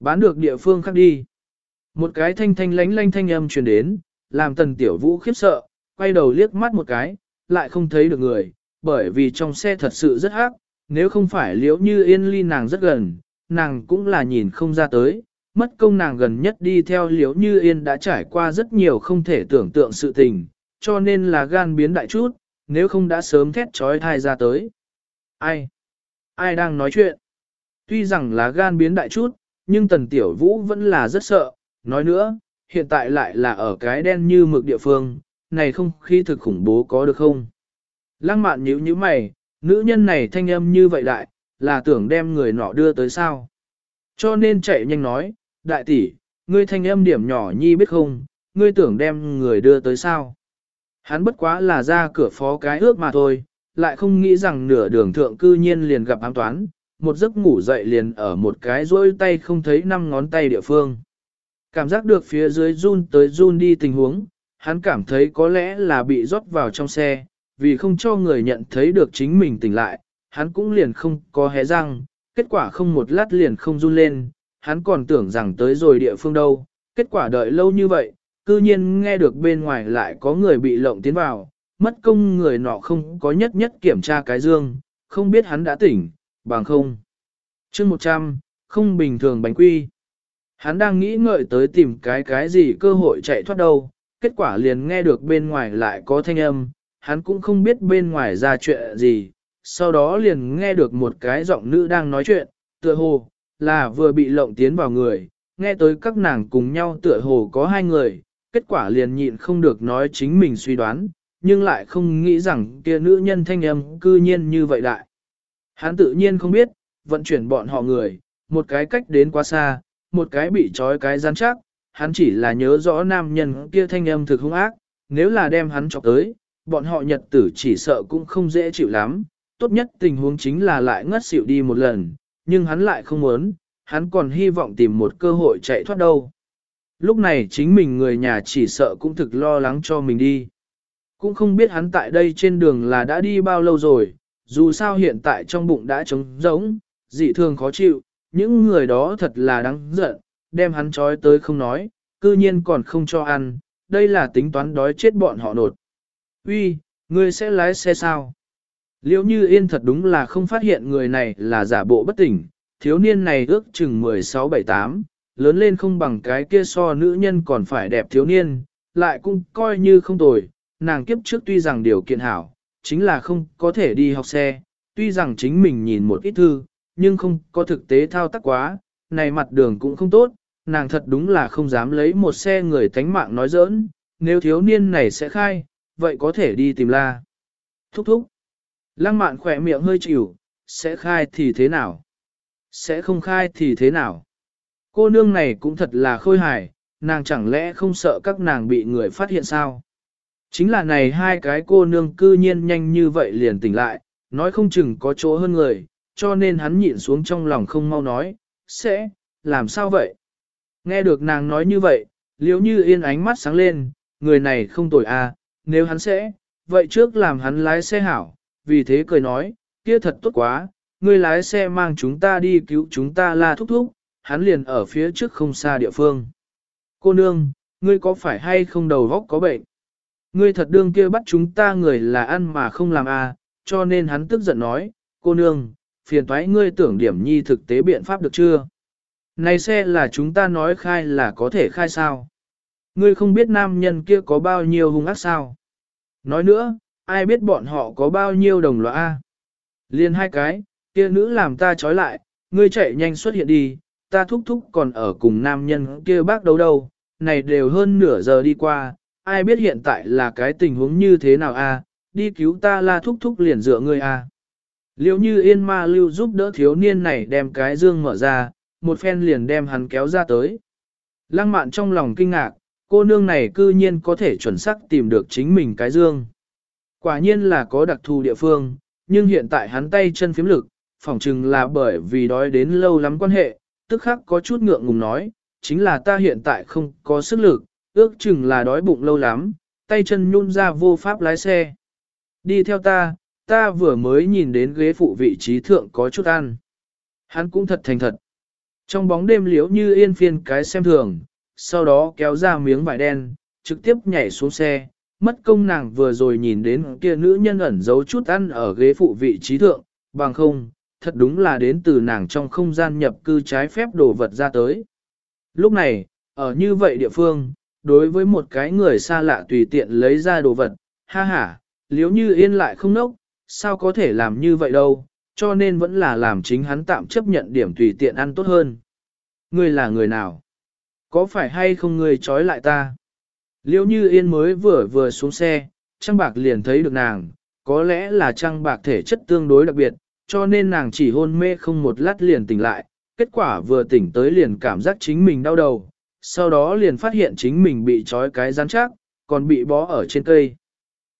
Bán được địa phương khác đi. Một cái thanh thanh lánh lanh thanh âm truyền đến, làm tần tiểu vũ khiếp sợ, quay đầu liếc mắt một cái, lại không thấy được người, bởi vì trong xe thật sự rất hắc, nếu không phải liễu như yên ly nàng rất gần, nàng cũng là nhìn không ra tới, mất công nàng gần nhất đi theo liễu như yên đã trải qua rất nhiều không thể tưởng tượng sự tình, cho nên là gan biến đại chút, nếu không đã sớm thét trói thai ra tới. Ai? Ai đang nói chuyện? Tuy rằng là gan biến đại chút, nhưng tần tiểu vũ vẫn là rất sợ, nói nữa, hiện tại lại là ở cái đen như mực địa phương, này không khí thực khủng bố có được không? Lăng mạn nhíu nhíu mày, nữ nhân này thanh âm như vậy đại, là tưởng đem người nọ đưa tới sao? Cho nên chạy nhanh nói, đại tỷ, ngươi thanh âm điểm nhỏ nhi biết không, ngươi tưởng đem người đưa tới sao? Hắn bất quá là ra cửa phó cái ước mà thôi, lại không nghĩ rằng nửa đường thượng cư nhiên liền gặp ám toán, một giấc ngủ dậy liền ở một cái rôi tay không thấy năm ngón tay địa phương. Cảm giác được phía dưới run tới run đi tình huống, hắn cảm thấy có lẽ là bị rót vào trong xe, vì không cho người nhận thấy được chính mình tỉnh lại, hắn cũng liền không có hé răng, kết quả không một lát liền không run lên, hắn còn tưởng rằng tới rồi địa phương đâu, kết quả đợi lâu như vậy, cư nhiên nghe được bên ngoài lại có người bị lộng tiến vào, mất công người nọ không có nhất nhất kiểm tra cái dương, không biết hắn đã tỉnh, bằng không. chương 100, không bình thường bánh quy. Hắn đang nghĩ ngợi tới tìm cái cái gì cơ hội chạy thoát đâu, kết quả liền nghe được bên ngoài lại có thanh âm, hắn cũng không biết bên ngoài ra chuyện gì, sau đó liền nghe được một cái giọng nữ đang nói chuyện, tựa hồ, là vừa bị lộng tiến vào người, nghe tới các nàng cùng nhau tựa hồ có hai người, kết quả liền nhịn không được nói chính mình suy đoán, nhưng lại không nghĩ rằng kia nữ nhân thanh âm cư nhiên như vậy đại. Hắn tự nhiên không biết, vận chuyển bọn họ người, một cái cách đến quá xa, một cái bị trói cái gian chắc, hắn chỉ là nhớ rõ nam nhân kia thanh âm thực hung ác, nếu là đem hắn chọc tới, bọn họ nhật tử chỉ sợ cũng không dễ chịu lắm, tốt nhất tình huống chính là lại ngất xỉu đi một lần, nhưng hắn lại không muốn, hắn còn hy vọng tìm một cơ hội chạy thoát đâu. Lúc này chính mình người nhà chỉ sợ cũng thực lo lắng cho mình đi. Cũng không biết hắn tại đây trên đường là đã đi bao lâu rồi, dù sao hiện tại trong bụng đã trống rỗng, dị thường khó chịu, những người đó thật là đáng giận, đem hắn trói tới không nói, cư nhiên còn không cho ăn, đây là tính toán đói chết bọn họ nột. Uy, ngươi sẽ lái xe sao? Liễu như yên thật đúng là không phát hiện người này là giả bộ bất tỉnh, thiếu niên này ước chừng 16-78, lớn lên không bằng cái kia so nữ nhân còn phải đẹp thiếu niên, lại cũng coi như không tồi, nàng kiếp trước tuy rằng điều kiện hảo, chính là không có thể đi học xe, tuy rằng chính mình nhìn một ít thư, nhưng không có thực tế thao tác quá, này mặt đường cũng không tốt, nàng thật đúng là không dám lấy một xe người tánh mạng nói giỡn, nếu thiếu niên này sẽ khai, vậy có thể đi tìm la. Thúc thúc. Lăng mạn khỏe miệng hơi chịu, sẽ khai thì thế nào? Sẽ không khai thì thế nào? Cô nương này cũng thật là khôi hài, nàng chẳng lẽ không sợ các nàng bị người phát hiện sao? Chính là này hai cái cô nương cư nhiên nhanh như vậy liền tỉnh lại, nói không chừng có chỗ hơn người, cho nên hắn nhịn xuống trong lòng không mau nói, sẽ, làm sao vậy? Nghe được nàng nói như vậy, liếu như yên ánh mắt sáng lên, người này không tồi à, nếu hắn sẽ, vậy trước làm hắn lái xe hảo, vì thế cười nói, kia thật tốt quá, ngươi lái xe mang chúng ta đi cứu chúng ta là thúc thúc, hắn liền ở phía trước không xa địa phương. Cô nương, ngươi có phải hay không đầu góc có bệnh? Ngươi thật đương kia bắt chúng ta người là ăn mà không làm à, cho nên hắn tức giận nói, cô nương, phiền thoái ngươi tưởng điểm nhi thực tế biện pháp được chưa? Này xe là chúng ta nói khai là có thể khai sao? Ngươi không biết nam nhân kia có bao nhiêu hung ác sao? Nói nữa, ai biết bọn họ có bao nhiêu đồng loại A? Liên hai cái, kia nữ làm ta trói lại, ngươi chạy nhanh xuất hiện đi, ta thúc thúc còn ở cùng nam nhân kia bác đấu đâu, này đều hơn nửa giờ đi qua, ai biết hiện tại là cái tình huống như thế nào a? đi cứu ta la thúc thúc liền dựa ngươi a. Liệu như yên ma lưu giúp đỡ thiếu niên này đem cái dương mở ra, một phen liền đem hắn kéo ra tới. Lăng mạn trong lòng kinh ngạc, cô nương này cư nhiên có thể chuẩn xác tìm được chính mình cái dương. Quả nhiên là có đặc thù địa phương, nhưng hiện tại hắn tay chân phím lực, phỏng chừng là bởi vì đói đến lâu lắm quan hệ, tức khắc có chút ngượng ngùng nói, chính là ta hiện tại không có sức lực, ước chừng là đói bụng lâu lắm, tay chân nhún ra vô pháp lái xe. Đi theo ta, ta vừa mới nhìn đến ghế phụ vị trí thượng có chút ăn. Hắn cũng thật thành thật. Trong bóng đêm liễu như yên phiên cái xem thường, sau đó kéo ra miếng vải đen, trực tiếp nhảy xuống xe, mất công nàng vừa rồi nhìn đến kia nữ nhân ẩn giấu chút ăn ở ghế phụ vị trí thượng, bằng không, thật đúng là đến từ nàng trong không gian nhập cư trái phép đồ vật ra tới. Lúc này, ở như vậy địa phương, đối với một cái người xa lạ tùy tiện lấy ra đồ vật, ha ha, liếu như yên lại không nốc, sao có thể làm như vậy đâu, cho nên vẫn là làm chính hắn tạm chấp nhận điểm tùy tiện ăn tốt hơn. Ngươi là người nào? Có phải hay không ngươi trói lại ta? liếu như yên mới vừa vừa xuống xe, Trăng Bạc liền thấy được nàng, có lẽ là Trăng Bạc thể chất tương đối đặc biệt, cho nên nàng chỉ hôn mê không một lát liền tỉnh lại, kết quả vừa tỉnh tới liền cảm giác chính mình đau đầu, sau đó liền phát hiện chính mình bị trói cái rắn chắc, còn bị bó ở trên cây.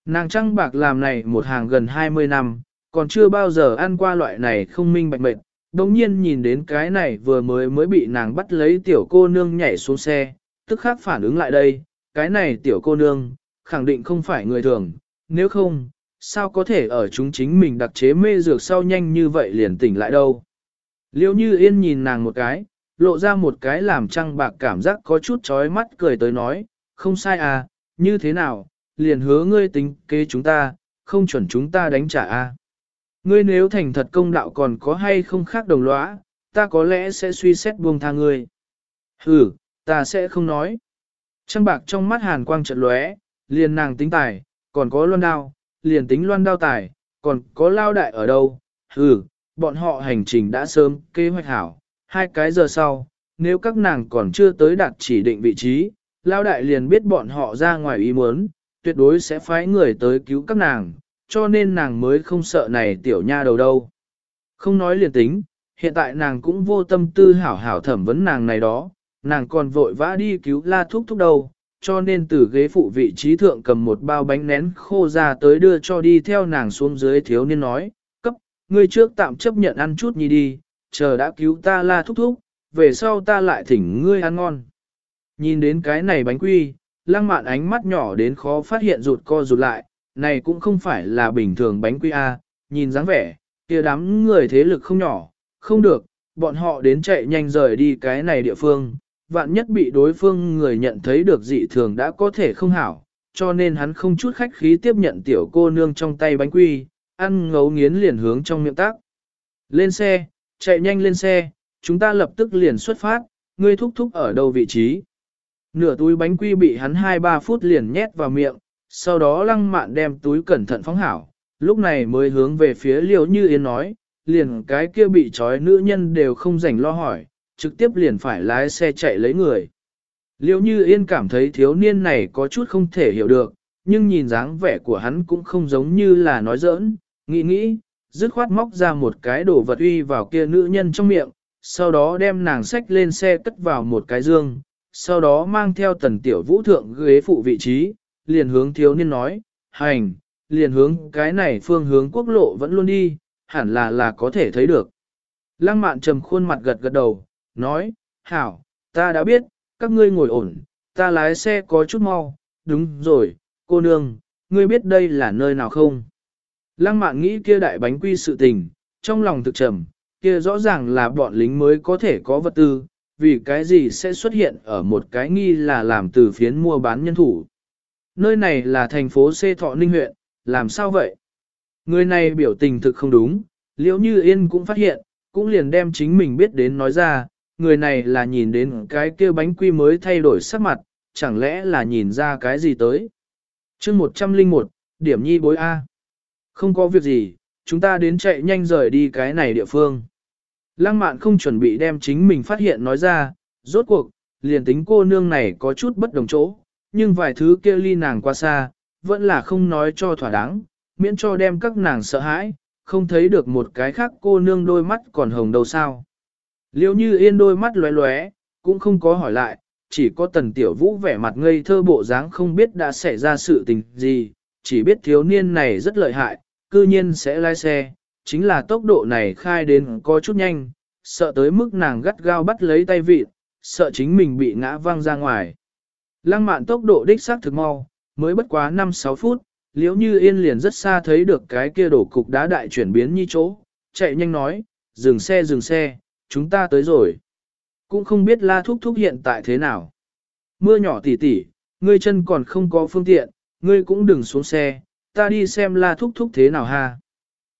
Nàng Trăng Bạc làm này một hàng gần 20 năm, còn chưa bao giờ ăn qua loại này không minh bạch mệt, đồng nhiên nhìn đến cái này vừa mới mới bị nàng bắt lấy tiểu cô nương nhảy xuống xe, tức khắc phản ứng lại đây, cái này tiểu cô nương, khẳng định không phải người thường, nếu không, sao có thể ở chúng chính mình đặc chế mê dược sau nhanh như vậy liền tỉnh lại đâu. Liêu như yên nhìn nàng một cái, lộ ra một cái làm trăng bạc cảm giác có chút chói mắt cười tới nói, không sai à, như thế nào, liền hứa ngươi tính kế chúng ta, không chuẩn chúng ta đánh trả a. À. Ngươi nếu thành thật công đạo còn có hay không khác đồng lõa, ta có lẽ sẽ suy xét buông tha ngươi. Ừ, ta sẽ không nói. Trăng bạc trong mắt hàn quang trận lóe, liền nàng tính tài, còn có loan đao, liền tính loan đao tài, còn có lao đại ở đâu. Ừ, bọn họ hành trình đã sớm kế hoạch hảo, hai cái giờ sau, nếu các nàng còn chưa tới đạt chỉ định vị trí, lao đại liền biết bọn họ ra ngoài ý muốn, tuyệt đối sẽ phái người tới cứu các nàng, cho nên nàng mới không sợ này tiểu nha đầu đâu. Không nói liền tính, hiện tại nàng cũng vô tâm tư hảo hảo thẩm vấn nàng này đó, nàng còn vội vã đi cứu la thúc thúc đâu, cho nên từ ghế phụ vị trí thượng cầm một bao bánh nén khô ra tới đưa cho đi theo nàng xuống dưới thiếu niên nói, cấp, ngươi trước tạm chấp nhận ăn chút nhi đi, chờ đã cứu ta la thúc thúc, về sau ta lại thỉnh ngươi ăn ngon. Nhìn đến cái này bánh quy, lăng mạn ánh mắt nhỏ đến khó phát hiện rụt co rụt lại, này cũng không phải là bình thường bánh quy A, nhìn dáng vẻ, kia đám người thế lực không nhỏ, không được, bọn họ đến chạy nhanh rời đi cái này địa phương, vạn nhất bị đối phương người nhận thấy được dị thường đã có thể không hảo, cho nên hắn không chút khách khí tiếp nhận tiểu cô nương trong tay bánh quy, ăn ngấu nghiến liền hướng trong miệng tác. Lên xe, chạy nhanh lên xe, chúng ta lập tức liền xuất phát, ngươi thúc thúc ở đâu vị trí. Nửa túi bánh quy bị hắn 2-3 phút liền nhét vào miệng, sau đó lăng mạn đem túi cẩn thận phóng hảo, lúc này mới hướng về phía liều như yên nói, liền cái kia bị trói nữ nhân đều không rảnh lo hỏi, trực tiếp liền phải lái xe chạy lấy người. Liêu như yên cảm thấy thiếu niên này có chút không thể hiểu được, nhưng nhìn dáng vẻ của hắn cũng không giống như là nói giỡn, nghĩ nghĩ, dứt khoát móc ra một cái đồ vật uy vào kia nữ nhân trong miệng, sau đó đem nàng sách lên xe cất vào một cái dương, sau đó mang theo tần tiểu vũ thượng ghế phụ vị trí, liền hướng thiếu niên nói, hành, liền hướng cái này phương hướng quốc lộ vẫn luôn đi, hẳn là là có thể thấy được. Lăng mạn trầm khuôn mặt gật gật đầu, nói, hảo, ta đã biết, các ngươi ngồi ổn, ta lái xe có chút mau, đúng rồi, cô nương, ngươi biết đây là nơi nào không? Lăng mạn nghĩ kia đại bánh quy sự tình, trong lòng thực trầm, kia rõ ràng là bọn lính mới có thể có vật tư, vì cái gì sẽ xuất hiện ở một cái nghi là làm từ phiến mua bán nhân thủ. Nơi này là thành phố C Thọ Ninh huyện, làm sao vậy? Người này biểu tình thực không đúng, liễu như yên cũng phát hiện, cũng liền đem chính mình biết đến nói ra, người này là nhìn đến cái kia bánh quy mới thay đổi sắc mặt, chẳng lẽ là nhìn ra cái gì tới. chương 101, điểm nhi bối A. Không có việc gì, chúng ta đến chạy nhanh rời đi cái này địa phương. Lăng mạn không chuẩn bị đem chính mình phát hiện nói ra, rốt cuộc, liền tính cô nương này có chút bất đồng chỗ, nhưng vài thứ kia ly nàng qua xa, vẫn là không nói cho thỏa đáng, miễn cho đem các nàng sợ hãi, không thấy được một cái khác cô nương đôi mắt còn hồng đâu sao. Liêu như yên đôi mắt lóe lóe, cũng không có hỏi lại, chỉ có tần tiểu vũ vẻ mặt ngây thơ bộ dáng không biết đã xảy ra sự tình gì, chỉ biết thiếu niên này rất lợi hại, cư nhiên sẽ lái xe, chính là tốc độ này khai đến có chút nhanh, sợ tới mức nàng gắt gao bắt lấy tay vịt, sợ chính mình bị ngã văng ra ngoài. Lăng mạn tốc độ đích xác thực mau, mới bất quá 5-6 phút, liễu như yên liền rất xa thấy được cái kia đổ cục đá đại chuyển biến như chỗ, chạy nhanh nói, dừng xe dừng xe, chúng ta tới rồi. cũng không biết la thúc thúc hiện tại thế nào. Mưa nhỏ tỉ tỉ, ngươi chân còn không có phương tiện, ngươi cũng đừng xuống xe, ta đi xem la thúc thúc thế nào ha.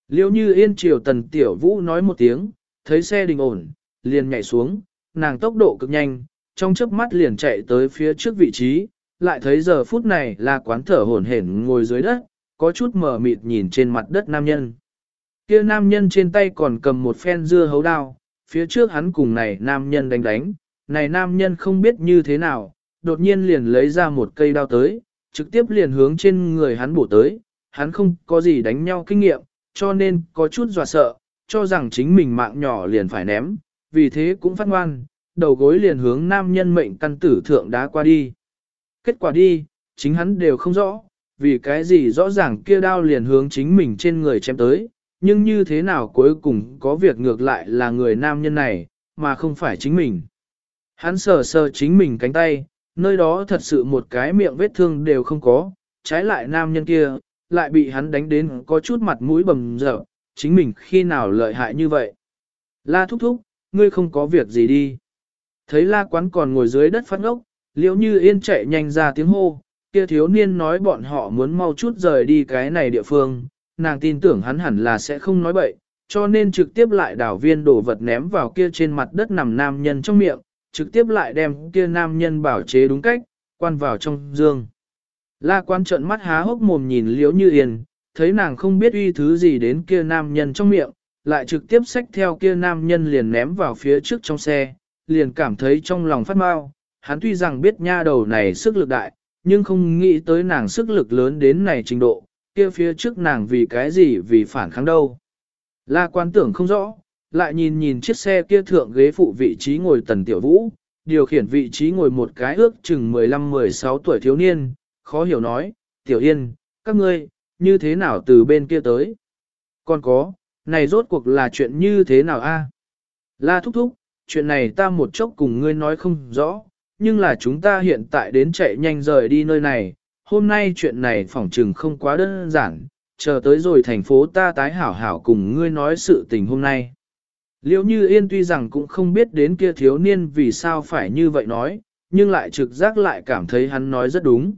Liêu như yên chiều tần tiểu vũ nói một tiếng, thấy xe đình ổn, liền nhảy xuống, nàng tốc độ cực nhanh, trong chớp mắt liền chạy tới phía trước vị trí, lại thấy giờ phút này là quán thở hổn hển ngồi dưới đất, có chút mờ mịt nhìn trên mặt đất nam nhân. Kia nam nhân trên tay còn cầm một phen dưa hấu đao, phía trước hắn cùng này nam nhân đánh đánh, này nam nhân không biết như thế nào, đột nhiên liền lấy ra một cây đao tới, trực tiếp liền hướng trên người hắn bổ tới, hắn không có gì đánh nhau kinh nghiệm, cho nên có chút dọa sợ, cho rằng chính mình mạng nhỏ liền phải ném, vì thế cũng phát ngoan, đầu gối liền hướng nam nhân mệnh căn tử thượng đá qua đi. Kết quả đi, chính hắn đều không rõ, vì cái gì rõ ràng kia đao liền hướng chính mình trên người chém tới, nhưng như thế nào cuối cùng có việc ngược lại là người nam nhân này, mà không phải chính mình. Hắn sờ sờ chính mình cánh tay, nơi đó thật sự một cái miệng vết thương đều không có, trái lại nam nhân kia, lại bị hắn đánh đến có chút mặt mũi bầm dở, chính mình khi nào lợi hại như vậy. La thúc thúc, ngươi không có việc gì đi. Thấy la quán còn ngồi dưới đất phát ngốc, liễu như yên chạy nhanh ra tiếng hô, kia thiếu niên nói bọn họ muốn mau chút rời đi cái này địa phương, nàng tin tưởng hắn hẳn là sẽ không nói bậy, cho nên trực tiếp lại đảo viên đổ vật ném vào kia trên mặt đất nằm nam nhân trong miệng, trực tiếp lại đem kia nam nhân bảo chế đúng cách, quan vào trong dương. La quan trợn mắt há hốc mồm nhìn liễu như yên, thấy nàng không biết uy thứ gì đến kia nam nhân trong miệng, lại trực tiếp xách theo kia nam nhân liền ném vào phía trước trong xe, liền cảm thấy trong lòng phát mau. Hắn tuy rằng biết nha đầu này sức lực đại, nhưng không nghĩ tới nàng sức lực lớn đến này trình độ, kia phía trước nàng vì cái gì vì phản kháng đâu. La quan tưởng không rõ, lại nhìn nhìn chiếc xe kia thượng ghế phụ vị trí ngồi tần tiểu vũ, điều khiển vị trí ngồi một cái ước chừng 15-16 tuổi thiếu niên, khó hiểu nói, tiểu yên, các ngươi, như thế nào từ bên kia tới? Còn có, này rốt cuộc là chuyện như thế nào a? La thúc thúc, chuyện này ta một chốc cùng ngươi nói không rõ, nhưng là chúng ta hiện tại đến chạy nhanh rời đi nơi này, hôm nay chuyện này phỏng chừng không quá đơn giản, chờ tới rồi thành phố ta tái hảo hảo cùng ngươi nói sự tình hôm nay. liễu như yên tuy rằng cũng không biết đến kia thiếu niên vì sao phải như vậy nói, nhưng lại trực giác lại cảm thấy hắn nói rất đúng.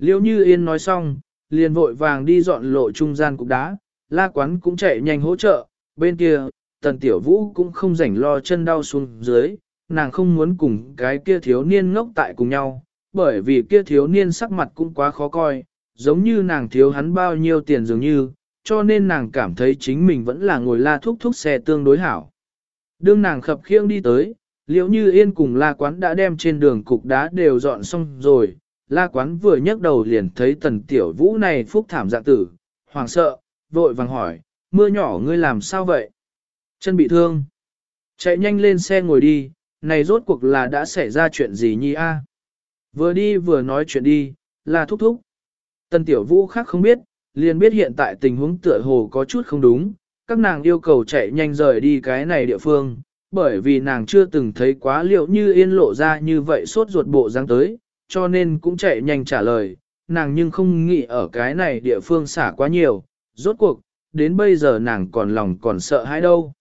Liêu như yên nói xong, liền vội vàng đi dọn lộ trung gian cục đá, la quán cũng chạy nhanh hỗ trợ, bên kia, tần tiểu vũ cũng không rảnh lo chân đau xuống dưới, nàng không muốn cùng cái kia thiếu niên ngốc tại cùng nhau, bởi vì kia thiếu niên sắc mặt cũng quá khó coi, giống như nàng thiếu hắn bao nhiêu tiền dường như, cho nên nàng cảm thấy chính mình vẫn là ngồi la thúc thúc xe tương đối hảo. Đương nàng khập khiêng đi tới, liệu như yên cùng la quán đã đem trên đường cục đá đều dọn xong rồi, la quán vừa nhấc đầu liền thấy tần tiểu vũ này phúc thảm dạng tử, hoàng sợ, vội vàng hỏi, mưa nhỏ ngươi làm sao vậy? Chân bị thương. Chạy nhanh lên xe ngồi đi, này rốt cuộc là đã xảy ra chuyện gì nhi a? Vừa đi vừa nói chuyện đi, là thúc thúc. Tần tiểu vũ khác không biết, liền biết hiện tại tình huống tựa hồ có chút không đúng, các nàng yêu cầu chạy nhanh rời đi cái này địa phương, bởi vì nàng chưa từng thấy quá liệu như yên lộ ra như vậy sốt ruột bộ dáng tới, cho nên cũng chạy nhanh trả lời, nàng nhưng không nghĩ ở cái này địa phương xả quá nhiều, rốt cuộc, đến bây giờ nàng còn lòng còn sợ hãi đâu.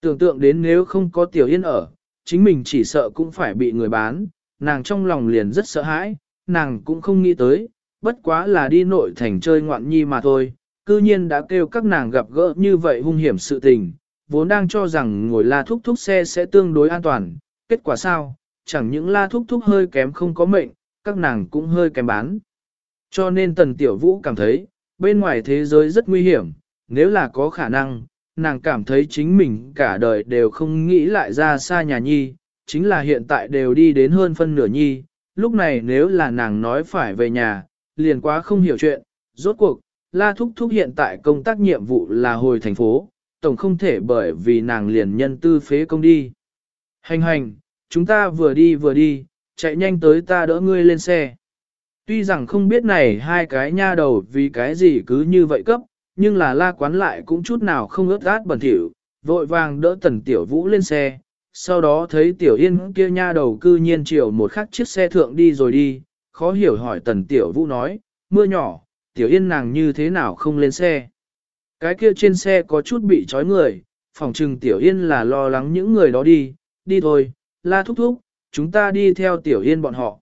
Tưởng tượng đến nếu không có tiểu yên ở, chính mình chỉ sợ cũng phải bị người bán, nàng trong lòng liền rất sợ hãi, nàng cũng không nghĩ tới, bất quá là đi nội thành chơi ngoạn nhi mà thôi, cư nhiên đã kêu các nàng gặp gỡ như vậy hung hiểm sự tình, vốn đang cho rằng ngồi la thúc thúc xe sẽ tương đối an toàn, kết quả sao, chẳng những la thúc thúc hơi kém không có mệnh, các nàng cũng hơi kém bán. Cho nên tần tiểu vũ cảm thấy, bên ngoài thế giới rất nguy hiểm, nếu là có khả năng, nàng cảm thấy chính mình cả đời đều không nghĩ lại ra xa nhà nhi, chính là hiện tại đều đi đến hơn phân nửa nhi, lúc này nếu là nàng nói phải về nhà, liền quá không hiểu chuyện, rốt cuộc, La Thúc Thúc hiện tại công tác nhiệm vụ là hồi thành phố, tổng không thể bởi vì nàng liền nhân tư phế công đi. Hành hành, chúng ta vừa đi vừa đi, chạy nhanh tới ta đỡ ngươi lên xe. Tuy rằng không biết này hai cái nha đầu vì cái gì cứ như vậy cấp, nhưng là la quán lại cũng chút nào không ướt át bẩn thỉu, vội vàng đỡ tần tiểu vũ lên xe, sau đó thấy tiểu yên kia nha đầu cư nhiên chiều một khắc chiếc xe thượng đi rồi đi, khó hiểu hỏi tần tiểu vũ nói, mưa nhỏ, tiểu yên nàng như thế nào không lên xe. Cái kia trên xe có chút bị trói người, phòng trừng tiểu yên là lo lắng những người đó đi, đi thôi, la thúc thúc, chúng ta đi theo tiểu yên bọn họ.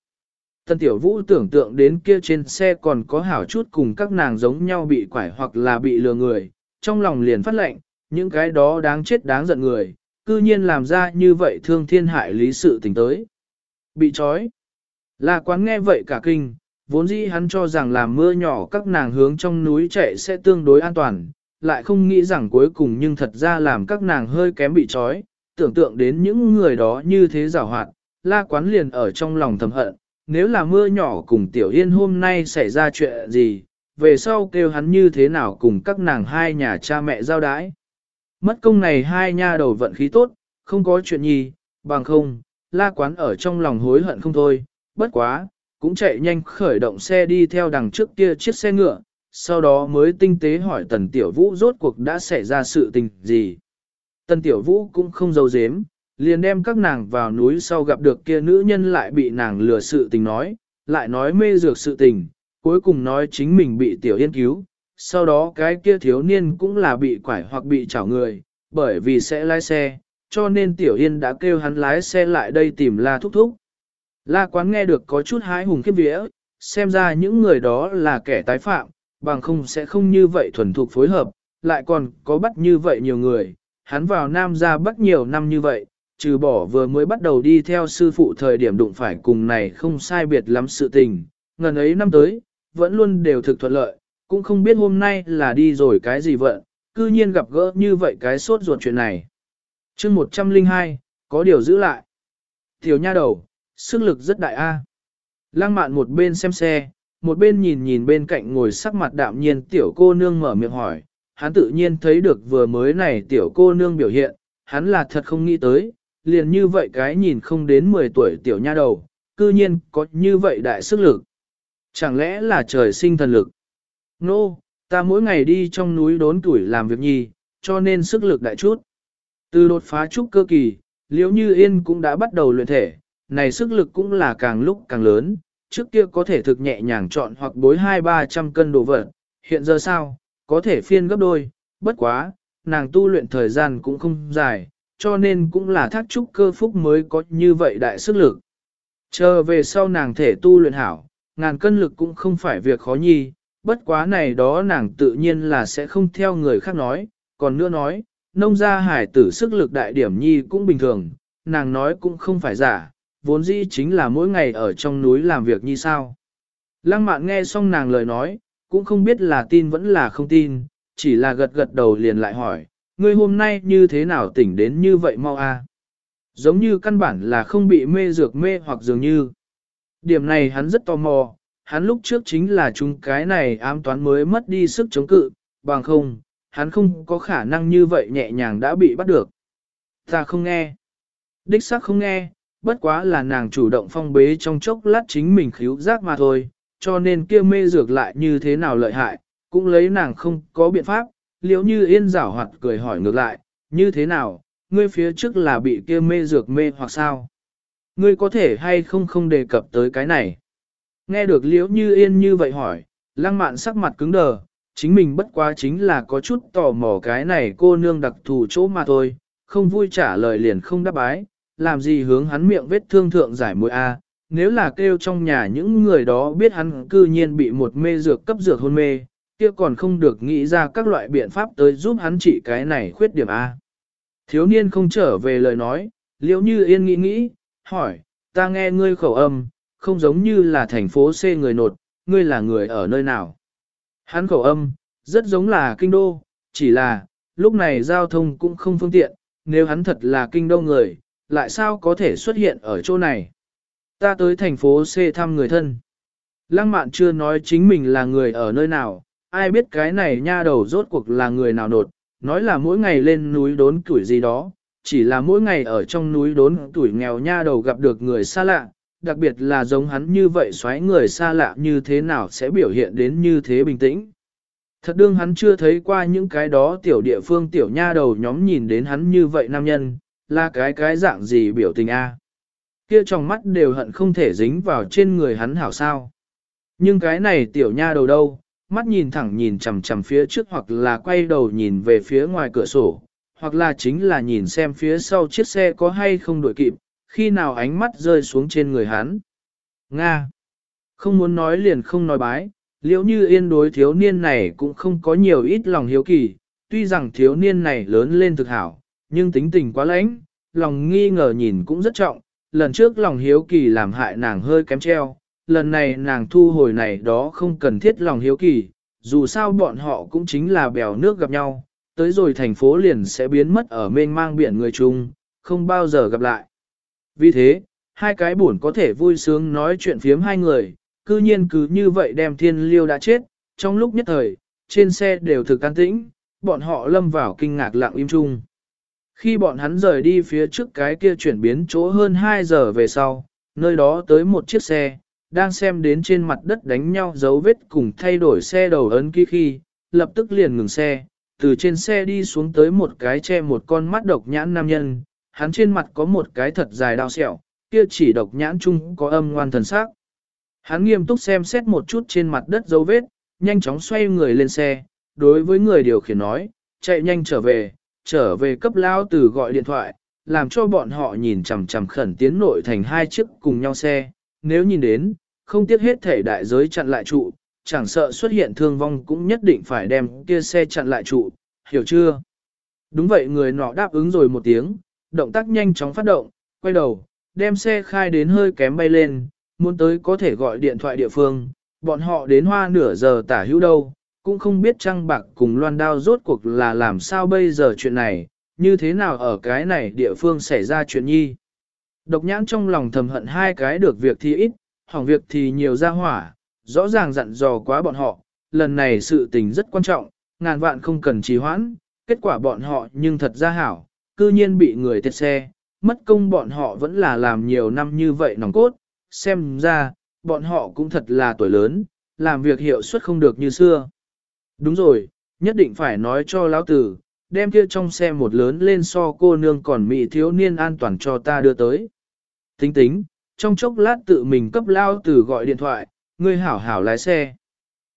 Tân tiểu vũ tưởng tượng đến kia trên xe còn có hảo chút cùng các nàng giống nhau bị quải hoặc là bị lừa người, trong lòng liền phát lệnh, những cái đó đáng chết đáng giận người, cư nhiên làm ra như vậy thương thiên hại lý sự tình tới. Bị trói. là quán nghe vậy cả kinh, vốn dĩ hắn cho rằng làm mưa nhỏ các nàng hướng trong núi chạy sẽ tương đối an toàn, lại không nghĩ rằng cuối cùng nhưng thật ra làm các nàng hơi kém bị trói, tưởng tượng đến những người đó như thế giảo hoạt, la quán liền ở trong lòng thầm hận, nếu là mưa nhỏ cùng tiểu yên hôm nay xảy ra chuyện gì, về sau kêu hắn như thế nào cùng các nàng hai nhà cha mẹ giao đái. Mất công này hai nha đầu vận khí tốt, không có chuyện gì, bằng không, la quán ở trong lòng hối hận không thôi, bất quá, cũng chạy nhanh khởi động xe đi theo đằng trước kia chiếc xe ngựa, sau đó mới tinh tế hỏi tần tiểu vũ rốt cuộc đã xảy ra sự tình gì. Tần tiểu vũ cũng không giấu giếm, liền đem các nàng vào núi sau gặp được kia nữ nhân lại bị nàng lừa sự tình nói, lại nói mê dược sự tình, cuối cùng nói chính mình bị tiểu yên cứu, sau đó cái kia thiếu niên cũng là bị quải hoặc bị chảo người, bởi vì sẽ lái xe, cho nên tiểu yên đã kêu hắn lái xe lại đây tìm la thúc thúc. La quán nghe được có chút hái hùng khiếp vía, xem ra những người đó là kẻ tái phạm, bằng không sẽ không như vậy thuần thục phối hợp, lại còn có bắt như vậy nhiều người, hắn vào Nam ra bắt nhiều năm như vậy, trừ bỏ vừa mới bắt đầu đi theo sư phụ thời điểm đụng phải cùng này không sai biệt lắm sự tình, ngần ấy năm tới, vẫn luôn đều thực thuận lợi, cũng không biết hôm nay là đi rồi cái gì vận, cư nhiên gặp gỡ như vậy cái sốt ruột chuyện này. chương 102, có điều giữ lại. Tiểu nha đầu, sức lực rất đại a. Lăng mạn một bên xem xe, một bên nhìn nhìn bên cạnh ngồi sắc mặt đạm nhiên tiểu cô nương mở miệng hỏi, hắn tự nhiên thấy được vừa mới này tiểu cô nương biểu hiện, hắn là thật không nghĩ tới, liền như vậy cái nhìn không đến 10 tuổi tiểu nha đầu, cư nhiên có như vậy đại sức lực. Chẳng lẽ là trời sinh thần lực? Nô, no, ta mỗi ngày đi trong núi đốn tuổi làm việc nhi, cho nên sức lực đại chút. Từ đột phá trúc cơ kỳ, liễu như yên cũng đã bắt đầu luyện thể, này sức lực cũng là càng lúc càng lớn, trước kia có thể thực nhẹ nhàng chọn hoặc bối hai ba trăm cân đồ vật, hiện giờ sao, có thể phiên gấp đôi, bất quá, nàng tu luyện thời gian cũng không dài, cho nên cũng là thác trúc cơ phúc mới có như vậy đại sức lực. Chờ về sau nàng thể tu luyện hảo, ngàn cân lực cũng không phải việc khó nhi, bất quá này đó nàng tự nhiên là sẽ không theo người khác nói, còn nữa nói, nông gia hải tử sức lực đại điểm nhi cũng bình thường, nàng nói cũng không phải giả, vốn dĩ chính là mỗi ngày ở trong núi làm việc như sao. Lăng mạn nghe xong nàng lời nói, cũng không biết là tin vẫn là không tin, chỉ là gật gật đầu liền lại hỏi, ngươi hôm nay như thế nào tỉnh đến như vậy mau a? Giống như căn bản là không bị mê dược mê hoặc dường như. Điểm này hắn rất tò mò, hắn lúc trước chính là chúng cái này ám toán mới mất đi sức chống cự, bằng không, hắn không có khả năng như vậy nhẹ nhàng đã bị bắt được. Ta không nghe. Đích xác không nghe, bất quá là nàng chủ động phong bế trong chốc lát chính mình khíu giác mà thôi, cho nên kia mê dược lại như thế nào lợi hại, cũng lấy nàng không có biện pháp, liếu như yên rảo hoạt cười hỏi ngược lại, như thế nào, ngươi phía trước là bị kia mê dược mê hoặc sao? Ngươi có thể hay không không đề cập tới cái này? Nghe được liếu như yên như vậy hỏi, lăng mạn sắc mặt cứng đờ, chính mình bất quá chính là có chút tò mò cái này cô nương đặc thù chỗ mà thôi, không vui trả lời liền không đáp bái, làm gì hướng hắn miệng vết thương thượng giải môi A, nếu là kêu trong nhà những người đó biết hắn cư nhiên bị một mê dược cấp dược hôn mê, kia còn không được nghĩ ra các loại biện pháp tới giúp hắn trị cái này khuyết điểm A. Thiếu niên không trở về lời nói, liễu như yên nghĩ nghĩ, hỏi, ta nghe ngươi khẩu âm, không giống như là thành phố C người nột, ngươi là người ở nơi nào. Hắn khẩu âm, rất giống là kinh đô, chỉ là, lúc này giao thông cũng không phương tiện, nếu hắn thật là kinh đô người, lại sao có thể xuất hiện ở chỗ này. Ta tới thành phố C thăm người thân. Lăng mạn chưa nói chính mình là người ở nơi nào, ai biết cái này nha đầu rốt cuộc là người nào nột, nói là mỗi ngày lên núi đốn tuổi gì đó, chỉ là mỗi ngày ở trong núi đốn tuổi nghèo nha đầu gặp được người xa lạ, đặc biệt là giống hắn như vậy xoáy người xa lạ như thế nào sẽ biểu hiện đến như thế bình tĩnh. Thật đương hắn chưa thấy qua những cái đó tiểu địa phương tiểu nha đầu nhóm nhìn đến hắn như vậy nam nhân, là cái cái dạng gì biểu tình a? Kia trong mắt đều hận không thể dính vào trên người hắn hảo sao. Nhưng cái này tiểu nha đầu đâu, mắt nhìn thẳng nhìn chằm chằm phía trước hoặc là quay đầu nhìn về phía ngoài cửa sổ, hoặc là chính là nhìn xem phía sau chiếc xe có hay không đuổi kịp, khi nào ánh mắt rơi xuống trên người hắn. Nga. Không muốn nói liền không nói bái, liễu như yên đối thiếu niên này cũng không có nhiều ít lòng hiếu kỳ, tuy rằng thiếu niên này lớn lên thực hảo, nhưng tính tình quá lãnh, lòng nghi ngờ nhìn cũng rất trọng, lần trước lòng hiếu kỳ làm hại nàng hơi kém treo, lần này nàng thu hồi này đó không cần thiết lòng hiếu kỳ, dù sao bọn họ cũng chính là bèo nước gặp nhau, tới rồi thành phố liền sẽ biến mất ở mênh mang biển người chung, không bao giờ gặp lại. Vì thế, hai cái buồn có thể vui sướng nói chuyện phiếm hai người, cư nhiên cứ như vậy đem thiên liêu đã chết, trong lúc nhất thời, trên xe đều thực can tĩnh, bọn họ lâm vào kinh ngạc lặng im chung. Khi bọn hắn rời đi phía trước cái kia chuyển biến chỗ hơn 2 giờ về sau, nơi đó tới một chiếc xe, đang xem đến trên mặt đất đánh nhau dấu vết cùng thay đổi xe đầu ấn ký khi, lập tức liền ngừng xe, từ trên xe đi xuống tới một cái che một con mắt độc nhãn nam nhân, hắn trên mặt có một cái thật dài đao sẹo, kia chỉ độc nhãn chung có âm ngoan thần sắc. Hắn nghiêm túc xem xét một chút trên mặt đất dấu vết, nhanh chóng xoay người lên xe, đối với người điều khiển nói, chạy nhanh trở về, trở về cấp lao từ gọi điện thoại, làm cho bọn họ nhìn chằm chằm khẩn tiến nội thành hai chiếc cùng nhau xe, nếu nhìn đến, không tiếc hết thể đại giới chặn lại trụ, chẳng sợ xuất hiện thương vong cũng nhất định phải đem kia xe chặn lại trụ, hiểu chưa? Đúng vậy người nọ đáp ứng rồi một tiếng, động tác nhanh chóng phát động, quay đầu, đem xe khai đến hơi kém bay lên, muốn tới có thể gọi điện thoại địa phương, bọn họ đến hoa nửa giờ tả hữu đâu, cũng không biết trăng bạc cùng loan đao rốt cuộc là làm sao bây giờ chuyện này, như thế nào ở cái này địa phương xảy ra chuyện nhi. Độc nhãn trong lòng thầm hận hai cái được việc thì ít, hỏng việc thì nhiều ra hỏa, rõ ràng dặn dò quá bọn họ, lần này sự tình rất quan trọng, ngàn vạn không cần trì hoãn, kết quả bọn họ nhưng thật ra hảo, cư nhiên bị người thiệt xe, mất công bọn họ vẫn là làm nhiều năm như vậy nòng cốt, xem ra, bọn họ cũng thật là tuổi lớn, làm việc hiệu suất không được như xưa. Đúng rồi, nhất định phải nói cho lão tử, đem kia trong xe một lớn lên so cô nương còn mị thiếu niên an toàn cho ta đưa tới. Tính tính, trong chốc lát tự mình cấp lao tử gọi điện thoại, ngươi hảo hảo lái xe.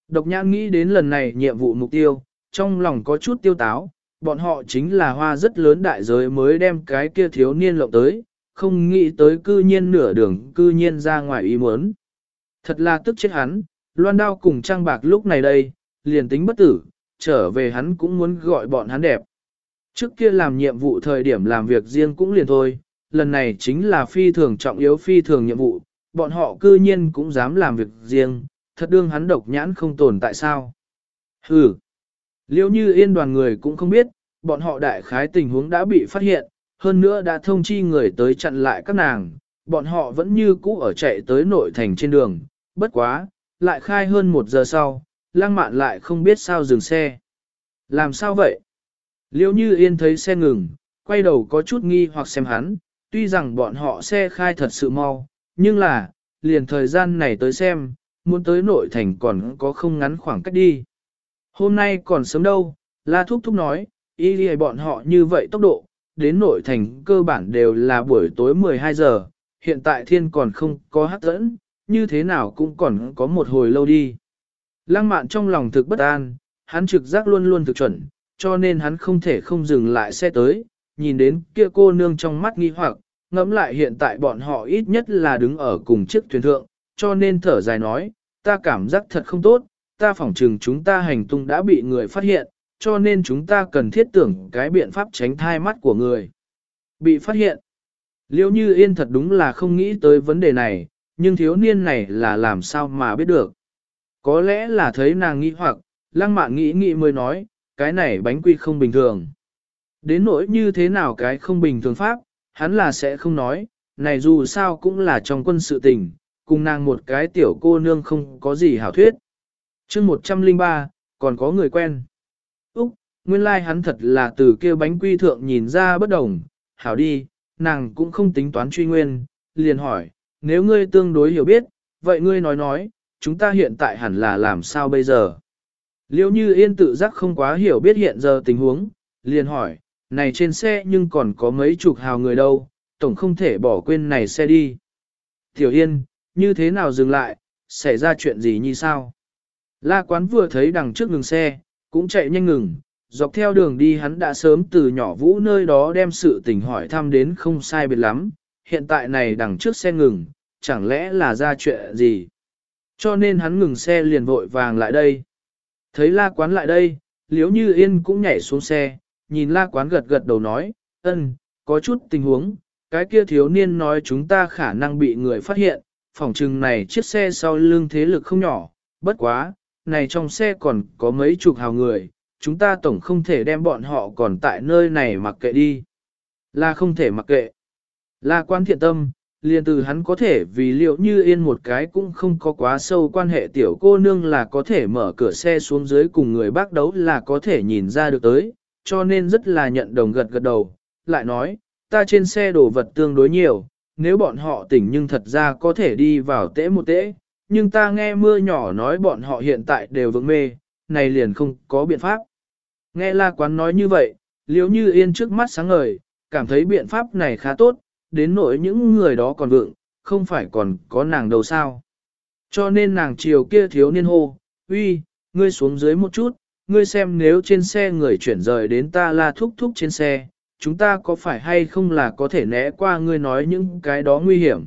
Độc nhãn nghĩ đến lần này nhiệm vụ mục tiêu, trong lòng có chút tiêu táo, bọn họ chính là hoa rất lớn đại giới mới đem cái kia thiếu niên lộng tới, không nghĩ tới cư nhiên nửa đường cư nhiên ra ngoài ý muốn. Thật là tức chết hắn, loan đao cùng trang bạc lúc này đây, liền tính bất tử, trở về hắn cũng muốn gọi bọn hắn đẹp. Trước kia làm nhiệm vụ thời điểm làm việc riêng cũng liền thôi, lần này chính là phi thường trọng yếu phi thường nhiệm vụ, bọn họ cư nhiên cũng dám làm việc riêng, thật đương hắn độc nhãn không tồn tại sao. Hừ, liêu như yên đoàn người cũng không biết, bọn họ đại khái tình huống đã bị phát hiện, hơn nữa đã thông chi người tới chặn lại các nàng, bọn họ vẫn như cũ ở chạy tới nội thành trên đường, bất quá, lại khai hơn một giờ sau, lang mạn lại không biết sao dừng xe. Làm sao vậy? Liêu như yên thấy xe ngừng, quay đầu có chút nghi hoặc xem hắn, tuy rằng bọn họ xe khai thật sự mau, nhưng là, liền thời gian này tới xem, muốn tới nội thành còn có không ngắn khoảng cách đi. Hôm nay còn sớm đâu, La Thúc Thúc nói, y đi bọn họ như vậy tốc độ, đến nội thành cơ bản đều là buổi tối 12 giờ, hiện tại thiên còn không có hát dẫn, như thế nào cũng còn có một hồi lâu đi. Lăng mạn trong lòng thực bất an, hắn trực giác luôn luôn thực chuẩn, cho nên hắn không thể không dừng lại xe tới, nhìn đến kia cô nương trong mắt nghi hoặc, ngẫm lại hiện tại bọn họ ít nhất là đứng ở cùng chiếc thuyền thượng, cho nên thở dài nói, ta cảm giác thật không tốt, ta phỏng chừng chúng ta hành tung đã bị người phát hiện, cho nên chúng ta cần thiết tưởng cái biện pháp tránh thai mắt của người. Bị phát hiện. Liêu như yên thật đúng là không nghĩ tới vấn đề này, nhưng thiếu niên này là làm sao mà biết được. Có lẽ là thấy nàng nghĩ hoặc, lăng mạn nghĩ nghĩ mới nói, cái này bánh quy không bình thường. Đến nỗi như thế nào cái không bình thường pháp, hắn là sẽ không nói, này dù sao cũng là trong quân sự tình, cùng nàng một cái tiểu cô nương không có gì hảo thuyết. chương 103, còn có người quen. Úc, nguyên lai like hắn thật là từ kia bánh quy thượng nhìn ra bất đồng, hảo đi, nàng cũng không tính toán truy nguyên, liền hỏi, nếu ngươi tương đối hiểu biết, vậy ngươi nói nói, chúng ta hiện tại hẳn là làm sao bây giờ? Liêu như yên tự giác không quá hiểu biết hiện giờ tình huống, liền hỏi, này trên xe nhưng còn có mấy chục hào người đâu, tổng không thể bỏ quên này xe đi. Tiểu yên, như thế nào dừng lại, xảy ra chuyện gì như sao? La quán vừa thấy đằng trước ngừng xe, cũng chạy nhanh ngừng, dọc theo đường đi hắn đã sớm từ nhỏ vũ nơi đó đem sự tình hỏi thăm đến không sai biệt lắm, hiện tại này đằng trước xe ngừng, chẳng lẽ là ra chuyện gì. Cho nên hắn ngừng xe liền vội vàng lại đây. Thấy la quán lại đây, liếu như yên cũng nhảy xuống xe, nhìn la quán gật gật đầu nói, ân, có chút tình huống, cái kia thiếu niên nói chúng ta khả năng bị người phát hiện, phòng trừng này chiếc xe sau lưng thế lực không nhỏ, bất quá, này trong xe còn có mấy chục hào người, chúng ta tổng không thể đem bọn họ còn tại nơi này mặc kệ đi. Là không thể mặc kệ. Là quan thiện tâm, liền từ hắn có thể vì liệu như yên một cái cũng không có quá sâu quan hệ tiểu cô nương là có thể mở cửa xe xuống dưới cùng người bác đấu là có thể nhìn ra được tới, cho nên rất là nhận đồng gật gật đầu, lại nói, ta trên xe đồ vật tương đối nhiều, nếu bọn họ tỉnh nhưng thật ra có thể đi vào tễ một tễ, nhưng ta nghe mưa nhỏ nói bọn họ hiện tại đều vững mê, này liền không có biện pháp. Nghe la quán nói như vậy, liếu như yên trước mắt sáng ngời, cảm thấy biện pháp này khá tốt, đến nỗi những người đó còn vượng, không phải còn có nàng đâu sao. Cho nên nàng chiều kia thiếu niên hô, uy, ngươi xuống dưới một chút, ngươi xem nếu trên xe người chuyển rời đến ta la thúc thúc trên xe, chúng ta có phải hay không là có thể né qua ngươi nói những cái đó nguy hiểm.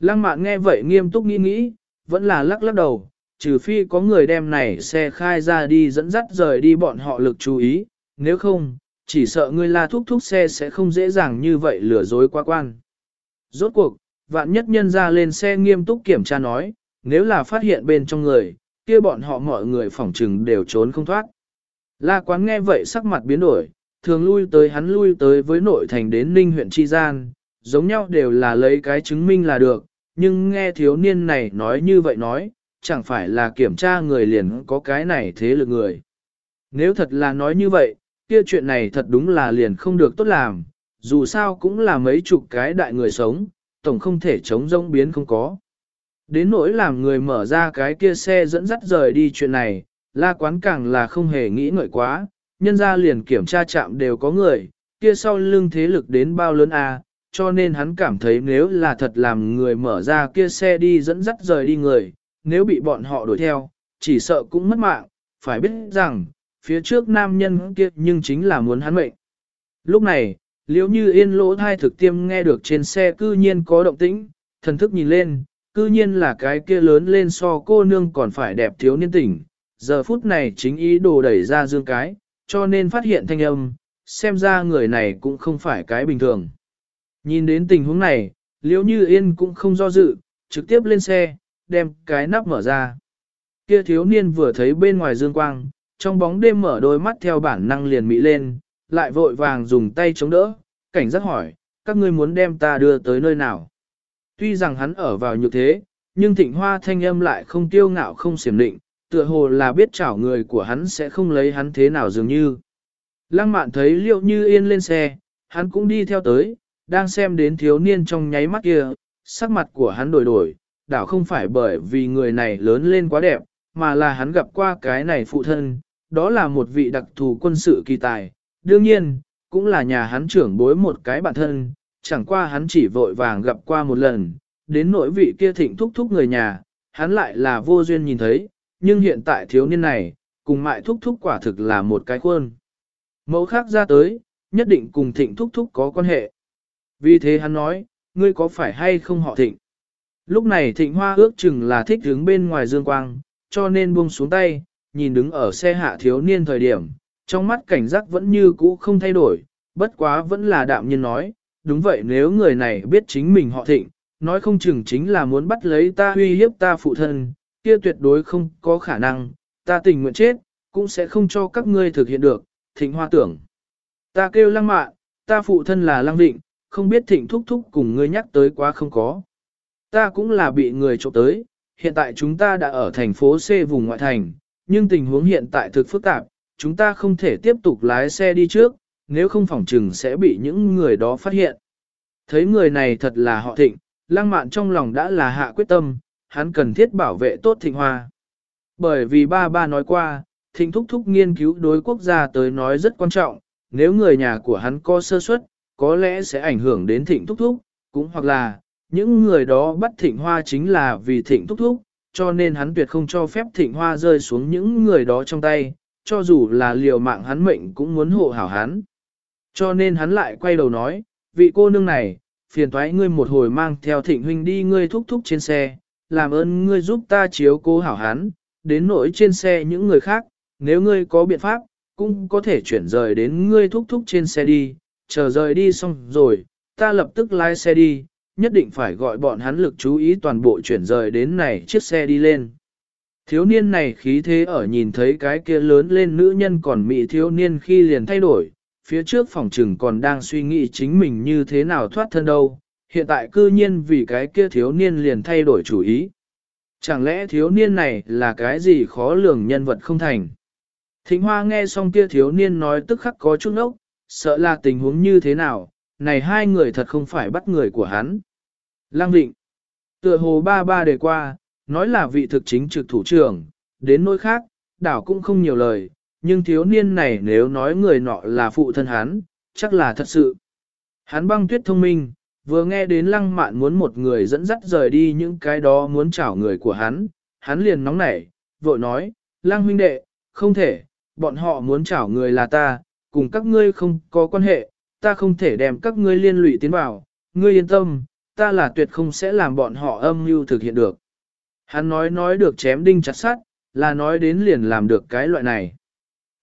Lăng mạn nghe vậy nghiêm túc nghĩ nghĩ, vẫn là lắc lắc đầu, trừ phi có người đem này xe khai ra đi dẫn dắt rời đi bọn họ lực chú ý, nếu không, chỉ sợ ngươi la thúc thúc xe sẽ không dễ dàng như vậy lừa dối qua quan. Rốt cuộc, vạn nhất nhân ra lên xe nghiêm túc kiểm tra nói, nếu là phát hiện bên trong người, kia bọn họ mọi người phỏng trừng đều trốn không thoát. La quán nghe vậy sắc mặt biến đổi, thường lui tới hắn lui tới với nội thành đến ninh huyện Chi Gian, giống nhau đều là lấy cái chứng minh là được, nhưng nghe thiếu niên này nói như vậy nói, chẳng phải là kiểm tra người liền có cái này thế lực người. Nếu thật là nói như vậy, kia chuyện này thật đúng là liền không được tốt làm, dù sao cũng là mấy chục cái đại người sống, tổng không thể chống rông biến không có. Đến nỗi làm người mở ra cái kia xe dẫn dắt rời đi chuyện này, la quán càng là không hề nghĩ ngợi quá, nhân ra liền kiểm tra chạm đều có người, kia sau lưng thế lực đến bao lớn a à, cho nên hắn cảm thấy nếu là thật làm người mở ra kia xe đi dẫn dắt rời đi người, nếu bị bọn họ đuổi theo, chỉ sợ cũng mất mạng, phải biết rằng, phía trước nam nhân kia nhưng chính là muốn hắn mệnh. Lúc này, liếu như yên lỗ thai thực tiêm nghe được trên xe cư nhiên có động tĩnh, thần thức nhìn lên, cư nhiên là cái kia lớn lên so cô nương còn phải đẹp thiếu niên tỉnh, giờ phút này chính ý đồ đẩy ra dương cái, cho nên phát hiện thanh âm, xem ra người này cũng không phải cái bình thường. Nhìn đến tình huống này, liễu như yên cũng không do dự, trực tiếp lên xe, đem cái nắp mở ra. Kia thiếu niên vừa thấy bên ngoài dương quang, trong bóng đêm mở đôi mắt theo bản năng liền mị lên, lại vội vàng dùng tay chống đỡ, cảnh giác hỏi, các ngươi muốn đem ta đưa tới nơi nào. Tuy rằng hắn ở vào như thế, nhưng thịnh hoa thanh âm lại không tiêu ngạo không xiểm định, tựa hồ là biết chảo người của hắn sẽ không lấy hắn thế nào dường như. Lăng mạn thấy liệu như yên lên xe, hắn cũng đi theo tới, đang xem đến thiếu niên trong nháy mắt kia, sắc mặt của hắn đổi đổi, đảo không phải bởi vì người này lớn lên quá đẹp, mà là hắn gặp qua cái này phụ thân, đó là một vị đặc thù quân sự kỳ tài, đương nhiên, cũng là nhà hắn trưởng bối một cái bản thân, chẳng qua hắn chỉ vội vàng gặp qua một lần, đến nỗi vị kia thịnh thúc thúc người nhà, hắn lại là vô duyên nhìn thấy, nhưng hiện tại thiếu niên này, cùng mại thúc thúc quả thực là một cái khuôn. Mẫu khác ra tới, nhất định cùng thịnh thúc thúc có quan hệ. Vì thế hắn nói, ngươi có phải hay không họ thịnh? Lúc này thịnh hoa ước chừng là thích đứng bên ngoài dương quang, cho nên buông xuống tay, nhìn đứng ở xe hạ thiếu niên thời điểm, trong mắt cảnh giác vẫn như cũ không thay đổi, bất quá vẫn là đạm nhiên nói, đúng vậy nếu người này biết chính mình họ thịnh, nói không chừng chính là muốn bắt lấy ta uy hiếp ta phụ thân, kia tuyệt đối không có khả năng, ta tình nguyện chết, cũng sẽ không cho các ngươi thực hiện được, thịnh hoa tưởng. Ta kêu lăng mạ, ta phụ thân là lăng định, không biết thịnh thúc thúc cùng ngươi nhắc tới quá không có. Ta cũng là bị người trộm tới, hiện tại chúng ta đã ở thành phố C vùng ngoại thành, nhưng tình huống hiện tại thực phức tạp, chúng ta không thể tiếp tục lái xe đi trước, nếu không phòng trừng sẽ bị những người đó phát hiện. Thấy người này thật là họ thịnh, lăng mạn trong lòng đã là hạ quyết tâm, hắn cần thiết bảo vệ tốt thịnh hoa. Bởi vì ba ba nói qua, thịnh thúc thúc nghiên cứu đối quốc gia tới nói rất quan trọng, nếu người nhà của hắn có sơ suất, có lẽ sẽ ảnh hưởng đến thịnh thúc thúc, cũng hoặc là, những người đó bắt thịnh hoa chính là vì thịnh thúc thúc, cho nên hắn tuyệt không cho phép thịnh hoa rơi xuống những người đó trong tay, cho dù là liều mạng hắn mệnh cũng muốn hộ hảo hắn. Cho nên hắn lại quay đầu nói, vị cô nương này, phiền thoái ngươi một hồi mang theo thịnh huynh đi ngươi thúc thúc trên xe, làm ơn ngươi giúp ta chiếu cố hảo hán, đến nỗi trên xe những người khác, nếu ngươi có biện pháp, cũng có thể chuyển rời đến ngươi thúc thúc trên xe đi, chờ rời đi xong rồi, ta lập tức lái xe đi, nhất định phải gọi bọn hắn lực chú ý toàn bộ chuyển rời đến này chiếc xe đi lên. Thiếu niên này khí thế ở nhìn thấy cái kia lớn lên nữ nhân còn mỹ thiếu niên khi liền thay đổi, phía trước phòng trừng còn đang suy nghĩ chính mình như thế nào thoát thân đâu, hiện tại cư nhiên vì cái kia thiếu niên liền thay đổi chủ ý. Chẳng lẽ thiếu niên này là cái gì khó lường nhân vật không thành? thính Hoa nghe xong kia thiếu niên nói tức khắc có chút ốc, sợ là tình huống như thế nào, này hai người thật không phải bắt người của hắn. Lăng định tựa hồ ba ba đề qua, nói là vị thực chính trực thủ trưởng, đến nỗi khác, đảo cũng không nhiều lời, nhưng thiếu niên này nếu nói người nọ là phụ thân hắn, chắc là thật sự. Hắn băng tuyết thông minh, vừa nghe đến lăng mạn muốn một người dẫn dắt rời đi những cái đó muốn chảo người của hắn, hắn liền nóng nảy, vội nói, lăng huynh đệ, không thể, bọn họ muốn chảo người là ta, cùng các ngươi không có quan hệ, ta không thể đem các ngươi liên lụy tiến vào, ngươi yên tâm, ta là tuyệt không sẽ làm bọn họ âm mưu thực hiện được. Hắn nói nói được chém đinh chặt sắt, là nói đến liền làm được cái loại này.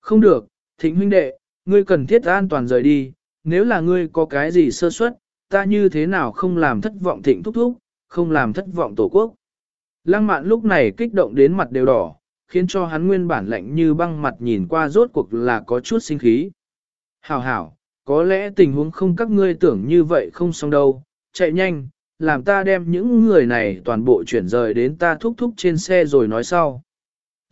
Không được, thịnh huynh đệ, ngươi cần thiết an toàn rời đi, nếu là ngươi có cái gì sơ suất, ta như thế nào không làm thất vọng thịnh thúc thúc, không làm thất vọng tổ quốc. Lăng mạn lúc này kích động đến mặt đều đỏ, khiến cho hắn nguyên bản lạnh như băng mặt nhìn qua rốt cuộc là có chút sinh khí. Hảo hảo, có lẽ tình huống không các ngươi tưởng như vậy không xong đâu, chạy nhanh, làm ta đem những người này toàn bộ chuyển rời đến ta thúc thúc trên xe rồi nói sau.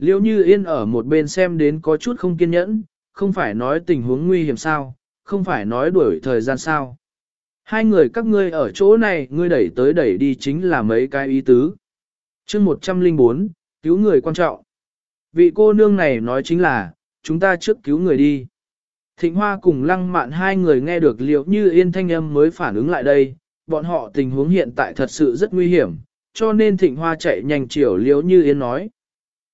Liêu như yên ở một bên xem đến có chút không kiên nhẫn, không phải nói tình huống nguy hiểm sao, không phải nói đuổi thời gian sao. Hai người các ngươi ở chỗ này, ngươi đẩy tới đẩy đi chính là mấy cái ý tứ. chương 104, cứu người quan trọng. Vị cô nương này nói chính là, chúng ta trước cứu người đi. Thịnh Hoa cùng lăng mạn hai người nghe được liệu như yên thanh âm mới phản ứng lại đây, bọn họ tình huống hiện tại thật sự rất nguy hiểm, cho nên thịnh hoa chạy nhanh chiều liễu như yên nói.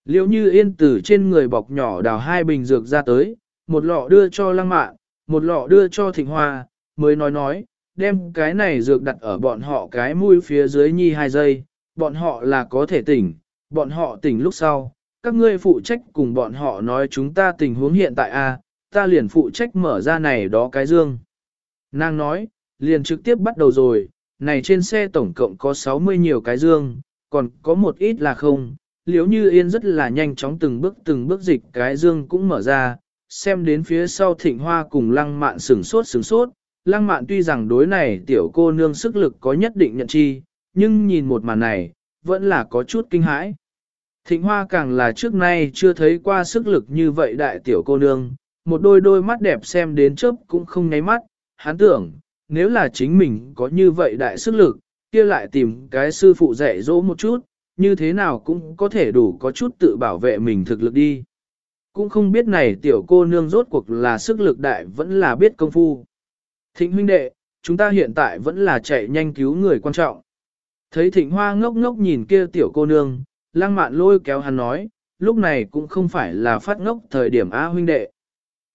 Liễu như yên từ trên người bọc nhỏ đào hai bình dược ra tới, một lọ đưa cho lăng mạn, một lọ đưa cho thịnh hoa, mới nói nói, đem cái này dược đặt ở bọn họ cái mũi phía dưới nhi hai giây, bọn họ là có thể tỉnh, bọn họ tỉnh lúc sau, các ngươi phụ trách cùng bọn họ nói chúng ta tình huống hiện tại a, ta liền phụ trách mở ra này đó cái dương. Nàng nói, liền trực tiếp bắt đầu rồi, này trên xe tổng cộng có 60 nhiều cái dương, còn có một ít là không, liếu như yên rất là nhanh chóng từng bước từng bước dịch cái dương cũng mở ra, xem đến phía sau thịnh hoa cùng lăng mạn sửng sốt sửng sốt, lăng mạn tuy rằng đối này tiểu cô nương sức lực có nhất định nhận chi, nhưng nhìn một màn này, vẫn là có chút kinh hãi. Thịnh hoa càng là trước nay chưa thấy qua sức lực như vậy đại tiểu cô nương, một đôi đôi mắt đẹp xem đến chớp cũng không nháy mắt, hắn tưởng, nếu là chính mình có như vậy đại sức lực, kia lại tìm cái sư phụ dạy dỗ một chút, như thế nào cũng có thể đủ có chút tự bảo vệ mình thực lực đi. Cũng không biết này tiểu cô nương rốt cuộc là sức lực đại vẫn là biết công phu. Thịnh huynh đệ, chúng ta hiện tại vẫn là chạy nhanh cứu người quan trọng. Thấy thịnh hoa ngốc ngốc nhìn kia tiểu cô nương, lang mạn lôi kéo hắn nói, lúc này cũng không phải là phát ngốc thời điểm A huynh đệ.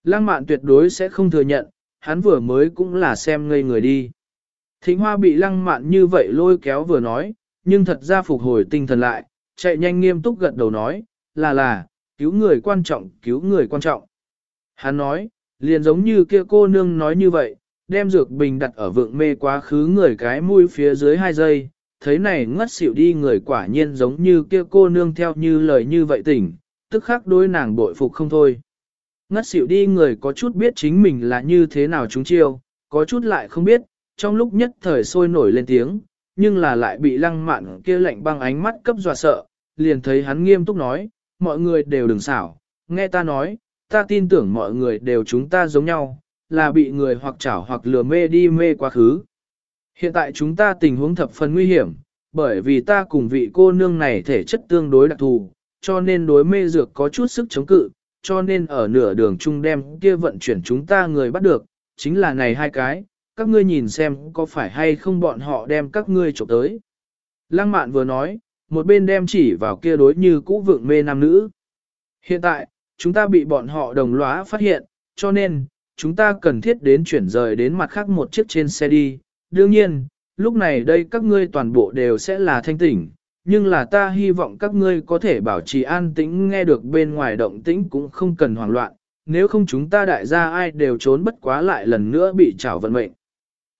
Lang mạn tuyệt đối sẽ không thừa nhận, hắn vừa mới cũng là xem ngây người đi. Thịnh hoa bị lăng mạn như vậy lôi kéo vừa nói, nhưng thật ra phục hồi tinh thần lại, chạy nhanh nghiêm túc gật đầu nói, là là, cứu người quan trọng, cứu người quan trọng. Hắn nói, liền giống như kia cô nương nói như vậy, đem dược bình đặt ở vượng mê quá khứ người cái mũi phía dưới hai giây, thấy này ngất xỉu đi người quả nhiên giống như kia cô nương theo như lời như vậy tỉnh, tức khắc đối nàng bội phục không thôi. Ngất xỉu đi người có chút biết chính mình là như thế nào chúng chiêu, có chút lại không biết, trong lúc nhất thời sôi nổi lên tiếng, nhưng là lại bị lăng mạn kia lạnh băng ánh mắt cấp dọa sợ, liền thấy hắn nghiêm túc nói, mọi người đều đừng xảo, nghe ta nói, ta tin tưởng mọi người đều chúng ta giống nhau, là bị người hoặc chảo hoặc lừa mê đi mê quá khứ. Hiện tại chúng ta tình huống thập phần nguy hiểm, bởi vì ta cùng vị cô nương này thể chất tương đối đặc thù, cho nên đối mê dược có chút sức chống cự, cho nên ở nửa đường chung đem kia vận chuyển chúng ta người bắt được, chính là này hai cái, các ngươi nhìn xem có phải hay không bọn họ đem các ngươi trộm tới. Lăng mạn vừa nói, một bên đem chỉ vào kia đối như cũ vượng mê nam nữ. Hiện tại, chúng ta bị bọn họ đồng lóa phát hiện, cho nên, chúng ta cần thiết đến chuyển rời đến mặt khác một chiếc trên xe đi. Đương nhiên, lúc này đây các ngươi toàn bộ đều sẽ là thanh tỉnh, nhưng là ta hy vọng các ngươi có thể bảo trì an tĩnh nghe được bên ngoài động tĩnh cũng không cần hoảng loạn, nếu không chúng ta đại gia ai đều trốn bất quá lại lần nữa bị trảo vận mệnh.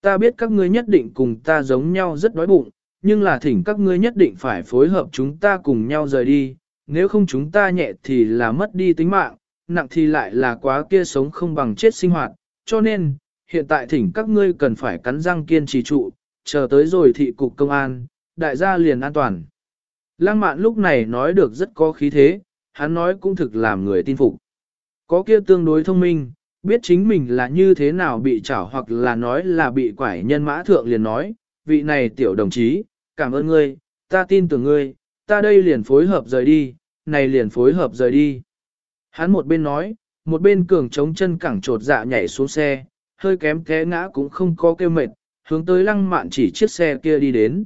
Ta biết các ngươi nhất định cùng ta giống nhau rất đói bụng, nhưng là thỉnh các ngươi nhất định phải phối hợp chúng ta cùng nhau rời đi, nếu không chúng ta nhẹ thì là mất đi tính mạng, nặng thì lại là quá kia sống không bằng chết sinh hoạt, cho nên, hiện tại thỉnh các ngươi cần phải cắn răng kiên trì trụ, chờ tới rồi thị cục công an, đại gia liền an toàn. Lăng mạn lúc này nói được rất có khí thế, hắn nói cũng thực làm người tin phục. Có kia tương đối thông minh, biết chính mình là như thế nào bị chảo hoặc là nói là bị quải nhân mã thượng liền nói, vị này tiểu đồng chí, cảm ơn ngươi, ta tin tưởng ngươi, ta đây liền phối hợp rời đi, này liền phối hợp rời đi. Hắn một bên nói, một bên cường chống chân cẳng trột dạ nhảy xuống xe, hơi kém té ngã cũng không có kêu mệt, hướng tới lăng mạn chỉ chiếc xe kia đi đến.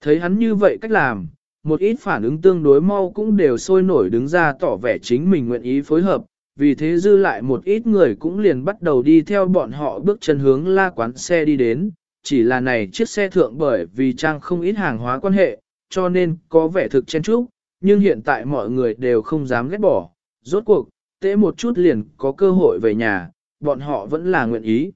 Thấy hắn như vậy cách làm, một ít phản ứng tương đối mau cũng đều sôi nổi đứng ra tỏ vẻ chính mình nguyện ý phối hợp, vì thế dư lại một ít người cũng liền bắt đầu đi theo bọn họ bước chân hướng la quán xe đi đến, chỉ là này chiếc xe thượng bởi vì trang không ít hàng hóa quan hệ, cho nên có vẻ thực chen chúc, nhưng hiện tại mọi người đều không dám ghét bỏ, rốt cuộc, tễ một chút liền có cơ hội về nhà, bọn họ vẫn là nguyện ý.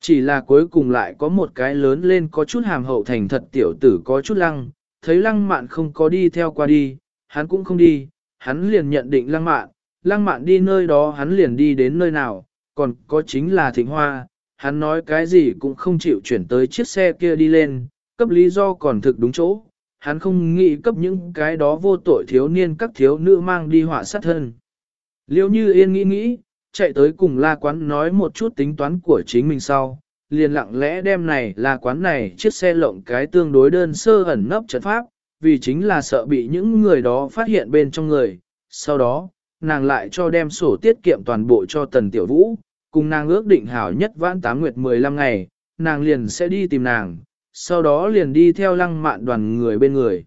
Chỉ là cuối cùng lại có một cái lớn lên có chút hàm hậu thành thật tiểu tử có chút lăng, thấy lăng mạn không có đi theo qua đi, hắn cũng không đi, hắn liền nhận định lăng mạn, lăng mạn đi nơi đó hắn liền đi đến nơi nào, còn có chính là thịnh hoa, hắn nói cái gì cũng không chịu chuyển tới chiếc xe kia đi lên, cấp lý do còn thực đúng chỗ, hắn không nghĩ cấp những cái đó vô tội thiếu niên các thiếu nữ mang đi họa sát thân. Liêu như yên nghĩ nghĩ, chạy tới cùng la quán nói một chút tính toán của chính mình sau, liền lặng lẽ đem này là quán này chiếc xe lộng cái tương đối đơn sơ ẩn nấp trận pháp, vì chính là sợ bị những người đó phát hiện bên trong người. Sau đó, nàng lại cho đem sổ tiết kiệm toàn bộ cho Tần Tiểu Vũ, cùng nàng ước định hảo nhất vãn tám nguyệt 15 ngày, nàng liền sẽ đi tìm nàng, sau đó liền đi theo lăng mạn đoàn người bên người.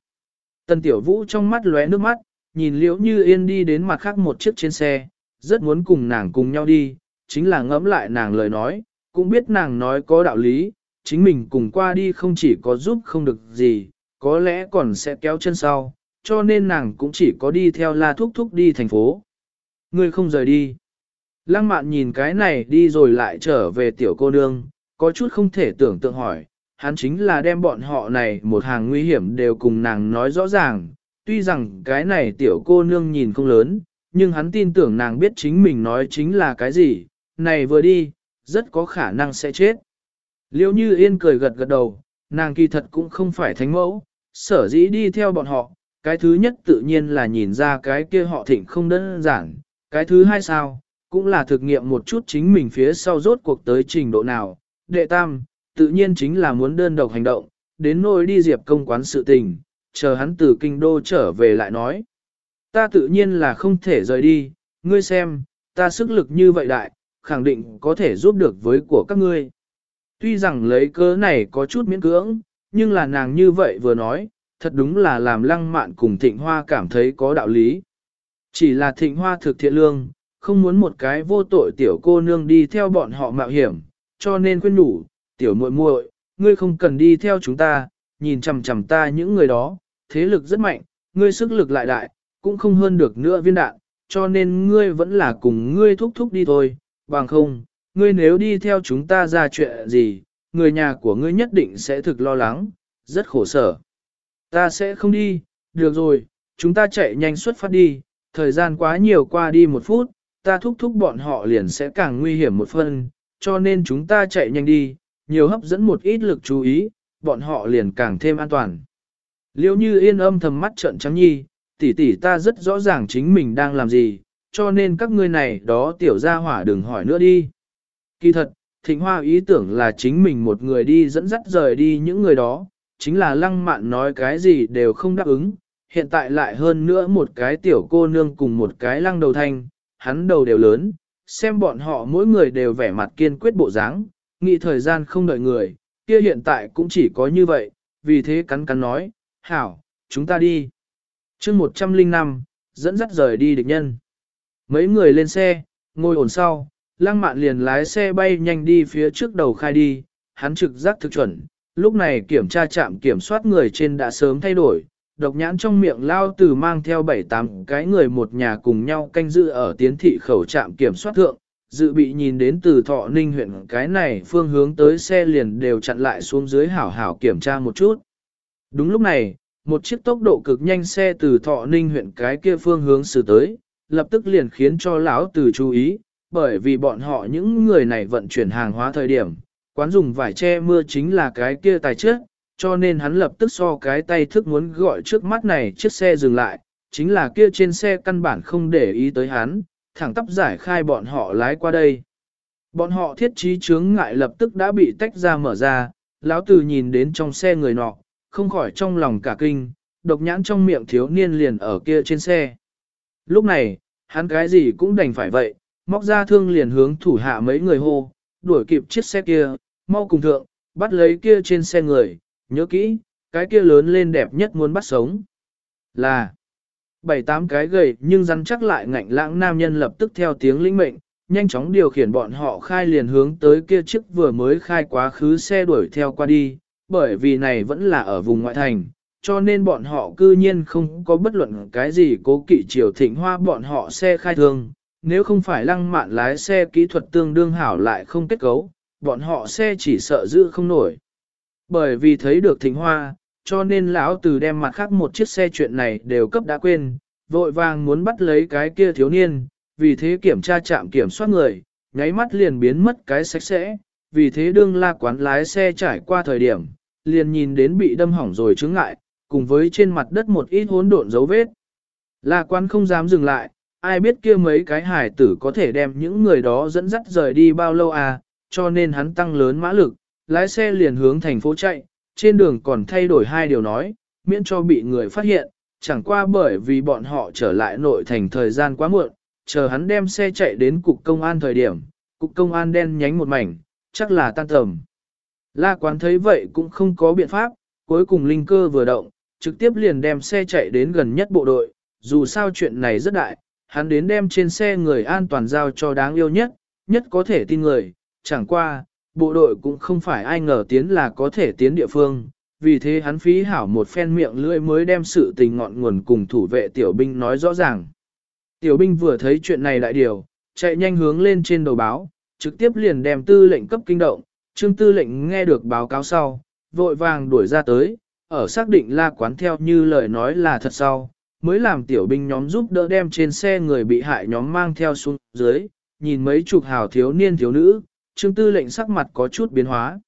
Tần Tiểu Vũ trong mắt lóe nước mắt, nhìn liễu như yên đi đến mặt khác một chiếc trên xe, rất muốn cùng nàng cùng nhau đi, chính là ngẫm lại nàng lời nói, cũng biết nàng nói có đạo lý, chính mình cùng qua đi không chỉ có giúp không được gì, có lẽ còn sẽ kéo chân sau, cho nên nàng cũng chỉ có đi theo la thúc thúc đi thành phố. Ngươi không rời đi. Lăng mạn nhìn cái này đi rồi lại trở về tiểu cô nương, có chút không thể tưởng tượng hỏi, hắn chính là đem bọn họ này một hàng nguy hiểm đều cùng nàng nói rõ ràng, tuy rằng cái này tiểu cô nương nhìn không lớn, nhưng hắn tin tưởng nàng biết chính mình nói chính là cái gì, này vừa đi, rất có khả năng sẽ chết. Liêu như yên cười gật gật đầu, nàng kỳ thật cũng không phải thánh mẫu, sở dĩ đi theo bọn họ, cái thứ nhất tự nhiên là nhìn ra cái kia họ thịnh không đơn giản, cái thứ hai sao, cũng là thực nghiệm một chút chính mình phía sau rốt cuộc tới trình độ nào. Đệ tam, tự nhiên chính là muốn đơn độc hành động, đến nôi đi diệp công quán sự tình, chờ hắn từ kinh đô trở về lại nói. Ta tự nhiên là không thể rời đi, ngươi xem, ta sức lực như vậy đại, khẳng định có thể giúp được với của các ngươi. Tuy rằng lấy cớ này có chút miễn cưỡng, nhưng là nàng như vậy vừa nói, thật đúng là làm lăng mạn cùng thịnh hoa cảm thấy có đạo lý. Chỉ là thịnh hoa thực thiện lương, không muốn một cái vô tội tiểu cô nương đi theo bọn họ mạo hiểm, cho nên khuyên nhủ, tiểu muội muội, ngươi không cần đi theo chúng ta, nhìn chằm chằm ta những người đó, thế lực rất mạnh, ngươi sức lực lại đại, cũng không hơn được nữa viên đạn, cho nên ngươi vẫn là cùng ngươi thúc thúc đi thôi, bằng không, ngươi nếu đi theo chúng ta ra chuyện gì, người nhà của ngươi nhất định sẽ thực lo lắng, rất khổ sở. Ta sẽ không đi, được rồi, chúng ta chạy nhanh xuất phát đi, thời gian quá nhiều qua đi một phút, ta thúc thúc bọn họ liền sẽ càng nguy hiểm một phần, cho nên chúng ta chạy nhanh đi, nhiều hấp dẫn một ít lực chú ý, bọn họ liền càng thêm an toàn. Liêu như yên âm thầm mắt trợn trắng nhi, tỷ tỷ ta rất rõ ràng chính mình đang làm gì, cho nên các ngươi này đó tiểu gia hỏa đừng hỏi nữa đi. Kỳ thật, thịnh hoa ý tưởng là chính mình một người đi dẫn dắt rời đi những người đó, chính là lăng mạn nói cái gì đều không đáp ứng, hiện tại lại hơn nữa một cái tiểu cô nương cùng một cái lăng đầu thanh, hắn đầu đều lớn, xem bọn họ mỗi người đều vẻ mặt kiên quyết bộ dáng, nghĩ thời gian không đợi người, kia hiện tại cũng chỉ có như vậy, vì thế cắn cắn nói, hảo, chúng ta đi. chương 105, dẫn dắt rời đi địch nhân. Mấy người lên xe, ngồi ổn sau, lăng mạn liền lái xe bay nhanh đi phía trước đầu khai đi, hắn trực giác thực chuẩn, lúc này kiểm tra trạm kiểm soát người trên đã sớm thay đổi, độc nhãn trong miệng lao từ mang theo 7-8 cái người một nhà cùng nhau canh giữ ở tiến thị khẩu trạm kiểm soát thượng, dự bị nhìn đến từ thọ ninh huyện cái này phương hướng tới xe liền đều chặn lại xuống dưới hảo hảo kiểm tra một chút. Đúng lúc này, một chiếc tốc độ cực nhanh xe từ thọ ninh huyện cái kia phương hướng xử tới, lập tức liền khiến cho lão từ chú ý, bởi vì bọn họ những người này vận chuyển hàng hóa thời điểm, quán dùng vải che mưa chính là cái kia tài trước, cho nên hắn lập tức so cái tay thức muốn gọi trước mắt này chiếc xe dừng lại, chính là kia trên xe căn bản không để ý tới hắn, thẳng tắp giải khai bọn họ lái qua đây. Bọn họ thiết trí chướng ngại lập tức đã bị tách ra mở ra, lão tử nhìn đến trong xe người nọ, không khỏi trong lòng cả kinh, độc nhãn trong miệng thiếu niên liền ở kia trên xe. Lúc này, hắn cái gì cũng đành phải vậy, móc ra thương liền hướng thủ hạ mấy người hô, đuổi kịp chiếc xe kia, mau cùng thượng, bắt lấy kia trên xe người, nhớ kỹ, cái kia lớn lên đẹp nhất muốn bắt sống. Là, bảy tám cái gầy nhưng rắn chắc lại ngạnh lãng nam nhân lập tức theo tiếng lĩnh mệnh, nhanh chóng điều khiển bọn họ khai liền hướng tới kia chiếc vừa mới khai quá khứ xe đuổi theo qua đi, bởi vì này vẫn là ở vùng ngoại thành, cho nên bọn họ cư nhiên không có bất luận cái gì cố kỵ chiều thịnh hoa bọn họ xe khai thương. Nếu không phải lăng mạn lái xe kỹ thuật tương đương hảo lại không kết cấu, bọn họ xe chỉ sợ giữ không nổi. Bởi vì thấy được thịnh hoa, cho nên lão từ đem mặt khác một chiếc xe chuyện này đều cấp đã quên, vội vàng muốn bắt lấy cái kia thiếu niên, vì thế kiểm tra chạm kiểm soát người, nháy mắt liền biến mất cái sạch sẽ, vì thế đương la quán lái xe trải qua thời điểm, liền nhìn đến bị đâm hỏng rồi chứng ngại, cùng với trên mặt đất một ít hỗn độn dấu vết. La quán không dám dừng lại, ai biết kia mấy cái hải tử có thể đem những người đó dẫn dắt rời đi bao lâu à, cho nên hắn tăng lớn mã lực, lái xe liền hướng thành phố chạy, trên đường còn thay đổi hai điều nói, miễn cho bị người phát hiện, chẳng qua bởi vì bọn họ trở lại nội thành thời gian quá muộn, chờ hắn đem xe chạy đến cục công an thời điểm, cục công an đen nhánh một mảnh, chắc là tan tầm. La quán thấy vậy cũng không có biện pháp, cuối cùng linh cơ vừa động, trực tiếp liền đem xe chạy đến gần nhất bộ đội, dù sao chuyện này rất đại, hắn đến đem trên xe người an toàn giao cho đáng yêu nhất, nhất có thể tin người, chẳng qua, bộ đội cũng không phải ai ngờ tiến là có thể tiến địa phương, vì thế hắn phí hảo một phen miệng lưỡi mới đem sự tình ngọn nguồn cùng thủ vệ tiểu binh nói rõ ràng. Tiểu binh vừa thấy chuyện này đại điều, chạy nhanh hướng lên trên đầu báo, trực tiếp liền đem tư lệnh cấp kinh động, trương tư lệnh nghe được báo cáo sau, vội vàng đuổi ra tới, ở xác định la quán theo như lời nói là thật sau, mới làm tiểu binh nhóm giúp đỡ đem trên xe người bị hại nhóm mang theo xuống dưới, nhìn mấy chục hào thiếu niên thiếu nữ, trương tư lệnh sắc mặt có chút biến hóa.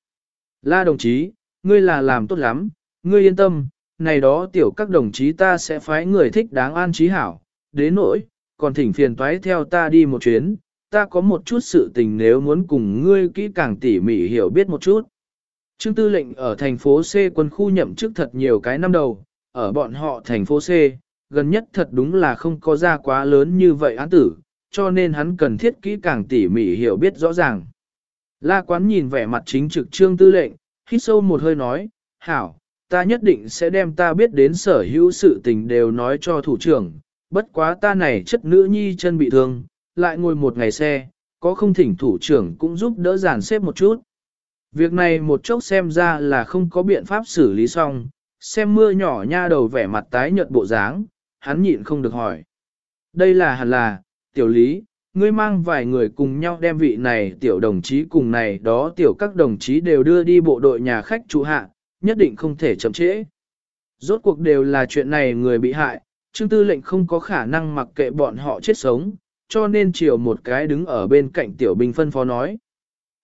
La đồng chí, ngươi là làm tốt lắm, ngươi yên tâm, này đó tiểu các đồng chí ta sẽ phái người thích đáng an trí hảo, đến nỗi, còn thỉnh phiền toái theo ta đi một chuyến, ta có một chút sự tình nếu muốn cùng ngươi kỹ càng tỉ mỉ hiểu biết một chút. Trương tư lệnh ở thành phố C quân khu nhậm chức thật nhiều cái năm đầu, ở bọn họ thành phố C, gần nhất thật đúng là không có ra quá lớn như vậy án tử, cho nên hắn cần thiết kỹ càng tỉ mỉ hiểu biết rõ ràng. La quán nhìn vẻ mặt chính trực trương tư lệnh, hít sâu một hơi nói, hảo, ta nhất định sẽ đem ta biết đến sở hữu sự tình đều nói cho thủ trưởng, bất quá ta này chất nữ nhi chân bị thương, lại ngồi một ngày xe, có không thỉnh thủ trưởng cũng giúp đỡ giàn xếp một chút. Việc này một chốc xem ra là không có biện pháp xử lý xong, xem mưa nhỏ nha đầu vẻ mặt tái nhợt bộ dáng, hắn nhịn không được hỏi. Đây là hẳn là, tiểu lý, ngươi mang vài người cùng nhau đem vị này tiểu đồng chí cùng này đó tiểu các đồng chí đều đưa đi bộ đội nhà khách trụ hạ, nhất định không thể chậm trễ. Rốt cuộc đều là chuyện này người bị hại, Trương Tư lệnh không có khả năng mặc kệ bọn họ chết sống, cho nên chiều một cái đứng ở bên cạnh tiểu binh phân phó nói.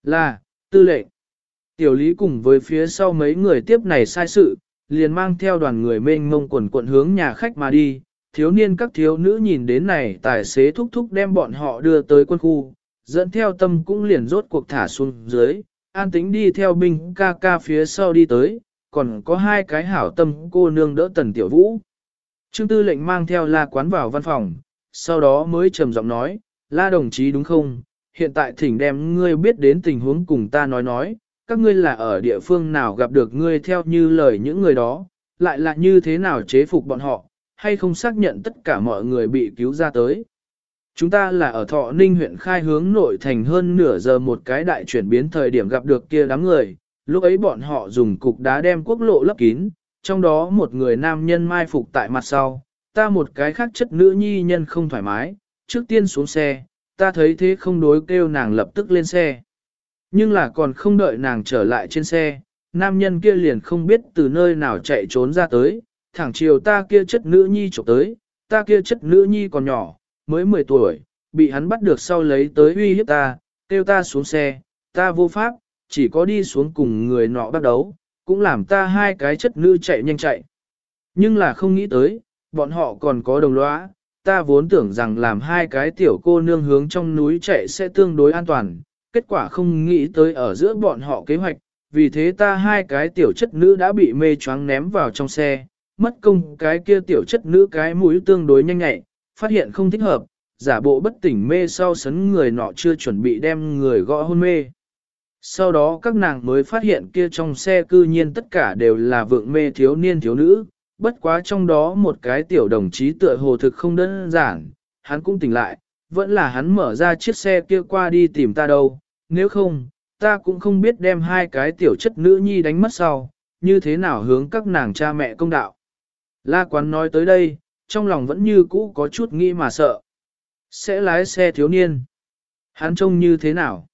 Là, Tư lệnh. Tiểu lý cùng với phía sau mấy người tiếp này sai sự, liền mang theo đoàn người mênh mông quần quận hướng nhà khách mà đi, thiếu niên các thiếu nữ nhìn đến này tài xế thúc thúc đem bọn họ đưa tới quân khu, dẫn theo tâm cũng liền rốt cuộc thả xuống dưới, an tính đi theo binh ca ca phía sau đi tới, còn có hai cái hảo tâm cô nương đỡ tần tiểu vũ. Trương tư lệnh mang theo la quán vào văn phòng, sau đó mới trầm giọng nói, la đồng chí đúng không, hiện tại thỉnh đem ngươi biết đến tình huống cùng ta nói nói, các ngươi là ở địa phương nào gặp được ngươi theo như lời những người đó, lại là như thế nào chế phục bọn họ, hay không xác nhận tất cả mọi người bị cứu ra tới. Chúng ta là ở Thọ Ninh huyện khai hướng nội thành hơn nửa giờ một cái đại chuyển biến thời điểm gặp được kia đám người, lúc ấy bọn họ dùng cục đá đem quốc lộ lấp kín, trong đó một người nam nhân mai phục tại mặt sau, ta một cái khác chất nữ nhi nhân không thoải mái, trước tiên xuống xe, ta thấy thế không đối kêu nàng lập tức lên xe. Nhưng là còn không đợi nàng trở lại trên xe, nam nhân kia liền không biết từ nơi nào chạy trốn ra tới, thẳng chiều ta kia chất nữ nhi chụp tới, ta kia chất nữ nhi còn nhỏ, mới 10 tuổi, bị hắn bắt được sau lấy tới uy hiếp ta, kêu ta xuống xe, ta vô pháp, chỉ có đi xuống cùng người nọ bắt đấu, cũng làm ta hai cái chất nữ chạy nhanh chạy. Nhưng là không nghĩ tới, bọn họ còn có đồng lõa, ta vốn tưởng rằng làm hai cái tiểu cô nương hướng trong núi chạy sẽ tương đối an toàn, kết quả không nghĩ tới ở giữa bọn họ kế hoạch, vì thế ta hai cái tiểu chất nữ đã bị mê choáng ném vào trong xe, mất công cái kia tiểu chất nữ cái mũi tương đối nhanh nhạy, phát hiện không thích hợp, giả bộ bất tỉnh mê sau sấn người nọ chưa chuẩn bị đem người gõ hôn mê. Sau đó các nàng mới phát hiện kia trong xe cư nhiên tất cả đều là vượng mê thiếu niên thiếu nữ, bất quá trong đó một cái tiểu đồng chí tựa hồ thực không đơn giản, hắn cũng tỉnh lại, vẫn là hắn mở ra chiếc xe kia qua đi tìm ta đâu, nếu không, ta cũng không biết đem hai cái tiểu chất nữ nhi đánh mất sau, như thế nào hướng các nàng cha mẹ công đạo. La quán nói tới đây, trong lòng vẫn như cũ có chút nghĩ mà sợ. Sẽ lái xe thiếu niên. Hắn trông như thế nào?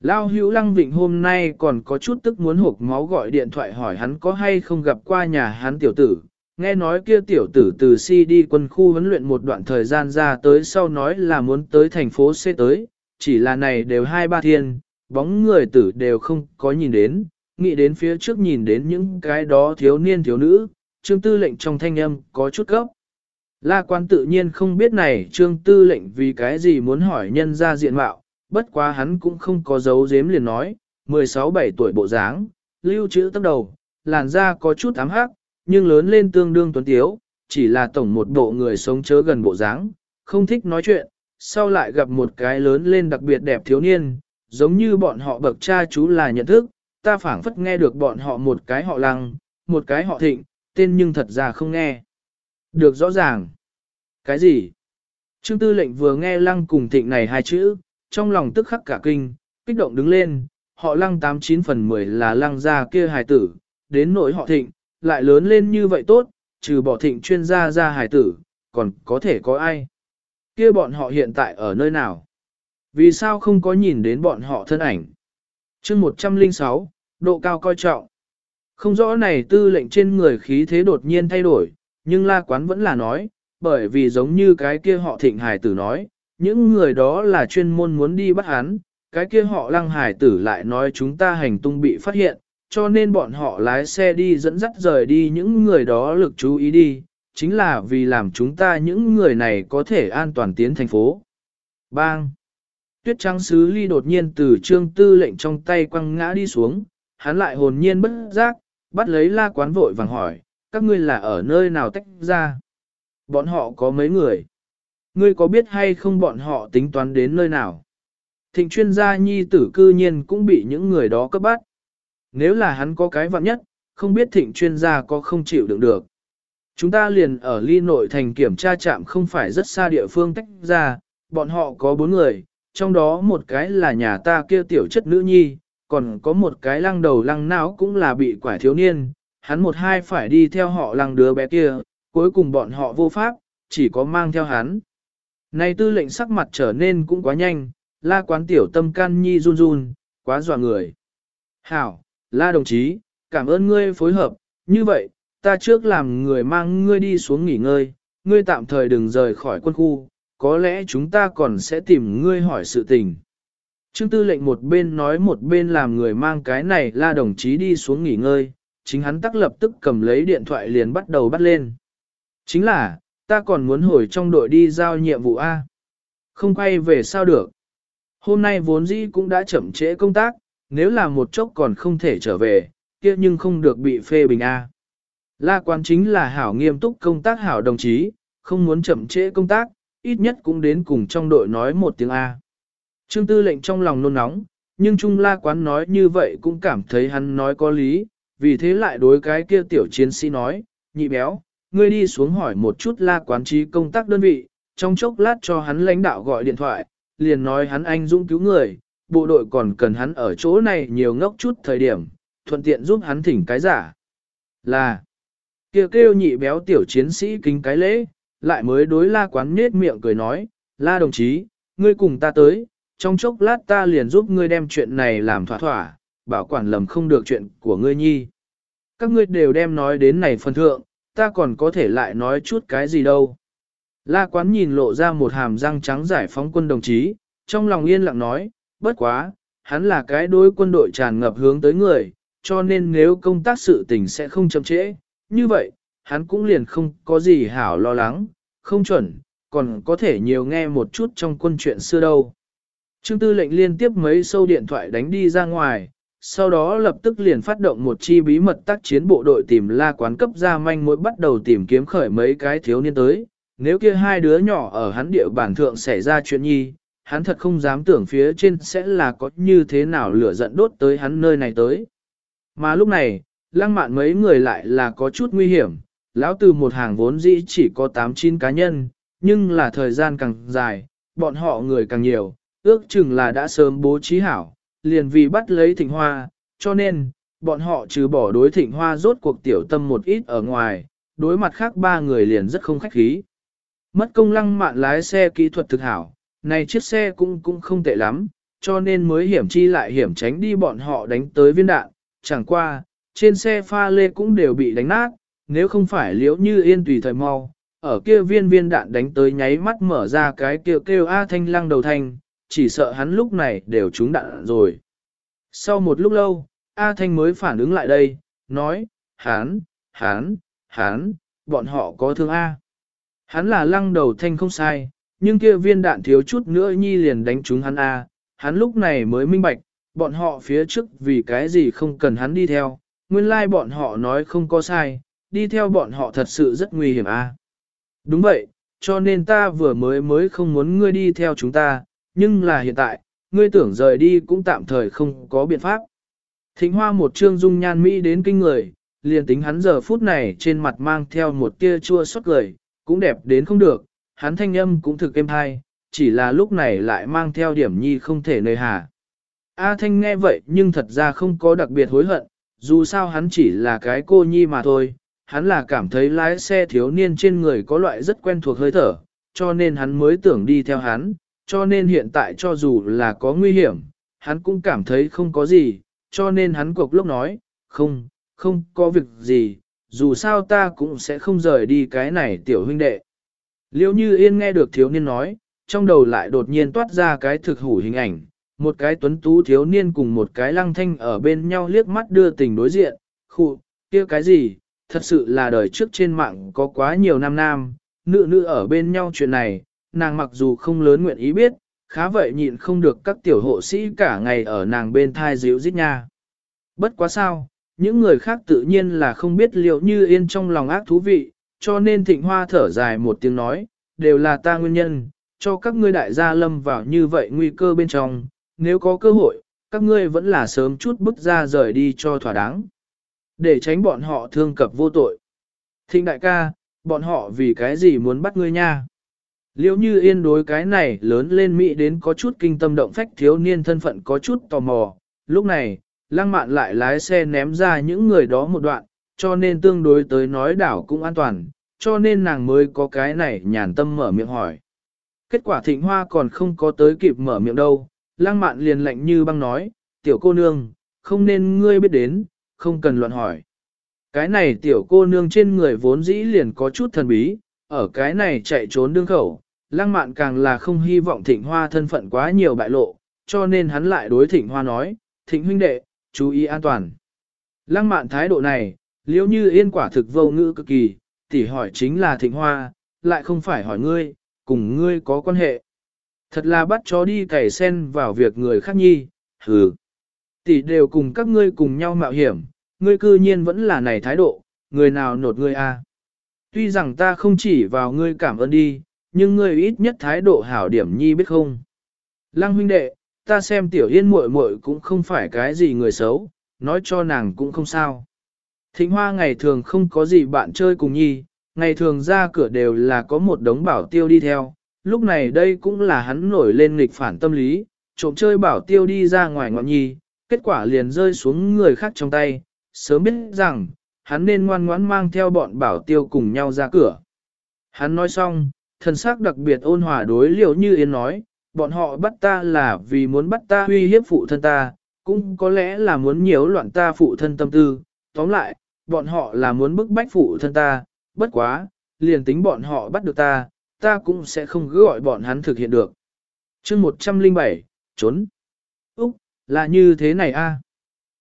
Lao hữu lăng vịnh hôm nay còn có chút tức muốn hộp máu gọi điện thoại hỏi hắn có hay không gặp qua nhà hắn tiểu tử. Nghe nói kia tiểu tử từ si đi quân khu huấn luyện một đoạn thời gian ra tới sau nói là muốn tới thành phố C tới, chỉ là này đều hai ba thiên, bóng người tử đều không có nhìn đến, nghĩ đến phía trước nhìn đến những cái đó thiếu niên thiếu nữ, trương tư lệnh trong thanh âm có chút gấp. La quan tự nhiên không biết này trương tư lệnh vì cái gì muốn hỏi nhân ra diện mạo, bất quá hắn cũng không có dấu giếm liền nói, 16-17 tuổi bộ dáng, lưu trữ tóc đầu, làn da có chút ám hắc, nhưng lớn lên tương đương tuấn tiếu, chỉ là tổng một bộ người sống chớ gần bộ dáng, không thích nói chuyện, sau lại gặp một cái lớn lên đặc biệt đẹp thiếu niên, giống như bọn họ bậc cha chú là nhận thức, ta phảng phất nghe được bọn họ một cái họ lăng, một cái họ thịnh, tên nhưng thật ra không nghe. Được rõ ràng. Cái gì? Trương tư lệnh vừa nghe lăng cùng thịnh này hai chữ, trong lòng tức khắc cả kinh, kích động đứng lên, họ lăng 89 phần 10 là lăng gia kia hài tử, đến nỗi họ thịnh, lại lớn lên như vậy tốt, trừ bỏ thịnh chuyên gia ra hài tử, còn có thể có ai? Kia bọn họ hiện tại ở nơi nào? Vì sao không có nhìn đến bọn họ thân ảnh? chương 106, độ cao coi trọng. Không rõ này tư lệnh trên người khí thế đột nhiên thay đổi, nhưng la quán vẫn là nói, bởi vì giống như cái kia họ thịnh hải tử nói, những người đó là chuyên môn muốn đi bắt hắn, cái kia họ lăng hải tử lại nói chúng ta hành tung bị phát hiện, cho nên bọn họ lái xe đi dẫn dắt rời đi những người đó lực chú ý đi, chính là vì làm chúng ta những người này có thể an toàn tiến thành phố. Bang! Tuyết trắng sứ ly đột nhiên từ trương tư lệnh trong tay quăng ngã đi xuống, hắn lại hồn nhiên bất giác, bắt lấy la quán vội vàng hỏi, các ngươi là ở nơi nào tách ra? Bọn họ có mấy người? Ngươi có biết hay không bọn họ tính toán đến nơi nào? Thịnh chuyên gia nhi tử cư nhiên cũng bị những người đó cấp bắt. Nếu là hắn có cái vặn nhất, không biết thịnh chuyên gia có không chịu đựng được. Chúng ta liền ở ly nội thành kiểm tra trạm không phải rất xa địa phương tách ra, bọn họ có bốn người, trong đó một cái là nhà ta kia tiểu chất nữ nhi, còn có một cái lăng đầu lăng não cũng là bị quải thiếu niên, hắn một hai phải đi theo họ lăng đứa bé kia, cuối cùng bọn họ vô pháp, chỉ có mang theo hắn. Này tư lệnh sắc mặt trở nên cũng quá nhanh, la quán tiểu tâm can nhi run run, quá dọa người. Hảo, la đồng chí, cảm ơn ngươi phối hợp, như vậy, ta trước làm người mang ngươi đi xuống nghỉ ngơi, ngươi tạm thời đừng rời khỏi quân khu, có lẽ chúng ta còn sẽ tìm ngươi hỏi sự tình. Trương tư lệnh một bên nói một bên làm người mang cái này la đồng chí đi xuống nghỉ ngơi, chính hắn tắc lập tức cầm lấy điện thoại liền bắt đầu bắt lên. Chính là, ta còn muốn hồi trong đội đi giao nhiệm vụ A. Không quay về sao được. Hôm nay vốn dĩ cũng đã chậm trễ công tác, nếu là một chốc còn không thể trở về, kia nhưng không được bị phê bình A. La quan chính là hảo nghiêm túc công tác hảo đồng chí, không muốn chậm trễ công tác, ít nhất cũng đến cùng trong đội nói một tiếng A. Trương tư lệnh trong lòng nôn nóng, nhưng Trung La quán nói như vậy cũng cảm thấy hắn nói có lý, vì thế lại đối cái kia tiểu chiến sĩ nói, nhị béo, ngươi đi xuống hỏi một chút La quán trí công tác đơn vị, trong chốc lát cho hắn lãnh đạo gọi điện thoại, liền nói hắn anh dũng cứu người, bộ đội còn cần hắn ở chỗ này nhiều ngốc chút thời điểm, thuận tiện giúp hắn thỉnh cái giả. Là, kêu kêu nhị béo tiểu chiến sĩ kính cái lễ, lại mới đối la quán nết miệng cười nói, la đồng chí, ngươi cùng ta tới, trong chốc lát ta liền giúp ngươi đem chuyện này làm thỏa thỏa, bảo quản lầm không được chuyện của ngươi nhi. Các ngươi đều đem nói đến này phần thượng, ta còn có thể lại nói chút cái gì đâu. La quán nhìn lộ ra một hàm răng trắng giải phóng quân đồng chí, trong lòng yên lặng nói, bất quá, hắn là cái đối quân đội tràn ngập hướng tới người, cho nên nếu công tác sự tình sẽ không chậm trễ, như vậy, hắn cũng liền không có gì hảo lo lắng, không chuẩn, còn có thể nhiều nghe một chút trong quân chuyện xưa đâu. Trương tư lệnh liên tiếp mấy sâu điện thoại đánh đi ra ngoài, sau đó lập tức liền phát động một chi bí mật tác chiến bộ đội tìm la quán cấp ra manh mối bắt đầu tìm kiếm khởi mấy cái thiếu niên tới. Nếu kia hai đứa nhỏ ở hắn địa bản thượng xảy ra chuyện nhi, hắn thật không dám tưởng phía trên sẽ là có như thế nào lửa giận đốt tới hắn nơi này tới. Mà lúc này, lăng mạn mấy người lại là có chút nguy hiểm, lão từ một hàng vốn dĩ chỉ có 8-9 cá nhân, nhưng là thời gian càng dài, bọn họ người càng nhiều, ước chừng là đã sớm bố trí hảo, liền vì bắt lấy thịnh hoa, cho nên, bọn họ trừ bỏ đối thịnh hoa rốt cuộc tiểu tâm một ít ở ngoài, đối mặt khác ba người liền rất không khách khí. Mất công lăng mạn lái xe kỹ thuật thực hảo, này chiếc xe cũng cũng không tệ lắm, cho nên mới hiểm chi lại hiểm tránh đi bọn họ đánh tới viên đạn, chẳng qua, trên xe pha lê cũng đều bị đánh nát, nếu không phải liễu như yên tùy thời mau, ở kia viên viên đạn đánh tới nháy mắt mở ra cái kêu kêu A thanh lăng đầu thanh, chỉ sợ hắn lúc này đều trúng đạn rồi. Sau một lúc lâu, A thanh mới phản ứng lại đây, nói, hắn, hắn, hắn, bọn họ có thương A. Hắn là lăng đầu thanh không sai, nhưng kia viên đạn thiếu chút nữa nhi liền đánh trúng hắn A, hắn lúc này mới minh bạch, bọn họ phía trước vì cái gì không cần hắn đi theo, nguyên lai like bọn họ nói không có sai, đi theo bọn họ thật sự rất nguy hiểm a. Đúng vậy, cho nên ta vừa mới mới không muốn ngươi đi theo chúng ta, nhưng là hiện tại, ngươi tưởng rời đi cũng tạm thời không có biện pháp. Thính hoa một trương dung nhan Mỹ đến kinh người, liền tính hắn giờ phút này trên mặt mang theo một tia chua xót cười, cũng đẹp đến không được, hắn thanh âm cũng thực êm hay, chỉ là lúc này lại mang theo điểm nhi không thể nơi hà. A Thanh nghe vậy nhưng thật ra không có đặc biệt hối hận, dù sao hắn chỉ là cái cô nhi mà thôi, hắn là cảm thấy lái xe thiếu niên trên người có loại rất quen thuộc hơi thở, cho nên hắn mới tưởng đi theo hắn, cho nên hiện tại cho dù là có nguy hiểm, hắn cũng cảm thấy không có gì, cho nên hắn cuộc lúc nói, không, không có việc gì, dù sao ta cũng sẽ không rời đi cái này tiểu huynh đệ. Liêu như yên nghe được thiếu niên nói, trong đầu lại đột nhiên toát ra cái thực hủ hình ảnh, một cái tuấn tú thiếu niên cùng một cái lăng thanh ở bên nhau liếc mắt đưa tình đối diện, khu, kia cái gì, thật sự là đời trước trên mạng có quá nhiều nam nam, nữ nữ ở bên nhau chuyện này, nàng mặc dù không lớn nguyện ý biết, khá vậy nhịn không được các tiểu hộ sĩ cả ngày ở nàng bên thai dịu dít nha. Bất quá sao, những người khác tự nhiên là không biết liệu như yên trong lòng ác thú vị, cho nên thịnh hoa thở dài một tiếng nói, đều là ta nguyên nhân, cho các ngươi đại gia lâm vào như vậy nguy cơ bên trong, nếu có cơ hội, các ngươi vẫn là sớm chút bước ra rời đi cho thỏa đáng. Để tránh bọn họ thương cập vô tội. Thịnh đại ca, bọn họ vì cái gì muốn bắt ngươi nha? Liễu như yên đối cái này lớn lên Mỹ đến có chút kinh tâm động phách thiếu niên thân phận có chút tò mò. Lúc này, lăng mạn lại lái xe ném ra những người đó một đoạn, cho nên tương đối tới nói đảo cũng an toàn, cho nên nàng mới có cái này nhàn tâm mở miệng hỏi. Kết quả thịnh hoa còn không có tới kịp mở miệng đâu, lăng mạn liền lạnh như băng nói, tiểu cô nương, không nên ngươi biết đến, không cần luận hỏi. Cái này tiểu cô nương trên người vốn dĩ liền có chút thần bí, ở cái này chạy trốn đương khẩu, lăng mạn càng là không hy vọng thịnh hoa thân phận quá nhiều bại lộ, cho nên hắn lại đối thịnh hoa nói, thịnh huynh đệ, chú ý an toàn. Lăng mạn thái độ này, liếu như yên quả thực vô ngữ cực kỳ, tỉ hỏi chính là thịnh hoa, lại không phải hỏi ngươi, cùng ngươi có quan hệ. Thật là bắt chó đi cày sen vào việc người khác nhi, hừ. Tỷ đều cùng các ngươi cùng nhau mạo hiểm, ngươi cư nhiên vẫn là này thái độ, người nào nột ngươi a? Tuy rằng ta không chỉ vào ngươi cảm ơn đi, nhưng ngươi ít nhất thái độ hảo điểm nhi biết không? Lăng huynh đệ, ta xem tiểu yên muội muội cũng không phải cái gì người xấu, nói cho nàng cũng không sao. Thịnh hoa ngày thường không có gì bạn chơi cùng nhi, ngày thường ra cửa đều là có một đống bảo tiêu đi theo, lúc này đây cũng là hắn nổi lên nghịch phản tâm lý, trộm chơi bảo tiêu đi ra ngoài ngọn nhi, kết quả liền rơi xuống người khác trong tay, sớm biết rằng, hắn nên ngoan ngoãn mang theo bọn bảo tiêu cùng nhau ra cửa. Hắn nói xong, thần sắc đặc biệt ôn hòa đối liệu như Yên nói, bọn họ bắt ta là vì muốn bắt ta uy hiếp phụ thân ta, cũng có lẽ là muốn nhiễu loạn ta phụ thân tâm tư, tóm lại, bọn họ là muốn bức bách phụ thân ta, bất quá, liền tính bọn họ bắt được ta, ta cũng sẽ không cứ gọi bọn hắn thực hiện được. chương 107, trốn. Úc, là như thế này a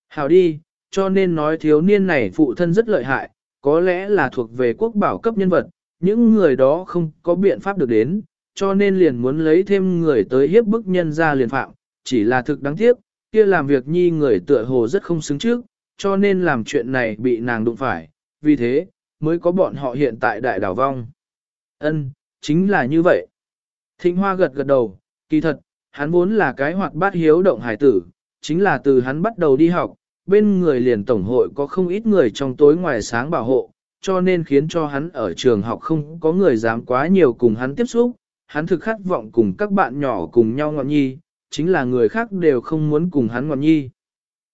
Hảo đi, cho nên nói thiếu niên này phụ thân rất lợi hại, có lẽ là thuộc về quốc bảo cấp nhân vật, những người đó không có biện pháp được đến, cho nên liền muốn lấy thêm người tới hiếp bức nhân ra liền phạm, chỉ là thực đáng tiếc, kia làm việc nhi người tựa hồ rất không xứng trước, cho nên làm chuyện này bị nàng đụng phải, vì thế, mới có bọn họ hiện tại đại đảo vong. Ân, chính là như vậy. Thịnh Hoa gật gật đầu, kỳ thật, hắn vốn là cái hoạt bát hiếu động hải tử, chính là từ hắn bắt đầu đi học, bên người liền tổng hội có không ít người trong tối ngoài sáng bảo hộ, cho nên khiến cho hắn ở trường học không có người dám quá nhiều cùng hắn tiếp xúc, hắn thực khát vọng cùng các bạn nhỏ cùng nhau ngọn nhi, chính là người khác đều không muốn cùng hắn ngọn nhi.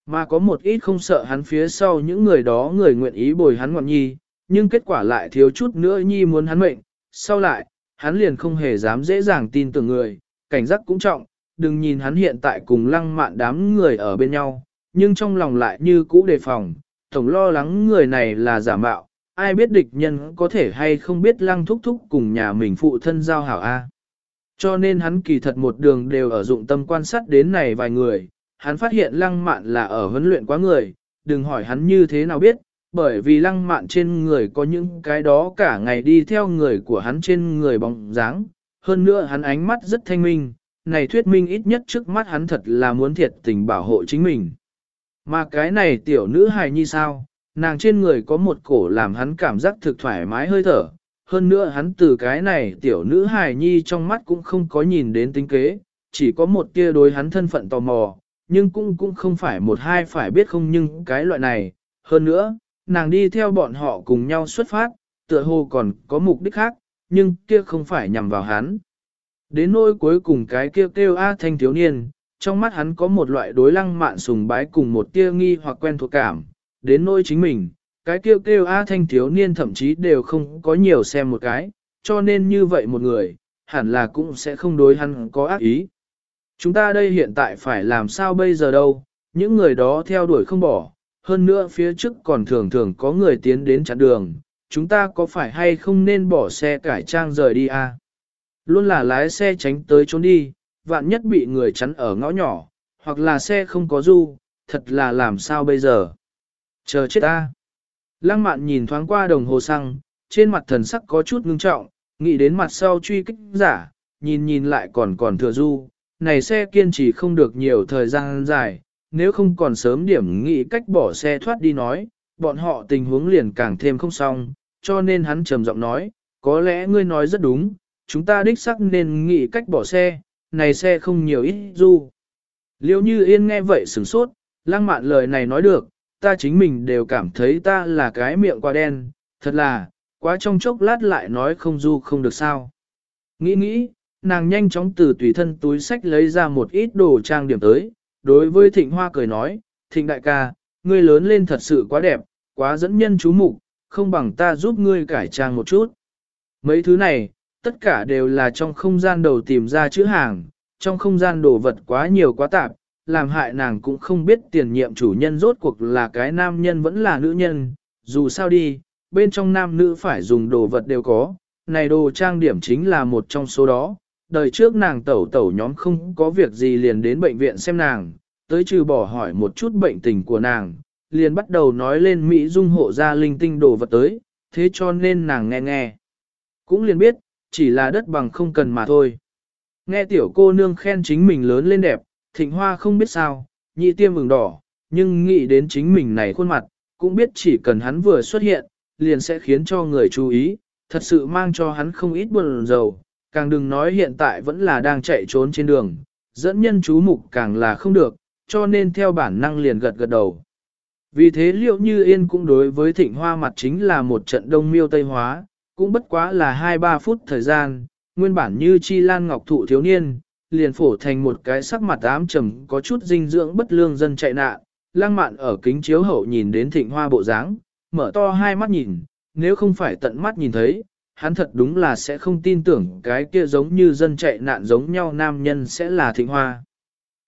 Mà có một ít không sợ hắn phía sau những người đó người nguyện ý bồi hắn ngọn nhi, nhưng kết quả lại thiếu chút nữa nhi muốn hắn mệnh, sau lại, hắn liền không hề dám dễ dàng tin tưởng người, cảnh giác cũng trọng, đừng nhìn hắn hiện tại cùng lăng mạn đám người ở bên nhau, nhưng trong lòng lại như cũ đề phòng, tổng lo lắng người này là giả mạo, ai biết địch nhân có thể hay không biết lăng thúc thúc cùng nhà mình phụ thân giao hảo A. Cho nên hắn kỳ thật một đường đều ở dụng tâm quan sát đến này vài người, hắn phát hiện lăng mạn là ở huấn luyện quá người, đừng hỏi hắn như thế nào biết, bởi vì lăng mạn trên người có những cái đó cả ngày đi theo người của hắn trên người bóng dáng, hơn nữa hắn ánh mắt rất thanh minh, này thuyết minh ít nhất trước mắt hắn thật là muốn thiệt tình bảo hộ chính mình. Mà cái này tiểu nữ hài nhi sao, nàng trên người có một cổ làm hắn cảm giác thực thoải mái hơi thở, hơn nữa hắn từ cái này tiểu nữ hài nhi trong mắt cũng không có nhìn đến tính kế, chỉ có một tia đối hắn thân phận tò mò, nhưng cũng cũng không phải một hai phải biết không nhưng cái loại này, hơn nữa, nàng đi theo bọn họ cùng nhau xuất phát, tựa hồ còn có mục đích khác, nhưng kia không phải nhằm vào hắn. Đến nỗi cuối cùng cái kia kêu, kêu A thanh thiếu niên, trong mắt hắn có một loại đối lăng mạn sùng bái cùng một tia nghi hoặc quen thuộc cảm, đến nỗi chính mình, cái kêu kêu A thanh thiếu niên thậm chí đều không có nhiều xem một cái, cho nên như vậy một người, hẳn là cũng sẽ không đối hắn có ác ý. Chúng ta đây hiện tại phải làm sao bây giờ đâu, những người đó theo đuổi không bỏ, hơn nữa phía trước còn thường thường có người tiến đến chặn đường, chúng ta có phải hay không nên bỏ xe cải trang rời đi à? Luôn là lái xe tránh tới trốn đi, vạn nhất bị người chắn ở ngõ nhỏ, hoặc là xe không có du, thật là làm sao bây giờ? Chờ chết ta! Lăng mạn nhìn thoáng qua đồng hồ xăng, trên mặt thần sắc có chút ngưng trọng, nghĩ đến mặt sau truy kích giả, nhìn nhìn lại còn còn thừa du, này xe kiên trì không được nhiều thời gian dài, nếu không còn sớm điểm nghĩ cách bỏ xe thoát đi nói, bọn họ tình huống liền càng thêm không xong, cho nên hắn trầm giọng nói, có lẽ ngươi nói rất đúng, chúng ta đích xác nên nghĩ cách bỏ xe, này xe không nhiều ít du. Liêu như yên nghe vậy sửng sốt, lăng mạn lời này nói được, ta chính mình đều cảm thấy ta là cái miệng quá đen, thật là, quá trong chốc lát lại nói không du không được sao. Nghĩ nghĩ, nàng nhanh chóng từ tùy thân túi sách lấy ra một ít đồ trang điểm tới, đối với thịnh hoa cười nói, thịnh đại ca, ngươi lớn lên thật sự quá đẹp, quá dẫn nhân chú mục, không bằng ta giúp ngươi cải trang một chút. Mấy thứ này, tất cả đều là trong không gian đầu tìm ra chữ hàng, trong không gian đồ vật quá nhiều quá tạp, làm hại nàng cũng không biết tiền nhiệm chủ nhân rốt cuộc là cái nam nhân vẫn là nữ nhân, dù sao đi, bên trong nam nữ phải dùng đồ vật đều có, này đồ trang điểm chính là một trong số đó, đời trước nàng tẩu tẩu nhóm không có việc gì liền đến bệnh viện xem nàng, tới trừ bỏ hỏi một chút bệnh tình của nàng, liền bắt đầu nói lên Mỹ dung hộ ra linh tinh đồ vật tới, thế cho nên nàng nghe nghe. Cũng liền biết, chỉ là đất bằng không cần mà thôi. Nghe tiểu cô nương khen chính mình lớn lên đẹp, thịnh hoa không biết sao, nhị tiêm mừng đỏ, nhưng nghĩ đến chính mình này khuôn mặt, cũng biết chỉ cần hắn vừa xuất hiện, liền sẽ khiến cho người chú ý, thật sự mang cho hắn không ít buồn rầu, càng đừng nói hiện tại vẫn là đang chạy trốn trên đường, dẫn nhân chú mục càng là không được, cho nên theo bản năng liền gật gật đầu. Vì thế liệu như yên cũng đối với thịnh hoa mặt chính là một trận đông miêu tây hóa, cũng bất quá là 2-3 phút thời gian, nguyên bản như chi lan ngọc thụ thiếu niên, liền phổ thành một cái sắc mặt ám trầm có chút dinh dưỡng bất lương dân chạy nạn, lang mạn ở kính chiếu hậu nhìn đến thịnh hoa bộ dáng, mở to hai mắt nhìn, nếu không phải tận mắt nhìn thấy, hắn thật đúng là sẽ không tin tưởng cái kia giống như dân chạy nạn giống nhau nam nhân sẽ là thịnh hoa.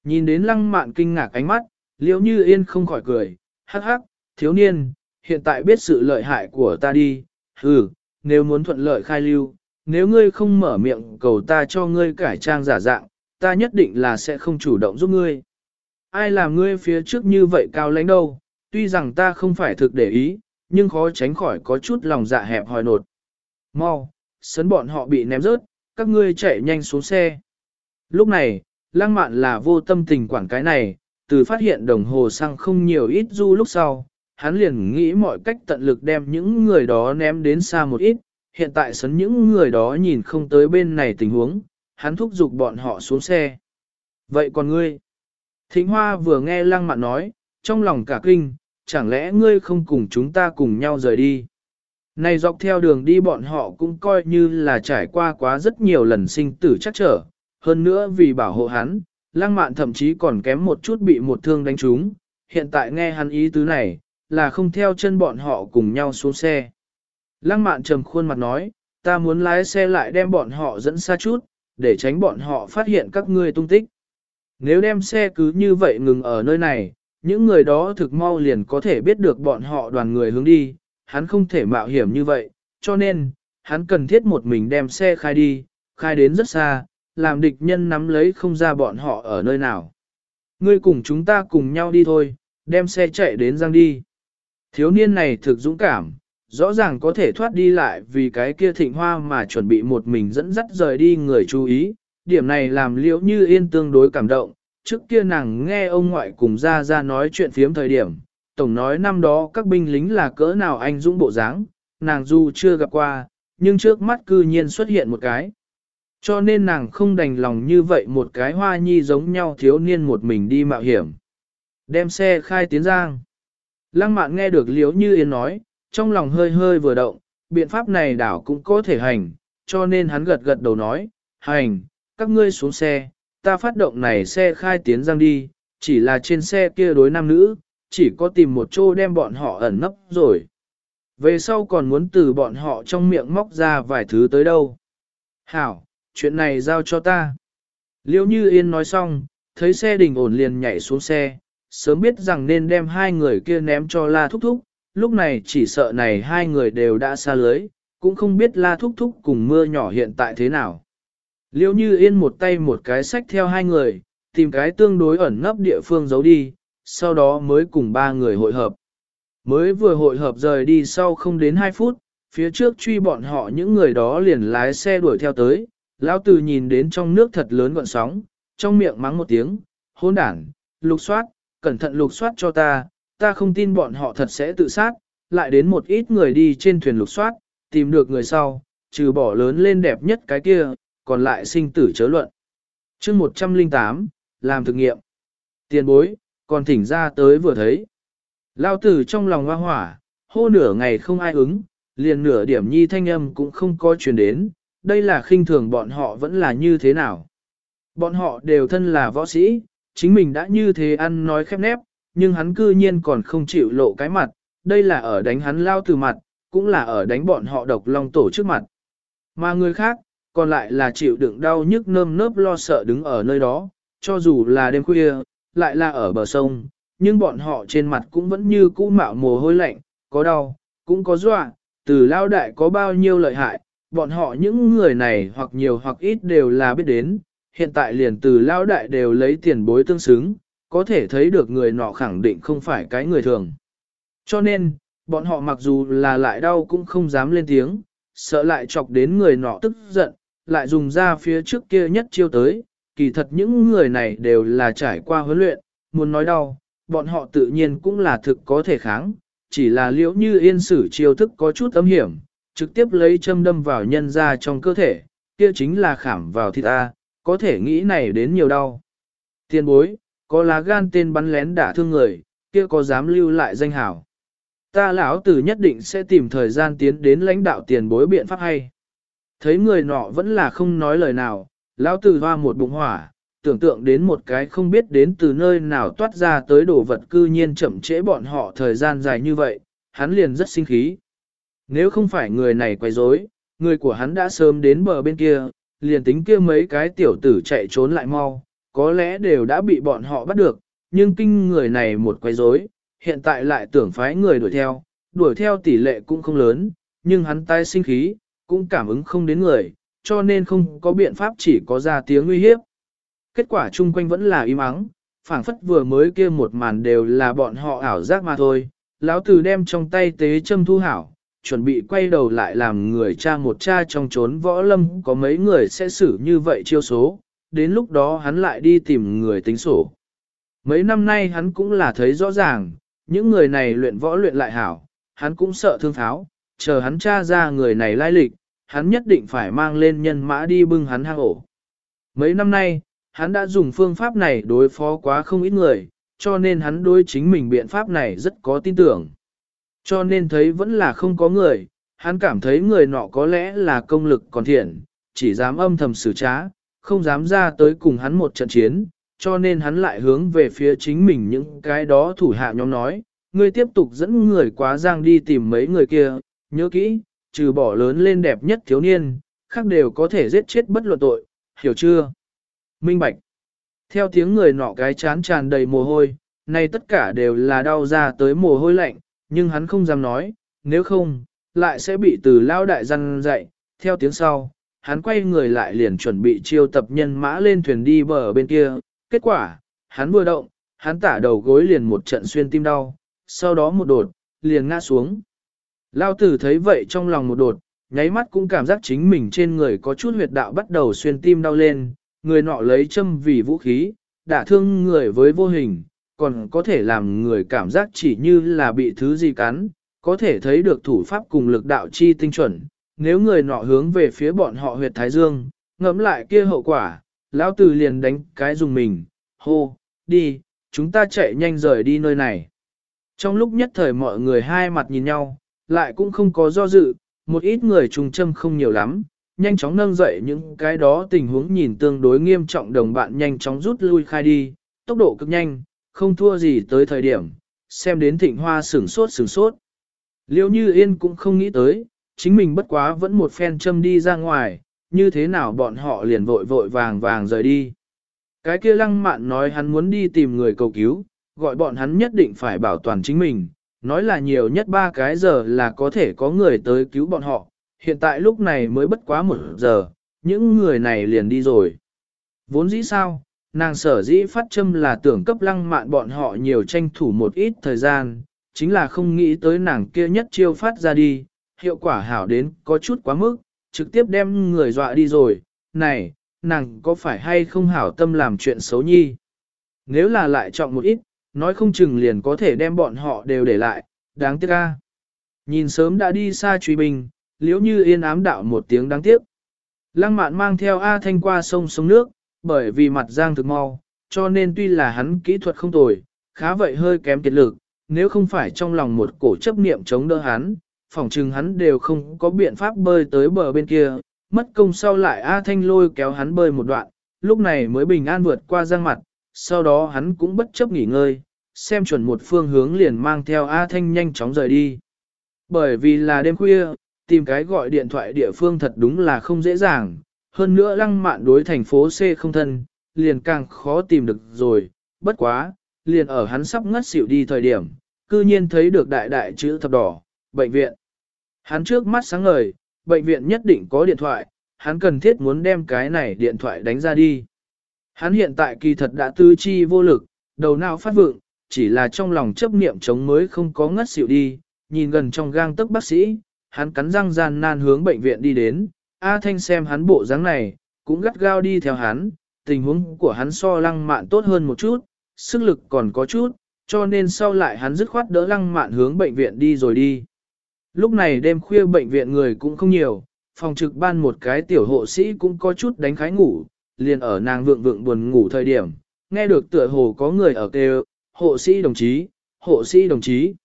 Nhìn đến lăng mạn kinh ngạc ánh mắt, liễu như yên không khỏi cười, hắc hắc, thiếu niên, hiện tại biết sự lợi hại của ta đi, ừ, nếu muốn thuận lợi khai lưu, nếu ngươi không mở miệng cầu ta cho ngươi cải trang giả dạng, ta nhất định là sẽ không chủ động giúp ngươi. Ai làm ngươi phía trước như vậy cao lãnh đâu, tuy rằng ta không phải thực để ý, nhưng khó tránh khỏi có chút lòng dạ hẹp hòi nột. Mau, sấn bọn họ bị ném rớt, các ngươi chạy nhanh xuống xe. Lúc này, lang mạn là vô tâm tình quản cái này, từ phát hiện đồng hồ xăng không nhiều ít du lúc sau, hắn liền nghĩ mọi cách tận lực đem những người đó ném đến xa một ít, hiện tại sấn những người đó nhìn không tới bên này tình huống, hắn thúc giục bọn họ xuống xe. Vậy còn ngươi? Thịnh Hoa vừa nghe lăng mạn nói, trong lòng cả kinh, chẳng lẽ ngươi không cùng chúng ta cùng nhau rời đi? Này dọc theo đường đi bọn họ cũng coi như là trải qua quá rất nhiều lần sinh tử chắc trở, hơn nữa vì bảo hộ hắn, lăng mạn thậm chí còn kém một chút bị một thương đánh trúng, hiện tại nghe hắn ý tứ này, là không theo chân bọn họ cùng nhau xuống xe. Lăng mạn trầm khuôn mặt nói, ta muốn lái xe lại đem bọn họ dẫn xa chút, để tránh bọn họ phát hiện các ngươi tung tích. Nếu đem xe cứ như vậy ngừng ở nơi này, những người đó thực mau liền có thể biết được bọn họ đoàn người hướng đi, hắn không thể mạo hiểm như vậy, cho nên, hắn cần thiết một mình đem xe khai đi, khai đến rất xa, làm địch nhân nắm lấy không ra bọn họ ở nơi nào. Ngươi cùng chúng ta cùng nhau đi thôi, đem xe chạy đến Giang đi. Thiếu niên này thực dũng cảm, rõ ràng có thể thoát đi lại vì cái kia thịnh hoa mà chuẩn bị một mình dẫn dắt rời đi người chú ý. Điểm này làm liễu như yên tương đối cảm động, trước kia nàng nghe ông ngoại cùng ra ra nói chuyện phiếm thời điểm, tổng nói năm đó các binh lính là cỡ nào anh dũng bộ dáng, nàng dù chưa gặp qua, nhưng trước mắt cư nhiên xuất hiện một cái. Cho nên nàng không đành lòng như vậy một cái hoa nhi giống nhau thiếu niên một mình đi mạo hiểm. Đem xe khai tiến giang. Lăng mạn nghe được liếu như yên nói, trong lòng hơi hơi vừa động, biện pháp này đảo cũng có thể hành, cho nên hắn gật gật đầu nói, hành, các ngươi xuống xe, ta phát động này xe khai tiến giang đi, chỉ là trên xe kia đối nam nữ, chỉ có tìm một chỗ đem bọn họ ẩn nấp rồi. Về sau còn muốn từ bọn họ trong miệng móc ra vài thứ tới đâu. Hảo, chuyện này giao cho ta. Liêu như yên nói xong, thấy xe đình ổn liền nhảy xuống xe, sớm biết rằng nên đem hai người kia ném cho la thúc thúc, lúc này chỉ sợ này hai người đều đã xa lưới, cũng không biết la thúc thúc cùng mưa nhỏ hiện tại thế nào. Liêu như yên một tay một cái sách theo hai người, tìm cái tương đối ẩn nấp địa phương giấu đi, sau đó mới cùng ba người hội hợp. Mới vừa hội hợp rời đi sau không đến 2 phút, phía trước truy bọn họ những người đó liền lái xe đuổi theo tới, lão tử nhìn đến trong nước thật lớn gọn sóng, trong miệng mắng một tiếng, hôn đảng, lục soát, cẩn thận lục soát cho ta, ta không tin bọn họ thật sẽ tự sát, lại đến một ít người đi trên thuyền lục soát, tìm được người sau, trừ bỏ lớn lên đẹp nhất cái kia, còn lại sinh tử chớ luận. chương 108, làm thực nghiệm. Tiền bối, còn thỉnh ra tới vừa thấy. Lao tử trong lòng hoa hỏa, hô nửa ngày không ai ứng, liền nửa điểm nhi thanh âm cũng không có truyền đến, đây là khinh thường bọn họ vẫn là như thế nào. Bọn họ đều thân là võ sĩ, chính mình đã như thế ăn nói khép nép, nhưng hắn cư nhiên còn không chịu lộ cái mặt, đây là ở đánh hắn lao từ mặt, cũng là ở đánh bọn họ độc long tổ trước mặt. Mà người khác, còn lại là chịu đựng đau nhức nơm nớp lo sợ đứng ở nơi đó, cho dù là đêm khuya, lại là ở bờ sông, nhưng bọn họ trên mặt cũng vẫn như cũ mạo mồ hôi lạnh, có đau, cũng có dọa, từ lao đại có bao nhiêu lợi hại, bọn họ những người này hoặc nhiều hoặc ít đều là biết đến, hiện tại liền từ lao đại đều lấy tiền bối tương xứng, có thể thấy được người nọ khẳng định không phải cái người thường. Cho nên, bọn họ mặc dù là lại đau cũng không dám lên tiếng, sợ lại chọc đến người nọ tức giận, lại dùng ra phía trước kia nhất chiêu tới, kỳ thật những người này đều là trải qua huấn luyện, muốn nói đau, bọn họ tự nhiên cũng là thực có thể kháng, chỉ là liễu như yên sử chiêu thức có chút âm hiểm, trực tiếp lấy châm đâm vào nhân ra trong cơ thể, kia chính là khảm vào thịt A, có thể nghĩ này đến nhiều đau. Tiền bối, có lá gan tên bắn lén đả thương người, kia có dám lưu lại danh hảo. Ta lão tử nhất định sẽ tìm thời gian tiến đến lãnh đạo tiền bối biện pháp hay. Thấy người nọ vẫn là không nói lời nào, Lão tử hoa một bụng hỏa, tưởng tượng đến một cái không biết đến từ nơi nào toát ra tới đồ vật cư nhiên chậm trễ bọn họ thời gian dài như vậy, hắn liền rất sinh khí. Nếu không phải người này quay rối, người của hắn đã sớm đến bờ bên kia, liền tính kia mấy cái tiểu tử chạy trốn lại mau, có lẽ đều đã bị bọn họ bắt được, nhưng kinh người này một quay rối, hiện tại lại tưởng phái người đuổi theo, đuổi theo tỷ lệ cũng không lớn, nhưng hắn tai sinh khí, cũng cảm ứng không đến người, cho nên không có biện pháp chỉ có ra tiếng nguy hiếp. Kết quả chung quanh vẫn là im ắng, phảng phất vừa mới kia một màn đều là bọn họ ảo giác mà thôi. Lão tử đem trong tay tế châm thu hảo, chuẩn bị quay đầu lại làm người cha một cha trong trốn võ lâm có mấy người sẽ xử như vậy chiêu số, đến lúc đó hắn lại đi tìm người tính sổ. Mấy năm nay hắn cũng là thấy rõ ràng, những người này luyện võ luyện lại hảo, hắn cũng sợ thương tháo, chờ hắn tra ra người này lai lịch, hắn nhất định phải mang lên nhân mã đi bưng hắn hang ổ. Mấy năm nay, hắn đã dùng phương pháp này đối phó quá không ít người, cho nên hắn đối chính mình biện pháp này rất có tin tưởng. Cho nên thấy vẫn là không có người, hắn cảm thấy người nọ có lẽ là công lực còn thiện, chỉ dám âm thầm xử trá, không dám ra tới cùng hắn một trận chiến, cho nên hắn lại hướng về phía chính mình những cái đó thủ hạ nhóm nói, ngươi tiếp tục dẫn người quá giang đi tìm mấy người kia, nhớ kỹ, trừ bỏ lớn lên đẹp nhất thiếu niên, khác đều có thể giết chết bất luận tội, hiểu chưa? Minh Bạch. Theo tiếng người nọ cái chán tràn đầy mồ hôi, nay tất cả đều là đau ra tới mồ hôi lạnh, nhưng hắn không dám nói, nếu không, lại sẽ bị từ lao đại răn dạy. Theo tiếng sau, hắn quay người lại liền chuẩn bị chiêu tập nhân mã lên thuyền đi bờ bên kia. Kết quả, hắn vừa động, hắn tả đầu gối liền một trận xuyên tim đau, sau đó một đột, liền ngã xuống. Lao tử thấy vậy trong lòng một đột, nháy mắt cũng cảm giác chính mình trên người có chút huyệt đạo bắt đầu xuyên tim đau lên, người nọ lấy châm vì vũ khí, đả thương người với vô hình, còn có thể làm người cảm giác chỉ như là bị thứ gì cắn, có thể thấy được thủ pháp cùng lực đạo chi tinh chuẩn. Nếu người nọ hướng về phía bọn họ huyệt Thái Dương, ngẫm lại kia hậu quả, lão tử liền đánh cái dùng mình, hô, đi, chúng ta chạy nhanh rời đi nơi này. Trong lúc nhất thời mọi người hai mặt nhìn nhau, lại cũng không có do dự, một ít người trùng châm không nhiều lắm, nhanh chóng nâng dậy những cái đó tình huống nhìn tương đối nghiêm trọng đồng bạn nhanh chóng rút lui khai đi, tốc độ cực nhanh, không thua gì tới thời điểm, xem đến thịnh hoa sửng sốt sửng sốt. Liêu như yên cũng không nghĩ tới, chính mình bất quá vẫn một phen châm đi ra ngoài, như thế nào bọn họ liền vội vội vàng vàng rời đi. Cái kia lăng mạn nói hắn muốn đi tìm người cầu cứu, gọi bọn hắn nhất định phải bảo toàn chính mình, nói là nhiều nhất ba cái giờ là có thể có người tới cứu bọn họ, hiện tại lúc này mới bất quá một giờ, những người này liền đi rồi. Vốn dĩ sao, nàng sở dĩ phát châm là tưởng cấp lăng mạn bọn họ nhiều tranh thủ một ít thời gian, chính là không nghĩ tới nàng kia nhất chiêu phát ra đi, hiệu quả hảo đến có chút quá mức, trực tiếp đem người dọa đi rồi, này, nàng có phải hay không hảo tâm làm chuyện xấu nhi? Nếu là lại chọn một ít, nói không chừng liền có thể đem bọn họ đều để lại, đáng tiếc ca. Nhìn sớm đã đi xa truy bình, liếu như yên ám đạo một tiếng đáng tiếc. Lăng mạn mang theo A Thanh qua sông sông nước, bởi vì mặt giang thực mau, cho nên tuy là hắn kỹ thuật không tồi, khá vậy hơi kém kiệt lực, nếu không phải trong lòng một cổ chấp niệm chống đỡ hắn, phỏng chừng hắn đều không có biện pháp bơi tới bờ bên kia, mất công sau lại A Thanh lôi kéo hắn bơi một đoạn, lúc này mới bình an vượt qua giang mặt, sau đó hắn cũng bất chấp nghỉ ngơi, xem chuẩn một phương hướng liền mang theo A Thanh nhanh chóng rời đi. Bởi vì là đêm khuya, tìm cái gọi điện thoại địa phương thật đúng là không dễ dàng, hơn nữa lăng mạn đối thành phố C không thân, liền càng khó tìm được rồi, bất quá, liền ở hắn sắp ngất xỉu đi thời điểm, cư nhiên thấy được đại đại chữ thập đỏ, bệnh viện. Hắn trước mắt sáng ngời, bệnh viện nhất định có điện thoại, hắn cần thiết muốn đem cái này điện thoại đánh ra đi. Hắn hiện tại kỳ thật đã tư chi vô lực, đầu não phát vượng, chỉ là trong lòng chấp niệm chống mới không có ngất xỉu đi, nhìn gần trong gang tức bác sĩ, hắn cắn răng gian nan hướng bệnh viện đi đến, A Thanh xem hắn bộ dáng này, cũng gắt gao đi theo hắn, tình huống của hắn so lăng mạn tốt hơn một chút, sức lực còn có chút, cho nên sau lại hắn dứt khoát đỡ lăng mạn hướng bệnh viện đi rồi đi. Lúc này đêm khuya bệnh viện người cũng không nhiều, phòng trực ban một cái tiểu hộ sĩ cũng có chút đánh khái ngủ, liền ở nàng vượng vượng buồn ngủ thời điểm, nghe được tựa hồ có người ở kêu, hộ sĩ đồng chí, hộ sĩ đồng chí.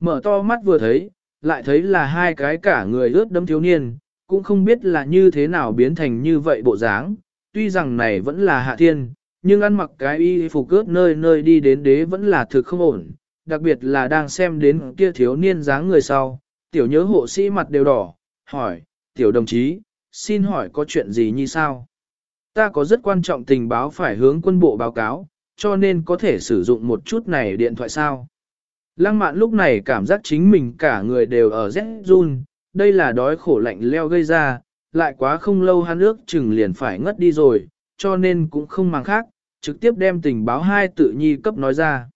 Mở to mắt vừa thấy, lại thấy là hai cái cả người ướt đấm thiếu niên, cũng không biết là như thế nào biến thành như vậy bộ dáng, tuy rằng này vẫn là hạ thiên, nhưng ăn mặc cái y phục cướp nơi nơi đi đến đế vẫn là thực không ổn, đặc biệt là đang xem đến kia thiếu niên dáng người sau, tiểu nhớ hộ sĩ mặt đều đỏ, hỏi, tiểu đồng chí, xin hỏi có chuyện gì như sao? Ta có rất quan trọng tình báo phải hướng quân bộ báo cáo, cho nên có thể sử dụng một chút này điện thoại sao? Lăng mạn lúc này cảm giác chính mình cả người đều ở rét run, đây là đói khổ lạnh leo gây ra, lại quá không lâu hắn ước chừng liền phải ngất đi rồi, cho nên cũng không mang khác, trực tiếp đem tình báo hai tự nhi cấp nói ra.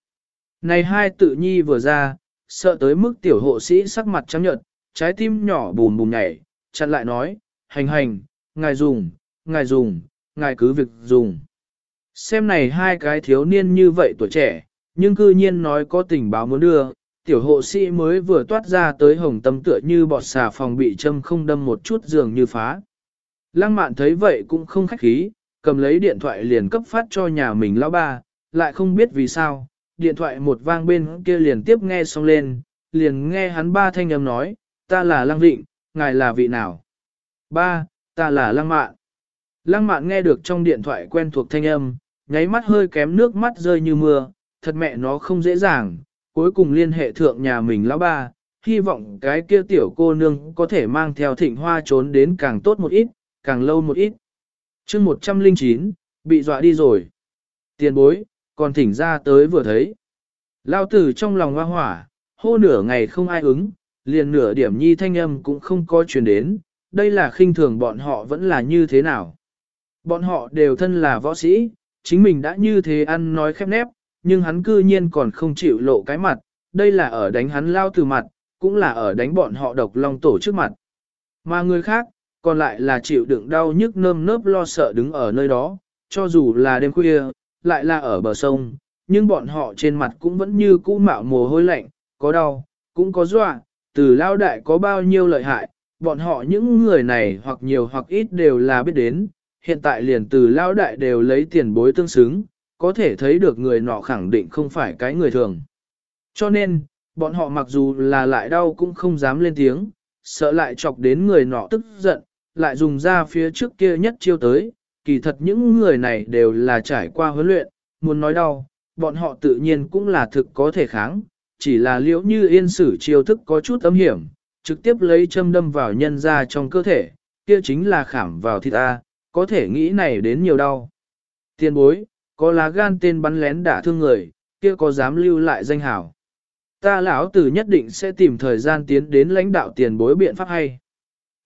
Này hai tự nhi vừa ra, sợ tới mức tiểu hộ sĩ sắc mặt trắng nhợt, trái tim nhỏ bùm bùm nhảy, chặn lại nói, hành hành, ngài dùng, ngài dùng, ngài cứ việc dùng. Xem này hai cái thiếu niên như vậy tuổi trẻ, nhưng cư nhiên nói có tình báo muốn đưa, tiểu hộ sĩ mới vừa toát ra tới hồng tâm tựa như bọt xà phòng bị châm không đâm một chút giường như phá. Lăng mạn thấy vậy cũng không khách khí, cầm lấy điện thoại liền cấp phát cho nhà mình lão ba, lại không biết vì sao, điện thoại một vang bên kia liền tiếp nghe xong lên, liền nghe hắn ba thanh âm nói, ta là Lăng Vịnh, ngài là vị nào? Ba, ta là Lăng Mạn. Lăng Mạn nghe được trong điện thoại quen thuộc thanh âm, nháy mắt hơi kém nước mắt rơi như mưa, thật mẹ nó không dễ dàng, cuối cùng liên hệ thượng nhà mình lão ba, hy vọng cái kia tiểu cô nương có thể mang theo thịnh hoa trốn đến càng tốt một ít, càng lâu một ít. chương 109, bị dọa đi rồi. Tiền bối, còn thỉnh ra tới vừa thấy. Lao tử trong lòng hoa hỏa, hô nửa ngày không ai ứng, liền nửa điểm nhi thanh âm cũng không có truyền đến, đây là khinh thường bọn họ vẫn là như thế nào. Bọn họ đều thân là võ sĩ, chính mình đã như thế ăn nói khép nép, nhưng hắn cư nhiên còn không chịu lộ cái mặt, đây là ở đánh hắn lao từ mặt, cũng là ở đánh bọn họ độc long tổ trước mặt. Mà người khác, còn lại là chịu đựng đau nhức nơm nớp lo sợ đứng ở nơi đó, cho dù là đêm khuya, lại là ở bờ sông, nhưng bọn họ trên mặt cũng vẫn như cũ mạo mồ hôi lạnh, có đau, cũng có dọa, từ lao đại có bao nhiêu lợi hại, bọn họ những người này hoặc nhiều hoặc ít đều là biết đến, hiện tại liền từ lao đại đều lấy tiền bối tương xứng, có thể thấy được người nọ khẳng định không phải cái người thường. Cho nên, bọn họ mặc dù là lại đau cũng không dám lên tiếng, sợ lại chọc đến người nọ tức giận, lại dùng ra phía trước kia nhất chiêu tới, kỳ thật những người này đều là trải qua huấn luyện, muốn nói đau, bọn họ tự nhiên cũng là thực có thể kháng, chỉ là liễu như yên sử chiêu thức có chút âm hiểm, trực tiếp lấy châm đâm vào nhân ra trong cơ thể, kia chính là khảm vào thịt A, có thể nghĩ này đến nhiều đau. Tiền bối, có lá gan tên bắn lén đả thương người, kia có dám lưu lại danh hảo. Ta lão tử nhất định sẽ tìm thời gian tiến đến lãnh đạo tiền bối biện pháp hay.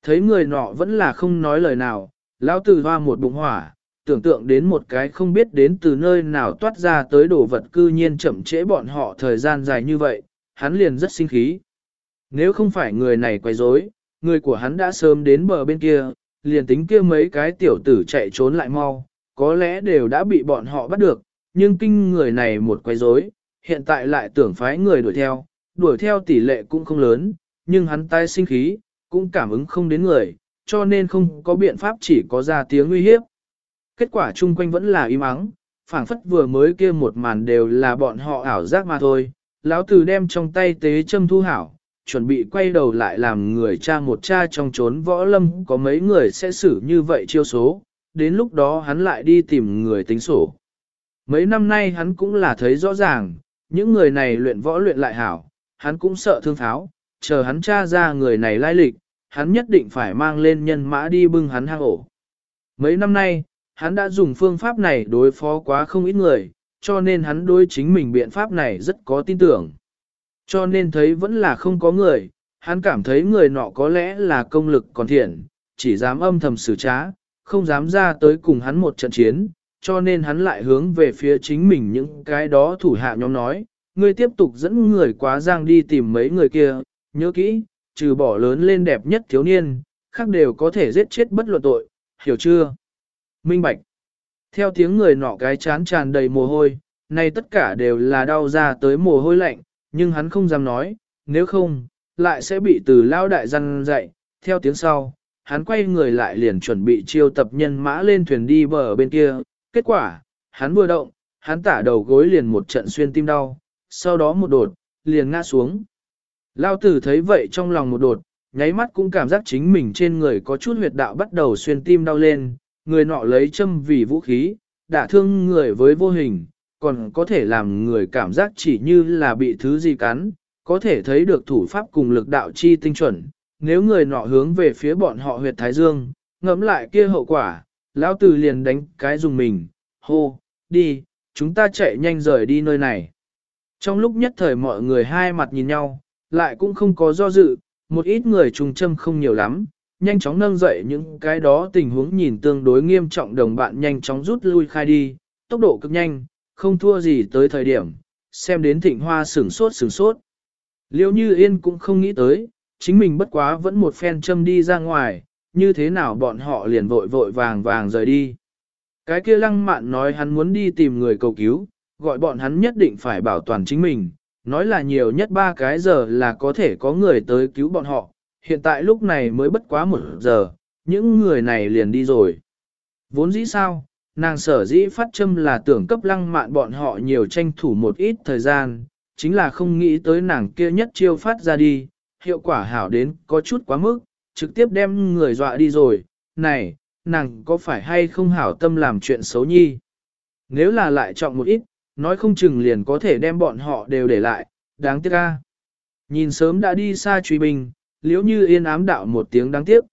Thấy người nọ vẫn là không nói lời nào, lão tử hoa một bụng hỏa, tưởng tượng đến một cái không biết đến từ nơi nào toát ra tới đồ vật cư nhiên chậm trễ bọn họ thời gian dài như vậy, hắn liền rất sinh khí. Nếu không phải người này quay rối, người của hắn đã sớm đến bờ bên kia, liền tính kia mấy cái tiểu tử chạy trốn lại mau, có lẽ đều đã bị bọn họ bắt được, nhưng kinh người này một quay rối, hiện tại lại tưởng phái người đuổi theo, đuổi theo tỷ lệ cũng không lớn, nhưng hắn tai sinh khí, cũng cảm ứng không đến người, cho nên không có biện pháp chỉ có ra tiếng nguy hiếp. Kết quả chung quanh vẫn là im ắng, phảng phất vừa mới kia một màn đều là bọn họ ảo giác mà thôi. Lão tử đem trong tay tế châm thu hảo, chuẩn bị quay đầu lại làm người cha một cha trong trốn võ lâm có mấy người sẽ xử như vậy chiêu số, đến lúc đó hắn lại đi tìm người tính sổ. Mấy năm nay hắn cũng là thấy rõ ràng, những người này luyện võ luyện lại hảo, hắn cũng sợ thương tháo, chờ hắn tra ra người này lai lịch, hắn nhất định phải mang lên nhân mã đi bưng hắn hang ổ. Mấy năm nay, hắn đã dùng phương pháp này đối phó quá không ít người, cho nên hắn đối chính mình biện pháp này rất có tin tưởng. Cho nên thấy vẫn là không có người, hắn cảm thấy người nọ có lẽ là công lực còn thiện, chỉ dám âm thầm xử trá, không dám ra tới cùng hắn một trận chiến, cho nên hắn lại hướng về phía chính mình những cái đó thủ hạ nhóm nói, ngươi tiếp tục dẫn người quá giang đi tìm mấy người kia, nhớ kỹ, trừ bỏ lớn lên đẹp nhất thiếu niên, khác đều có thể giết chết bất luận tội, hiểu chưa? Minh Bạch Theo tiếng người nọ cái chán tràn đầy mồ hôi, nay tất cả đều là đau ra tới mồ hôi lạnh, nhưng hắn không dám nói, nếu không, lại sẽ bị từ lao đại răn dạy, theo tiếng sau, hắn quay người lại liền chuẩn bị chiêu tập nhân mã lên thuyền đi bờ bên kia, kết quả, hắn vừa động, hắn tả đầu gối liền một trận xuyên tim đau, sau đó một đột, liền ngã xuống. Lao tử thấy vậy trong lòng một đột, nháy mắt cũng cảm giác chính mình trên người có chút huyệt đạo bắt đầu xuyên tim đau lên, Người nọ lấy châm vì vũ khí, đả thương người với vô hình, còn có thể làm người cảm giác chỉ như là bị thứ gì cắn, có thể thấy được thủ pháp cùng lực đạo chi tinh chuẩn. Nếu người nọ hướng về phía bọn họ huyệt Thái Dương, ngẫm lại kia hậu quả, lão tử liền đánh cái dùng mình, hô, đi, chúng ta chạy nhanh rời đi nơi này. Trong lúc nhất thời mọi người hai mặt nhìn nhau, lại cũng không có do dự, một ít người trùng châm không nhiều lắm, nhanh chóng nâng dậy những cái đó tình huống nhìn tương đối nghiêm trọng đồng bạn nhanh chóng rút lui khai đi, tốc độ cực nhanh, không thua gì tới thời điểm, xem đến thịnh hoa sửng sốt sửng sốt. Liêu như yên cũng không nghĩ tới, chính mình bất quá vẫn một phen châm đi ra ngoài, như thế nào bọn họ liền vội vội vàng vàng rời đi. Cái kia lăng mạn nói hắn muốn đi tìm người cầu cứu, gọi bọn hắn nhất định phải bảo toàn chính mình, nói là nhiều nhất ba cái giờ là có thể có người tới cứu bọn họ, hiện tại lúc này mới bất quá một giờ, những người này liền đi rồi. Vốn dĩ sao, nàng sở dĩ phát châm là tưởng cấp lăng mạn bọn họ nhiều tranh thủ một ít thời gian, chính là không nghĩ tới nàng kia nhất chiêu phát ra đi, hiệu quả hảo đến có chút quá mức, trực tiếp đem người dọa đi rồi, này, nàng có phải hay không hảo tâm làm chuyện xấu nhi? Nếu là lại chọn một ít, nói không chừng liền có thể đem bọn họ đều để lại, đáng tiếc ca. Nhìn sớm đã đi xa truy bình, liếu như yên ám đạo một tiếng đáng tiếc.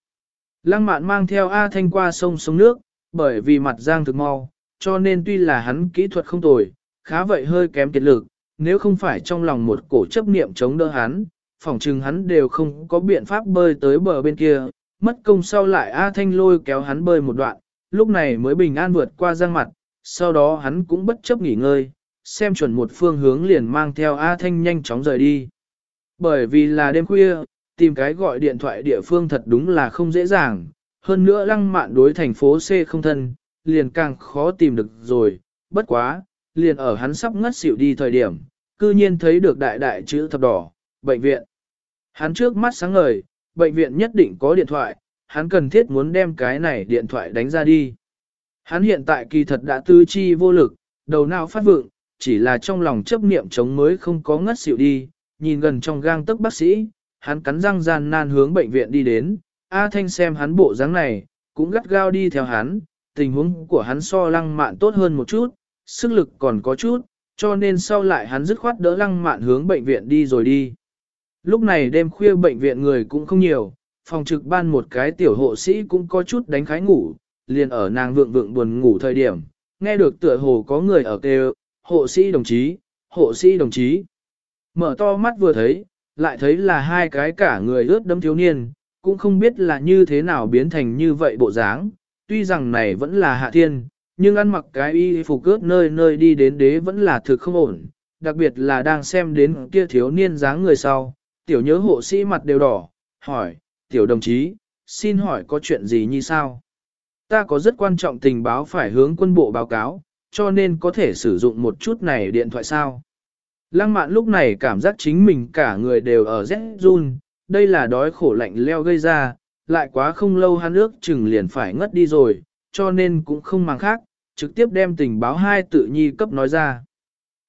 Lăng mạn mang theo A Thanh qua sông sông nước, bởi vì mặt giang thực mau, cho nên tuy là hắn kỹ thuật không tồi, khá vậy hơi kém kiệt lực, nếu không phải trong lòng một cổ chấp niệm chống đỡ hắn, phỏng chừng hắn đều không có biện pháp bơi tới bờ bên kia, mất công sau lại A Thanh lôi kéo hắn bơi một đoạn, lúc này mới bình an vượt qua giang mặt, sau đó hắn cũng bất chấp nghỉ ngơi, xem chuẩn một phương hướng liền mang theo A Thanh nhanh chóng rời đi. Bởi vì là đêm khuya, tìm cái gọi điện thoại địa phương thật đúng là không dễ dàng, hơn nữa lăng mạn đối thành phố C không thân, liền càng khó tìm được rồi, bất quá, liền ở hắn sắp ngất xỉu đi thời điểm, cư nhiên thấy được đại đại chữ thập đỏ, bệnh viện. Hắn trước mắt sáng ngời, bệnh viện nhất định có điện thoại, hắn cần thiết muốn đem cái này điện thoại đánh ra đi. Hắn hiện tại kỳ thật đã tư chi vô lực, đầu não phát vượng, chỉ là trong lòng chấp niệm chống mới không có ngất xỉu đi, nhìn gần trong gang tức bác sĩ, hắn cắn răng gian nan hướng bệnh viện đi đến, A Thanh xem hắn bộ dáng này, cũng gắt gao đi theo hắn, tình huống của hắn so lăng mạn tốt hơn một chút, sức lực còn có chút, cho nên sau lại hắn dứt khoát đỡ lăng mạn hướng bệnh viện đi rồi đi. Lúc này đêm khuya bệnh viện người cũng không nhiều, phòng trực ban một cái tiểu hộ sĩ cũng có chút đánh khái ngủ, liền ở nàng vượng vượng buồn ngủ thời điểm, nghe được tựa hồ có người ở kêu, hộ sĩ đồng chí, hộ sĩ đồng chí. Mở to mắt vừa thấy, lại thấy là hai cái cả người ướt đấm thiếu niên, cũng không biết là như thế nào biến thành như vậy bộ dáng, tuy rằng này vẫn là hạ thiên, nhưng ăn mặc cái y phục ướt nơi nơi đi đến đế vẫn là thực không ổn, đặc biệt là đang xem đến kia thiếu niên dáng người sau, tiểu nhớ hộ sĩ mặt đều đỏ, hỏi, tiểu đồng chí, xin hỏi có chuyện gì như sao? Ta có rất quan trọng tình báo phải hướng quân bộ báo cáo, cho nên có thể sử dụng một chút này điện thoại sao? Lăng mạn lúc này cảm giác chính mình cả người đều ở rét run, đây là đói khổ lạnh leo gây ra, lại quá không lâu hắn ước chừng liền phải ngất đi rồi, cho nên cũng không mang khác, trực tiếp đem tình báo hai tự nhi cấp nói ra.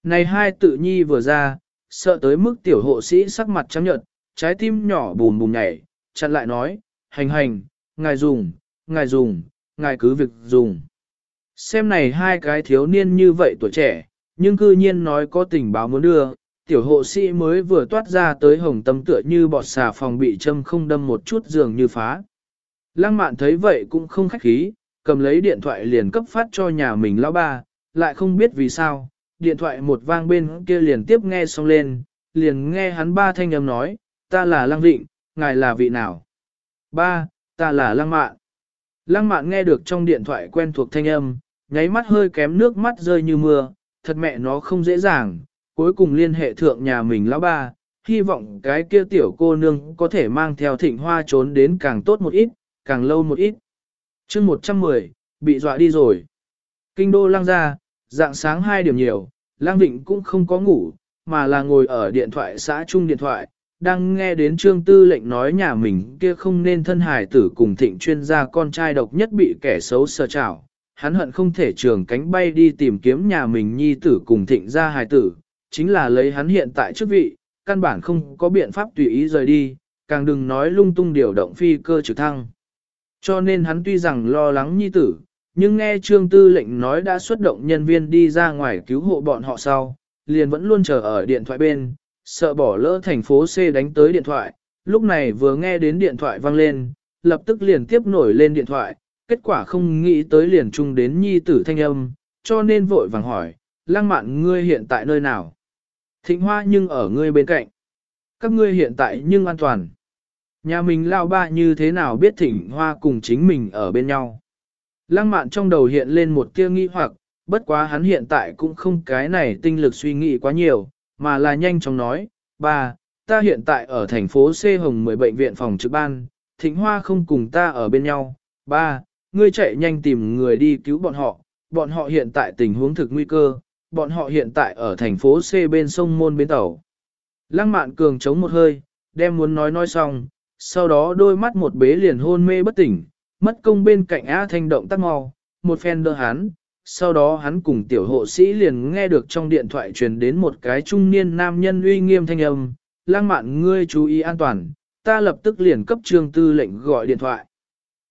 Này hai tự nhi vừa ra, sợ tới mức tiểu hộ sĩ sắc mặt trắng nhợt, trái tim nhỏ bùm bùm nhảy, chặn lại nói, hành hành, ngài dùng, ngài dùng, ngài cứ việc dùng. Xem này hai cái thiếu niên như vậy tuổi trẻ, nhưng cư nhiên nói có tình báo muốn đưa, tiểu hộ sĩ mới vừa toát ra tới hồng tâm tựa như bọt xà phòng bị châm không đâm một chút giường như phá. Lăng mạn thấy vậy cũng không khách khí, cầm lấy điện thoại liền cấp phát cho nhà mình lão ba, lại không biết vì sao, điện thoại một vang bên kia liền tiếp nghe xong lên, liền nghe hắn ba thanh âm nói, ta là Lăng Vịnh, ngài là vị nào? Ba, ta là Lăng Mạn. Lăng Mạn nghe được trong điện thoại quen thuộc thanh âm, nháy mắt hơi kém nước mắt rơi như mưa, thật mẹ nó không dễ dàng, cuối cùng liên hệ thượng nhà mình lão ba, hy vọng cái kia tiểu cô nương có thể mang theo thịnh hoa trốn đến càng tốt một ít, càng lâu một ít. chương 110, bị dọa đi rồi. Kinh đô lăng ra, dạng sáng 2 điểm nhiều, lang vịnh cũng không có ngủ, mà là ngồi ở điện thoại xã chung điện thoại, đang nghe đến trương tư lệnh nói nhà mình kia không nên thân hài tử cùng thịnh chuyên gia con trai độc nhất bị kẻ xấu sờ chảo, Hắn hận không thể trường cánh bay đi tìm kiếm nhà mình nhi tử cùng thịnh gia hài tử, chính là lấy hắn hiện tại chức vị, căn bản không có biện pháp tùy ý rời đi, càng đừng nói lung tung điều động phi cơ trực thăng. Cho nên hắn tuy rằng lo lắng nhi tử, nhưng nghe Trương Tư lệnh nói đã xuất động nhân viên đi ra ngoài cứu hộ bọn họ sau, liền vẫn luôn chờ ở điện thoại bên, sợ bỏ lỡ thành phố C đánh tới điện thoại, lúc này vừa nghe đến điện thoại vang lên, lập tức liền tiếp nổi lên điện thoại, kết quả không nghĩ tới liền chung đến nhi tử thanh âm, cho nên vội vàng hỏi, lăng mạn ngươi hiện tại nơi nào? Thịnh hoa nhưng ở ngươi bên cạnh. Các ngươi hiện tại nhưng an toàn. Nhà mình lao ba như thế nào biết thịnh hoa cùng chính mình ở bên nhau. Lăng mạn trong đầu hiện lên một tia nghi hoặc, bất quá hắn hiện tại cũng không cái này tinh lực suy nghĩ quá nhiều, mà là nhanh chóng nói, ba, ta hiện tại ở thành phố C Hồng 10 bệnh viện phòng trực ban, thịnh hoa không cùng ta ở bên nhau, ba, ngươi chạy nhanh tìm người đi cứu bọn họ, bọn họ hiện tại tình huống thực nguy cơ, bọn họ hiện tại ở thành phố C bên sông Môn Bến Tàu. Lăng mạn cường chống một hơi, đem muốn nói nói xong, sau đó đôi mắt một bế liền hôn mê bất tỉnh, mất công bên cạnh A Thanh động tác mau, một phen đỡ hắn, sau đó hắn cùng tiểu hộ sĩ liền nghe được trong điện thoại truyền đến một cái trung niên nam nhân uy nghiêm thanh âm, lang mạn ngươi chú ý an toàn, ta lập tức liền cấp trương tư lệnh gọi điện thoại.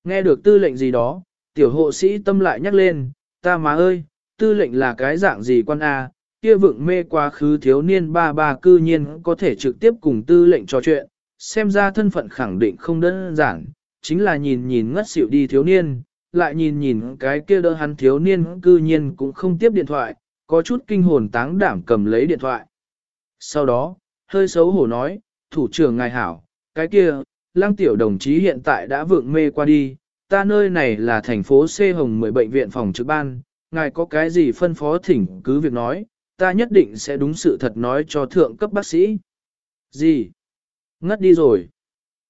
Nghe được tư lệnh gì đó, tiểu hộ sĩ tâm lại nhắc lên, ta má ơi, tư lệnh là cái dạng gì quan A, kia vượng mê quá khứ thiếu niên ba ba cư nhiên có thể trực tiếp cùng tư lệnh trò chuyện, xem ra thân phận khẳng định không đơn giản, chính là nhìn nhìn ngất xỉu đi thiếu niên, lại nhìn nhìn cái kia đỡ hắn thiếu niên cư nhiên cũng không tiếp điện thoại, có chút kinh hồn táng đảm cầm lấy điện thoại. Sau đó, hơi xấu hổ nói, thủ trưởng ngài hảo, cái kia, lang tiểu đồng chí hiện tại đã vượng mê qua đi, ta nơi này là thành phố C Hồng 10 bệnh viện phòng trực ban, ngài có cái gì phân phó thỉnh cứ việc nói, ta nhất định sẽ đúng sự thật nói cho thượng cấp bác sĩ. Gì? Ngất đi rồi.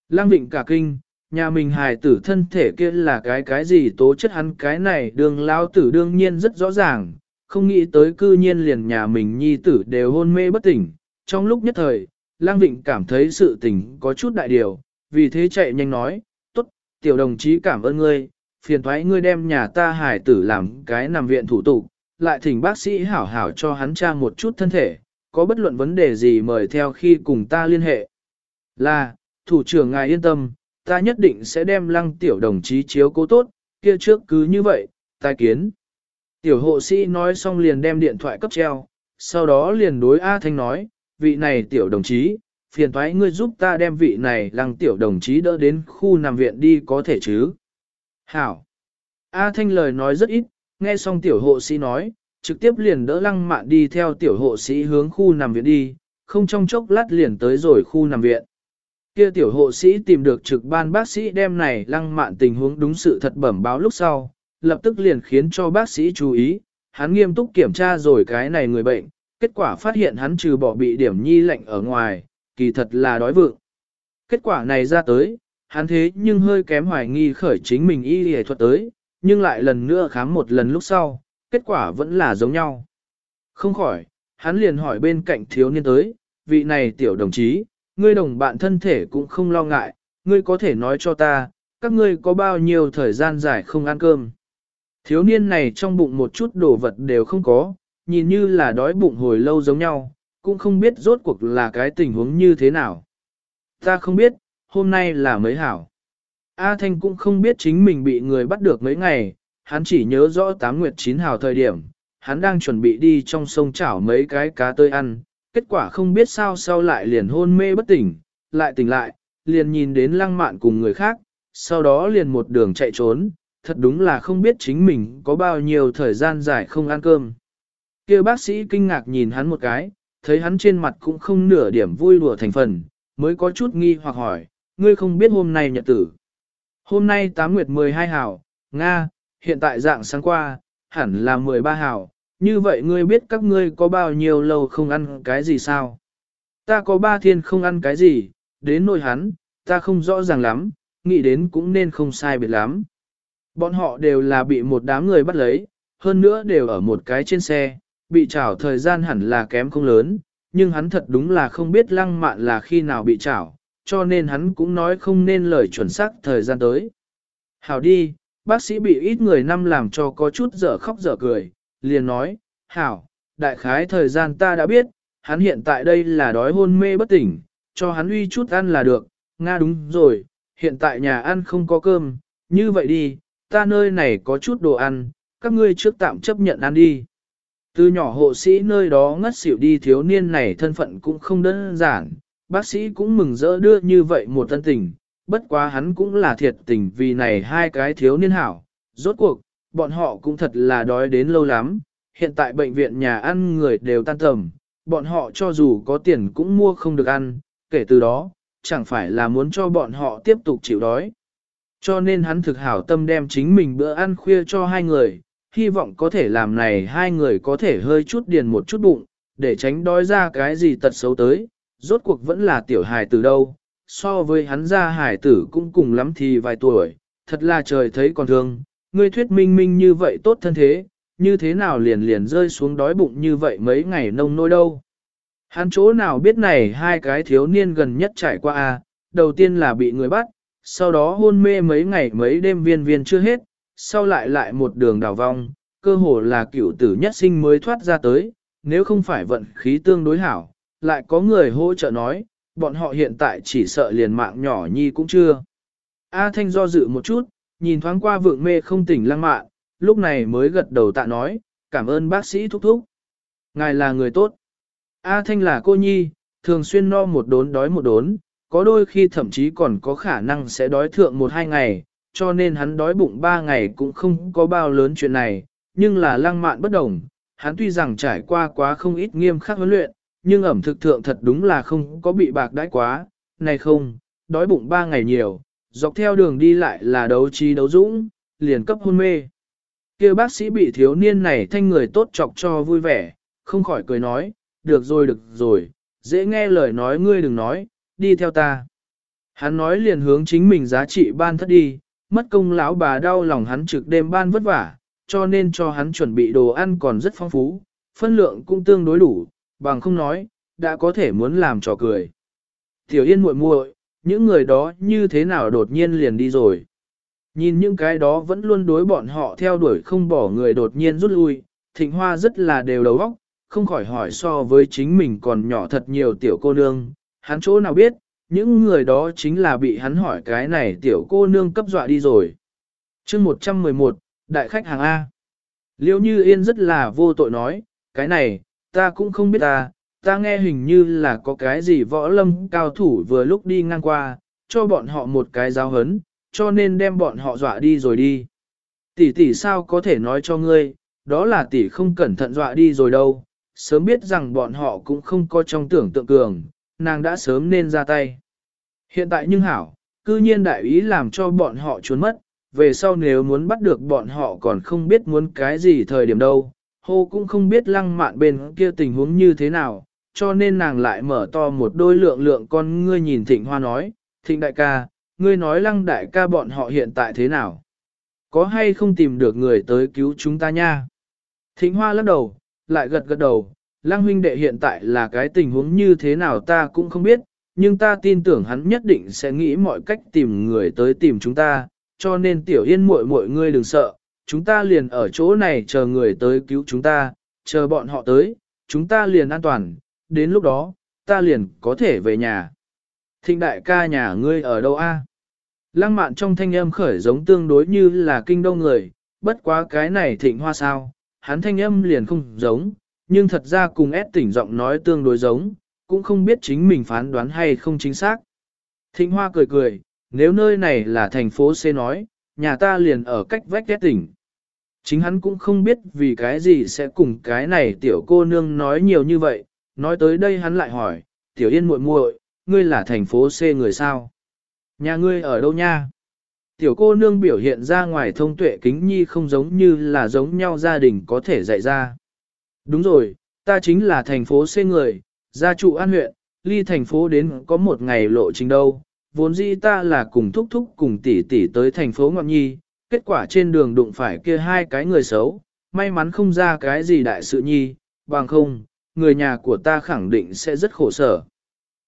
Lăng Vịnh cả kinh, nhà mình hài tử thân thể kia là cái cái gì tố chất hắn cái này đường lao tử đương nhiên rất rõ ràng, không nghĩ tới cư nhiên liền nhà mình nhi tử đều hôn mê bất tỉnh. Trong lúc nhất thời, Lang Vịnh cảm thấy sự tình có chút đại điều, vì thế chạy nhanh nói, tốt, tiểu đồng chí cảm ơn ngươi, phiền thoái ngươi đem nhà ta hài tử làm cái nằm viện thủ tục, lại thỉnh bác sĩ hảo hảo cho hắn tra một chút thân thể, có bất luận vấn đề gì mời theo khi cùng ta liên hệ. Là, thủ trưởng ngài yên tâm, ta nhất định sẽ đem lăng tiểu đồng chí chiếu cố tốt, kia trước cứ như vậy, tai kiến. Tiểu hộ sĩ nói xong liền đem điện thoại cấp treo, sau đó liền đối A Thanh nói, vị này tiểu đồng chí, phiền thoái ngươi giúp ta đem vị này lăng tiểu đồng chí đỡ đến khu nằm viện đi có thể chứ. Hảo. A Thanh lời nói rất ít, nghe xong tiểu hộ sĩ nói, trực tiếp liền đỡ lăng mạn đi theo tiểu hộ sĩ hướng khu nằm viện đi, không trong chốc lát liền tới rồi khu nằm viện. Kia tiểu hộ sĩ tìm được trực ban bác sĩ đem này lăng mạn tình huống đúng sự thật bẩm báo lúc sau, lập tức liền khiến cho bác sĩ chú ý, hắn nghiêm túc kiểm tra rồi cái này người bệnh, kết quả phát hiện hắn trừ bỏ bị điểm nhi lạnh ở ngoài, kỳ thật là đói vượng. Kết quả này ra tới, hắn thế nhưng hơi kém hoài nghi khởi chính mình y y thuật tới, nhưng lại lần nữa khám một lần lúc sau, kết quả vẫn là giống nhau. Không khỏi, hắn liền hỏi bên cạnh thiếu niên tới, vị này tiểu đồng chí, ngươi đồng bạn thân thể cũng không lo ngại, ngươi có thể nói cho ta, các ngươi có bao nhiêu thời gian dài không ăn cơm. Thiếu niên này trong bụng một chút đồ vật đều không có, nhìn như là đói bụng hồi lâu giống nhau, cũng không biết rốt cuộc là cái tình huống như thế nào. Ta không biết, hôm nay là mấy hảo. A Thanh cũng không biết chính mình bị người bắt được mấy ngày, hắn chỉ nhớ rõ tám nguyệt chín hào thời điểm, hắn đang chuẩn bị đi trong sông chảo mấy cái cá tươi ăn, kết quả không biết sao sau lại liền hôn mê bất tỉnh, lại tỉnh lại, liền nhìn đến lăng mạn cùng người khác, sau đó liền một đường chạy trốn, thật đúng là không biết chính mình có bao nhiêu thời gian dài không ăn cơm. kia bác sĩ kinh ngạc nhìn hắn một cái, thấy hắn trên mặt cũng không nửa điểm vui đùa thành phần, mới có chút nghi hoặc hỏi, ngươi không biết hôm nay nhật tử. Hôm nay 8 nguyệt 12 hảo, Nga, hiện tại dạng sáng qua, hẳn là 13 hảo, như vậy ngươi biết các ngươi có bao nhiêu lâu không ăn cái gì sao? Ta có ba thiên không ăn cái gì, đến nỗi hắn, ta không rõ ràng lắm, nghĩ đến cũng nên không sai biệt lắm. Bọn họ đều là bị một đám người bắt lấy, hơn nữa đều ở một cái trên xe, bị trảo thời gian hẳn là kém không lớn, nhưng hắn thật đúng là không biết lăng mạn là khi nào bị trảo, cho nên hắn cũng nói không nên lời chuẩn xác thời gian tới. Hảo đi, bác sĩ bị ít người năm làm cho có chút dở khóc dở cười, liền nói, hảo, đại khái thời gian ta đã biết, hắn hiện tại đây là đói hôn mê bất tỉnh, cho hắn uy chút ăn là được, Nga đúng rồi, hiện tại nhà ăn không có cơm, như vậy đi, ta nơi này có chút đồ ăn, các ngươi trước tạm chấp nhận ăn đi. Từ nhỏ hộ sĩ nơi đó ngất xỉu đi thiếu niên này thân phận cũng không đơn giản, bác sĩ cũng mừng rỡ đưa như vậy một thân tình, bất quá hắn cũng là thiệt tình vì này hai cái thiếu niên hảo. Rốt cuộc, bọn họ cũng thật là đói đến lâu lắm, hiện tại bệnh viện nhà ăn người đều tan tầm, bọn họ cho dù có tiền cũng mua không được ăn, kể từ đó, chẳng phải là muốn cho bọn họ tiếp tục chịu đói. Cho nên hắn thực hảo tâm đem chính mình bữa ăn khuya cho hai người, hy vọng có thể làm này hai người có thể hơi chút điền một chút bụng, để tránh đói ra cái gì tật xấu tới, rốt cuộc vẫn là tiểu hài từ đâu, so với hắn ra hải tử cũng cùng lắm thì vài tuổi, thật là trời thấy còn thương, ngươi thuyết minh minh như vậy tốt thân thế, như thế nào liền liền rơi xuống đói bụng như vậy mấy ngày nông nôi đâu. Hắn chỗ nào biết này hai cái thiếu niên gần nhất trải qua à, đầu tiên là bị người bắt, sau đó hôn mê mấy ngày mấy đêm viên viên chưa hết, sau lại lại một đường đào vong, cơ hồ là cựu tử nhất sinh mới thoát ra tới, nếu không phải vận khí tương đối hảo, lại có người hỗ trợ nói, bọn họ hiện tại chỉ sợ liền mạng nhỏ nhi cũng chưa. A Thanh do dự một chút, nhìn thoáng qua vượng mê không tỉnh lăng mạn, lúc này mới gật đầu tạ nói, cảm ơn bác sĩ thúc thúc. Ngài là người tốt. A Thanh là cô nhi, thường xuyên no một đốn đói một đốn, có đôi khi thậm chí còn có khả năng sẽ đói thượng một hai ngày, cho nên hắn đói bụng ba ngày cũng không có bao lớn chuyện này, nhưng là lăng mạn bất đồng, hắn tuy rằng trải qua quá không ít nghiêm khắc huấn luyện, nhưng ẩm thực thượng thật đúng là không có bị bạc đãi quá, này không, đói bụng ba ngày nhiều, dọc theo đường đi lại là đấu trí đấu dũng, liền cấp hôn mê. kia bác sĩ bị thiếu niên này thanh người tốt chọc cho vui vẻ, không khỏi cười nói, được rồi được rồi, dễ nghe lời nói ngươi đừng nói, đi theo ta. Hắn nói liền hướng chính mình giá trị ban thất đi, mất công lão bà đau lòng hắn trực đêm ban vất vả, cho nên cho hắn chuẩn bị đồ ăn còn rất phong phú, phân lượng cũng tương đối đủ, bằng không nói, đã có thể muốn làm trò cười. Tiểu Yên muội muội, những người đó như thế nào đột nhiên liền đi rồi. Nhìn những cái đó vẫn luôn đối bọn họ theo đuổi không bỏ người đột nhiên rút lui, thịnh hoa rất là đều đầu óc, không khỏi hỏi so với chính mình còn nhỏ thật nhiều tiểu cô nương, hắn chỗ nào biết, những người đó chính là bị hắn hỏi cái này tiểu cô nương cấp dọa đi rồi. chương 111, Đại khách hàng A. Liêu như yên rất là vô tội nói, cái này, ta cũng không biết ta, ta nghe hình như là có cái gì võ lâm cao thủ vừa lúc đi ngang qua, cho bọn họ một cái giáo hấn, cho nên đem bọn họ dọa đi rồi đi. Tỷ tỷ sao có thể nói cho ngươi, đó là tỷ không cẩn thận dọa đi rồi đâu, sớm biết rằng bọn họ cũng không có trong tưởng tượng cường, nàng đã sớm nên ra tay. Hiện tại nhưng hảo, cư nhiên đại ý làm cho bọn họ trốn mất, về sau nếu muốn bắt được bọn họ còn không biết muốn cái gì thời điểm đâu, hô cũng không biết lăng mạn bên kia tình huống như thế nào, cho nên nàng lại mở to một đôi lượng lượng con ngươi nhìn thịnh hoa nói, thịnh đại ca, ngươi nói lăng đại ca bọn họ hiện tại thế nào? Có hay không tìm được người tới cứu chúng ta nha? Thịnh hoa lắc đầu, lại gật gật đầu, lăng huynh đệ hiện tại là cái tình huống như thế nào ta cũng không biết, nhưng ta tin tưởng hắn nhất định sẽ nghĩ mọi cách tìm người tới tìm chúng ta, cho nên tiểu yên muội muội ngươi đừng sợ, chúng ta liền ở chỗ này chờ người tới cứu chúng ta, chờ bọn họ tới, chúng ta liền an toàn, đến lúc đó, ta liền có thể về nhà. Thịnh đại ca nhà ngươi ở đâu a? Lăng mạn trong thanh âm khởi giống tương đối như là kinh đông người, bất quá cái này thịnh hoa sao, hắn thanh âm liền không giống, nhưng thật ra cùng ép tỉnh giọng nói tương đối giống, cũng không biết chính mình phán đoán hay không chính xác. Thịnh hoa cười cười, nếu nơi này là thành phố C nói, nhà ta liền ở cách vách ép tỉnh. Chính hắn cũng không biết vì cái gì sẽ cùng cái này tiểu cô nương nói nhiều như vậy, nói tới đây hắn lại hỏi, tiểu yên muội muội, ngươi là thành phố C người sao? Nhà ngươi ở đâu nha? Tiểu cô nương biểu hiện ra ngoài thông tuệ kính nhi không giống như là giống nhau gia đình có thể dạy ra. Đúng rồi, ta chính là thành phố C người, gia trụ an huyện, ly thành phố đến có một ngày lộ trình đâu. Vốn dĩ ta là cùng thúc thúc cùng tỷ tỷ tới thành phố Ngọc Nhi, kết quả trên đường đụng phải kia hai cái người xấu, may mắn không ra cái gì đại sự nhi, bằng không, người nhà của ta khẳng định sẽ rất khổ sở.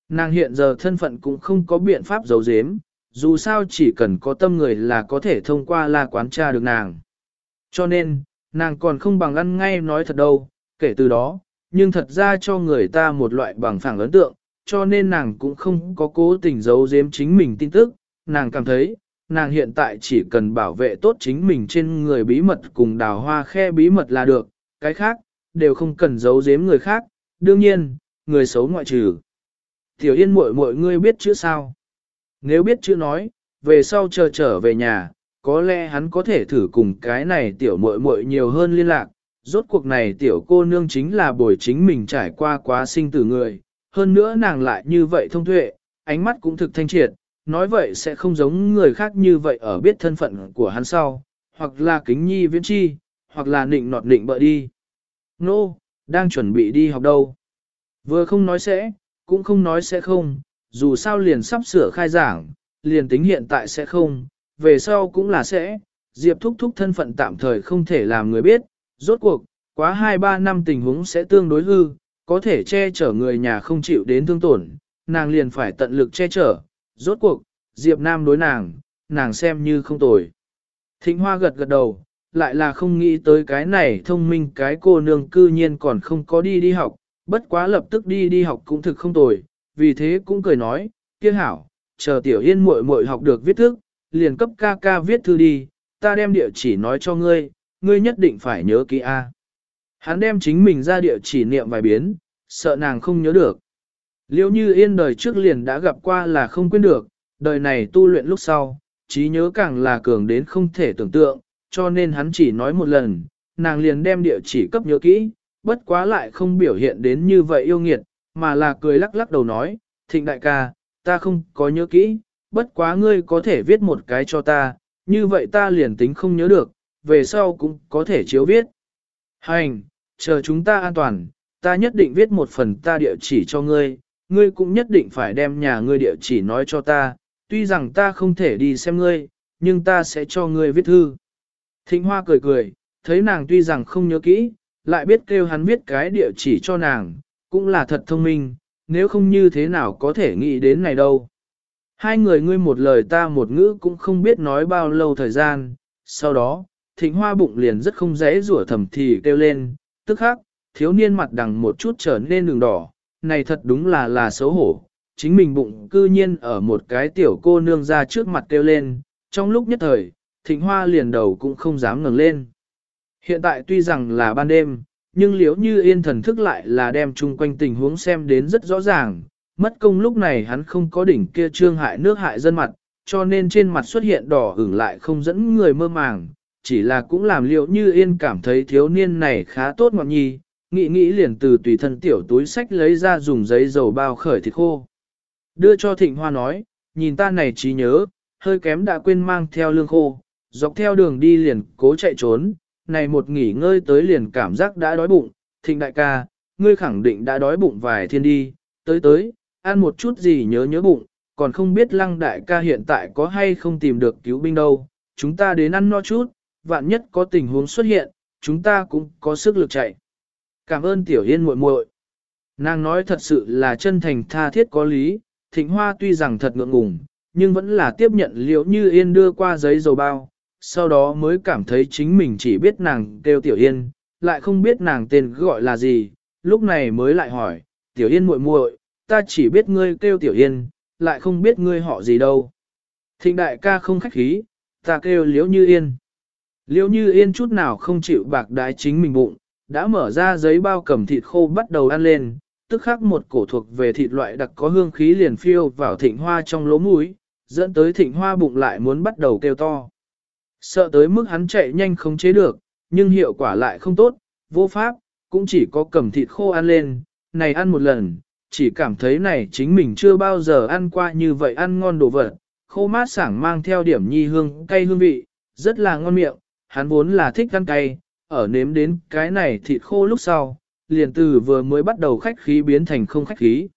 Nàng hiện giờ thân phận cũng không có biện pháp giấu giếm, dù sao chỉ cần có tâm người là có thể thông qua la quán tra được nàng. Cho nên, nàng còn không bằng ăn ngay nói thật đâu, kể từ đó, nhưng thật ra cho người ta một loại bằng phẳng ấn tượng, cho nên nàng cũng không có cố tình giấu giếm chính mình tin tức, nàng cảm thấy, nàng hiện tại chỉ cần bảo vệ tốt chính mình trên người bí mật cùng đào hoa khe bí mật là được, cái khác, đều không cần giấu giếm người khác, đương nhiên, người xấu ngoại trừ. Tiểu Yên muội muội ngươi biết chữ sao? Nếu biết chữ nói, về sau chờ trở về nhà, có lẽ hắn có thể thử cùng cái này tiểu muội muội nhiều hơn liên lạc. Rốt cuộc này tiểu cô nương chính là bồi chính mình trải qua quá sinh tử người, hơn nữa nàng lại như vậy thông tuệ, ánh mắt cũng thực thanh triệt, nói vậy sẽ không giống người khác như vậy ở biết thân phận của hắn sau, hoặc là kính nhi viễn chi, hoặc là nịnh nọt nịnh bợ đi. Nô, no, đang chuẩn bị đi học đâu. Vừa không nói sẽ, cũng không nói sẽ không, dù sao liền sắp sửa khai giảng, liền tính hiện tại sẽ không, về sau cũng là sẽ, Diệp thúc thúc thân phận tạm thời không thể làm người biết, rốt cuộc, quá 2-3 năm tình huống sẽ tương đối hư, có thể che chở người nhà không chịu đến thương tổn, nàng liền phải tận lực che chở, rốt cuộc, Diệp Nam đối nàng, nàng xem như không tồi. Thịnh Hoa gật gật đầu, lại là không nghĩ tới cái này thông minh cái cô nương cư nhiên còn không có đi đi học, bất quá lập tức đi đi học cũng thực không tồi, vì thế cũng cười nói, kia hảo, chờ tiểu yên muội muội học được viết thức, liền cấp ca ca viết thư đi, ta đem địa chỉ nói cho ngươi, ngươi nhất định phải nhớ kỹ A. Hắn đem chính mình ra địa chỉ niệm vài biến, sợ nàng không nhớ được. Liêu như yên đời trước liền đã gặp qua là không quên được, đời này tu luyện lúc sau, trí nhớ càng là cường đến không thể tưởng tượng, cho nên hắn chỉ nói một lần, nàng liền đem địa chỉ cấp nhớ kỹ, bất quá lại không biểu hiện đến như vậy yêu nghiệt, mà là cười lắc lắc đầu nói, thịnh đại ca, ta không có nhớ kỹ, bất quá ngươi có thể viết một cái cho ta, như vậy ta liền tính không nhớ được, về sau cũng có thể chiếu viết. Hành, chờ chúng ta an toàn, ta nhất định viết một phần ta địa chỉ cho ngươi, ngươi cũng nhất định phải đem nhà ngươi địa chỉ nói cho ta, tuy rằng ta không thể đi xem ngươi, nhưng ta sẽ cho ngươi viết thư. Thịnh Hoa cười cười, thấy nàng tuy rằng không nhớ kỹ, lại biết kêu hắn viết cái địa chỉ cho nàng, cũng là thật thông minh, nếu không như thế nào có thể nghĩ đến này đâu. Hai người ngươi một lời ta một ngữ cũng không biết nói bao lâu thời gian, sau đó, thịnh hoa bụng liền rất không dễ rủa thầm thì kêu lên, tức khắc, thiếu niên mặt đằng một chút trở nên đường đỏ, này thật đúng là là xấu hổ, chính mình bụng cư nhiên ở một cái tiểu cô nương ra trước mặt kêu lên, trong lúc nhất thời, thịnh hoa liền đầu cũng không dám ngẩng lên. Hiện tại tuy rằng là ban đêm, nhưng liếu như yên thần thức lại là đem chung quanh tình huống xem đến rất rõ ràng, mất công lúc này hắn không có đỉnh kia trương hại nước hại dân mặt, cho nên trên mặt xuất hiện đỏ ửng lại không dẫn người mơ màng, chỉ là cũng làm liễu như yên cảm thấy thiếu niên này khá tốt ngọt nhi, nghĩ nghĩ liền từ tùy thân tiểu túi sách lấy ra dùng giấy dầu bao khởi thịt khô. Đưa cho thịnh hoa nói, nhìn ta này trí nhớ, hơi kém đã quên mang theo lương khô, dọc theo đường đi liền cố chạy trốn, này một nghỉ ngơi tới liền cảm giác đã đói bụng, thịnh đại ca, ngươi khẳng định đã đói bụng vài thiên đi, tới tới, ăn một chút gì nhớ nhớ bụng, còn không biết lăng đại ca hiện tại có hay không tìm được cứu binh đâu, chúng ta đến ăn no chút, vạn nhất có tình huống xuất hiện, chúng ta cũng có sức lực chạy. Cảm ơn tiểu yên muội muội. Nàng nói thật sự là chân thành tha thiết có lý, thịnh hoa tuy rằng thật ngượng ngùng, nhưng vẫn là tiếp nhận liệu như yên đưa qua giấy dầu bao, sau đó mới cảm thấy chính mình chỉ biết nàng kêu Tiểu Yên, lại không biết nàng tên gọi là gì, lúc này mới lại hỏi, Tiểu Yên muội muội, ta chỉ biết ngươi kêu Tiểu Yên, lại không biết ngươi họ gì đâu. Thịnh đại ca không khách khí, ta kêu Liễu Như Yên. Liễu Như Yên chút nào không chịu bạc đái chính mình bụng, đã mở ra giấy bao cầm thịt khô bắt đầu ăn lên, tức khắc một cổ thuộc về thịt loại đặc có hương khí liền phiêu vào thịnh hoa trong lỗ mũi, dẫn tới thịnh hoa bụng lại muốn bắt đầu kêu to. Sợ tới mức hắn chạy nhanh không chế được, nhưng hiệu quả lại không tốt, vô pháp, cũng chỉ có cầm thịt khô ăn lên, này ăn một lần, chỉ cảm thấy này chính mình chưa bao giờ ăn qua như vậy ăn ngon đồ vật, khô mát sảng mang theo điểm nhi hương cay hương vị, rất là ngon miệng, hắn vốn là thích ăn cay, ở nếm đến cái này thịt khô lúc sau, liền từ vừa mới bắt đầu khách khí biến thành không khách khí.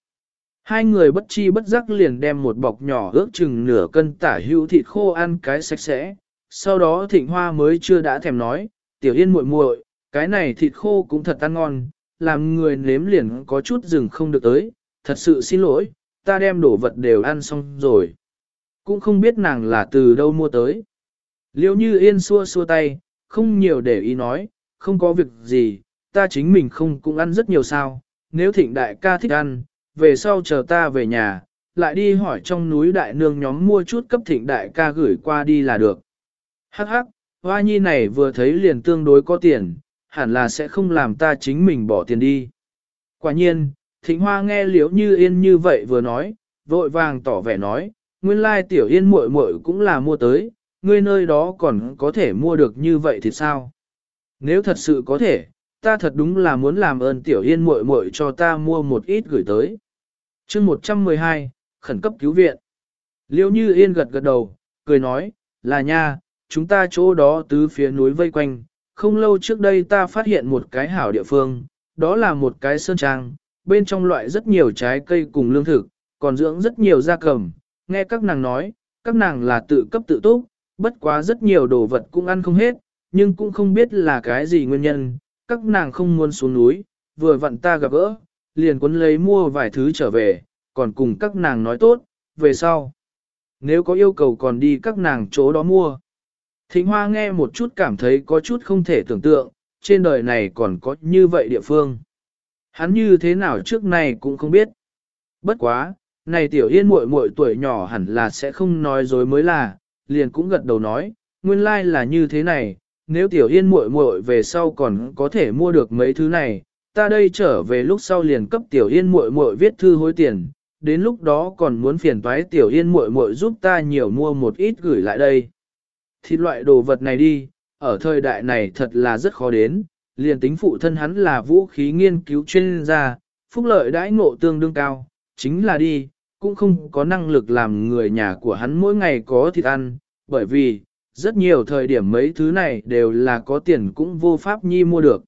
Hai người bất chi bất giác liền đem một bọc nhỏ ước chừng nửa cân tả hữu thịt khô ăn cái sạch sẽ, sau đó thịnh hoa mới chưa đã thèm nói, tiểu yên muội muội, cái này thịt khô cũng thật ăn ngon, làm người nếm liền có chút rừng không được tới, thật sự xin lỗi, ta đem đổ vật đều ăn xong rồi. Cũng không biết nàng là từ đâu mua tới. Liêu như yên xua xua tay, không nhiều để ý nói, không có việc gì, ta chính mình không cũng ăn rất nhiều sao, nếu thịnh đại ca thích ăn, về sau chờ ta về nhà, lại đi hỏi trong núi đại nương nhóm mua chút cấp thịnh đại ca gửi qua đi là được. Hắc hắc, hoa nhi này vừa thấy liền tương đối có tiền, hẳn là sẽ không làm ta chính mình bỏ tiền đi. Quả nhiên, thịnh hoa nghe liễu như yên như vậy vừa nói, vội vàng tỏ vẻ nói, nguyên lai tiểu yên muội muội cũng là mua tới, ngươi nơi đó còn có thể mua được như vậy thì sao? Nếu thật sự có thể, ta thật đúng là muốn làm ơn tiểu yên muội muội cho ta mua một ít gửi tới. chương 112, khẩn cấp cứu viện. Liêu như yên gật gật đầu, cười nói, là nha, chúng ta chỗ đó tứ phía núi vây quanh, không lâu trước đây ta phát hiện một cái hảo địa phương, đó là một cái sơn trang, bên trong loại rất nhiều trái cây cùng lương thực, còn dưỡng rất nhiều gia cầm, nghe các nàng nói, các nàng là tự cấp tự túc, bất quá rất nhiều đồ vật cũng ăn không hết, nhưng cũng không biết là cái gì nguyên nhân, các nàng không muốn xuống núi, vừa vặn ta gặp gỡ, liền cuốn lấy mua vài thứ trở về, còn cùng các nàng nói tốt, về sau. Nếu có yêu cầu còn đi các nàng chỗ đó mua. Thịnh Hoa nghe một chút cảm thấy có chút không thể tưởng tượng, trên đời này còn có như vậy địa phương. Hắn như thế nào trước này cũng không biết. Bất quá, này tiểu yên muội muội tuổi nhỏ hẳn là sẽ không nói dối mới là, liền cũng gật đầu nói, nguyên lai like là như thế này, nếu tiểu yên muội muội về sau còn có thể mua được mấy thứ này, ta đây trở về lúc sau liền cấp tiểu yên muội muội viết thư hối tiền, đến lúc đó còn muốn phiền toái tiểu yên muội muội giúp ta nhiều mua một ít gửi lại đây. Thịt loại đồ vật này đi, ở thời đại này thật là rất khó đến, liền tính phụ thân hắn là vũ khí nghiên cứu chuyên gia, phúc lợi đãi ngộ tương đương cao, chính là đi, cũng không có năng lực làm người nhà của hắn mỗi ngày có thịt ăn, bởi vì, rất nhiều thời điểm mấy thứ này đều là có tiền cũng vô pháp nhi mua được.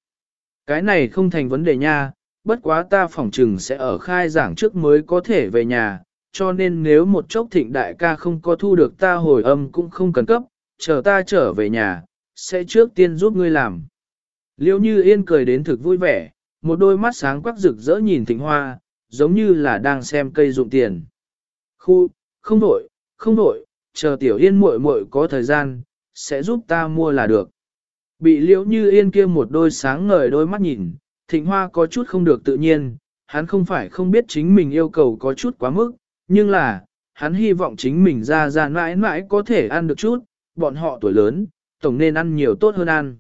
Cái này không thành vấn đề nha, bất quá ta phỏng chừng sẽ ở khai giảng trước mới có thể về nhà, cho nên nếu một chốc thịnh đại ca không có thu được ta hồi âm cũng không cần cấp, chờ ta trở về nhà, sẽ trước tiên giúp ngươi làm. Liêu như yên cười đến thực vui vẻ, một đôi mắt sáng quắc rực rỡ nhìn thịnh hoa, giống như là đang xem cây dụng tiền. Khu, không đổi, không đổi, chờ tiểu yên muội muội có thời gian, sẽ giúp ta mua là được. Bị liễu như yên kia một đôi sáng ngời đôi mắt nhìn, thịnh hoa có chút không được tự nhiên, hắn không phải không biết chính mình yêu cầu có chút quá mức, nhưng là, hắn hy vọng chính mình ra ra mãi mãi có thể ăn được chút, bọn họ tuổi lớn, tổng nên ăn nhiều tốt hơn ăn.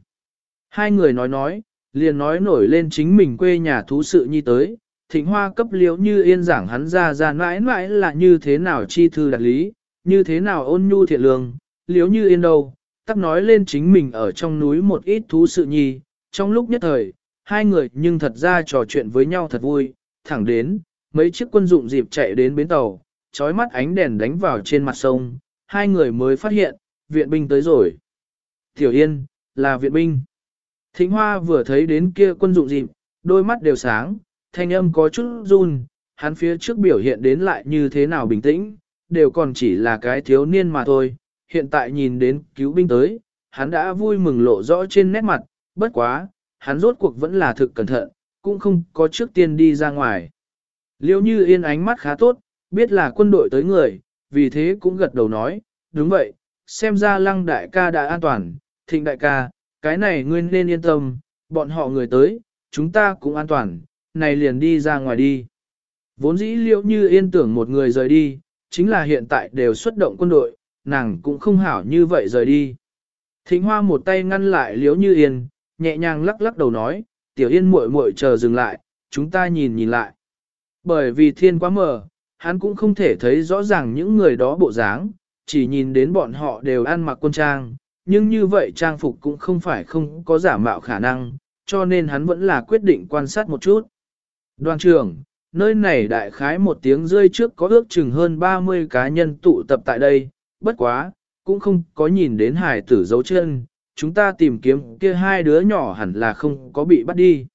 Hai người nói nói, liền nói nổi lên chính mình quê nhà thú sự nhi tới, thịnh hoa cấp liễu như yên giảng hắn ra ra mãi mãi là như thế nào chi thư đặc lý, như thế nào ôn nhu thiện lương, liếu như yên đâu, tắc nói lên chính mình ở trong núi một ít thú sự nhi, trong lúc nhất thời, hai người nhưng thật ra trò chuyện với nhau thật vui, thẳng đến, mấy chiếc quân dụng dịp chạy đến bến tàu, trói mắt ánh đèn đánh vào trên mặt sông, hai người mới phát hiện, viện binh tới rồi. Tiểu Yên, là viện binh. Thịnh Hoa vừa thấy đến kia quân dụng dịp, đôi mắt đều sáng, thanh âm có chút run, hắn phía trước biểu hiện đến lại như thế nào bình tĩnh, đều còn chỉ là cái thiếu niên mà thôi, hiện tại nhìn đến cứu binh tới, hắn đã vui mừng lộ rõ trên nét mặt, bất quá, hắn rốt cuộc vẫn là thực cẩn thận, cũng không có trước tiên đi ra ngoài. Liêu như yên ánh mắt khá tốt, biết là quân đội tới người, vì thế cũng gật đầu nói, đúng vậy, xem ra lăng đại ca đã an toàn, thịnh đại ca, cái này ngươi nên yên tâm, bọn họ người tới, chúng ta cũng an toàn, này liền đi ra ngoài đi. Vốn dĩ liệu như yên tưởng một người rời đi, chính là hiện tại đều xuất động quân đội, nàng cũng không hảo như vậy rời đi. Thịnh hoa một tay ngăn lại liếu như yên, nhẹ nhàng lắc lắc đầu nói, tiểu yên muội muội chờ dừng lại, chúng ta nhìn nhìn lại. Bởi vì thiên quá mờ, hắn cũng không thể thấy rõ ràng những người đó bộ dáng, chỉ nhìn đến bọn họ đều ăn mặc quân trang, nhưng như vậy trang phục cũng không phải không có giả mạo khả năng, cho nên hắn vẫn là quyết định quan sát một chút. Đoàn trưởng, nơi này đại khái một tiếng rơi trước có ước chừng hơn 30 cá nhân tụ tập tại đây, bất quá, cũng không có nhìn đến hải tử dấu chân, chúng ta tìm kiếm kia hai đứa nhỏ hẳn là không có bị bắt đi.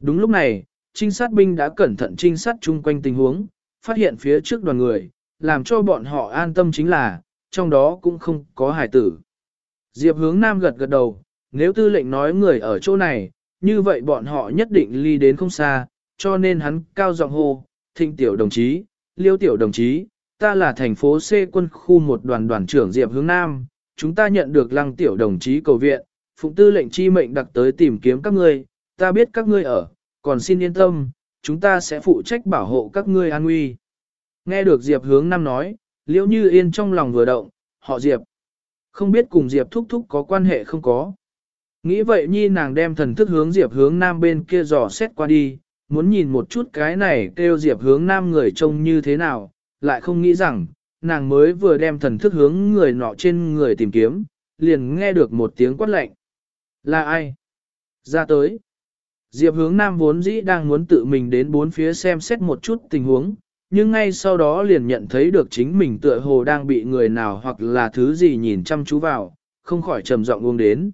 Đúng lúc này, trinh sát binh đã cẩn thận trinh sát chung quanh tình huống, phát hiện phía trước đoàn người, làm cho bọn họ an tâm chính là, trong đó cũng không có hải tử. Diệp hướng nam gật gật đầu, nếu tư lệnh nói người ở chỗ này, như vậy bọn họ nhất định ly đến không xa, cho nên hắn cao giọng hô, thịnh tiểu đồng chí, liêu tiểu đồng chí, ta là thành phố C quân khu một đoàn đoàn trưởng Diệp hướng Nam, chúng ta nhận được lăng tiểu đồng chí cầu viện, phụng tư lệnh chi mệnh đặc tới tìm kiếm các ngươi, ta biết các ngươi ở, còn xin yên tâm, chúng ta sẽ phụ trách bảo hộ các ngươi an nguy. Nghe được Diệp hướng Nam nói, liễu như yên trong lòng vừa động, họ Diệp. Không biết cùng Diệp thúc thúc có quan hệ không có. Nghĩ vậy nhi nàng đem thần thức hướng Diệp hướng Nam bên kia dò xét qua đi, muốn nhìn một chút cái này kêu Diệp hướng Nam người trông như thế nào, lại không nghĩ rằng, nàng mới vừa đem thần thức hướng người nọ trên người tìm kiếm, liền nghe được một tiếng quát lạnh. Là ai? Ra tới. Diệp hướng Nam vốn dĩ đang muốn tự mình đến bốn phía xem xét một chút tình huống, nhưng ngay sau đó liền nhận thấy được chính mình tựa hồ đang bị người nào hoặc là thứ gì nhìn chăm chú vào, không khỏi trầm giọng uống đến.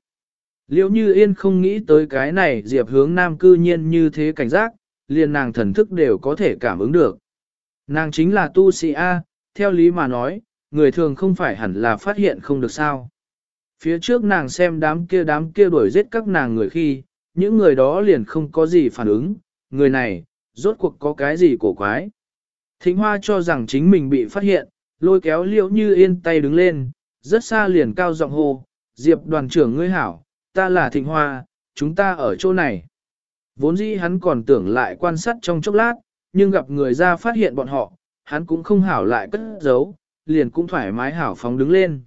Liễu như yên không nghĩ tới cái này Diệp hướng Nam cư nhiên như thế cảnh giác, liền nàng thần thức đều có thể cảm ứng được. Nàng chính là tu sĩ A, theo lý mà nói, người thường không phải hẳn là phát hiện không được sao. Phía trước nàng xem đám kia đám kia đuổi giết các nàng người khi, những người đó liền không có gì phản ứng, người này, rốt cuộc có cái gì cổ quái. Thính hoa cho rằng chính mình bị phát hiện, lôi kéo liễu như yên tay đứng lên, rất xa liền cao giọng hô, diệp đoàn trưởng ngươi hảo, ta là thịnh hoa, chúng ta ở chỗ này. Vốn dĩ hắn còn tưởng lại quan sát trong chốc lát, nhưng gặp người ra phát hiện bọn họ, hắn cũng không hảo lại cất giấu, liền cũng thoải mái hảo phóng đứng lên.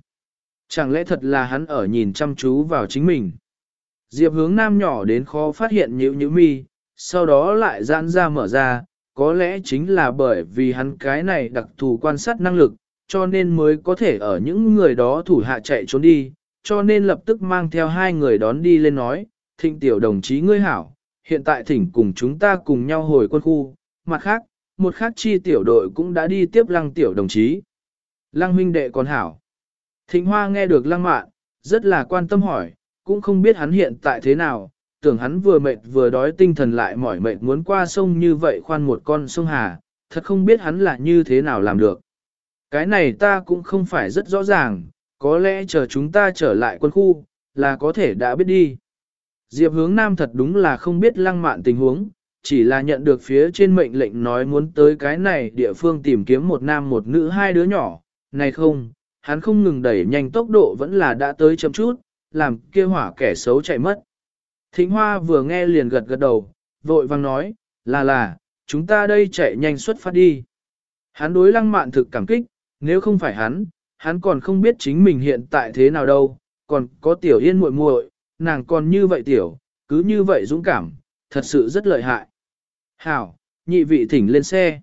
Chẳng lẽ thật là hắn ở nhìn chăm chú vào chính mình. Diệp hướng nam nhỏ đến khó phát hiện nhữ nhữ mi, sau đó lại giãn ra mở ra, có lẽ chính là bởi vì hắn cái này đặc thù quan sát năng lực, cho nên mới có thể ở những người đó thủ hạ chạy trốn đi, cho nên lập tức mang theo hai người đón đi lên nói, thịnh tiểu đồng chí ngươi hảo, hiện tại thỉnh cùng chúng ta cùng nhau hồi quân khu, mặt khác, một khác chi tiểu đội cũng đã đi tiếp lăng tiểu đồng chí. Lăng huynh đệ còn hảo. Thịnh hoa nghe được lăng mạn, rất là quan tâm hỏi, cũng không biết hắn hiện tại thế nào, tưởng hắn vừa mệt vừa đói tinh thần lại mỏi mệt muốn qua sông như vậy khoan một con sông Hà, thật không biết hắn là như thế nào làm được. Cái này ta cũng không phải rất rõ ràng, có lẽ chờ chúng ta trở lại quân khu, là có thể đã biết đi. Diệp hướng nam thật đúng là không biết lăng mạn tình huống, chỉ là nhận được phía trên mệnh lệnh nói muốn tới cái này địa phương tìm kiếm một nam một nữ hai đứa nhỏ, này không, hắn không ngừng đẩy nhanh tốc độ vẫn là đã tới chậm chút, làm kia hỏa kẻ xấu chạy mất. Thính hoa vừa nghe liền gật gật đầu, vội vang nói, là là, chúng ta đây chạy nhanh xuất phát đi. Hắn đối lăng mạn thực cảm kích, nếu không phải hắn, hắn còn không biết chính mình hiện tại thế nào đâu, còn có tiểu yên muội muội, nàng còn như vậy tiểu, cứ như vậy dũng cảm, thật sự rất lợi hại. Hảo, nhị vị thỉnh lên xe.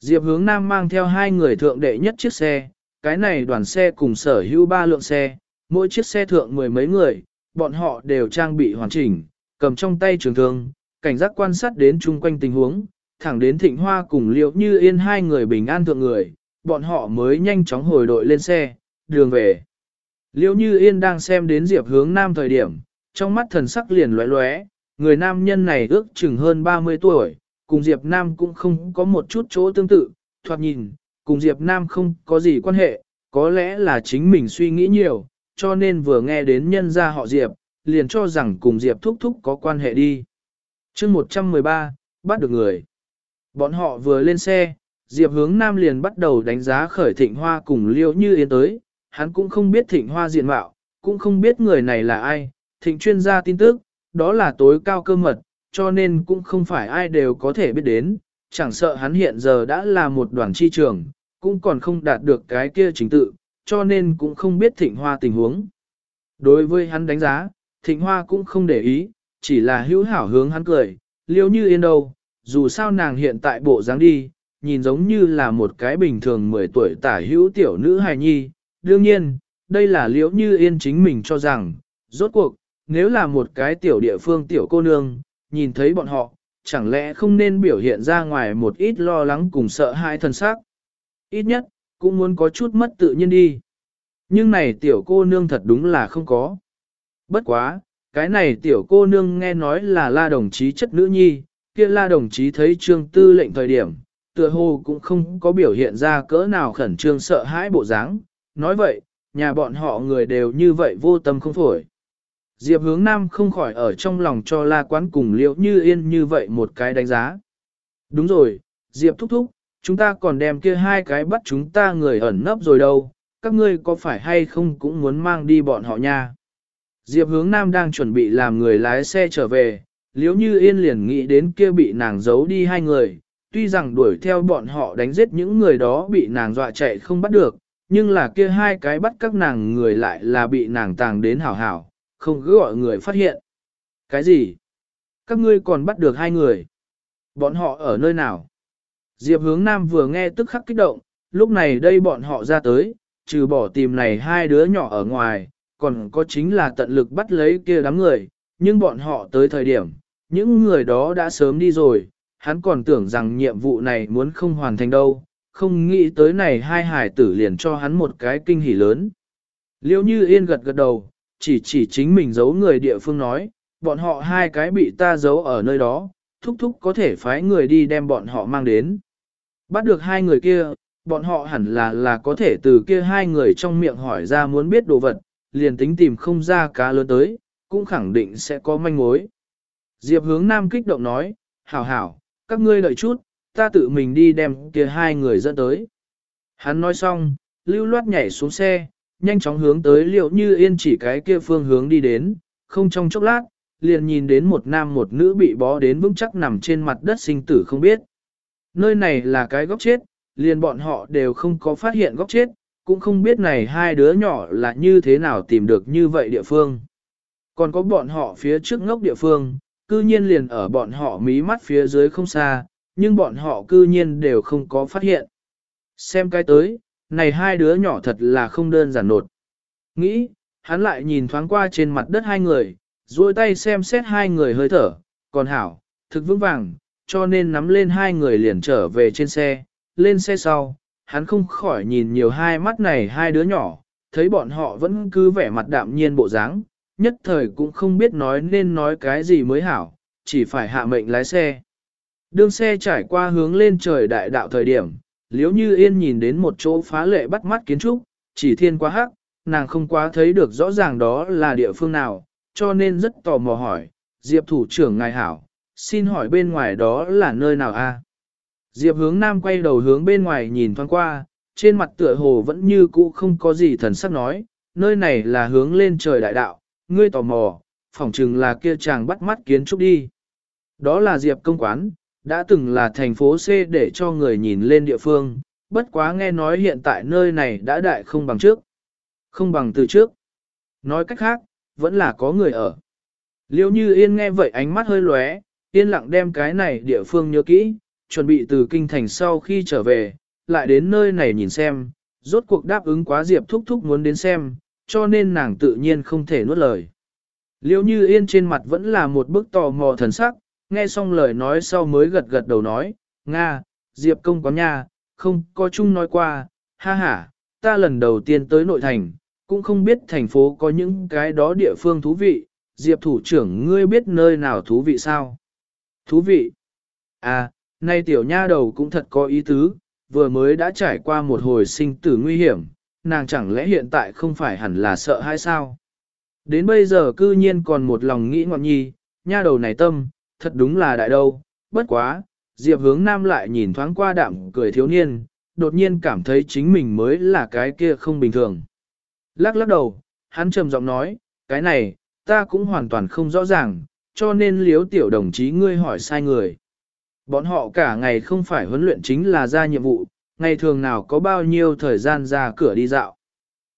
Diệp hướng nam mang theo hai người thượng đệ nhất chiếc xe, cái này đoàn xe cùng sở hữu ba lượng xe, mỗi chiếc xe thượng mười mấy người, bọn họ đều trang bị hoàn chỉnh, cầm trong tay trường thương, cảnh giác quan sát đến chung quanh tình huống, thẳng đến thịnh hoa cùng liệu như yên hai người bình an thượng người, bọn họ mới nhanh chóng hồi đội lên xe, đường về. Liễu Như Yên đang xem đến Diệp hướng nam thời điểm, trong mắt thần sắc liền lóe lóe, người nam nhân này ước chừng hơn 30 tuổi, cùng Diệp Nam cũng không có một chút chỗ tương tự, thoạt nhìn, cùng Diệp Nam không có gì quan hệ, có lẽ là chính mình suy nghĩ nhiều, cho nên vừa nghe đến nhân gia họ Diệp, liền cho rằng cùng Diệp thúc thúc có quan hệ đi. chương 113, bắt được người. Bọn họ vừa lên xe, Diệp hướng Nam liền bắt đầu đánh giá khởi thịnh hoa cùng Liêu như yên tới, hắn cũng không biết thịnh hoa diện mạo, cũng không biết người này là ai, thịnh chuyên gia tin tức, đó là tối cao cơ mật, cho nên cũng không phải ai đều có thể biết đến, chẳng sợ hắn hiện giờ đã là một đoàn chi trường, cũng còn không đạt được cái kia chính tự, cho nên cũng không biết thịnh hoa tình huống. Đối với hắn đánh giá, thịnh hoa cũng không để ý, chỉ là hữu hảo hướng hắn cười, liêu như yên đâu, dù sao nàng hiện tại bộ dáng đi, nhìn giống như là một cái bình thường 10 tuổi tả hữu tiểu nữ hài nhi. Đương nhiên, đây là liễu như yên chính mình cho rằng, rốt cuộc, nếu là một cái tiểu địa phương tiểu cô nương, nhìn thấy bọn họ, chẳng lẽ không nên biểu hiện ra ngoài một ít lo lắng cùng sợ hãi thân xác. Ít nhất, cũng muốn có chút mất tự nhiên đi. Nhưng này tiểu cô nương thật đúng là không có. Bất quá, cái này tiểu cô nương nghe nói là la đồng chí chất nữ nhi, kia la đồng chí thấy trương tư lệnh thời điểm, tựa hồ cũng không có biểu hiện ra cỡ nào khẩn trương sợ hãi bộ dáng. Nói vậy, nhà bọn họ người đều như vậy vô tâm không phổi. Diệp hướng nam không khỏi ở trong lòng cho la quán cùng liễu như yên như vậy một cái đánh giá. Đúng rồi, Diệp thúc thúc, chúng ta còn đem kia hai cái bắt chúng ta người ẩn nấp rồi đâu, các ngươi có phải hay không cũng muốn mang đi bọn họ nha. Diệp hướng nam đang chuẩn bị làm người lái xe trở về, liếu như yên liền nghĩ đến kia bị nàng giấu đi hai người, tuy rằng đuổi theo bọn họ đánh giết những người đó bị nàng dọa chạy không bắt được, nhưng là kia hai cái bắt các nàng người lại là bị nàng tàng đến hảo hảo, không cứ gọi người phát hiện. Cái gì? Các ngươi còn bắt được hai người. Bọn họ ở nơi nào? Diệp hướng nam vừa nghe tức khắc kích động, lúc này đây bọn họ ra tới, trừ bỏ tìm này hai đứa nhỏ ở ngoài, còn có chính là tận lực bắt lấy kia đám người, nhưng bọn họ tới thời điểm, những người đó đã sớm đi rồi, hắn còn tưởng rằng nhiệm vụ này muốn không hoàn thành đâu, không nghĩ tới này hai hải tử liền cho hắn một cái kinh hỉ lớn. Liêu như yên gật gật đầu, chỉ chỉ chính mình giấu người địa phương nói, bọn họ hai cái bị ta giấu ở nơi đó, thúc thúc có thể phái người đi đem bọn họ mang đến. Bắt được hai người kia, bọn họ hẳn là là có thể từ kia hai người trong miệng hỏi ra muốn biết đồ vật, liền tính tìm không ra cá lớn tới, cũng khẳng định sẽ có manh mối. Diệp hướng nam kích động nói, hảo hảo, các ngươi đợi chút, ta tự mình đi đem kia hai người dẫn tới. Hắn nói xong, lưu loát nhảy xuống xe, nhanh chóng hướng tới liệu như yên chỉ cái kia phương hướng đi đến, không trong chốc lát, liền nhìn đến một nam một nữ bị bó đến vững chắc nằm trên mặt đất sinh tử không biết. Nơi này là cái góc chết, liền bọn họ đều không có phát hiện góc chết, cũng không biết này hai đứa nhỏ là như thế nào tìm được như vậy địa phương. Còn có bọn họ phía trước ngốc địa phương, cư nhiên liền ở bọn họ mí mắt phía dưới không xa, nhưng bọn họ cư nhiên đều không có phát hiện. Xem cái tới, này hai đứa nhỏ thật là không đơn giản nột. Nghĩ, hắn lại nhìn thoáng qua trên mặt đất hai người, duỗi tay xem xét hai người hơi thở, còn hảo, thực vững vàng, cho nên nắm lên hai người liền trở về trên xe, lên xe sau, hắn không khỏi nhìn nhiều hai mắt này hai đứa nhỏ, thấy bọn họ vẫn cứ vẻ mặt đạm nhiên bộ dáng, nhất thời cũng không biết nói nên nói cái gì mới hảo, chỉ phải hạ mệnh lái xe. Đường xe trải qua hướng lên trời đại đạo thời điểm, liếu như yên nhìn đến một chỗ phá lệ bắt mắt kiến trúc, chỉ thiên quá hắc, nàng không quá thấy được rõ ràng đó là địa phương nào, cho nên rất tò mò hỏi, Diệp thủ trưởng ngài hảo, xin hỏi bên ngoài đó là nơi nào a? Diệp hướng nam quay đầu hướng bên ngoài nhìn thoáng qua, trên mặt tựa hồ vẫn như cũ không có gì thần sắc nói, nơi này là hướng lên trời đại đạo, ngươi tò mò, phỏng chừng là kia chàng bắt mắt kiến trúc đi. Đó là Diệp công quán, đã từng là thành phố C để cho người nhìn lên địa phương, bất quá nghe nói hiện tại nơi này đã đại không bằng trước. Không bằng từ trước. Nói cách khác, vẫn là có người ở. Liêu như yên nghe vậy ánh mắt hơi lóe, yên lặng đem cái này địa phương nhớ kỹ, chuẩn bị từ kinh thành sau khi trở về, lại đến nơi này nhìn xem, rốt cuộc đáp ứng quá Diệp thúc thúc muốn đến xem, cho nên nàng tự nhiên không thể nuốt lời. Liêu như yên trên mặt vẫn là một bức tò mò thần sắc, nghe xong lời nói sau mới gật gật đầu nói, Nga, Diệp công có nha, không có chung nói qua, ha ha, ta lần đầu tiên tới nội thành, cũng không biết thành phố có những cái đó địa phương thú vị, Diệp thủ trưởng ngươi biết nơi nào thú vị sao? Thú vị? À, nay tiểu nha đầu cũng thật có ý tứ, vừa mới đã trải qua một hồi sinh tử nguy hiểm, nàng chẳng lẽ hiện tại không phải hẳn là sợ hay sao? Đến bây giờ cư nhiên còn một lòng nghĩ ngọn nhi, nha đầu này tâm, thật đúng là đại đâu, bất quá, Diệp hướng nam lại nhìn thoáng qua đạm cười thiếu niên, đột nhiên cảm thấy chính mình mới là cái kia không bình thường. Lắc lắc đầu, hắn trầm giọng nói, cái này, ta cũng hoàn toàn không rõ ràng, cho nên liếu tiểu đồng chí ngươi hỏi sai người. Bọn họ cả ngày không phải huấn luyện chính là ra nhiệm vụ, ngày thường nào có bao nhiêu thời gian ra cửa đi dạo.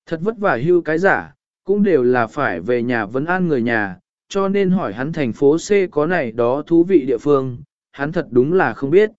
Thật vất vả hưu cái giả, cũng đều là phải về nhà vấn an người nhà, cho nên hỏi hắn thành phố C có này đó thú vị địa phương, hắn thật đúng là không biết.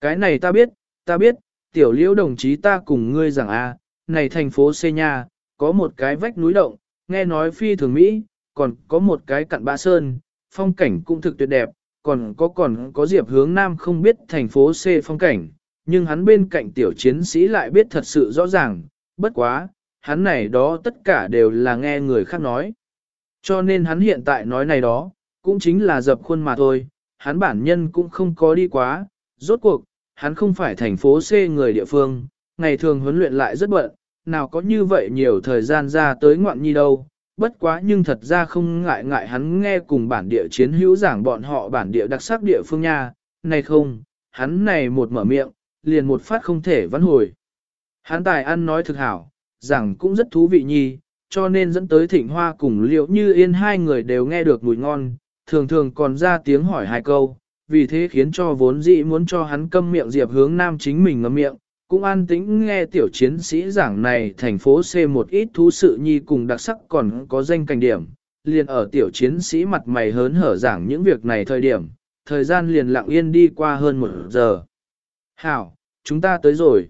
Cái này ta biết, ta biết, tiểu liễu đồng chí ta cùng ngươi rằng a, này thành phố C nha, có một cái vách núi động, nghe nói phi thường Mỹ, còn có một cái cặn bã sơn, phong cảnh cũng thực tuyệt đẹp, còn có còn có diệp hướng nam không biết thành phố C phong cảnh, nhưng hắn bên cạnh tiểu chiến sĩ lại biết thật sự rõ ràng, bất quá, hắn này đó tất cả đều là nghe người khác nói. Cho nên hắn hiện tại nói này đó, cũng chính là dập khuôn mà thôi, hắn bản nhân cũng không có đi quá, rốt cuộc, hắn không phải thành phố C người địa phương, ngày thường huấn luyện lại rất bận, nào có như vậy nhiều thời gian ra tới ngoạn nhi đâu. Bất quá nhưng thật ra không ngại ngại hắn nghe cùng bản địa chiến hữu giảng bọn họ bản địa đặc sắc địa phương nha, này không, hắn này một mở miệng, liền một phát không thể vãn hồi. Hắn tài ăn nói thực hảo, giảng cũng rất thú vị nhi, cho nên dẫn tới thịnh hoa cùng liệu như yên hai người đều nghe được mùi ngon, thường thường còn ra tiếng hỏi hai câu, vì thế khiến cho vốn dĩ muốn cho hắn câm miệng Diệp hướng nam chính mình ngậm miệng, cũng an tĩnh nghe tiểu chiến sĩ giảng này thành phố C một ít thú sự nhi cùng đặc sắc còn có danh cảnh điểm, liền ở tiểu chiến sĩ mặt mày hớn hở giảng những việc này thời điểm, thời gian liền lặng yên đi qua hơn một giờ. Hảo, chúng ta tới rồi.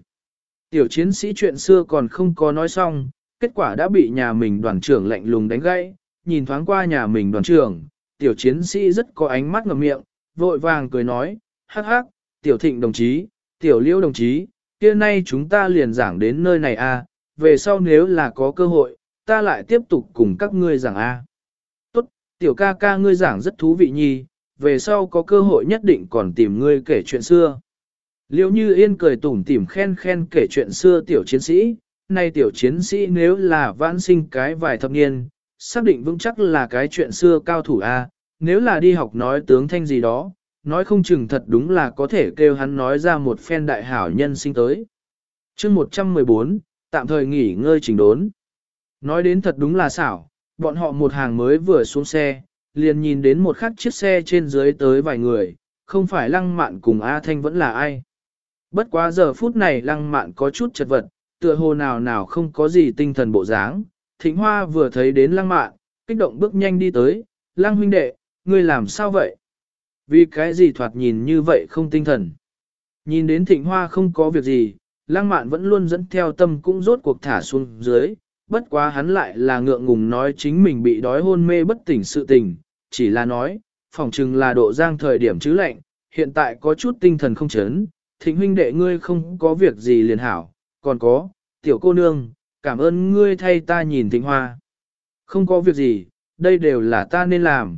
Tiểu chiến sĩ chuyện xưa còn không có nói xong, kết quả đã bị nhà mình đoàn trưởng lạnh lùng đánh gãy, nhìn thoáng qua nhà mình đoàn trưởng, tiểu chiến sĩ rất có ánh mắt ngầm miệng, vội vàng cười nói, hắc hắc, tiểu thịnh đồng chí, tiểu liêu đồng chí, kia nay chúng ta liền giảng đến nơi này a, à, về sau nếu là có cơ hội, ta lại tiếp tục cùng các ngươi giảng a. À. Tốt, tiểu ca ca ngươi giảng rất thú vị nhi, về sau có cơ hội nhất định còn tìm ngươi kể chuyện xưa. Liễu như yên cười tủm tỉm khen khen kể chuyện xưa tiểu chiến sĩ, nay tiểu chiến sĩ nếu là vãn sinh cái vài thập niên, xác định vững chắc là cái chuyện xưa cao thủ A, nếu là đi học nói tướng thanh gì đó, nói không chừng thật đúng là có thể kêu hắn nói ra một phen đại hảo nhân sinh tới. chương 114, tạm thời nghỉ ngơi chỉnh đốn. Nói đến thật đúng là xảo, bọn họ một hàng mới vừa xuống xe, liền nhìn đến một khắc chiếc xe trên dưới tới vài người, không phải lăng mạn cùng A Thanh vẫn là ai. Bất quá giờ phút này lăng mạn có chút chật vật, tựa hồ nào nào không có gì tinh thần bộ dáng. Thịnh Hoa vừa thấy đến lăng mạn, kích động bước nhanh đi tới, lăng huynh đệ, ngươi làm sao vậy? Vì cái gì thoạt nhìn như vậy không tinh thần? Nhìn đến thịnh hoa không có việc gì, lang mạn vẫn luôn dẫn theo tâm cũng rốt cuộc thả xuống dưới, bất quá hắn lại là ngượng ngùng nói chính mình bị đói hôn mê bất tỉnh sự tình, chỉ là nói, phỏng chừng là độ giang thời điểm chứ lạnh, hiện tại có chút tinh thần không chấn, thịnh huynh đệ ngươi không có việc gì liền hảo, còn có, tiểu cô nương, cảm ơn ngươi thay ta nhìn thịnh hoa. Không có việc gì, đây đều là ta nên làm.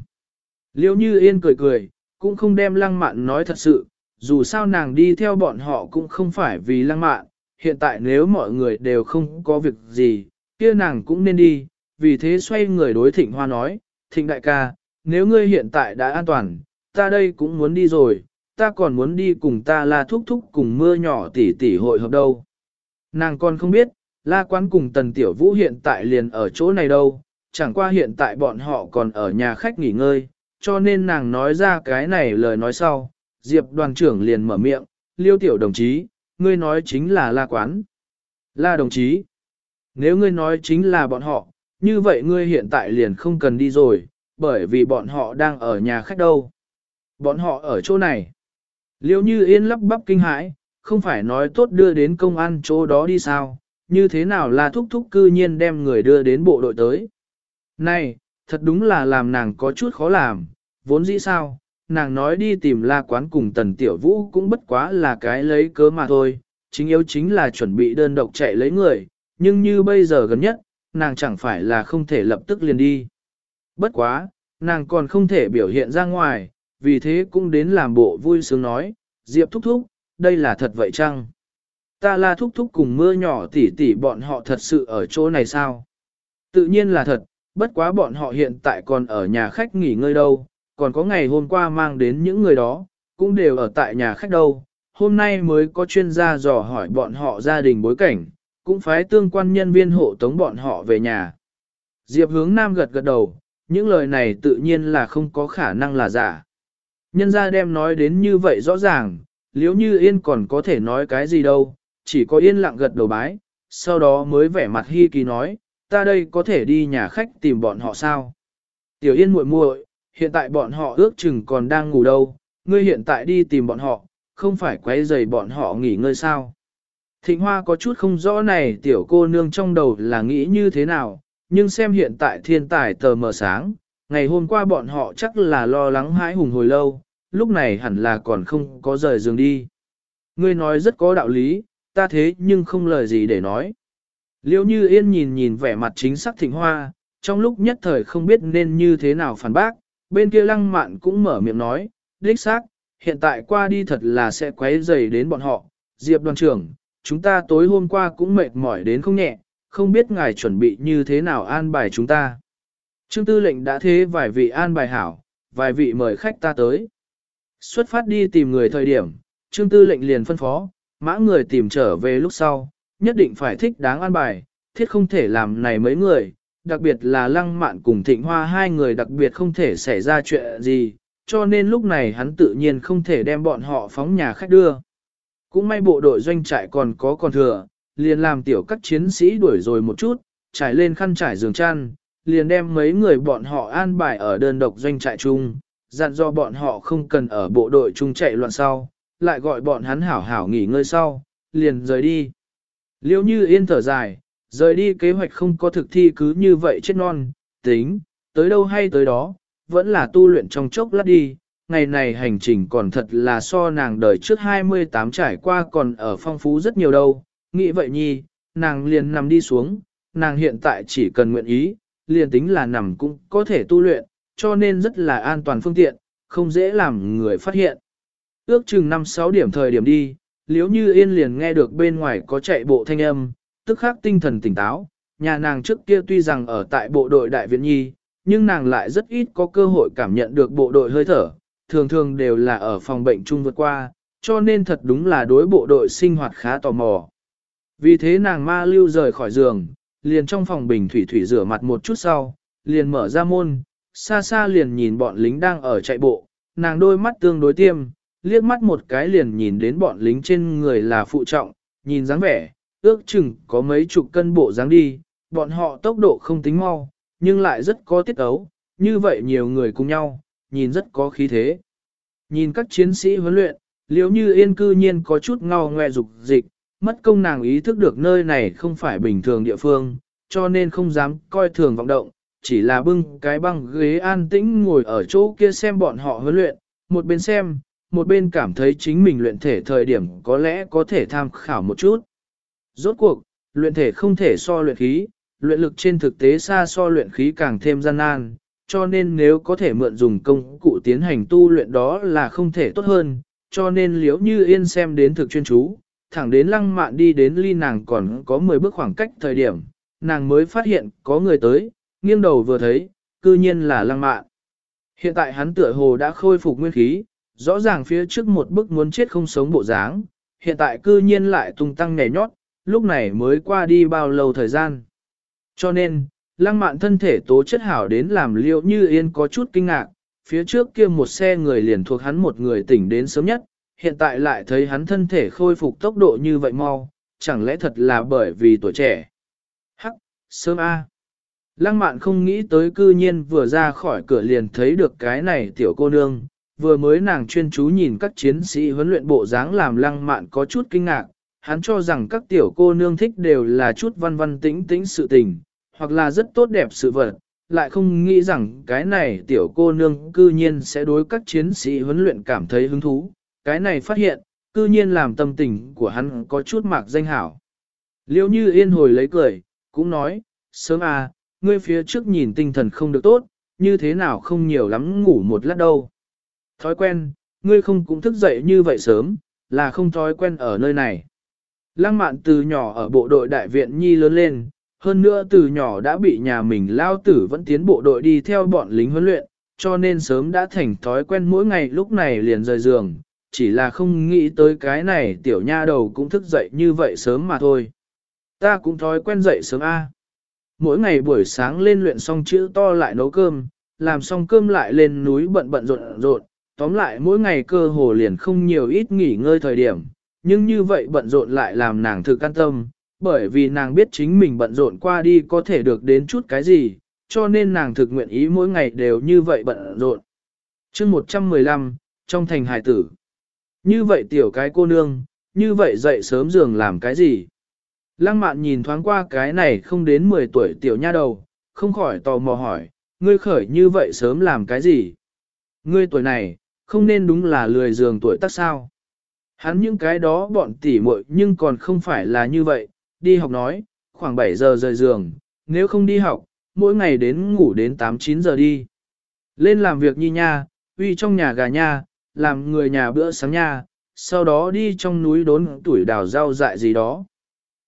Liêu như yên cười cười, cũng không đem lăng mạn nói thật sự, dù sao nàng đi theo bọn họ cũng không phải vì lăng mạn, hiện tại nếu mọi người đều không có việc gì, kia nàng cũng nên đi, vì thế xoay người đối thịnh hoa nói, thịnh đại ca, nếu ngươi hiện tại đã an toàn, ta đây cũng muốn đi rồi, ta còn muốn đi cùng ta la thúc thúc cùng mưa nhỏ tỉ tỉ hội hợp đâu. Nàng còn không biết, la quán cùng tần tiểu vũ hiện tại liền ở chỗ này đâu, chẳng qua hiện tại bọn họ còn ở nhà khách nghỉ ngơi, cho nên nàng nói ra cái này lời nói sau, Diệp đoàn trưởng liền mở miệng, liêu tiểu đồng chí, ngươi nói chính là la quán. La đồng chí, nếu ngươi nói chính là bọn họ, như vậy ngươi hiện tại liền không cần đi rồi, bởi vì bọn họ đang ở nhà khách đâu. Bọn họ ở chỗ này. Liêu như yên lắp bắp kinh hãi, không phải nói tốt đưa đến công an chỗ đó đi sao, như thế nào là thúc thúc cư nhiên đem người đưa đến bộ đội tới. Này, thật đúng là làm nàng có chút khó làm, vốn dĩ sao, nàng nói đi tìm la quán cùng tần tiểu vũ cũng bất quá là cái lấy cớ mà thôi, chính yếu chính là chuẩn bị đơn độc chạy lấy người, nhưng như bây giờ gần nhất, nàng chẳng phải là không thể lập tức liền đi. Bất quá, nàng còn không thể biểu hiện ra ngoài, vì thế cũng đến làm bộ vui sướng nói, Diệp thúc thúc, đây là thật vậy chăng? Ta là thúc thúc cùng mưa nhỏ tỉ tỉ bọn họ thật sự ở chỗ này sao? Tự nhiên là thật, bất quá bọn họ hiện tại còn ở nhà khách nghỉ ngơi đâu, còn có ngày hôm qua mang đến những người đó, cũng đều ở tại nhà khách đâu. Hôm nay mới có chuyên gia dò hỏi bọn họ gia đình bối cảnh, cũng phái tương quan nhân viên hộ tống bọn họ về nhà. Diệp hướng nam gật gật đầu, những lời này tự nhiên là không có khả năng là giả. Nhân gia đem nói đến như vậy rõ ràng, liếu như yên còn có thể nói cái gì đâu, chỉ có yên lặng gật đầu bái, sau đó mới vẻ mặt hi kỳ nói, ta đây có thể đi nhà khách tìm bọn họ sao? Tiểu Yên muội muội, hiện tại bọn họ ước chừng còn đang ngủ đâu, ngươi hiện tại đi tìm bọn họ, không phải quấy rầy bọn họ nghỉ ngơi sao? Thịnh Hoa có chút không rõ này tiểu cô nương trong đầu là nghĩ như thế nào, nhưng xem hiện tại thiên tài tờ mờ sáng, ngày hôm qua bọn họ chắc là lo lắng hãi hùng hồi lâu, lúc này hẳn là còn không có rời giường đi. Ngươi nói rất có đạo lý, ta thế nhưng không lời gì để nói. Liêu như yên nhìn nhìn vẻ mặt chính xác thịnh hoa, trong lúc nhất thời không biết nên như thế nào phản bác, bên kia lăng mạn cũng mở miệng nói, đích xác, hiện tại qua đi thật là sẽ quấy dày đến bọn họ. Diệp đoàn trưởng, chúng ta tối hôm qua cũng mệt mỏi đến không nhẹ, không biết ngài chuẩn bị như thế nào an bài chúng ta. Trương tư lệnh đã thế vài vị an bài hảo, vài vị mời khách ta tới. Xuất phát đi tìm người thời điểm, Trương tư lệnh liền phân phó, mã người tìm trở về lúc sau, nhất định phải thích đáng an bài, thiết không thể làm này mấy người, đặc biệt là lăng mạn cùng thịnh hoa hai người đặc biệt không thể xảy ra chuyện gì, cho nên lúc này hắn tự nhiên không thể đem bọn họ phóng nhà khách đưa. Cũng may bộ đội doanh trại còn có còn thừa, liền làm tiểu các chiến sĩ đuổi rồi một chút, trải lên khăn trải giường chăn, liền đem mấy người bọn họ an bài ở đơn độc doanh trại chung, dặn do bọn họ không cần ở bộ đội chung chạy loạn sau, lại gọi bọn hắn hảo hảo nghỉ ngơi sau, liền rời đi. Liêu như yên thở dài, rời đi kế hoạch không có thực thi cứ như vậy chết non, tính, tới đâu hay tới đó, vẫn là tu luyện trong chốc lát đi, ngày này hành trình còn thật là so nàng đời trước 28 trải qua còn ở phong phú rất nhiều đâu, nghĩ vậy nhi, nàng liền nằm đi xuống, nàng hiện tại chỉ cần nguyện ý, liền tính là nằm cũng có thể tu luyện, cho nên rất là an toàn phương tiện, không dễ làm người phát hiện. Ước chừng 5-6 điểm thời điểm đi, liếu như yên liền nghe được bên ngoài có chạy bộ thanh âm, tức khắc tinh thần tỉnh táo, nhà nàng trước kia tuy rằng ở tại bộ đội đại viện nhi, nhưng nàng lại rất ít có cơ hội cảm nhận được bộ đội hơi thở, thường thường đều là ở phòng bệnh chung vượt qua, cho nên thật đúng là đối bộ đội sinh hoạt khá tò mò. Vì thế nàng ma lưu rời khỏi giường, liền trong phòng bình thủy thủy rửa mặt một chút sau, liền mở ra môn, xa xa liền nhìn bọn lính đang ở chạy bộ, nàng đôi mắt tương đối tiêm, liếc mắt một cái liền nhìn đến bọn lính trên người là phụ trọng, nhìn dáng vẻ, ước chừng có mấy chục cân bộ dáng đi, bọn họ tốc độ không tính mau, nhưng lại rất có tiết ấu, như vậy nhiều người cùng nhau, nhìn rất có khí thế. Nhìn các chiến sĩ huấn luyện, liếu như yên cư nhiên có chút ngao ngoe dục dịch, mất công nàng ý thức được nơi này không phải bình thường địa phương, cho nên không dám coi thường vọng động, chỉ là bưng cái băng ghế an tĩnh ngồi ở chỗ kia xem bọn họ huấn luyện, một bên xem, một bên cảm thấy chính mình luyện thể thời điểm có lẽ có thể tham khảo một chút. Rốt cuộc, luyện thể không thể so luyện khí, luyện lực trên thực tế xa so luyện khí càng thêm gian nan, cho nên nếu có thể mượn dùng công cụ tiến hành tu luyện đó là không thể tốt hơn, cho nên liếu như yên xem đến thực chuyên chú, thẳng đến lăng mạn đi đến ly nàng còn có 10 bước khoảng cách thời điểm, nàng mới phát hiện có người tới, nghiêng đầu vừa thấy, cư nhiên là lăng mạn. Hiện tại hắn tựa hồ đã khôi phục nguyên khí, rõ ràng phía trước một bức muốn chết không sống bộ dáng, hiện tại cư nhiên lại tung tăng nhảy nhót, lúc này mới qua đi bao lâu thời gian. Cho nên, lăng mạn thân thể tố chất hảo đến làm liệu như yên có chút kinh ngạc, phía trước kia một xe người liền thuộc hắn một người tỉnh đến sớm nhất, hiện tại lại thấy hắn thân thể khôi phục tốc độ như vậy mau, chẳng lẽ thật là bởi vì tuổi trẻ. Hắc, sớm A. Lăng mạn không nghĩ tới cư nhiên vừa ra khỏi cửa liền thấy được cái này tiểu cô nương, vừa mới nàng chuyên chú nhìn các chiến sĩ huấn luyện bộ dáng làm lăng mạn có chút kinh ngạc, hắn cho rằng các tiểu cô nương thích đều là chút văn văn tĩnh tĩnh sự tình, hoặc là rất tốt đẹp sự vật, lại không nghĩ rằng cái này tiểu cô nương cư nhiên sẽ đối các chiến sĩ huấn luyện cảm thấy hứng thú, cái này phát hiện, cư nhiên làm tâm tình của hắn có chút mạc danh hảo. Liêu như yên hồi lấy cười, cũng nói, sớm à, ngươi phía trước nhìn tinh thần không được tốt, như thế nào không nhiều lắm ngủ một lát đâu. Thói quen, ngươi không cũng thức dậy như vậy sớm, là không thói quen ở nơi này. Lăng mạn từ nhỏ ở bộ đội đại viện Nhi lớn lên, hơn nữa từ nhỏ đã bị nhà mình lao tử vẫn tiến bộ đội đi theo bọn lính huấn luyện, cho nên sớm đã thành thói quen mỗi ngày lúc này liền rời giường, chỉ là không nghĩ tới cái này tiểu nha đầu cũng thức dậy như vậy sớm mà thôi. Ta cũng thói quen dậy sớm a. Mỗi ngày buổi sáng lên luyện xong chữ to lại nấu cơm, làm xong cơm lại lên núi bận bận rộn rộn, tóm lại mỗi ngày cơ hồ liền không nhiều ít nghỉ ngơi thời điểm, nhưng như vậy bận rộn lại làm nàng thực an tâm, bởi vì nàng biết chính mình bận rộn qua đi có thể được đến chút cái gì, cho nên nàng thực nguyện ý mỗi ngày đều như vậy bận rộn. chương 115, trong thành hải tử. Như vậy tiểu cái cô nương, như vậy dậy sớm giường làm cái gì? Lăng mạn nhìn thoáng qua cái này không đến 10 tuổi tiểu nha đầu, không khỏi tò mò hỏi, ngươi khởi như vậy sớm làm cái gì? Ngươi tuổi này, không nên đúng là lười giường tuổi tác sao? Hắn những cái đó bọn tỉ muội nhưng còn không phải là như vậy, đi học nói, khoảng 7 giờ rời giường, nếu không đi học, mỗi ngày đến ngủ đến 8-9 giờ đi. Lên làm việc nhi nha, uy trong nhà gà nha, làm người nhà bữa sáng nha, sau đó đi trong núi đốn tuổi đào rau dại gì đó.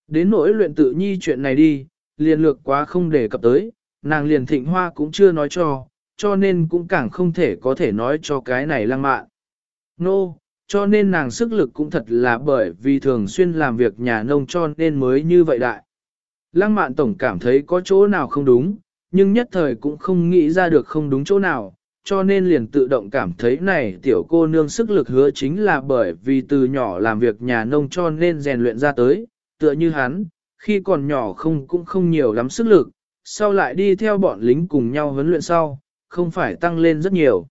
Đến nỗi luyện tự nhi chuyện này đi, liền lược quá không để cập tới, nàng liền thịnh hoa cũng chưa nói cho, cho nên cũng càng không thể có thể nói cho cái này lăng mạn. Nô, no, cho nên nàng sức lực cũng thật là bởi vì thường xuyên làm việc nhà nông cho nên mới như vậy đại. Lăng mạn tổng cảm thấy có chỗ nào không đúng, nhưng nhất thời cũng không nghĩ ra được không đúng chỗ nào, cho nên liền tự động cảm thấy này tiểu cô nương sức lực hứa chính là bởi vì từ nhỏ làm việc nhà nông cho nên rèn luyện ra tới, tựa như hắn, khi còn nhỏ không cũng không nhiều lắm sức lực, sau lại đi theo bọn lính cùng nhau huấn luyện sau, không phải tăng lên rất nhiều.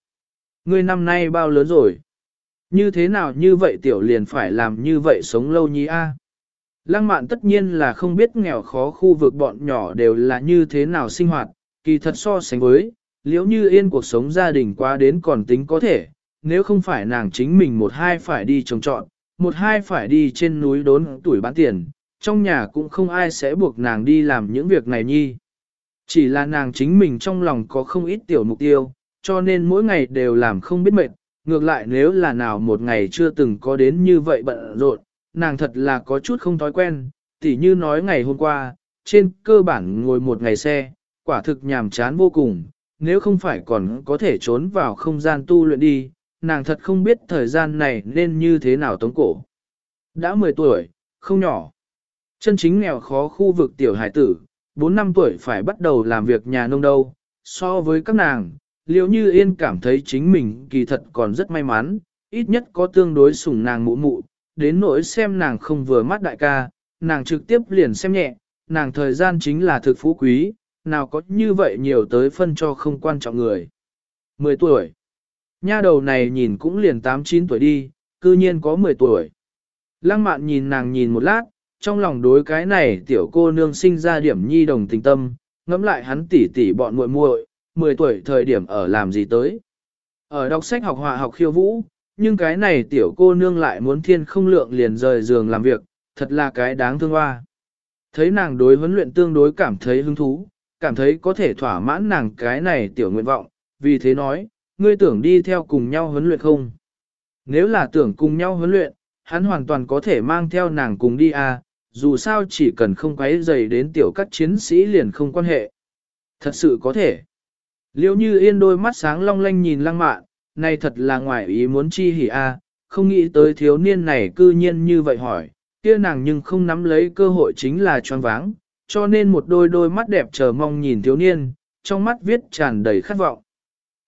Ngươi năm nay bao lớn rồi? Như thế nào như vậy tiểu liền phải làm như vậy sống lâu nhí a? Lăng mạn tất nhiên là không biết nghèo khó khu vực bọn nhỏ đều là như thế nào sinh hoạt, kỳ thật so sánh với, liễu như yên cuộc sống gia đình quá đến còn tính có thể, nếu không phải nàng chính mình một hai phải đi trồng trọn, một hai phải đi trên núi đốn tuổi bán tiền, trong nhà cũng không ai sẽ buộc nàng đi làm những việc này nhi. Chỉ là nàng chính mình trong lòng có không ít tiểu mục tiêu, cho nên mỗi ngày đều làm không biết mệt, ngược lại nếu là nào một ngày chưa từng có đến như vậy bận rộn, nàng thật là có chút không thói quen, tỉ như nói ngày hôm qua, trên cơ bản ngồi một ngày xe, quả thực nhàm chán vô cùng, nếu không phải còn có thể trốn vào không gian tu luyện đi, nàng thật không biết thời gian này nên như thế nào tống cổ. Đã 10 tuổi, không nhỏ. Chân chính nghèo khó khu vực tiểu hải tử, 4 năm tuổi phải bắt đầu làm việc nhà nông đâu. So với các nàng, liếu như yên cảm thấy chính mình kỳ thật còn rất may mắn, ít nhất có tương đối sủng nàng mụ mụ, đến nỗi xem nàng không vừa mắt đại ca, nàng trực tiếp liền xem nhẹ, nàng thời gian chính là thực phú quý, nào có như vậy nhiều tới phân cho không quan trọng người. 10 tuổi. Nha đầu này nhìn cũng liền 8-9 tuổi đi, cư nhiên có 10 tuổi. Lăng mạn nhìn nàng nhìn một lát, trong lòng đối cái này tiểu cô nương sinh ra điểm nhi đồng tình tâm, ngẫm lại hắn tỉ tỉ bọn muội muội, 10 tuổi thời điểm ở làm gì tới. Ở đọc sách học họa học khiêu vũ, nhưng cái này tiểu cô nương lại muốn thiên không lượng liền rời giường làm việc, thật là cái đáng thương hoa. Thấy nàng đối huấn luyện tương đối cảm thấy hứng thú, cảm thấy có thể thỏa mãn nàng cái này tiểu nguyện vọng, vì thế nói, ngươi tưởng đi theo cùng nhau huấn luyện không? Nếu là tưởng cùng nhau huấn luyện, hắn hoàn toàn có thể mang theo nàng cùng đi à, dù sao chỉ cần không quấy dày đến tiểu các chiến sĩ liền không quan hệ. Thật sự có thể. Liêu như yên đôi mắt sáng long lanh nhìn lăng mạn, này thật là ngoài ý muốn chi hỉ a, không nghĩ tới thiếu niên này cư nhiên như vậy hỏi, kia nàng nhưng không nắm lấy cơ hội chính là choáng váng, cho nên một đôi đôi mắt đẹp chờ mong nhìn thiếu niên, trong mắt viết tràn đầy khát vọng.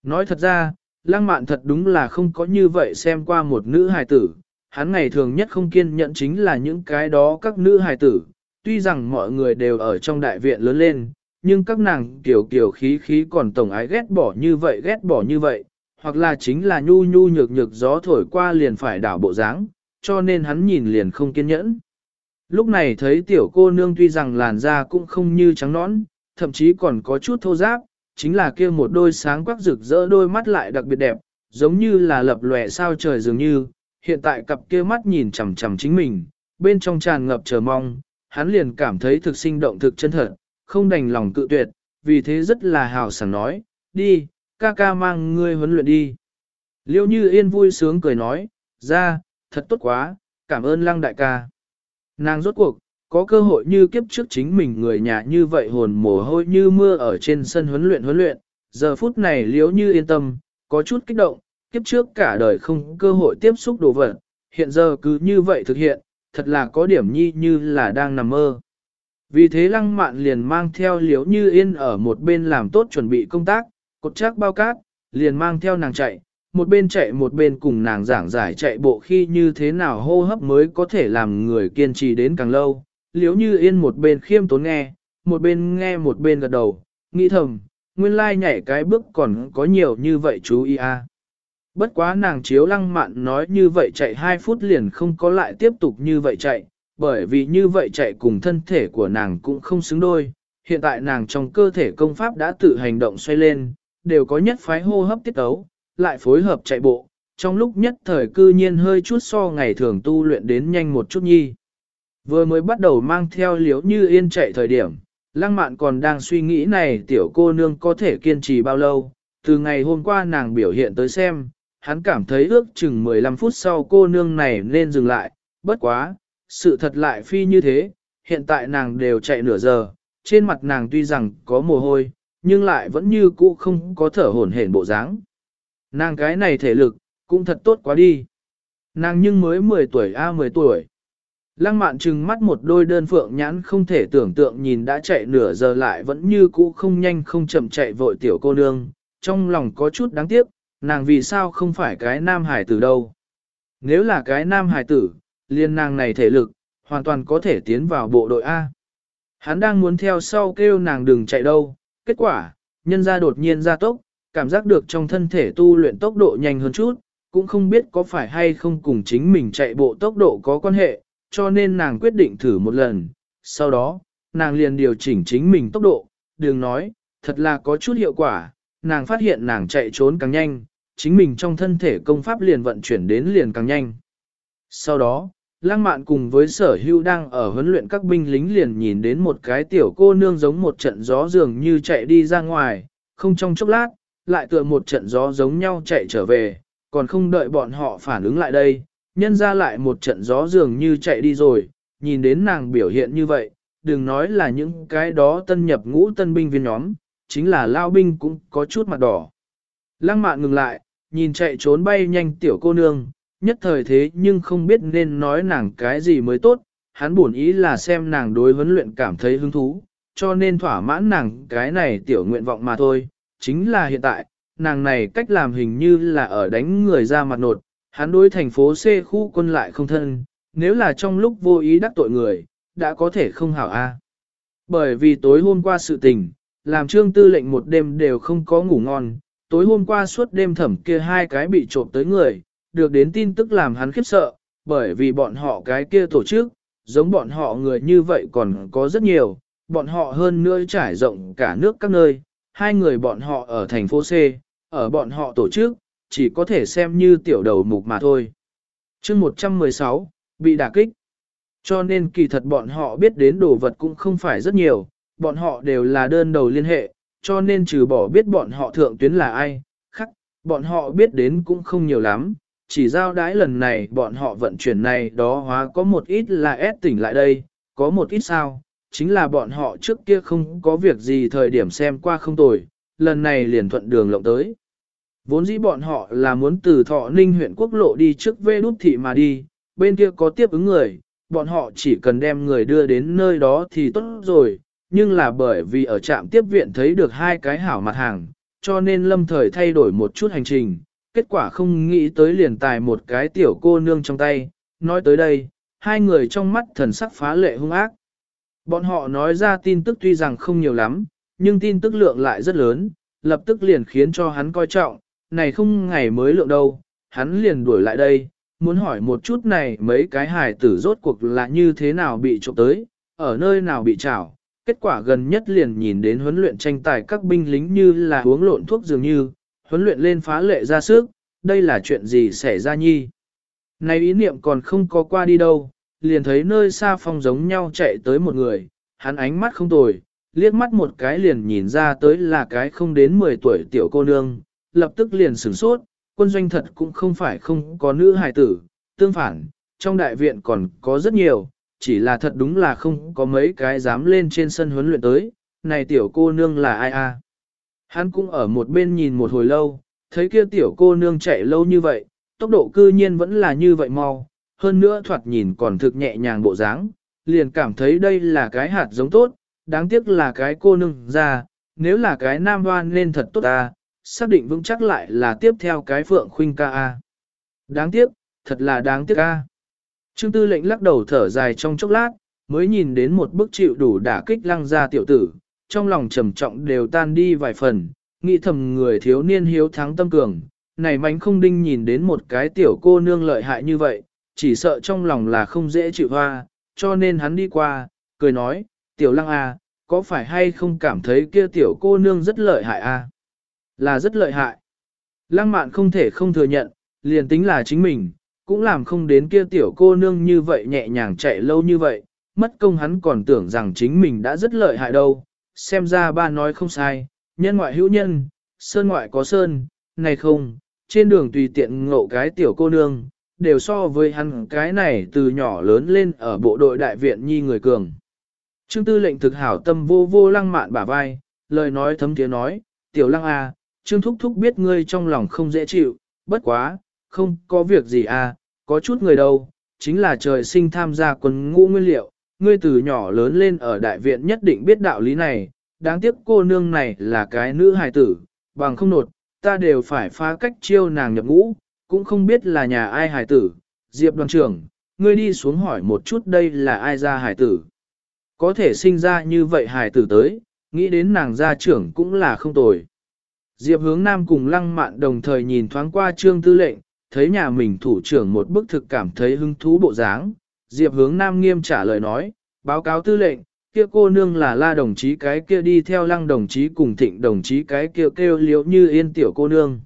Nói thật ra, lăng mạn thật đúng là không có như vậy xem qua một nữ hài tử, hắn ngày thường nhất không kiên nhẫn chính là những cái đó các nữ hài tử, tuy rằng mọi người đều ở trong đại viện lớn lên, nhưng các nàng kiểu kiểu khí khí còn tổng ái ghét bỏ như vậy ghét bỏ như vậy, hoặc là chính là nhu nhu nhược nhược gió thổi qua liền phải đảo bộ dáng, cho nên hắn nhìn liền không kiên nhẫn. Lúc này thấy tiểu cô nương tuy rằng làn da cũng không như trắng nõn, thậm chí còn có chút thô ráp chính là kia một đôi sáng quắc rực rỡ đôi mắt lại đặc biệt đẹp, giống như là lập lòe sao trời dường như, hiện tại cặp kia mắt nhìn chằm chằm chính mình, bên trong tràn ngập chờ mong, hắn liền cảm thấy thực sinh động thực chân thật, không đành lòng cự tuyệt, vì thế rất là hào sảng nói, đi, ca ca mang ngươi huấn luyện đi. Liêu như yên vui sướng cười nói, ra, thật tốt quá, cảm ơn lăng đại ca. Nàng rốt cuộc, có cơ hội như kiếp trước chính mình người nhà như vậy hồn mồ hôi như mưa ở trên sân huấn luyện huấn luyện, giờ phút này liếu như yên tâm, có chút kích động, kiếp trước cả đời không cơ hội tiếp xúc đồ vật, hiện giờ cứ như vậy thực hiện, thật là có điểm nhi như là đang nằm mơ. Vì thế lăng mạn liền mang theo liếu như yên ở một bên làm tốt chuẩn bị công tác, cột chắc bao cát, liền mang theo nàng chạy, một bên chạy một bên cùng nàng giảng giải chạy bộ khi như thế nào hô hấp mới có thể làm người kiên trì đến càng lâu. Liếu như yên một bên khiêm tốn nghe, một bên nghe một bên gật đầu, nghĩ thầm, nguyên lai nhảy cái bước còn có nhiều như vậy chú ý à. Bất quá nàng chiếu lăng mạn nói như vậy chạy 2 phút liền không có lại tiếp tục như vậy chạy, bởi vì như vậy chạy cùng thân thể của nàng cũng không xứng đôi. Hiện tại nàng trong cơ thể công pháp đã tự hành động xoay lên, đều có nhất phái hô hấp tiết ấu lại phối hợp chạy bộ, trong lúc nhất thời cư nhiên hơi chút so ngày thường tu luyện đến nhanh một chút nhi. Vừa mới bắt đầu mang theo liếu như yên chạy thời điểm, lăng mạn còn đang suy nghĩ này tiểu cô nương có thể kiên trì bao lâu, từ ngày hôm qua nàng biểu hiện tới xem, hắn cảm thấy ước chừng 15 phút sau cô nương này nên dừng lại, bất quá, sự thật lại phi như thế, hiện tại nàng đều chạy nửa giờ, trên mặt nàng tuy rằng có mồ hôi, nhưng lại vẫn như cũ không có thở hổn hển bộ dáng. Nàng cái này thể lực, cũng thật tốt quá đi. Nàng nhưng mới 10 tuổi a 10 tuổi. Lăng mạn trừng mắt một đôi đơn phượng nhãn không thể tưởng tượng nhìn đã chạy nửa giờ lại vẫn như cũ không nhanh không chậm chạy vội tiểu cô nương, trong lòng có chút đáng tiếc, nàng vì sao không phải cái nam hải tử đâu. Nếu là cái nam hải tử, liên nàng này thể lực, hoàn toàn có thể tiến vào bộ đội A. Hắn đang muốn theo sau kêu nàng đừng chạy đâu, kết quả, nhân ra đột nhiên ra tốc, cảm giác được trong thân thể tu luyện tốc độ nhanh hơn chút, cũng không biết có phải hay không cùng chính mình chạy bộ tốc độ có quan hệ, cho nên nàng quyết định thử một lần, sau đó, nàng liền điều chỉnh chính mình tốc độ, đừng nói, thật là có chút hiệu quả, nàng phát hiện nàng chạy trốn càng nhanh, chính mình trong thân thể công pháp liền vận chuyển đến liền càng nhanh. Sau đó, Lang Mạn cùng với sở hưu đang ở huấn luyện các binh lính liền nhìn đến một cái tiểu cô nương giống một trận gió dường như chạy đi ra ngoài, không trong chốc lát, lại tựa một trận gió giống nhau chạy trở về, còn không đợi bọn họ phản ứng lại đây, nhân ra lại một trận gió dường như chạy đi rồi, nhìn đến nàng biểu hiện như vậy, đừng nói là những cái đó tân nhập ngũ tân binh viên nhóm, chính là lao binh cũng có chút mặt đỏ. Lăng mạn ngừng lại, nhìn chạy trốn bay nhanh tiểu cô nương, nhất thời thế nhưng không biết nên nói nàng cái gì mới tốt, hắn buồn ý là xem nàng đối huấn luyện cảm thấy hứng thú, cho nên thỏa mãn nàng cái này tiểu nguyện vọng mà thôi, chính là hiện tại, nàng này cách làm hình như là ở đánh người ra mặt nột, hắn đối thành phố C khu quân lại không thân, nếu là trong lúc vô ý đắc tội người, đã có thể không hảo a. À. Bởi vì tối hôm qua sự tình, làm trương tư lệnh một đêm đều không có ngủ ngon, tối hôm qua suốt đêm thẩm kia hai cái bị trộm tới người, được đến tin tức làm hắn khiếp sợ, bởi vì bọn họ cái kia tổ chức, giống bọn họ người như vậy còn có rất nhiều, bọn họ hơn nữa trải rộng cả nước các nơi, hai người bọn họ ở thành phố C, ở bọn họ tổ chức, chỉ có thể xem như tiểu đầu mục mà thôi. chương 116, bị đả kích. Cho nên kỳ thật bọn họ biết đến đồ vật cũng không phải rất nhiều, bọn họ đều là đơn đầu liên hệ, cho nên trừ bỏ biết bọn họ thượng tuyến là ai, khắc, bọn họ biết đến cũng không nhiều lắm, chỉ giao đái lần này bọn họ vận chuyển này đó hóa có một ít là ép tỉnh lại đây, có một ít sao, chính là bọn họ trước kia không có việc gì thời điểm xem qua không tồi, lần này liền thuận đường lộng tới. Vốn dĩ bọn họ là muốn từ thọ ninh huyện quốc lộ đi trước vê đút thị mà đi, bên kia có tiếp ứng người, bọn họ chỉ cần đem người đưa đến nơi đó thì tốt rồi, nhưng là bởi vì ở trạm tiếp viện thấy được hai cái hảo mặt hàng, cho nên lâm thời thay đổi một chút hành trình, kết quả không nghĩ tới liền tài một cái tiểu cô nương trong tay, nói tới đây, hai người trong mắt thần sắc phá lệ hung ác. Bọn họ nói ra tin tức tuy rằng không nhiều lắm, nhưng tin tức lượng lại rất lớn, lập tức liền khiến cho hắn coi trọng, này không ngày mới lượng đâu, hắn liền đuổi lại đây, muốn hỏi một chút này mấy cái hài tử rốt cuộc là như thế nào bị trộm tới, ở nơi nào bị trảo. Kết quả gần nhất liền nhìn đến huấn luyện tranh tài các binh lính như là uống lộn thuốc dường như, huấn luyện lên phá lệ ra sức, đây là chuyện gì xảy ra nhi. Này ý niệm còn không có qua đi đâu, liền thấy nơi xa phong giống nhau chạy tới một người, hắn ánh mắt không tồi, liếc mắt một cái liền nhìn ra tới là cái không đến 10 tuổi tiểu cô nương, lập tức liền sửng sốt, quân doanh thật cũng không phải không có nữ hài tử, tương phản, trong đại viện còn có rất nhiều, chỉ là thật đúng là không có mấy cái dám lên trên sân huấn luyện tới, này tiểu cô nương là ai a? Hắn cũng ở một bên nhìn một hồi lâu, thấy kia tiểu cô nương chạy lâu như vậy, tốc độ cư nhiên vẫn là như vậy mau, hơn nữa thoạt nhìn còn thực nhẹ nhàng bộ dáng, liền cảm thấy đây là cái hạt giống tốt, đáng tiếc là cái cô nương ra, nếu là cái nam hoan nên thật tốt ta, xác định vững chắc lại là tiếp theo cái phượng khuynh ca a. Đáng tiếc, thật là đáng tiếc a. Trương tư lệnh lắc đầu thở dài trong chốc lát, mới nhìn đến một bức chịu đủ đả kích lăng ra tiểu tử, trong lòng trầm trọng đều tan đi vài phần, nghĩ thầm người thiếu niên hiếu thắng tâm cường, này mánh không đinh nhìn đến một cái tiểu cô nương lợi hại như vậy, chỉ sợ trong lòng là không dễ chịu hoa, cho nên hắn đi qua, cười nói, tiểu lăng a, có phải hay không cảm thấy kia tiểu cô nương rất lợi hại a? Là rất lợi hại. Lăng mạn không thể không thừa nhận, liền tính là chính mình, cũng làm không đến kia tiểu cô nương như vậy nhẹ nhàng chạy lâu như vậy, mất công hắn còn tưởng rằng chính mình đã rất lợi hại đâu, xem ra ba nói không sai, nhân ngoại hữu nhân, sơn ngoại có sơn, này không, trên đường tùy tiện ngộ cái tiểu cô nương, đều so với hắn cái này từ nhỏ lớn lên ở bộ đội đại viện nhi người cường. Trương tư lệnh thực hảo tâm vô vô lăng mạn bả vai, lời nói thấm tiếng nói, tiểu lăng à, Trương Thúc Thúc biết ngươi trong lòng không dễ chịu, bất quá, không có việc gì à, có chút người đâu, chính là trời sinh tham gia quân ngũ nguyên liệu, ngươi từ nhỏ lớn lên ở đại viện nhất định biết đạo lý này, đáng tiếc cô nương này là cái nữ hài tử, bằng không nột, ta đều phải phá cách chiêu nàng nhập ngũ, cũng không biết là nhà ai hài tử. Diệp đoàn trưởng, ngươi đi xuống hỏi một chút đây là ai ra hài tử. Có thể sinh ra như vậy hài tử tới, nghĩ đến nàng gia trưởng cũng là không tồi. Diệp hướng nam cùng lăng mạn đồng thời nhìn thoáng qua trương tư lệnh, thấy nhà mình thủ trưởng một bức thực cảm thấy hứng thú bộ dáng. Diệp hướng nam nghiêm trả lời nói, báo cáo tư lệnh, kia cô nương là la đồng chí cái kia đi theo lăng đồng chí cùng thịnh đồng chí cái kia kêu liễu như yên tiểu cô nương.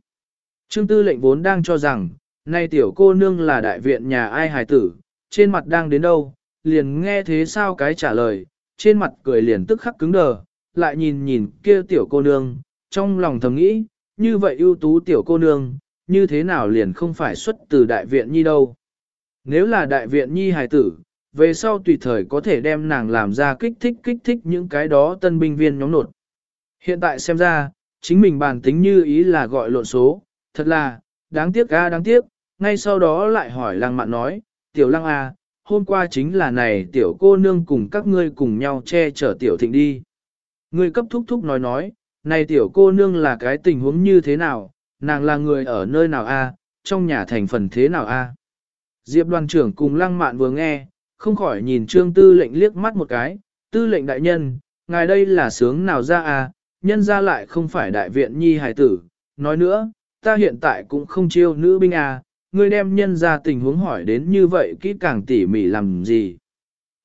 Trương tư lệnh vốn đang cho rằng, nay tiểu cô nương là đại viện nhà ai hài tử, trên mặt đang đến đâu, liền nghe thế sao cái trả lời, trên mặt cười liền tức khắc cứng đờ, lại nhìn nhìn kia tiểu cô nương, trong lòng thầm nghĩ, như vậy ưu tú tiểu cô nương, như thế nào liền không phải xuất từ đại viện nhi đâu. Nếu là đại viện nhi hài tử, về sau tùy thời có thể đem nàng làm ra kích thích kích thích những cái đó tân binh viên nhóm nột. Hiện tại xem ra, chính mình bản tính như ý là gọi lộn số, thật là, đáng tiếc a đáng tiếc, ngay sau đó lại hỏi lăng mạn nói, tiểu lăng à, hôm qua chính là này tiểu cô nương cùng các ngươi cùng nhau che chở tiểu thịnh đi. Ngươi cấp thúc thúc nói nói, này tiểu cô nương là cái tình huống như thế nào, nàng là người ở nơi nào a, trong nhà thành phần thế nào a? Diệp đoàn trưởng cùng lăng mạn vừa nghe, không khỏi nhìn trương tư lệnh liếc mắt một cái, tư lệnh đại nhân, ngài đây là sướng nào ra a, nhân ra lại không phải đại viện nhi hài tử, nói nữa, ta hiện tại cũng không chiêu nữ binh a, ngươi đem nhân ra tình huống hỏi đến như vậy kỹ càng tỉ mỉ làm gì.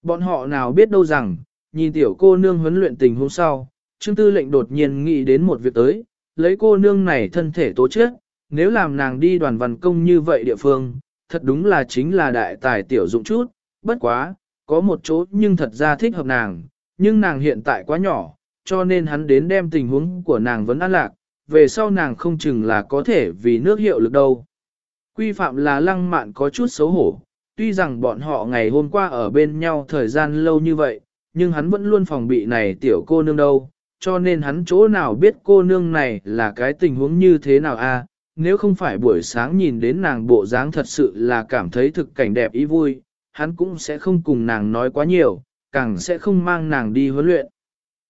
Bọn họ nào biết đâu rằng, nhìn tiểu cô nương huấn luyện tình huống sau, Trương Tư lệnh đột nhiên nghĩ đến một việc tới, lấy cô nương này thân thể tố chết, nếu làm nàng đi đoàn văn công như vậy địa phương, thật đúng là chính là đại tài tiểu dụng chút, bất quá, có một chỗ nhưng thật ra thích hợp nàng, nhưng nàng hiện tại quá nhỏ, cho nên hắn đến đem tình huống của nàng vẫn an lạc, về sau nàng không chừng là có thể vì nước hiệu lực đâu. Quy phạm là lăng mạn có chút xấu hổ, tuy rằng bọn họ ngày hôm qua ở bên nhau thời gian lâu như vậy, nhưng hắn vẫn luôn phòng bị này tiểu cô nương đâu, cho nên hắn chỗ nào biết cô nương này là cái tình huống như thế nào a? nếu không phải buổi sáng nhìn đến nàng bộ dáng thật sự là cảm thấy thực cảnh đẹp ý vui, hắn cũng sẽ không cùng nàng nói quá nhiều, càng sẽ không mang nàng đi huấn luyện.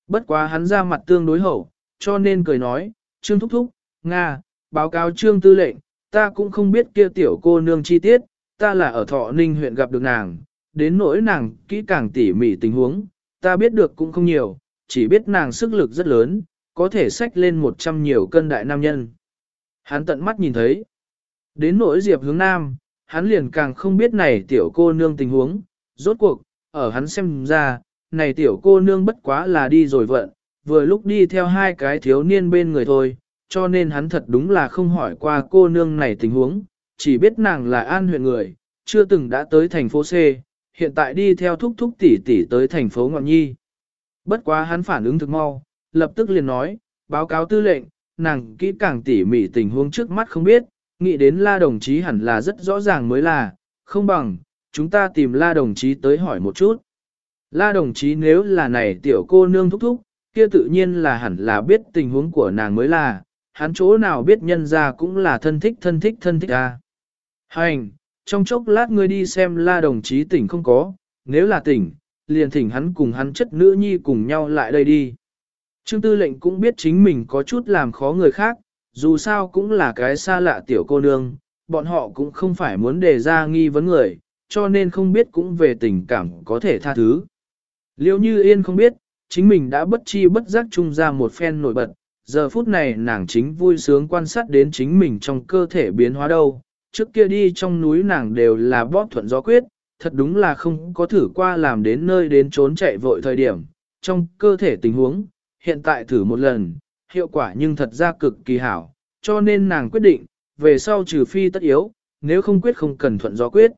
Bất quá hắn ra mặt tương đối hậu, cho nên cười nói, Trương Thúc Thúc, Nga, báo cáo Trương Tư lệnh, ta cũng không biết kia tiểu cô nương chi tiết, ta là ở Thọ Ninh huyện gặp được nàng, đến nỗi nàng kỹ càng tỉ mỉ tình huống, ta biết được cũng không nhiều, chỉ biết nàng sức lực rất lớn, có thể xách lên một trăm nhiều cân đại nam nhân. Hắn tận mắt nhìn thấy. Đến nỗi Diệp hướng nam, hắn liền càng không biết này tiểu cô nương tình huống, rốt cuộc, ở hắn xem ra, này tiểu cô nương bất quá là đi rồi vận, vừa lúc đi theo hai cái thiếu niên bên người thôi, cho nên hắn thật đúng là không hỏi qua cô nương này tình huống, chỉ biết nàng là an huyện người, chưa từng đã tới thành phố C, hiện tại đi theo thúc thúc tỷ tỷ tới thành phố Ngọn Nhi. Bất quá hắn phản ứng thực mau, lập tức liền nói, báo cáo tư lệnh, nàng kỹ càng tỉ mỉ tình huống trước mắt không biết, nghĩ đến la đồng chí hẳn là rất rõ ràng mới là, không bằng, chúng ta tìm la đồng chí tới hỏi một chút. La đồng chí nếu là này tiểu cô nương thúc thúc, kia tự nhiên là hẳn là biết tình huống của nàng mới là, hắn chỗ nào biết nhân ra cũng là thân thích thân thích thân thích à. Hành, trong chốc lát ngươi đi xem la đồng chí tỉnh không có, nếu là tỉnh, liền thỉnh hắn cùng hắn chất nữ nhi cùng nhau lại đây đi. Trương tư lệnh cũng biết chính mình có chút làm khó người khác, dù sao cũng là cái xa lạ tiểu cô nương, bọn họ cũng không phải muốn đề ra nghi vấn người, cho nên không biết cũng về tình cảm có thể tha thứ. Liêu như yên không biết, chính mình đã bất chi bất giác chung ra một phen nổi bật, giờ phút này nàng chính vui sướng quan sát đến chính mình trong cơ thể biến hóa đâu, trước kia đi trong núi nàng đều là bóp thuận gió quyết, thật đúng là không có thử qua làm đến nơi đến trốn chạy vội thời điểm, trong cơ thể tình huống, hiện tại thử một lần, hiệu quả nhưng thật ra cực kỳ hảo, cho nên nàng quyết định, về sau trừ phi tất yếu, nếu không quyết không cần thuận gió quyết.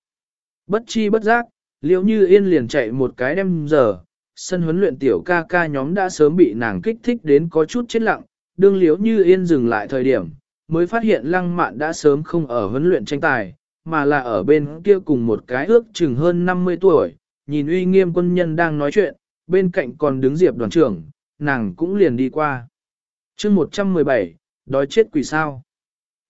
Bất chi bất giác, liễu như yên liền chạy một cái đêm giờ, sân huấn luyện tiểu ca ca nhóm đã sớm bị nàng kích thích đến có chút chết lặng, đương liễu như yên dừng lại thời điểm, mới phát hiện lăng mạn đã sớm không ở huấn luyện tranh tài, mà là ở bên kia cùng một cái ước chừng hơn 50 tuổi, nhìn uy nghiêm quân nhân đang nói chuyện, bên cạnh còn đứng diệp đoàn trưởng, nàng cũng liền đi qua. chương 117, đói chết quỷ sao.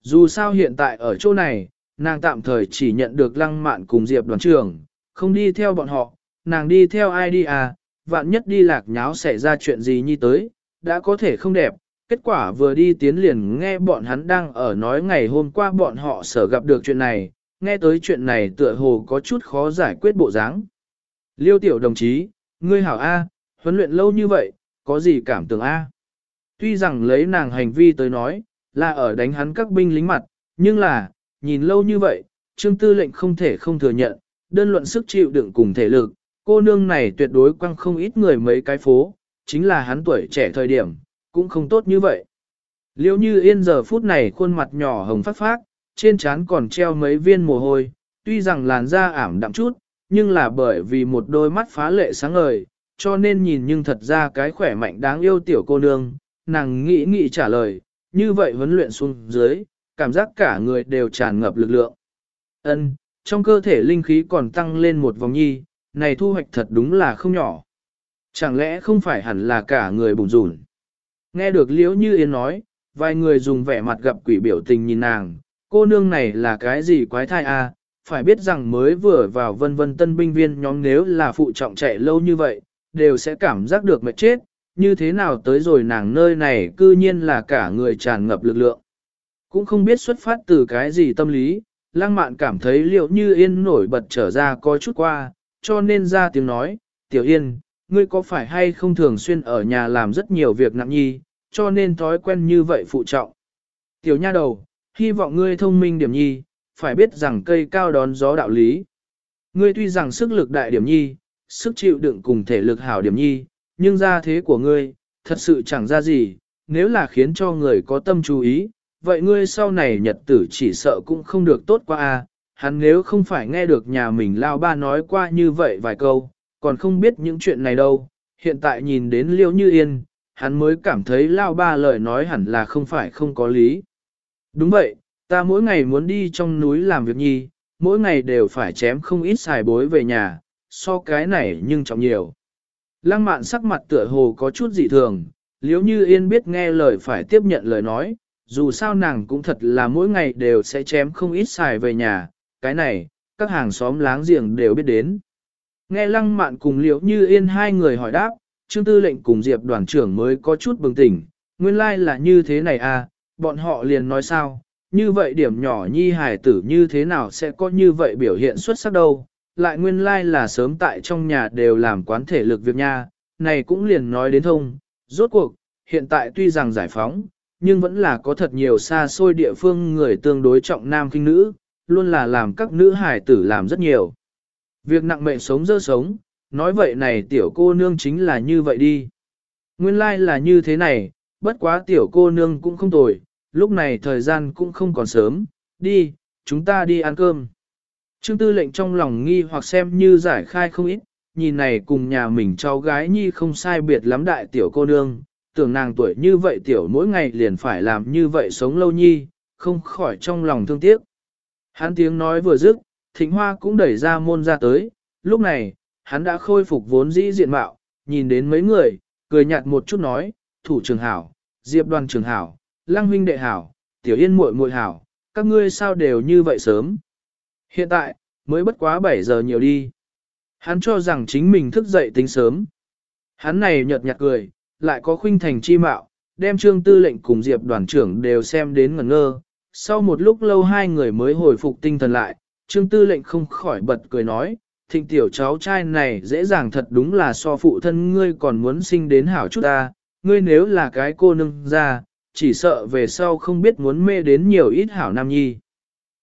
Dù sao hiện tại ở chỗ này, nàng tạm thời chỉ nhận được lăng mạn cùng diệp đoàn trưởng, không đi theo bọn họ, nàng đi theo ai đi à, vạn nhất đi lạc nháo xảy ra chuyện gì như tới, đã có thể không đẹp, kết quả vừa đi tiến liền nghe bọn hắn đang ở nói ngày hôm qua bọn họ sở gặp được chuyện này, nghe tới chuyện này tựa hồ có chút khó giải quyết bộ dáng. Liêu tiểu đồng chí, ngươi hảo A, huấn luyện lâu như vậy, có gì cảm tưởng A? Tuy rằng lấy nàng hành vi tới nói, là ở đánh hắn các binh lính mặt, nhưng là, nhìn lâu như vậy, trương tư lệnh không thể không thừa nhận, đơn luận sức chịu đựng cùng thể lực, cô nương này tuyệt đối quăng không ít người mấy cái phố, chính là hắn tuổi trẻ thời điểm, cũng không tốt như vậy. Liêu như yên giờ phút này khuôn mặt nhỏ hồng phát phát, trên trán còn treo mấy viên mồ hôi, tuy rằng làn da ảm đạm chút, nhưng là bởi vì một đôi mắt phá lệ sáng ngời, cho nên nhìn nhưng thật ra cái khỏe mạnh đáng yêu tiểu cô nương, nàng nghĩ nghĩ trả lời, như vậy huấn luyện xuống dưới, cảm giác cả người đều tràn ngập lực lượng. Ân, trong cơ thể linh khí còn tăng lên một vòng nhi, này thu hoạch thật đúng là không nhỏ. Chẳng lẽ không phải hẳn là cả người bùn rủn? Nghe được Liễu Như Yên nói, vài người dùng vẻ mặt gặp quỷ biểu tình nhìn nàng, cô nương này là cái gì quái thai? À? phải biết rằng mới vừa vào vân vân tân binh viên nhóm nếu là phụ trọng chạy lâu như vậy, đều sẽ cảm giác được mệt chết, như thế nào tới rồi nàng nơi này cư nhiên là cả người tràn ngập lực lượng. Cũng không biết xuất phát từ cái gì tâm lý, lang mạn cảm thấy liệu như yên nổi bật trở ra có chút qua, cho nên ra tiếng nói, tiểu yên, ngươi có phải hay không thường xuyên ở nhà làm rất nhiều việc nặng nhi, cho nên thói quen như vậy phụ trọng. Tiểu nha đầu, hy vọng ngươi thông minh điểm nhi, phải biết rằng cây cao đón gió đạo lý. Ngươi tuy rằng sức lực đại điểm nhi, sức chịu đựng cùng thể lực hảo điểm nhi, nhưng ra thế của ngươi, thật sự chẳng ra gì, nếu là khiến cho người có tâm chú ý, vậy ngươi sau này nhật tử chỉ sợ cũng không được tốt qua a. Hắn nếu không phải nghe được nhà mình lao ba nói qua như vậy vài câu, còn không biết những chuyện này đâu, hiện tại nhìn đến liêu như yên, hắn mới cảm thấy lao ba lời nói hẳn là không phải không có lý. Đúng vậy, ta mỗi ngày muốn đi trong núi làm việc nhi, mỗi ngày đều phải chém không ít xài bối về nhà, so cái này nhưng trọng nhiều. Lăng mạn sắc mặt tựa hồ có chút dị thường, liếu như yên biết nghe lời phải tiếp nhận lời nói, dù sao nàng cũng thật là mỗi ngày đều sẽ chém không ít xài về nhà, cái này, các hàng xóm láng giềng đều biết đến. Nghe lăng mạn cùng liễu như yên hai người hỏi đáp, Trương Tư lệnh cùng Diệp đoàn trưởng mới có chút bừng tỉnh, nguyên lai like là như thế này à, bọn họ liền nói sao, như vậy điểm nhỏ nhi hài tử như thế nào sẽ có như vậy biểu hiện xuất sắc đâu, lại nguyên lai like là sớm tại trong nhà đều làm quán thể lực việc nha, này cũng liền nói đến thông, rốt cuộc, hiện tại tuy rằng giải phóng, nhưng vẫn là có thật nhiều xa xôi địa phương người tương đối trọng nam kinh nữ, luôn là làm các nữ hài tử làm rất nhiều. Việc nặng mệnh sống dơ sống, nói vậy này tiểu cô nương chính là như vậy đi. Nguyên lai like là như thế này, bất quá tiểu cô nương cũng không tồi, lúc này thời gian cũng không còn sớm, đi, chúng ta đi ăn cơm. Trương tư lệnh trong lòng nghi hoặc xem như giải khai không ít, nhìn này cùng nhà mình cháu gái nhi không sai biệt lắm đại tiểu cô nương, tưởng nàng tuổi như vậy tiểu mỗi ngày liền phải làm như vậy sống lâu nhi, không khỏi trong lòng thương tiếc. Hắn tiếng nói vừa dứt, thịnh hoa cũng đẩy ra môn ra tới, lúc này, hắn đã khôi phục vốn dĩ diện mạo, nhìn đến mấy người, cười nhạt một chút nói, thủ trường hảo, diệp đoàn trường hảo, lăng huynh đệ hảo, tiểu yên muội muội hảo, các ngươi sao đều như vậy sớm. Hiện tại, mới bất quá 7 giờ nhiều đi. Hắn cho rằng chính mình thức dậy tính sớm. Hắn này nhợt nhạt cười, lại có khuynh thành chi mạo, đem trương tư lệnh cùng diệp đoàn trưởng đều xem đến ngẩn ngơ. Sau một lúc lâu hai người mới hồi phục tinh thần lại, trương tư lệnh không khỏi bật cười nói, thịnh tiểu cháu trai này dễ dàng thật đúng là so phụ thân ngươi còn muốn sinh đến hảo chút ta, ngươi nếu là cái cô nương ra, chỉ sợ về sau không biết muốn mê đến nhiều ít hảo nam nhi.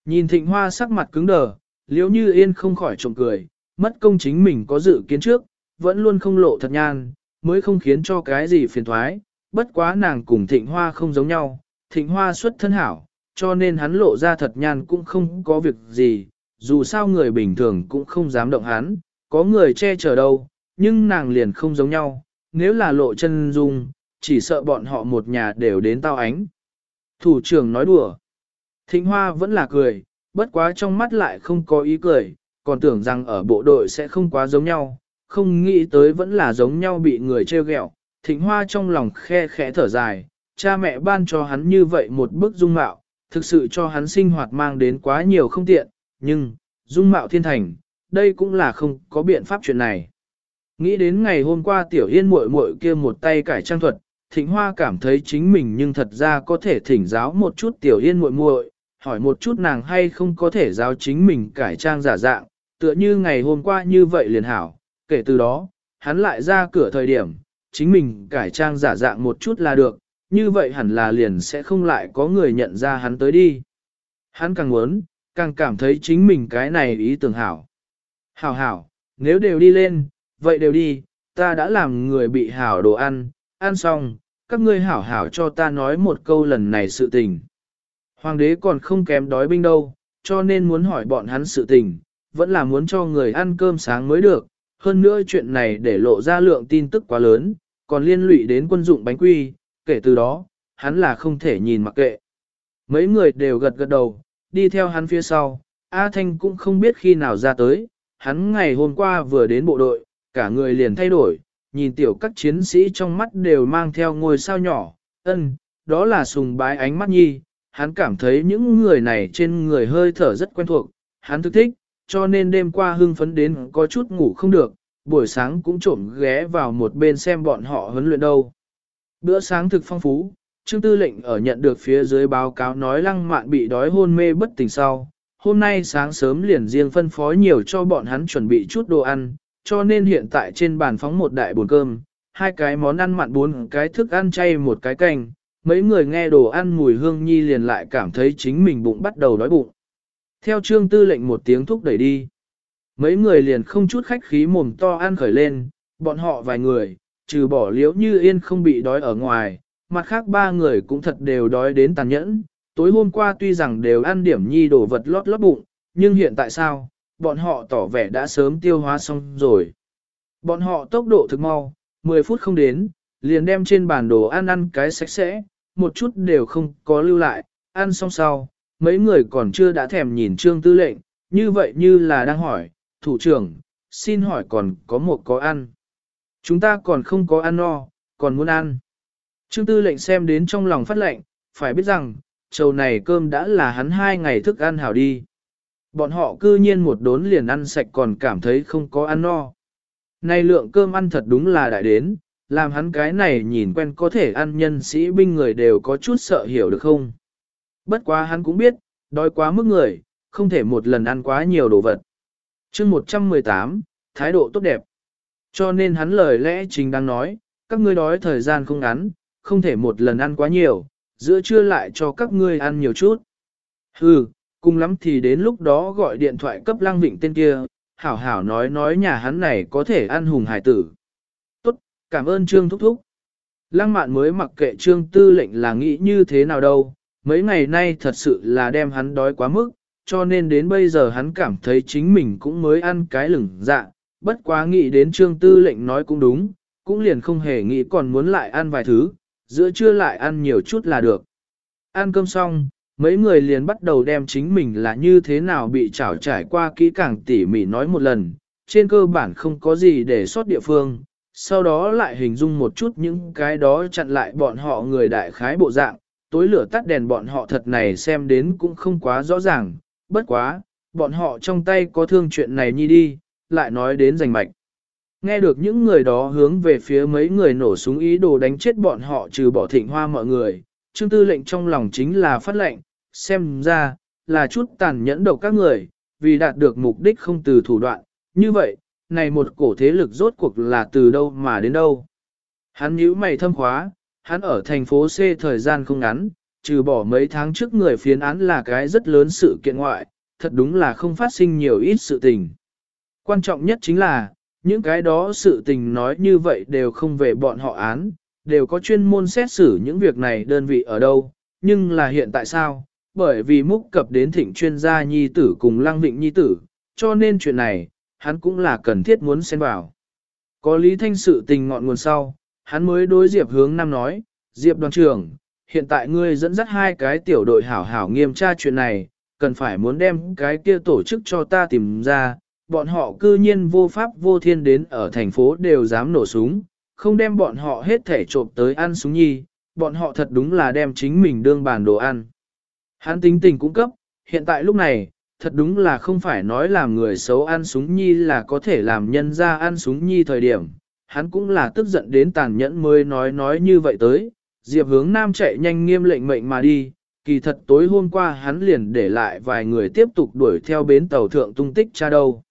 Nhìn thịnh hoa sắc mặt cứng đờ, liếu như yên không khỏi trộm cười, mất công chính mình có dự kiến trước, vẫn luôn không lộ thật nhan, mới không khiến cho cái gì phiền thoái, bất quá nàng cùng thịnh hoa không giống nhau, thịnh hoa xuất thân hảo, cho nên hắn lộ ra thật nhan cũng không có việc gì, dù sao người bình thường cũng không dám động hắn, có người che chở đâu, nhưng nàng liền không giống nhau, nếu là lộ chân dung, chỉ sợ bọn họ một nhà đều đến tao ánh. Thủ trưởng nói đùa. Thịnh Hoa vẫn là cười, bất quá trong mắt lại không có ý cười, còn tưởng rằng ở bộ đội sẽ không quá giống nhau, không nghĩ tới vẫn là giống nhau bị người trêu ghẹo. Thịnh Hoa trong lòng khe khẽ thở dài, cha mẹ ban cho hắn như vậy một bức dung mạo, thực sự cho hắn sinh hoạt mang đến quá nhiều không tiện, nhưng, dung mạo thiên thành, đây cũng là không có biện pháp chuyện này. Nghĩ đến ngày hôm qua tiểu yên muội muội kia một tay cải trang thuật, thịnh hoa cảm thấy chính mình nhưng thật ra có thể thỉnh giáo một chút tiểu yên muội muội, hỏi một chút nàng hay không có thể giáo chính mình cải trang giả dạng, tựa như ngày hôm qua như vậy liền hảo, kể từ đó, hắn lại ra cửa thời điểm, chính mình cải trang giả dạng một chút là được, như vậy hẳn là liền sẽ không lại có người nhận ra hắn tới đi. Hắn càng muốn, càng cảm thấy chính mình cái này ý tưởng hảo. Hảo hảo, nếu đều đi lên, vậy đều đi, ta đã làm người bị hảo đồ ăn, ăn xong, các ngươi hảo hảo cho ta nói một câu lần này sự tình. Hoàng đế còn không kém đói binh đâu, cho nên muốn hỏi bọn hắn sự tình, vẫn là muốn cho người ăn cơm sáng mới được. Hơn nữa chuyện này để lộ ra lượng tin tức quá lớn, còn liên lụy đến quân dụng bánh quy, kể từ đó, hắn là không thể nhìn mặc kệ. Mấy người đều gật gật đầu, đi theo hắn phía sau, A Thanh cũng không biết khi nào ra tới, hắn ngày hôm qua vừa đến bộ đội, cả người liền thay đổi, nhìn tiểu các chiến sĩ trong mắt đều mang theo ngôi sao nhỏ, ân, đó là sùng bái ánh mắt nhi, hắn cảm thấy những người này trên người hơi thở rất quen thuộc, hắn thức thích, cho nên đêm qua hưng phấn đến có chút ngủ không được, buổi sáng cũng trộm ghé vào một bên xem bọn họ huấn luyện đâu. Bữa sáng thực phong phú, Trương Tư lệnh ở nhận được phía dưới báo cáo nói lăng mạn bị đói hôn mê bất tỉnh sau. Hôm nay sáng sớm liền riêng phân phối nhiều cho bọn hắn chuẩn bị chút đồ ăn, cho nên hiện tại trên bàn phóng một đại bồn cơm, hai cái món ăn mặn bốn cái thức ăn chay một cái canh. Mấy người nghe đồ ăn mùi hương nhi liền lại cảm thấy chính mình bụng bắt đầu đói bụng. Theo trương tư lệnh một tiếng thúc đẩy đi. Mấy người liền không chút khách khí mồm to ăn khởi lên, bọn họ vài người, trừ bỏ liễu như yên không bị đói ở ngoài, mặt khác ba người cũng thật đều đói đến tàn nhẫn. Tối hôm qua tuy rằng đều ăn điểm nhi đồ vật lót lót bụng, nhưng hiện tại sao, bọn họ tỏ vẻ đã sớm tiêu hóa xong rồi. Bọn họ tốc độ thực mau, 10 phút không đến, liền đem trên bàn đồ ăn ăn cái sạch sẽ, một chút đều không có lưu lại, ăn xong sau, mấy người còn chưa đã thèm nhìn trương tư lệnh, như vậy như là đang hỏi, thủ trưởng, xin hỏi còn có một có ăn. Chúng ta còn không có ăn no, còn muốn ăn. Trương tư lệnh xem đến trong lòng phát lệnh, phải biết rằng, trầu này cơm đã là hắn hai ngày thức ăn hảo đi. Bọn họ cư nhiên một đốn liền ăn sạch còn cảm thấy không có ăn no. Này lượng cơm ăn thật đúng là đại đến, làm hắn cái này nhìn quen có thể ăn nhân sĩ binh người đều có chút sợ hiểu được không. Bất quá hắn cũng biết, đói quá mức người, không thể một lần ăn quá nhiều đồ vật. chương 118, thái độ tốt đẹp. Cho nên hắn lời lẽ chính đang nói, các ngươi đói thời gian không ngắn, không thể một lần ăn quá nhiều, giữa trưa lại cho các ngươi ăn nhiều chút. Hừ, cùng lắm thì đến lúc đó gọi điện thoại cấp lăng vịnh tên kia, hảo hảo nói nói nhà hắn này có thể ăn hùng hải tử. Tốt, cảm ơn Trương Thúc Thúc. Lăng mạn mới mặc kệ Trương Tư lệnh là nghĩ như thế nào đâu, mấy ngày nay thật sự là đem hắn đói quá mức, cho nên đến bây giờ hắn cảm thấy chính mình cũng mới ăn cái lửng dạ, bất quá nghĩ đến Trương Tư lệnh nói cũng đúng, cũng liền không hề nghĩ còn muốn lại ăn vài thứ, giữa trưa lại ăn nhiều chút là được. Ăn cơm xong, mấy người liền bắt đầu đem chính mình là như thế nào bị trảo trải qua kỹ càng tỉ mỉ nói một lần, trên cơ bản không có gì để sót địa phương, sau đó lại hình dung một chút những cái đó chặn lại bọn họ người đại khái bộ dạng, tối lửa tắt đèn bọn họ thật này xem đến cũng không quá rõ ràng, bất quá, bọn họ trong tay có thương chuyện này nhi đi, lại nói đến giành mạch. Nghe được những người đó hướng về phía mấy người nổ súng ý đồ đánh chết bọn họ trừ bỏ thịnh hoa mọi người, Trương Tư lệnh trong lòng chính là phát lệnh, xem ra, là chút tàn nhẫn độc các người, vì đạt được mục đích không từ thủ đoạn, như vậy, này một cổ thế lực rốt cuộc là từ đâu mà đến đâu. Hắn nhíu mày thâm khóa, hắn ở thành phố C thời gian không ngắn, trừ bỏ mấy tháng trước người phiến án là cái rất lớn sự kiện ngoại, thật đúng là không phát sinh nhiều ít sự tình. Quan trọng nhất chính là, những cái đó sự tình nói như vậy đều không về bọn họ án, đều có chuyên môn xét xử những việc này đơn vị ở đâu, nhưng là hiện tại sao? Bởi vì múc cập đến thịnh chuyên gia nhi tử cùng lăng vịnh nhi tử, cho nên chuyện này, hắn cũng là cần thiết muốn xen vào. Có lý thanh sự tình ngọn nguồn sau, hắn mới đối Diệp hướng năm nói, Diệp đoàn trưởng, hiện tại ngươi dẫn dắt hai cái tiểu đội hảo hảo nghiêm tra chuyện này, cần phải muốn đem cái kia tổ chức cho ta tìm ra, bọn họ cư nhiên vô pháp vô thiên đến ở thành phố đều dám nổ súng, không đem bọn họ hết thể trộm tới ăn súng nhi, bọn họ thật đúng là đem chính mình đương bàn đồ ăn. Hắn tính tình cũng cấp, hiện tại lúc này, thật đúng là không phải nói làm người xấu ăn súng nhi là có thể làm nhân ra ăn súng nhi thời điểm, hắn cũng là tức giận đến tàn nhẫn mới nói nói như vậy tới, Diệp hướng nam chạy nhanh nghiêm lệnh mệnh mà đi, kỳ thật tối hôm qua hắn liền để lại vài người tiếp tục đuổi theo bến tàu thượng tung tích cha đâu.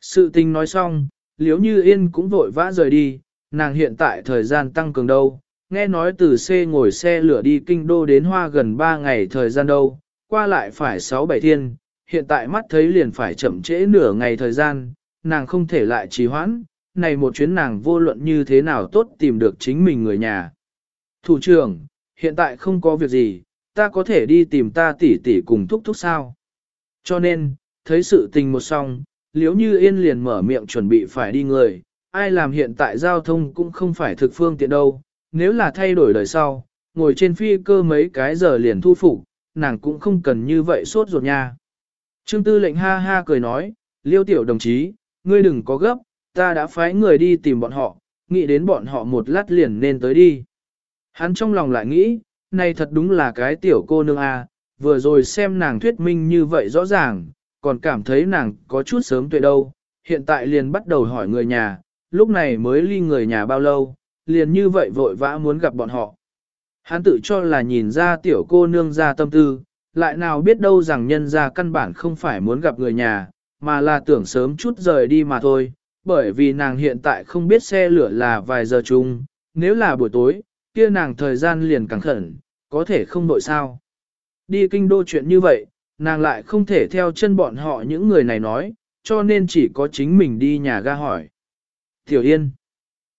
Sự tình nói xong, liếu như yên cũng vội vã rời đi, nàng hiện tại thời gian tăng cường đâu, nghe nói từ C ngồi xe lửa đi kinh đô đến hoa gần 3 ngày thời gian đâu, qua lại phải 6-7 thiên, hiện tại mắt thấy liền phải chậm trễ nửa ngày thời gian, nàng không thể lại trì hoãn, này một chuyến nàng vô luận như thế nào tốt tìm được chính mình người nhà. Thủ trưởng, hiện tại không có việc gì, ta có thể đi tìm ta tỷ tỷ cùng thúc thúc sao. Cho nên, thấy sự tình một song, liếu như yên liền mở miệng chuẩn bị phải đi người, ai làm hiện tại giao thông cũng không phải thực phương tiện đâu, nếu là thay đổi đời sau, ngồi trên phi cơ mấy cái giờ liền thu phục, nàng cũng không cần như vậy sốt ruột nha. Trương tư lệnh ha ha cười nói, liêu tiểu đồng chí, ngươi đừng có gấp, ta đã phái người đi tìm bọn họ, nghĩ đến bọn họ một lát liền nên tới đi. Hắn trong lòng lại nghĩ, này thật đúng là cái tiểu cô nương a, à, vừa rồi xem nàng thuyết minh như vậy rõ ràng, còn cảm thấy nàng có chút sớm tuệ đâu, hiện tại liền bắt đầu hỏi người nhà, lúc này mới ly người nhà bao lâu, liền như vậy vội vã muốn gặp bọn họ. Hắn tự cho là nhìn ra tiểu cô nương ra tâm tư, lại nào biết đâu rằng nhân ra căn bản không phải muốn gặp người nhà, mà là tưởng sớm chút rời đi mà thôi, bởi vì nàng hiện tại không biết xe lửa là vài giờ chung, nếu là buổi tối, kia nàng thời gian liền càng khẩn, có thể không đổi sao. Đi kinh đô chuyện như vậy, nàng lại không thể theo chân bọn họ những người này nói, cho nên chỉ có chính mình đi nhà ga hỏi. Tiểu Yên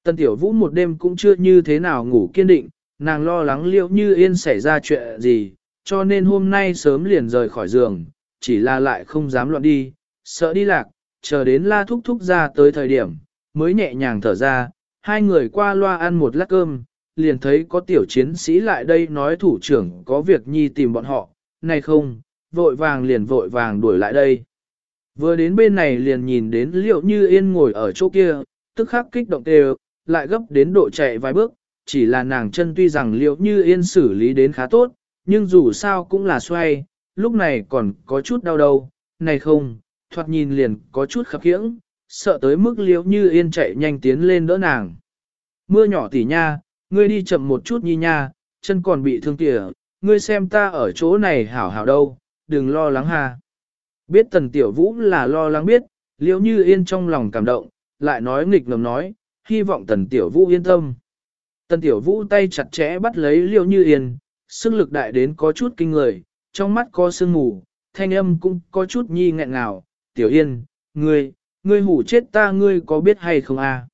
Tân Tiểu Vũ một đêm cũng chưa như thế nào ngủ kiên định, nàng lo lắng liệu như Yên xảy ra chuyện gì, cho nên hôm nay sớm liền rời khỏi giường, chỉ là lại không dám loạn đi, sợ đi lạc, chờ đến la thúc thúc ra tới thời điểm, mới nhẹ nhàng thở ra, hai người qua loa ăn một lát cơm, liền thấy có tiểu chiến sĩ lại đây nói thủ trưởng có việc nhi tìm bọn họ, này không, vội vàng liền vội vàng đuổi lại đây. Vừa đến bên này liền nhìn đến liệu như yên ngồi ở chỗ kia, tức khắc kích động đều, lại gấp đến độ chạy vài bước, chỉ là nàng chân tuy rằng liệu như yên xử lý đến khá tốt, nhưng dù sao cũng là xoay, lúc này còn có chút đau đầu, này không, thoạt nhìn liền có chút khập khiễng, sợ tới mức liễu như yên chạy nhanh tiến lên đỡ nàng. Mưa nhỏ tỉ nha, ngươi đi chậm một chút nhi nha, chân còn bị thương kìa, ngươi xem ta ở chỗ này hảo hảo đâu, đừng lo lắng ha. Biết tần tiểu vũ là lo lắng biết, liễu như yên trong lòng cảm động, lại nói nghịch ngầm nói, hy vọng tần tiểu vũ yên tâm. Tần tiểu vũ tay chặt chẽ bắt lấy liễu như yên, sức lực đại đến có chút kinh người, trong mắt có sương mù, thanh âm cũng có chút nhi nghẹn ngào, tiểu yên, ngươi, ngươi hủ chết ta ngươi có biết hay không a?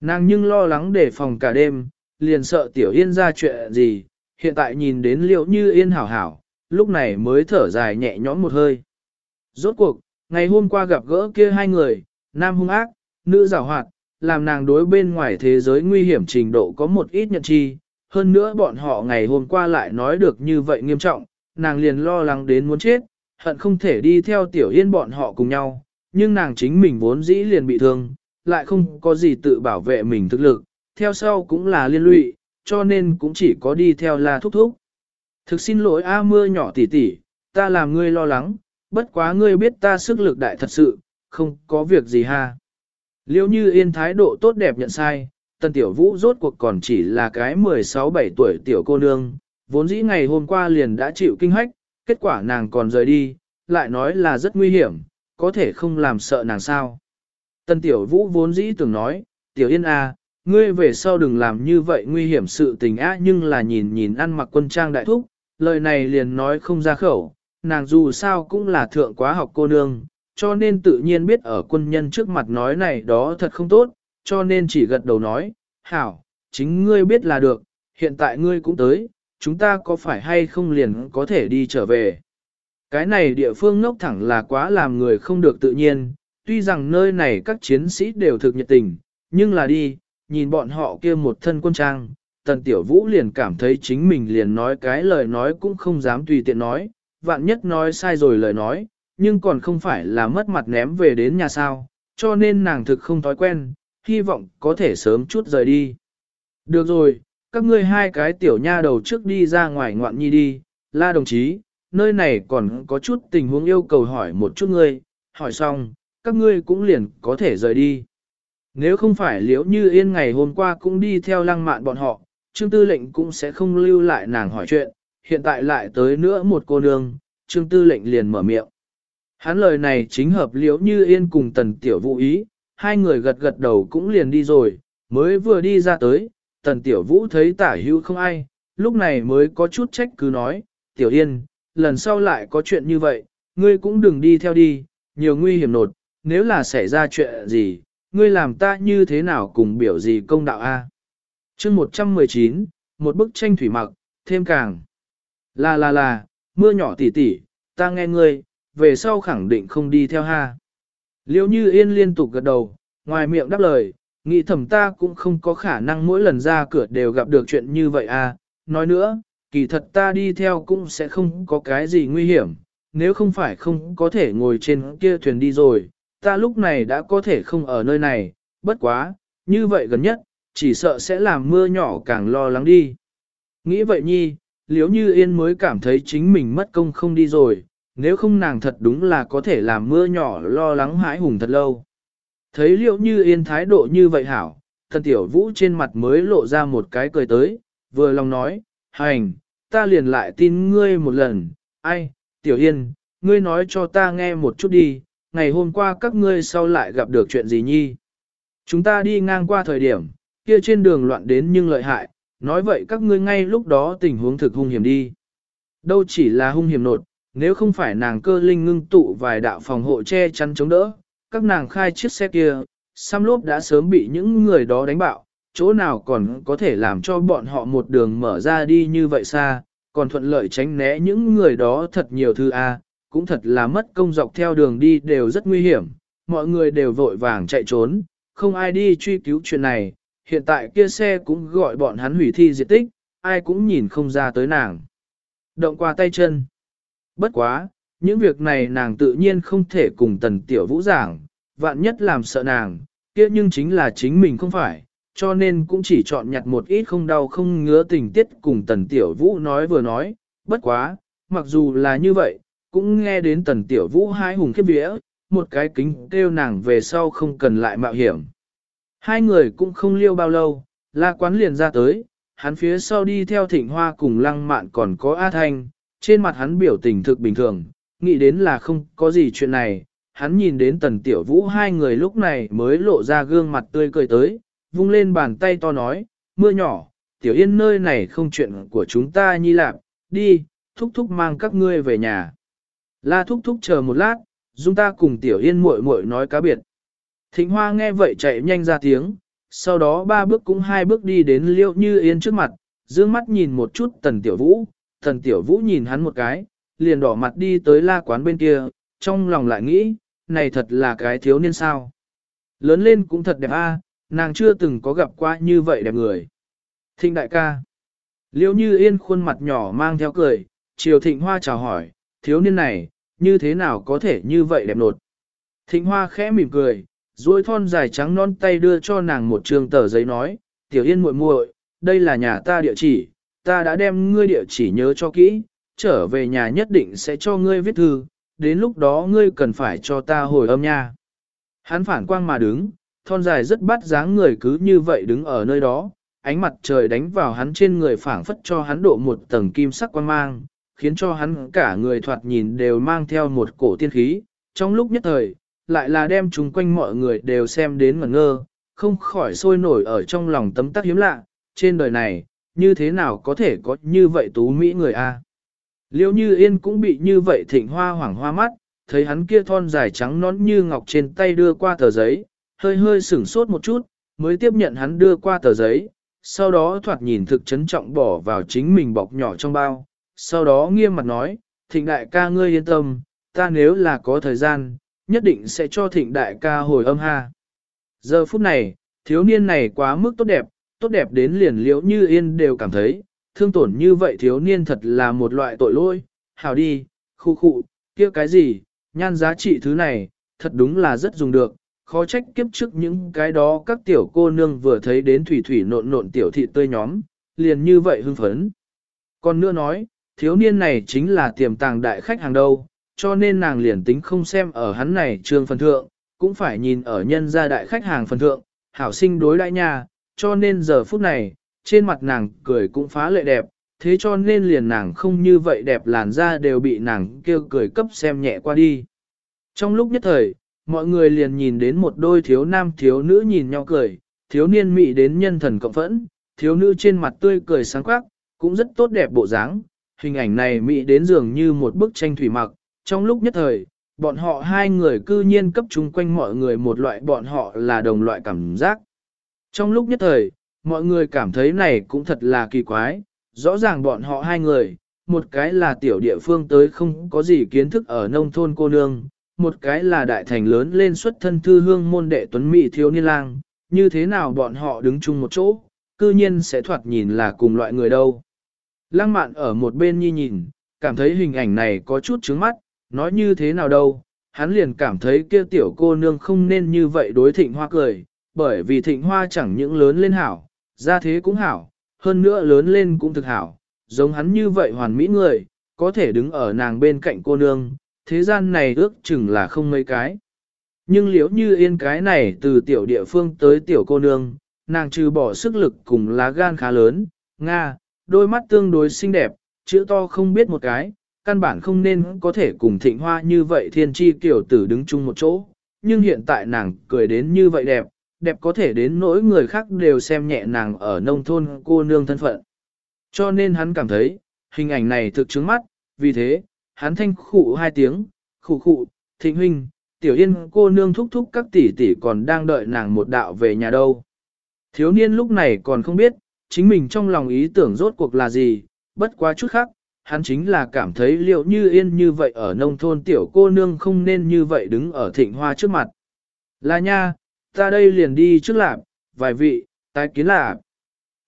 Nàng nhưng lo lắng để phòng cả đêm, liền sợ tiểu yên ra chuyện gì, hiện tại nhìn đến liệu như yên hảo hảo, lúc này mới thở dài nhẹ nhõm một hơi. Rốt cuộc, ngày hôm qua gặp gỡ kia hai người, nam hung ác, nữ giảo hoạt, làm nàng đối bên ngoài thế giới nguy hiểm trình độ có một ít nhận chi, hơn nữa bọn họ ngày hôm qua lại nói được như vậy nghiêm trọng, nàng liền lo lắng đến muốn chết, hận không thể đi theo tiểu yên bọn họ cùng nhau, nhưng nàng chính mình vốn dĩ liền bị thương, lại không có gì tự bảo vệ mình thực lực, theo sau cũng là liên lụy, cho nên cũng chỉ có đi theo là thúc thúc. Thực xin lỗi A mưa nhỏ tỉ tỉ, ta làm ngươi lo lắng, bất quá ngươi biết ta sức lực đại thật sự, không có việc gì ha. Liêu như yên thái độ tốt đẹp nhận sai, tân tiểu vũ rốt cuộc còn chỉ là cái 16-17 tuổi tiểu cô nương, vốn dĩ ngày hôm qua liền đã chịu kinh hách, kết quả nàng còn rời đi, lại nói là rất nguy hiểm, có thể không làm sợ nàng sao. Tân tiểu vũ vốn dĩ tưởng nói, tiểu yên à, ngươi về sau đừng làm như vậy nguy hiểm sự tình á nhưng là nhìn nhìn ăn mặc quân trang đại thúc, lời này liền nói không ra khẩu, nàng dù sao cũng là thượng quá học cô nương, cho nên tự nhiên biết ở quân nhân trước mặt nói này đó thật không tốt, cho nên chỉ gật đầu nói, hảo, chính ngươi biết là được, hiện tại ngươi cũng tới, chúng ta có phải hay không liền có thể đi trở về. Cái này địa phương ngốc thẳng là quá làm người không được tự nhiên, tuy rằng nơi này các chiến sĩ đều thực nhiệt tình, nhưng là đi, nhìn bọn họ kia một thân quân trang, tần tiểu vũ liền cảm thấy chính mình liền nói cái lời nói cũng không dám tùy tiện nói, vạn nhất nói sai rồi lời nói, nhưng còn không phải là mất mặt ném về đến nhà sao, cho nên nàng thực không thói quen, hy vọng có thể sớm chút rời đi. Được rồi, các ngươi hai cái tiểu nha đầu trước đi ra ngoài ngoạn nhi đi, la đồng chí, nơi này còn có chút tình huống yêu cầu hỏi một chút ngươi, hỏi xong, các ngươi cũng liền có thể rời đi. Nếu không phải liễu như yên ngày hôm qua cũng đi theo lăng mạn bọn họ, Trương Tư lệnh cũng sẽ không lưu lại nàng hỏi chuyện, hiện tại lại tới nữa một cô nương, Trương Tư lệnh liền mở miệng. Hắn lời này chính hợp liễu như yên cùng tần tiểu vũ ý, hai người gật gật đầu cũng liền đi rồi, mới vừa đi ra tới, tần tiểu vũ thấy tả hữu không ai, lúc này mới có chút trách cứ nói, tiểu yên, lần sau lại có chuyện như vậy, ngươi cũng đừng đi theo đi, nhiều nguy hiểm nột, nếu là xảy ra chuyện gì, ngươi làm ta như thế nào cùng biểu gì công đạo a? Chương 119, một bức tranh thủy mặc, thêm càng. Là là là, mưa nhỏ tỉ tỉ, ta nghe ngươi, về sau khẳng định không đi theo ha. Liêu như yên liên tục gật đầu, ngoài miệng đáp lời, nghĩ thầm ta cũng không có khả năng mỗi lần ra cửa đều gặp được chuyện như vậy à. Nói nữa, kỳ thật ta đi theo cũng sẽ không có cái gì nguy hiểm, nếu không phải không có thể ngồi trên kia thuyền đi rồi, ta lúc này đã có thể không ở nơi này, bất quá, như vậy gần nhất, chỉ sợ sẽ làm mưa nhỏ càng lo lắng đi. Nghĩ vậy nhi, liếu như yên mới cảm thấy chính mình mất công không đi rồi, nếu không nàng thật đúng là có thể làm mưa nhỏ lo lắng hãi hùng thật lâu. Thấy liệu như yên thái độ như vậy hảo, thần tiểu vũ trên mặt mới lộ ra một cái cười tới, vừa lòng nói, hành, ta liền lại tin ngươi một lần, ai, tiểu yên, ngươi nói cho ta nghe một chút đi, ngày hôm qua các ngươi sau lại gặp được chuyện gì nhi. Chúng ta đi ngang qua thời điểm, kia trên đường loạn đến nhưng lợi hại, nói vậy các ngươi ngay lúc đó tình huống thực hung hiểm đi. Đâu chỉ là hung hiểm nột, nếu không phải nàng cơ linh ngưng tụ vài đạo phòng hộ che chắn chống đỡ, các nàng khai chiếc xe kia, xăm lốp đã sớm bị những người đó đánh bạo, chỗ nào còn có thể làm cho bọn họ một đường mở ra đi như vậy xa, còn thuận lợi tránh né những người đó thật nhiều thứ A, cũng thật là mất công dọc theo đường đi đều rất nguy hiểm, mọi người đều vội vàng chạy trốn, không ai đi truy cứu chuyện này, hiện tại kia xe cũng gọi bọn hắn hủy thi diệt tích, ai cũng nhìn không ra tới nàng. Động qua tay chân. Bất quá, những việc này nàng tự nhiên không thể cùng tần tiểu vũ giảng, vạn nhất làm sợ nàng, kia nhưng chính là chính mình không phải, cho nên cũng chỉ chọn nhặt một ít không đau không ngứa tình tiết cùng tần tiểu vũ nói vừa nói, bất quá, mặc dù là như vậy, cũng nghe đến tần tiểu vũ hai hùng khiếp vía, một cái kính kêu nàng về sau không cần lại mạo hiểm. Hai người cũng không liêu bao lâu, la quán liền ra tới, hắn phía sau đi theo thịnh hoa cùng lăng mạn còn có A Thanh, trên mặt hắn biểu tình thực bình thường, nghĩ đến là không có gì chuyện này, hắn nhìn đến tần tiểu vũ hai người lúc này mới lộ ra gương mặt tươi cười tới, vung lên bàn tay to nói, mưa nhỏ, tiểu yên nơi này không chuyện của chúng ta nhi lạc, đi, thúc thúc mang các ngươi về nhà. La thúc thúc chờ một lát, chúng ta cùng tiểu yên muội muội nói cá biệt. Thịnh hoa nghe vậy chạy nhanh ra tiếng, sau đó ba bước cũng hai bước đi đến liêu như yên trước mặt, dương mắt nhìn một chút tần tiểu vũ, thần tiểu vũ nhìn hắn một cái, liền đỏ mặt đi tới la quán bên kia, trong lòng lại nghĩ, này thật là cái thiếu niên sao. Lớn lên cũng thật đẹp a, nàng chưa từng có gặp qua như vậy đẹp người. Thịnh đại ca. Liêu như yên khuôn mặt nhỏ mang theo cười, chiều thịnh hoa chào hỏi, thiếu niên này, như thế nào có thể như vậy đẹp nột. Thịnh hoa khẽ mỉm cười, duỗi thon dài trắng non tay đưa cho nàng một trường tờ giấy nói, tiểu yên muội muội, đây là nhà ta địa chỉ, ta đã đem ngươi địa chỉ nhớ cho kỹ, trở về nhà nhất định sẽ cho ngươi viết thư, đến lúc đó ngươi cần phải cho ta hồi âm nha. Hắn phản quang mà đứng, thon dài rất bắt dáng người cứ như vậy đứng ở nơi đó, ánh mặt trời đánh vào hắn trên người phảng phất cho hắn độ một tầng kim sắc quan mang, khiến cho hắn cả người thoạt nhìn đều mang theo một cổ tiên khí, trong lúc nhất thời, lại là đem chúng quanh mọi người đều xem đến ngẩn ngơ, không khỏi sôi nổi ở trong lòng tấm tắc hiếm lạ, trên đời này, như thế nào có thể có như vậy tú mỹ người a? Liêu như yên cũng bị như vậy thịnh hoa hoảng hoa mắt, thấy hắn kia thon dài trắng nón như ngọc trên tay đưa qua tờ giấy, hơi hơi sửng sốt một chút, mới tiếp nhận hắn đưa qua tờ giấy, sau đó thoạt nhìn thực chấn trọng bỏ vào chính mình bọc nhỏ trong bao, sau đó nghiêm mặt nói, thịnh đại ca ngươi yên tâm, ta nếu là có thời gian, nhất định sẽ cho thịnh đại ca hồi âm ha. Giờ phút này, thiếu niên này quá mức tốt đẹp, tốt đẹp đến liền liễu như yên đều cảm thấy, thương tổn như vậy thiếu niên thật là một loại tội lỗi, hảo đi, khu khu, kia cái gì, nhan giá trị thứ này, thật đúng là rất dùng được, khó trách kiếp trước những cái đó các tiểu cô nương vừa thấy đến thủy thủy nộn nộn tiểu thị tươi nhóm, liền như vậy hưng phấn. Còn nữa nói, thiếu niên này chính là tiềm tàng đại khách hàng đâu, cho nên nàng liền tính không xem ở hắn này trương phần thượng, cũng phải nhìn ở nhân gia đại khách hàng phần thượng, hảo sinh đối đãi nha, cho nên giờ phút này, trên mặt nàng cười cũng phá lệ đẹp, thế cho nên liền nàng không như vậy đẹp làn da đều bị nàng kêu cười cấp xem nhẹ qua đi. Trong lúc nhất thời, mọi người liền nhìn đến một đôi thiếu nam thiếu nữ nhìn nhau cười, thiếu niên mị đến nhân thần cộng phẫn, thiếu nữ trên mặt tươi cười sáng quắc, cũng rất tốt đẹp bộ dáng. Hình ảnh này mị đến dường như một bức tranh thủy mặc, trong lúc nhất thời, bọn họ hai người cư nhiên cấp chung quanh mọi người một loại bọn họ là đồng loại cảm giác. Trong lúc nhất thời, mọi người cảm thấy này cũng thật là kỳ quái, rõ ràng bọn họ hai người, một cái là tiểu địa phương tới không có gì kiến thức ở nông thôn cô nương, một cái là đại thành lớn lên xuất thân thư hương môn đệ tuấn mỹ thiếu niên lang, như thế nào bọn họ đứng chung một chỗ, cư nhiên sẽ thoạt nhìn là cùng loại người đâu. Lăng mạn ở một bên nhi nhìn, cảm thấy hình ảnh này có chút trướng mắt, nói như thế nào đâu, hắn liền cảm thấy kia tiểu cô nương không nên như vậy đối thịnh hoa cười, bởi vì thịnh hoa chẳng những lớn lên hảo, ra thế cũng hảo, hơn nữa lớn lên cũng thực hảo, giống hắn như vậy hoàn mỹ người, có thể đứng ở nàng bên cạnh cô nương, thế gian này ước chừng là không mấy cái. Nhưng liếu như yên cái này từ tiểu địa phương tới tiểu cô nương, nàng trừ bỏ sức lực cùng lá gan khá lớn, Nga, đôi mắt tương đối xinh đẹp, chữ to không biết một cái, căn bản không nên có thể cùng thịnh hoa như vậy thiên tri tiểu tử đứng chung một chỗ. Nhưng hiện tại nàng cười đến như vậy đẹp, đẹp có thể đến nỗi người khác đều xem nhẹ nàng ở nông thôn cô nương thân phận. Cho nên hắn cảm thấy, hình ảnh này thực chứng mắt, vì thế, hắn thanh khụ hai tiếng, khụ khụ, thịnh huynh, tiểu yên cô nương thúc thúc các tỷ tỷ còn đang đợi nàng một đạo về nhà đâu. Thiếu niên lúc này còn không biết, chính mình trong lòng ý tưởng rốt cuộc là gì, bất quá chút khác, hắn chính là cảm thấy liệu như yên như vậy ở nông thôn tiểu cô nương không nên như vậy đứng ở thịnh hoa trước mặt. Là nha, ta đây liền đi trước lạp, vài vị, tái kiến lạp.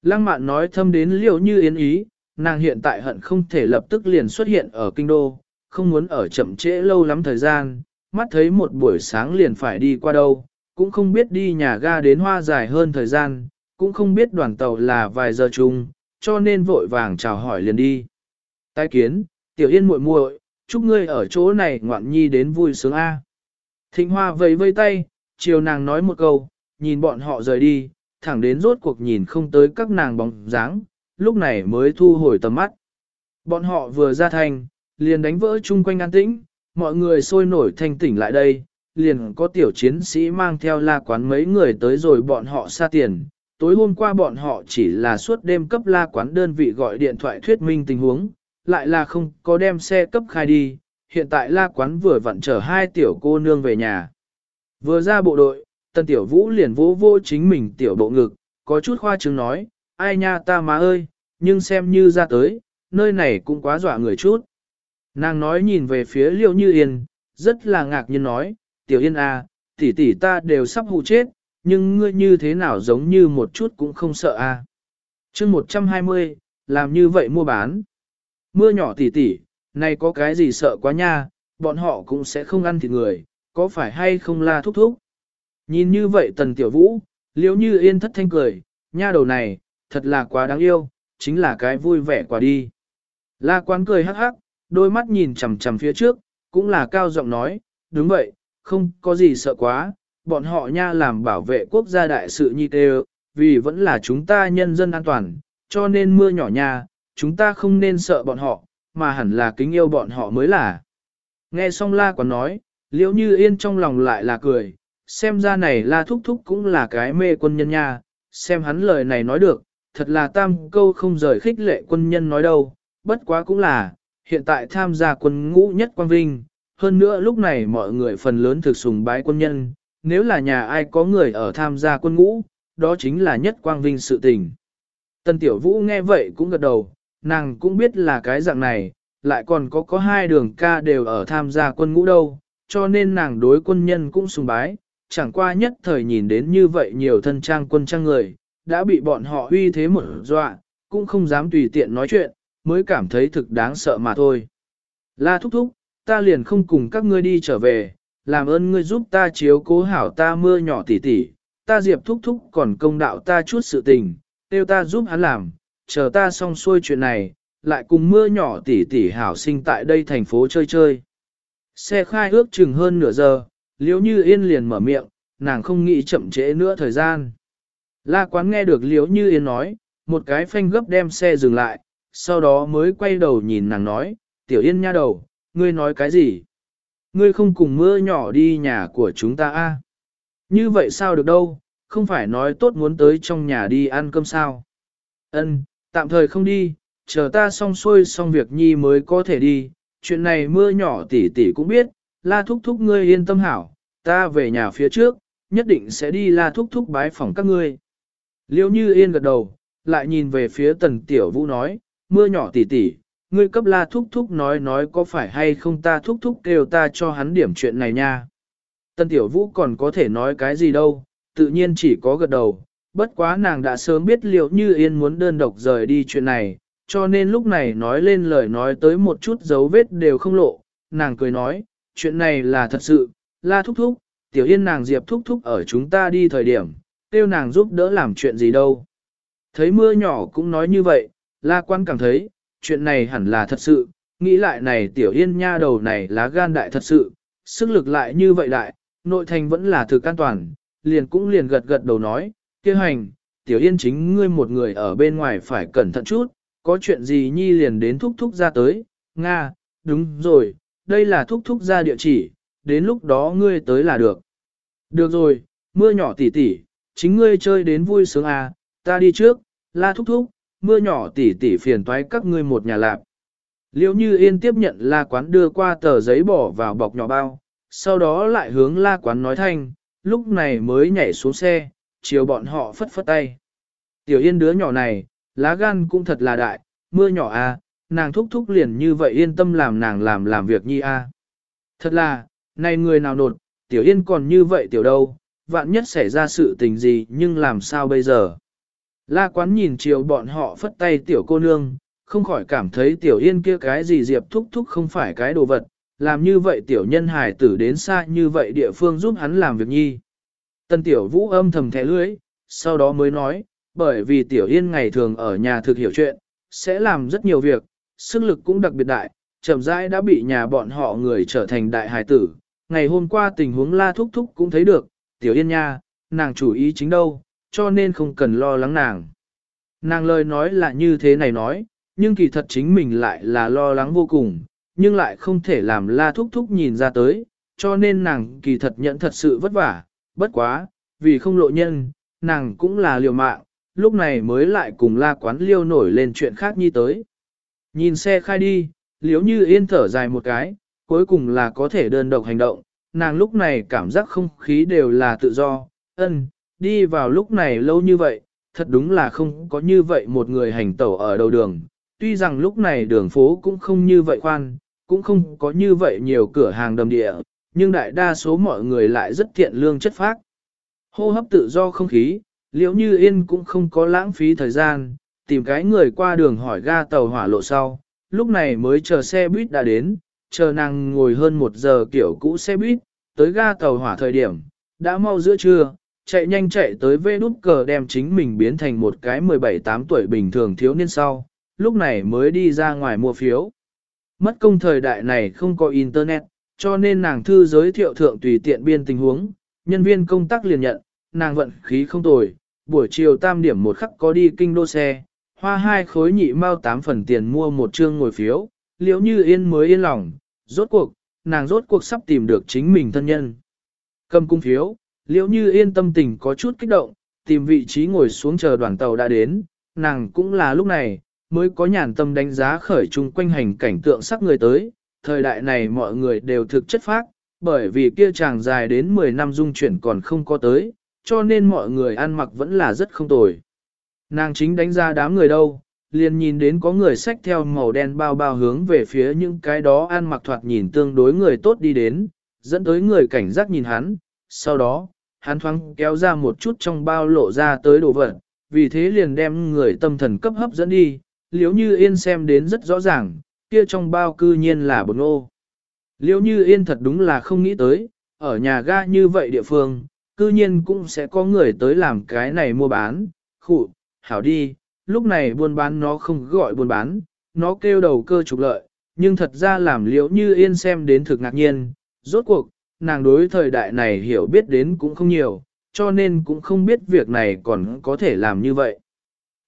Lăng mạn nói thâm đến liệu như yến ý, nàng hiện tại hận không thể lập tức liền xuất hiện ở kinh đô, không muốn ở chậm trễ lâu lắm thời gian, mắt thấy một buổi sáng liền phải đi qua đâu, cũng không biết đi nhà ga đến hoa dài hơn thời gian, cũng không biết đoàn tàu là vài giờ chung, cho nên vội vàng chào hỏi liền đi. Tái kiến, tiểu yên muội muội, chúc ngươi ở chỗ này ngoạn nhi đến vui sướng A. Thịnh hoa vẫy vây tay, chiều nàng nói một câu, nhìn bọn họ rời đi, thẳng đến rốt cuộc nhìn không tới các nàng bóng dáng, lúc này mới thu hồi tầm mắt. Bọn họ vừa ra thành, liền đánh vỡ chung quanh an tĩnh, mọi người sôi nổi thanh tỉnh lại đây, liền có tiểu chiến sĩ mang theo la quán mấy người tới rồi bọn họ xa tiền. Tối hôm qua bọn họ chỉ là suốt đêm cấp la quán đơn vị gọi điện thoại thuyết minh tình huống, lại là không có đem xe cấp khai đi, hiện tại la quán vừa vặn chở hai tiểu cô nương về nhà. Vừa ra bộ đội, tân tiểu vũ liền vỗ vô chính mình tiểu bộ ngực, có chút khoa trương nói, ai nha ta má ơi, nhưng xem như ra tới, nơi này cũng quá dọa người chút. Nàng nói nhìn về phía liêu như yên, rất là ngạc nhiên nói, tiểu yên à, tỷ tỷ ta đều sắp hụ chết, nhưng ngươi như thế nào giống như một chút cũng không sợ à. chương 120, làm như vậy mua bán. Mưa nhỏ tỷ tỷ, này có cái gì sợ quá nha, bọn họ cũng sẽ không ăn thịt người, có phải hay không la thúc thúc. Nhìn như vậy tần tiểu vũ, liếu như yên thất thanh cười, nha đầu này, thật là quá đáng yêu, chính là cái vui vẻ quá đi. La quán cười hắc hắc, đôi mắt nhìn chằm chằm phía trước, cũng là cao giọng nói, đúng vậy, không có gì sợ quá, bọn họ nha làm bảo vệ quốc gia đại sự nhi tê vì vẫn là chúng ta nhân dân an toàn, cho nên mưa nhỏ nha, chúng ta không nên sợ bọn họ, mà hẳn là kính yêu bọn họ mới là. Nghe xong la quán nói, liễu như yên trong lòng lại là cười, xem ra này la thúc thúc cũng là cái mê quân nhân nha, xem hắn lời này nói được, thật là tam câu không rời khích lệ quân nhân nói đâu, bất quá cũng là, hiện tại tham gia quân ngũ nhất quang vinh, hơn nữa lúc này mọi người phần lớn thực sùng bái quân nhân, nếu là nhà ai có người ở tham gia quân ngũ, đó chính là nhất quang vinh sự tình. Tân Tiểu Vũ nghe vậy cũng gật đầu, nàng cũng biết là cái dạng này, lại còn có có hai đường ca đều ở tham gia quân ngũ đâu, cho nên nàng đối quân nhân cũng sùng bái, chẳng qua nhất thời nhìn đến như vậy nhiều thân trang quân trang người, đã bị bọn họ uy thế một dọa, cũng không dám tùy tiện nói chuyện, mới cảm thấy thực đáng sợ mà thôi. La thúc thúc, ta liền không cùng các ngươi đi trở về, làm ơn ngươi giúp ta chiếu cố hảo ta mưa nhỏ tỉ tỉ, ta diệp thúc thúc còn công đạo ta chút sự tình, tiêu ta giúp hắn làm, chờ ta xong xuôi chuyện này, lại cùng mưa nhỏ tỉ tỉ hảo sinh tại đây thành phố chơi chơi. Xe khai ước chừng hơn nửa giờ, liếu như yên liền mở miệng, nàng không nghĩ chậm trễ nữa thời gian. La quán nghe được liễu như yên nói, một cái phanh gấp đem xe dừng lại, sau đó mới quay đầu nhìn nàng nói, tiểu yên nha đầu, ngươi nói cái gì? Ngươi không cùng mưa nhỏ đi nhà của chúng ta a? À? Như vậy sao được đâu, không phải nói tốt muốn tới trong nhà đi ăn cơm sao? Ân, tạm thời không đi, chờ ta xong xuôi xong việc nhi mới có thể đi, chuyện này mưa nhỏ tỷ tỷ cũng biết, la thúc thúc ngươi yên tâm hảo, ta về nhà phía trước, nhất định sẽ đi la thúc thúc bái phòng các ngươi. Liêu như yên gật đầu, lại nhìn về phía tần tiểu vũ nói, mưa nhỏ tỷ tỷ, ngươi cấp la thúc thúc nói nói có phải hay không ta thúc thúc kêu ta cho hắn điểm chuyện này nha. Tần tiểu vũ còn có thể nói cái gì đâu, tự nhiên chỉ có gật đầu, bất quá nàng đã sớm biết liệu như yên muốn đơn độc rời đi chuyện này, cho nên lúc này nói lên lời nói tới một chút dấu vết đều không lộ, nàng cười nói, chuyện này là thật sự, la thúc thúc, tiểu yên nàng diệp thúc thúc ở chúng ta đi thời điểm, kêu nàng giúp đỡ làm chuyện gì đâu. Thấy mưa nhỏ cũng nói như vậy, la quan cảm thấy, chuyện này hẳn là thật sự, nghĩ lại này tiểu yên nha đầu này lá gan đại thật sự, sức lực lại như vậy đại, nội thành vẫn là thực an toàn, liền cũng liền gật gật đầu nói, kêu hành, tiểu yên chính ngươi một người ở bên ngoài phải cẩn thận chút, có chuyện gì nhi liền đến thúc thúc ra tới, Nga, đúng rồi, đây là thúc thúc ra địa chỉ, đến lúc đó ngươi tới là được. Được rồi, mưa nhỏ tỉ tỉ, chính ngươi chơi đến vui sướng à, ta đi trước, la thúc thúc, mưa nhỏ tỉ tỉ phiền toái các ngươi một nhà lạp. Liêu như yên tiếp nhận la quán đưa qua tờ giấy bỏ vào bọc nhỏ bao, sau đó lại hướng la quán nói thanh, lúc này mới nhảy xuống xe, chiều bọn họ phất phất tay. Tiểu yên đứa nhỏ này, lá gan cũng thật là đại, mưa nhỏ à, nàng thúc thúc liền như vậy yên tâm làm nàng làm làm việc nhi a. À. Thật là, này người nào nột, tiểu yên còn như vậy tiểu đâu, vạn nhất xảy ra sự tình gì nhưng làm sao bây giờ. La quán nhìn chiều bọn họ phất tay tiểu cô nương, không khỏi cảm thấy tiểu yên kia cái gì diệp thúc thúc không phải cái đồ vật, làm như vậy tiểu nhân hài tử đến xa như vậy địa phương giúp hắn làm việc nhi. Tân tiểu vũ âm thầm thẻ lưới, sau đó mới nói, bởi vì tiểu yên ngày thường ở nhà thực hiểu chuyện, sẽ làm rất nhiều việc, sức lực cũng đặc biệt đại, chậm rãi đã bị nhà bọn họ người trở thành đại hài tử. Ngày hôm qua tình huống la thúc thúc cũng thấy được, tiểu yên nha, nàng chủ ý chính đâu, cho nên không cần lo lắng nàng. Nàng lời nói là như thế này nói, nhưng kỳ thật chính mình lại là lo lắng vô cùng, nhưng lại không thể làm la thúc thúc nhìn ra tới, cho nên nàng kỳ thật nhận thật sự vất vả, bất quá, vì không lộ nhân, nàng cũng là liều mạng, lúc này mới lại cùng la quán liêu nổi lên chuyện khác nhi tới. Nhìn xe khai đi, liếu như yên thở dài một cái, cuối cùng là có thể đơn độc hành động, nàng lúc này cảm giác không khí đều là tự do, ân, đi vào lúc này lâu như vậy, thật đúng là không có như vậy một người hành tẩu ở đầu đường, tuy rằng lúc này đường phố cũng không như vậy khoan, cũng không có như vậy nhiều cửa hàng đầm địa, nhưng đại đa số mọi người lại rất thiện lương chất phác. Hô hấp tự do không khí, liễu như yên cũng không có lãng phí thời gian, tìm cái người qua đường hỏi ga tàu hỏa lộ sau, lúc này mới chờ xe buýt đã đến, chờ nàng ngồi hơn một giờ kiểu cũ xe buýt, tới ga tàu hỏa thời điểm, đã mau giữa trưa, chạy nhanh chạy tới vê đút cờ đem chính mình biến thành một cái 17-8 tuổi bình thường thiếu niên sau, lúc này mới đi ra ngoài mua phiếu. Mất công thời đại này không có internet, cho nên nàng thư giới thiệu thượng tùy tiện biên tình huống, nhân viên công tác liền nhận, nàng vận khí không tồi, buổi chiều tam điểm một khắc có đi kinh đô xe, hoa hai khối nhị mau tám phần tiền mua một chương ngồi phiếu, liễu như yên mới yên lòng, rốt cuộc, nàng rốt cuộc sắp tìm được chính mình thân nhân. Cầm cung phiếu, liễu như yên tâm tình có chút kích động, tìm vị trí ngồi xuống chờ đoàn tàu đã đến, nàng cũng là lúc này, mới có nhàn tâm đánh giá khởi chung quanh hành cảnh tượng sắc người tới, thời đại này mọi người đều thực chất phác, bởi vì kia chàng dài đến 10 năm dung chuyển còn không có tới, cho nên mọi người ăn mặc vẫn là rất không tồi. Nàng chính đánh ra đám người đâu, liền nhìn đến có người xách theo màu đen bao bao hướng về phía những cái đó ăn mặc thoạt nhìn tương đối người tốt đi đến, dẫn tới người cảnh giác nhìn hắn, sau đó, hắn thoáng kéo ra một chút trong bao lộ ra tới đồ vật, vì thế liền đem người tâm thần cấp hấp dẫn đi, liếu như yên xem đến rất rõ ràng, kia trong bao cư nhiên là bột ngô. Liễu như yên thật đúng là không nghĩ tới, ở nhà ga như vậy địa phương, cư nhiên cũng sẽ có người tới làm cái này mua bán, khụ, hảo đi, lúc này buôn bán nó không gọi buôn bán, nó kêu đầu cơ trục lợi, nhưng thật ra làm liễu như yên xem đến thực ngạc nhiên, rốt cuộc, nàng đối thời đại này hiểu biết đến cũng không nhiều, cho nên cũng không biết việc này còn có thể làm như vậy.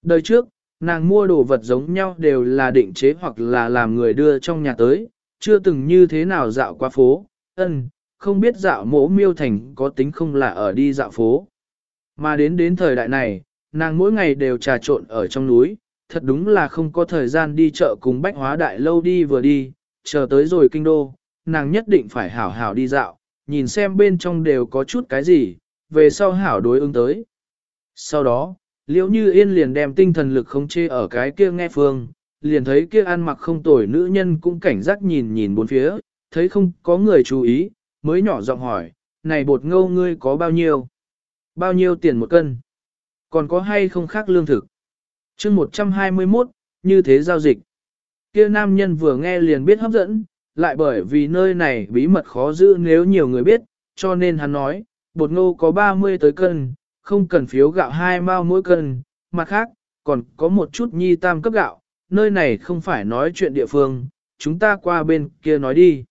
Đời trước, nàng mua đồ vật giống nhau đều là định chế hoặc là làm người đưa trong nhà tới, chưa từng như thế nào dạo qua phố, ân, không biết dạo mỗ miêu thành có tính không là ở đi dạo phố. Mà đến đến thời đại này, nàng mỗi ngày đều trà trộn ở trong núi, thật đúng là không có thời gian đi chợ cùng bách hóa đại lâu đi vừa đi, chờ tới rồi kinh đô, nàng nhất định phải hảo hảo đi dạo, nhìn xem bên trong đều có chút cái gì, về sau hảo đối ứng tới. Sau đó, liễu như yên liền đem tinh thần lực không chê ở cái kia nghe phương, liền thấy kia ăn mặc không tồi nữ nhân cũng cảnh giác nhìn nhìn bốn phía, thấy không có người chú ý, mới nhỏ giọng hỏi, này bột ngâu ngươi có bao nhiêu? Bao nhiêu tiền một cân? Còn có hay không khác lương thực? chương 121, như thế giao dịch. Kia nam nhân vừa nghe liền biết hấp dẫn, lại bởi vì nơi này bí mật khó giữ nếu nhiều người biết, cho nên hắn nói, bột ngô có 30 tới cân, không cần phiếu gạo hai mao mỗi cân, mặt khác, còn có một chút nhi tam cấp gạo, nơi này không phải nói chuyện địa phương, chúng ta qua bên kia nói đi.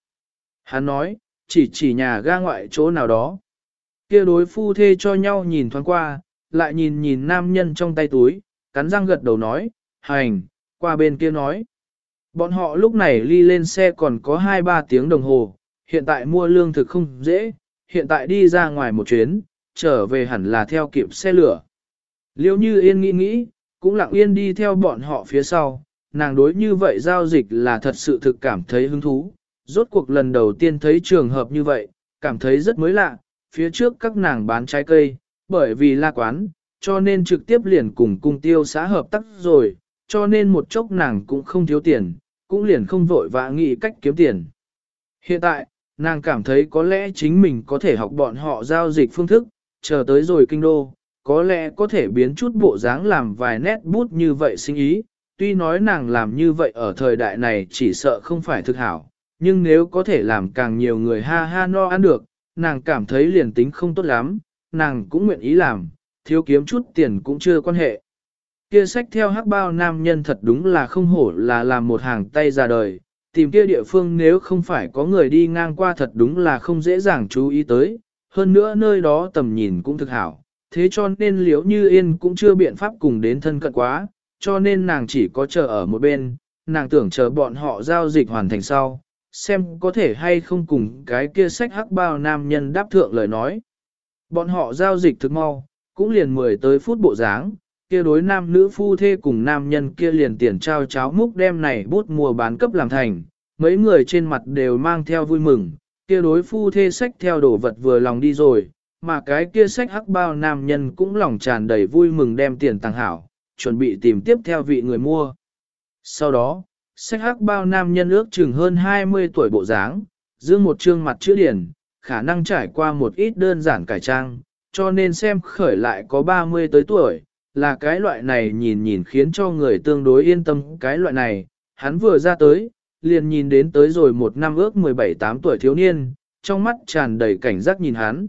Hắn nói, chỉ chỉ nhà ga ngoại chỗ nào đó. Kia đối phu thê cho nhau nhìn thoáng qua, lại nhìn nhìn nam nhân trong tay túi, cắn răng gật đầu nói, hành, qua bên kia nói. Bọn họ lúc này ly lên xe còn có 2-3 tiếng đồng hồ, hiện tại mua lương thực không dễ, hiện tại đi ra ngoài một chuyến, trở về hẳn là theo kịp xe lửa. Liêu như yên nghĩ nghĩ, cũng lặng yên đi theo bọn họ phía sau, nàng đối như vậy giao dịch là thật sự thực cảm thấy hứng thú. Rốt cuộc lần đầu tiên thấy trường hợp như vậy, cảm thấy rất mới lạ, phía trước các nàng bán trái cây, bởi vì la quán, cho nên trực tiếp liền cùng cung tiêu xã hợp tác rồi, cho nên một chốc nàng cũng không thiếu tiền, cũng liền không vội vã nghĩ cách kiếm tiền. Hiện tại, nàng cảm thấy có lẽ chính mình có thể học bọn họ giao dịch phương thức, chờ tới rồi kinh đô, có lẽ có thể biến chút bộ dáng làm vài nét bút như vậy sinh ý, tuy nói nàng làm như vậy ở thời đại này chỉ sợ không phải thực hảo, nhưng nếu có thể làm càng nhiều người ha ha no ăn được, nàng cảm thấy liền tính không tốt lắm, nàng cũng nguyện ý làm, thiếu kiếm chút tiền cũng chưa quan hệ. Kia sách theo hắc bao nam nhân thật đúng là không hổ là làm một hàng tay ra đời, tìm kia địa phương nếu không phải có người đi ngang qua thật đúng là không dễ dàng chú ý tới, hơn nữa nơi đó tầm nhìn cũng thực hảo, thế cho nên liễu như yên cũng chưa biện pháp cùng đến thân cận quá, cho nên nàng chỉ có chờ ở một bên, nàng tưởng chờ bọn họ giao dịch hoàn thành sau, xem có thể hay không cùng cái kia sách hắc bao nam nhân đáp thượng lời nói. Bọn họ giao dịch thực mau, cũng liền mười tới phút bộ dáng, kia đối nam nữ phu thê cùng nam nhân kia liền tiền trao cháo múc đem này bút mua bán cấp làm thành, mấy người trên mặt đều mang theo vui mừng, kia đối phu thê sách theo đồ vật vừa lòng đi rồi, mà cái kia sách hắc bao nam nhân cũng lòng tràn đầy vui mừng đem tiền tăng hảo, chuẩn bị tìm tiếp theo vị người mua. Sau đó, sách hắc bao nam nhân ước chừng hơn 20 tuổi bộ dáng, dương một trương mặt chữ điển, khả năng trải qua một ít đơn giản cải trang, cho nên xem khởi lại có 30 tới tuổi, là cái loại này nhìn nhìn khiến cho người tương đối yên tâm cái loại này, hắn vừa ra tới, liền nhìn đến tới rồi một năm ước 17-8 tuổi thiếu niên, trong mắt tràn đầy cảnh giác nhìn hắn.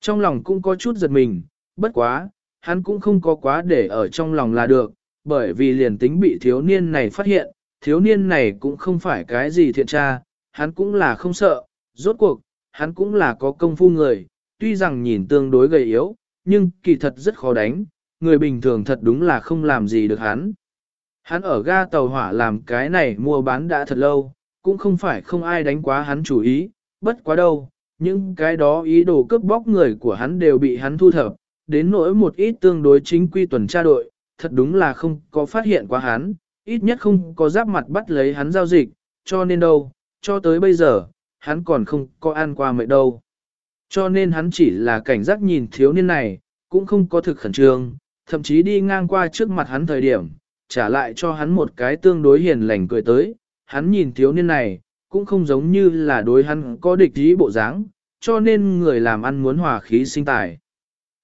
Trong lòng cũng có chút giật mình, bất quá, hắn cũng không có quá để ở trong lòng là được, bởi vì liền tính bị thiếu niên này phát hiện, thiếu niên này cũng không phải cái gì thiện tra, hắn cũng là không sợ, rốt cuộc, hắn cũng là có công phu người, tuy rằng nhìn tương đối gầy yếu, nhưng kỳ thật rất khó đánh, người bình thường thật đúng là không làm gì được hắn. Hắn ở ga tàu hỏa làm cái này mua bán đã thật lâu, cũng không phải không ai đánh quá hắn chủ ý, bất quá đâu, những cái đó ý đồ cướp bóc người của hắn đều bị hắn thu thập, đến nỗi một ít tương đối chính quy tuần tra đội, thật đúng là không có phát hiện quá hắn, ít nhất không có giáp mặt bắt lấy hắn giao dịch, cho nên đâu, cho tới bây giờ, hắn còn không có ăn qua mệt đâu. Cho nên hắn chỉ là cảnh giác nhìn thiếu niên này, cũng không có thực khẩn trương, thậm chí đi ngang qua trước mặt hắn thời điểm, trả lại cho hắn một cái tương đối hiền lành cười tới, hắn nhìn thiếu niên này, cũng không giống như là đối hắn có địch ý bộ dáng, cho nên người làm ăn muốn hòa khí sinh tài.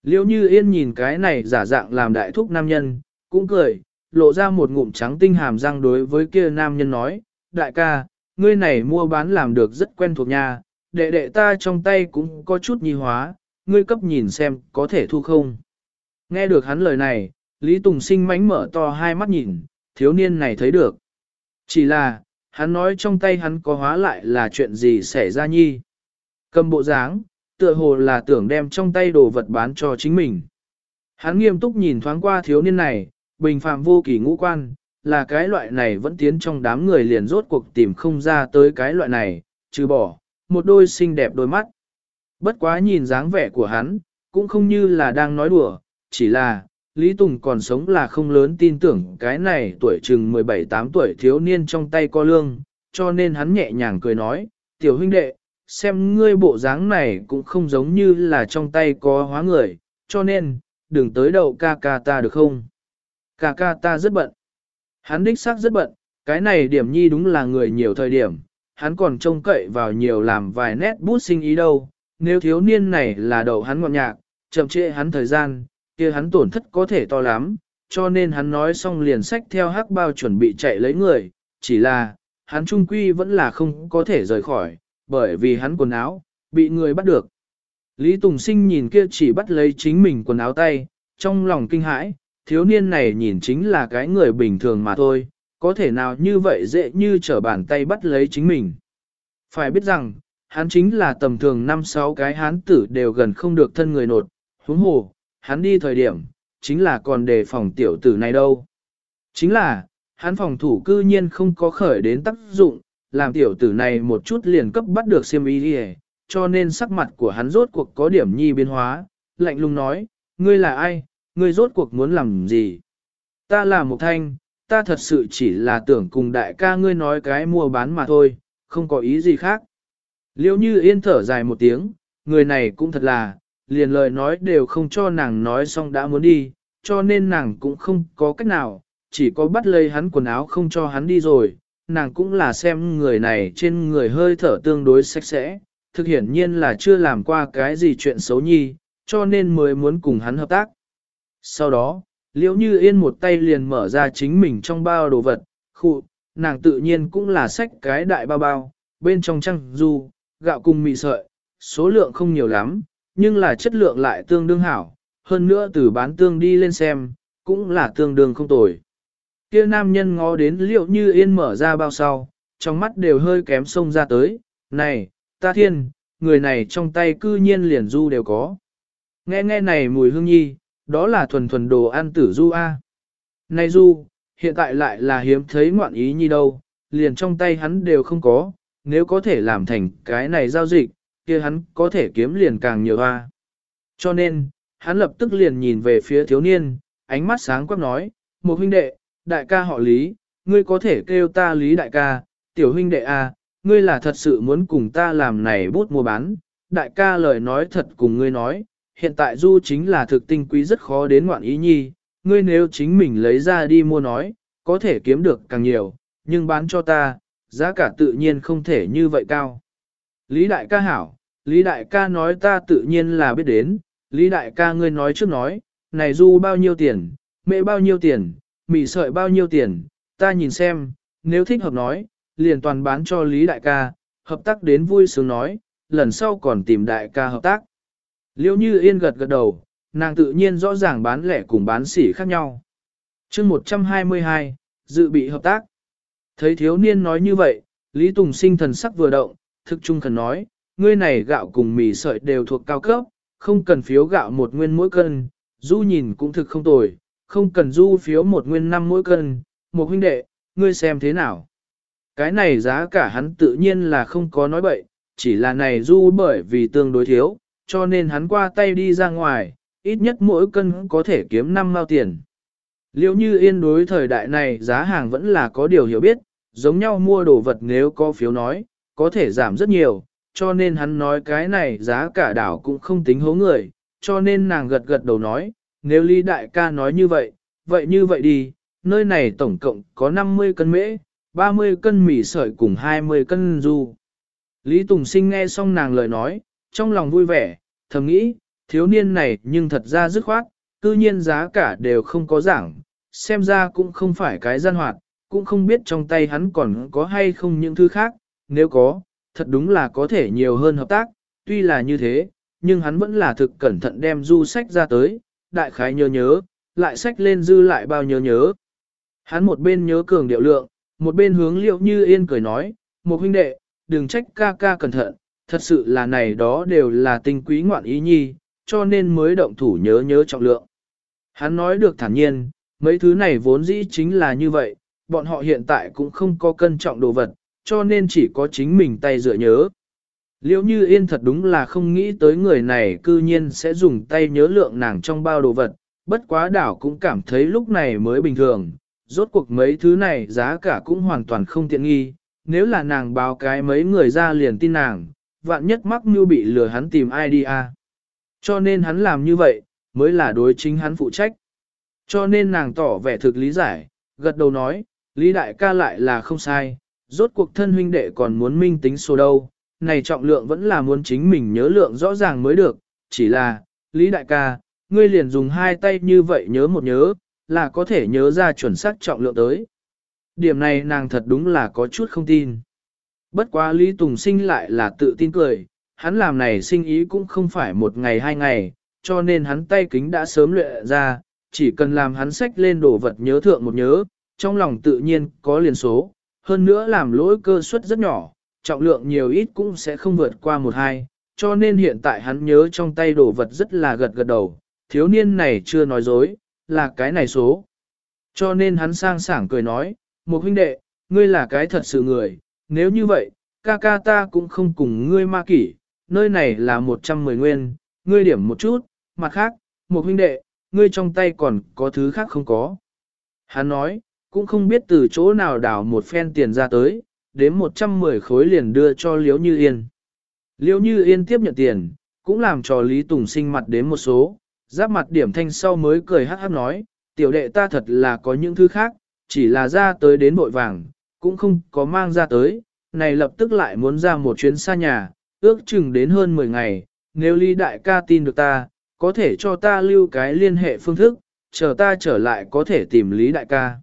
Liêu như yên nhìn cái này giả dạng làm đại thúc nam nhân, cũng cười, lộ ra một ngụm trắng tinh hàm răng đối với kia nam nhân nói, đại ca, ngươi này mua bán làm được rất quen thuộc nha, đệ đệ ta trong tay cũng có chút nhi hóa, ngươi cấp nhìn xem có thể thu không. Nghe được hắn lời này, Lý Tùng sinh mánh mở to hai mắt nhìn, thiếu niên này thấy được. Chỉ là, hắn nói trong tay hắn có hóa lại là chuyện gì xảy ra nhi. Cầm bộ dáng, tựa hồ là tưởng đem trong tay đồ vật bán cho chính mình. Hắn nghiêm túc nhìn thoáng qua thiếu niên này, bình phàm vô kỳ ngũ quan, là cái loại này vẫn tiến trong đám người liền rốt cuộc tìm không ra tới cái loại này, trừ bỏ, một đôi xinh đẹp đôi mắt. Bất quá nhìn dáng vẻ của hắn, cũng không như là đang nói đùa, chỉ là, Lý Tùng còn sống là không lớn tin tưởng cái này tuổi chừng 17-8 tuổi thiếu niên trong tay có lương, cho nên hắn nhẹ nhàng cười nói, tiểu huynh đệ, xem ngươi bộ dáng này cũng không giống như là trong tay có hóa người, cho nên, đừng tới đầu ca ca ta được không? Ca ca ta rất bận. Hắn đích xác rất bận, cái này điểm nhi đúng là người nhiều thời điểm, hắn còn trông cậy vào nhiều làm vài nét bút sinh ý đâu, nếu thiếu niên này là đầu hắn ngọn nhạc, chậm trễ hắn thời gian, kia hắn tổn thất có thể to lắm, cho nên hắn nói xong liền sách theo hắc bao chuẩn bị chạy lấy người, chỉ là, hắn trung quy vẫn là không có thể rời khỏi, bởi vì hắn quần áo, bị người bắt được. Lý Tùng Sinh nhìn kia chỉ bắt lấy chính mình quần áo tay, trong lòng kinh hãi, thiếu niên này nhìn chính là cái người bình thường mà thôi, có thể nào như vậy dễ như trở bàn tay bắt lấy chính mình. Phải biết rằng, hắn chính là tầm thường năm sáu cái hán tử đều gần không được thân người nột, huống hồ, hắn đi thời điểm, chính là còn đề phòng tiểu tử này đâu. Chính là, hắn phòng thủ cư nhiên không có khởi đến tác dụng, làm tiểu tử này một chút liền cấp bắt được siêm ý đi cho nên sắc mặt của hắn rốt cuộc có điểm nhi biến hóa, lạnh lùng nói, ngươi là ai, ngươi rốt cuộc muốn làm gì? Ta là một thanh, ta thật sự chỉ là tưởng cùng đại ca ngươi nói cái mua bán mà thôi, không có ý gì khác. Liêu như yên thở dài một tiếng, người này cũng thật là, liền lời nói đều không cho nàng nói xong đã muốn đi, cho nên nàng cũng không có cách nào, chỉ có bắt lấy hắn quần áo không cho hắn đi rồi, nàng cũng là xem người này trên người hơi thở tương đối sạch sẽ, thực hiển nhiên là chưa làm qua cái gì chuyện xấu nhi, cho nên mới muốn cùng hắn hợp tác. Sau đó, liễu như yên một tay liền mở ra chính mình trong bao đồ vật, khụ, nàng tự nhiên cũng là sách cái đại bao bao, bên trong trăng du, gạo cùng mì sợi, số lượng không nhiều lắm, nhưng là chất lượng lại tương đương hảo, hơn nữa từ bán tương đi lên xem, cũng là tương đương không tồi. Kia nam nhân ngó đến liệu như yên mở ra bao sau, trong mắt đều hơi kém sông ra tới, này, ta thiên, người này trong tay cư nhiên liền du đều có. Nghe nghe này mùi hương nhi, đó là thuần thuần đồ ăn tử du A. Này du, hiện tại lại là hiếm thấy ngoạn ý nhi đâu, liền trong tay hắn đều không có, nếu có thể làm thành cái này giao dịch, kia hắn có thể kiếm liền càng nhiều A. Cho nên, hắn lập tức liền nhìn về phía thiếu niên, ánh mắt sáng quắc nói, một huynh đệ, đại ca họ Lý, ngươi có thể kêu ta Lý đại ca, tiểu huynh đệ A, ngươi là thật sự muốn cùng ta làm này bút mua bán, đại ca lời nói thật cùng ngươi nói, hiện tại du chính là thực tinh quý rất khó đến ngoạn ý nhi, ngươi nếu chính mình lấy ra đi mua nói, có thể kiếm được càng nhiều, nhưng bán cho ta, giá cả tự nhiên không thể như vậy cao. Lý đại ca hảo, Lý đại ca nói ta tự nhiên là biết đến, Lý đại ca ngươi nói trước nói, này du bao nhiêu tiền, mẹ bao nhiêu tiền, mì sợi bao nhiêu tiền, ta nhìn xem, nếu thích hợp nói, liền toàn bán cho Lý đại ca, hợp tác đến vui sướng nói, lần sau còn tìm đại ca hợp tác. Liêu như yên gật gật đầu, nàng tự nhiên rõ ràng bán lẻ cùng bán sỉ khác nhau. chương 122, dự bị hợp tác. Thấy thiếu niên nói như vậy, Lý Tùng sinh thần sắc vừa động, thực trung thần nói, ngươi này gạo cùng mì sợi đều thuộc cao cấp, không cần phiếu gạo một nguyên mỗi cân, du nhìn cũng thực không tồi, không cần du phiếu một nguyên năm mỗi cân, một huynh đệ, ngươi xem thế nào. Cái này giá cả hắn tự nhiên là không có nói bậy, chỉ là này du bởi vì tương đối thiếu, cho nên hắn qua tay đi ra ngoài, ít nhất mỗi cân có thể kiếm 5 mao tiền. Liệu như yên đối thời đại này giá hàng vẫn là có điều hiểu biết, giống nhau mua đồ vật nếu có phiếu nói, có thể giảm rất nhiều, cho nên hắn nói cái này giá cả đảo cũng không tính hố người, cho nên nàng gật gật đầu nói, nếu Lý Đại ca nói như vậy, vậy như vậy đi, nơi này tổng cộng có 50 cân mễ, 30 cân mì sợi cùng 20 cân du. Lý Tùng Sinh nghe xong nàng lời nói, trong lòng vui vẻ, thầm nghĩ, thiếu niên này nhưng thật ra dứt khoát, cư nhiên giá cả đều không có giảng, xem ra cũng không phải cái gian hoạt, cũng không biết trong tay hắn còn có hay không những thứ khác, nếu có, thật đúng là có thể nhiều hơn hợp tác, tuy là như thế, nhưng hắn vẫn là thực cẩn thận đem du sách ra tới, đại khái nhớ nhớ, lại sách lên dư lại bao nhớ nhớ. Hắn một bên nhớ cường điệu lượng, một bên hướng liệu như yên cười nói, một huynh đệ, đừng trách ca ca cẩn thận, thật sự là này đó đều là tinh quý ngoạn ý nhi, cho nên mới động thủ nhớ nhớ trọng lượng. Hắn nói được thản nhiên, mấy thứ này vốn dĩ chính là như vậy, bọn họ hiện tại cũng không có cân trọng đồ vật, cho nên chỉ có chính mình tay dựa nhớ. Liễu như yên thật đúng là không nghĩ tới người này cư nhiên sẽ dùng tay nhớ lượng nàng trong bao đồ vật, bất quá đảo cũng cảm thấy lúc này mới bình thường, rốt cuộc mấy thứ này giá cả cũng hoàn toàn không tiện nghi, nếu là nàng báo cái mấy người ra liền tin nàng, vạn nhất mắc mưu bị lừa hắn tìm ai đi à. Cho nên hắn làm như vậy, mới là đối chính hắn phụ trách. Cho nên nàng tỏ vẻ thực lý giải, gật đầu nói, Lý đại ca lại là không sai, rốt cuộc thân huynh đệ còn muốn minh tính số đâu, này trọng lượng vẫn là muốn chính mình nhớ lượng rõ ràng mới được, chỉ là, Lý đại ca, ngươi liền dùng hai tay như vậy nhớ một nhớ, là có thể nhớ ra chuẩn xác trọng lượng tới. Điểm này nàng thật đúng là có chút không tin. Bất quá Lý Tùng Sinh lại là tự tin cười, hắn làm này sinh ý cũng không phải một ngày hai ngày, cho nên hắn tay kính đã sớm luyện ra, chỉ cần làm hắn sách lên đồ vật nhớ thượng một nhớ, trong lòng tự nhiên có liền số, hơn nữa làm lỗi cơ suất rất nhỏ, trọng lượng nhiều ít cũng sẽ không vượt qua một hai, cho nên hiện tại hắn nhớ trong tay đồ vật rất là gật gật đầu, thiếu niên này chưa nói dối, là cái này số. Cho nên hắn sang sảng cười nói, một huynh đệ, ngươi là cái thật sự người, nếu như vậy, ca ca ta cũng không cùng ngươi ma kỷ, nơi này là 110 nguyên, ngươi điểm một chút, mặt khác, một huynh đệ, ngươi trong tay còn có thứ khác không có. Hắn nói, cũng không biết từ chỗ nào đảo một phen tiền ra tới, đến 110 khối liền đưa cho Liễu Như Yên. Liễu Như Yên tiếp nhận tiền, cũng làm cho Lý Tùng sinh mặt đến một số, giáp mặt điểm thanh sau mới cười hát hát nói, tiểu đệ ta thật là có những thứ khác, chỉ là ra tới đến bội vàng, cũng không có mang ra tới, này lập tức lại muốn ra một chuyến xa nhà, ước chừng đến hơn 10 ngày, nếu Lý Đại ca tin được ta, có thể cho ta lưu cái liên hệ phương thức, chờ ta trở lại có thể tìm Lý Đại ca.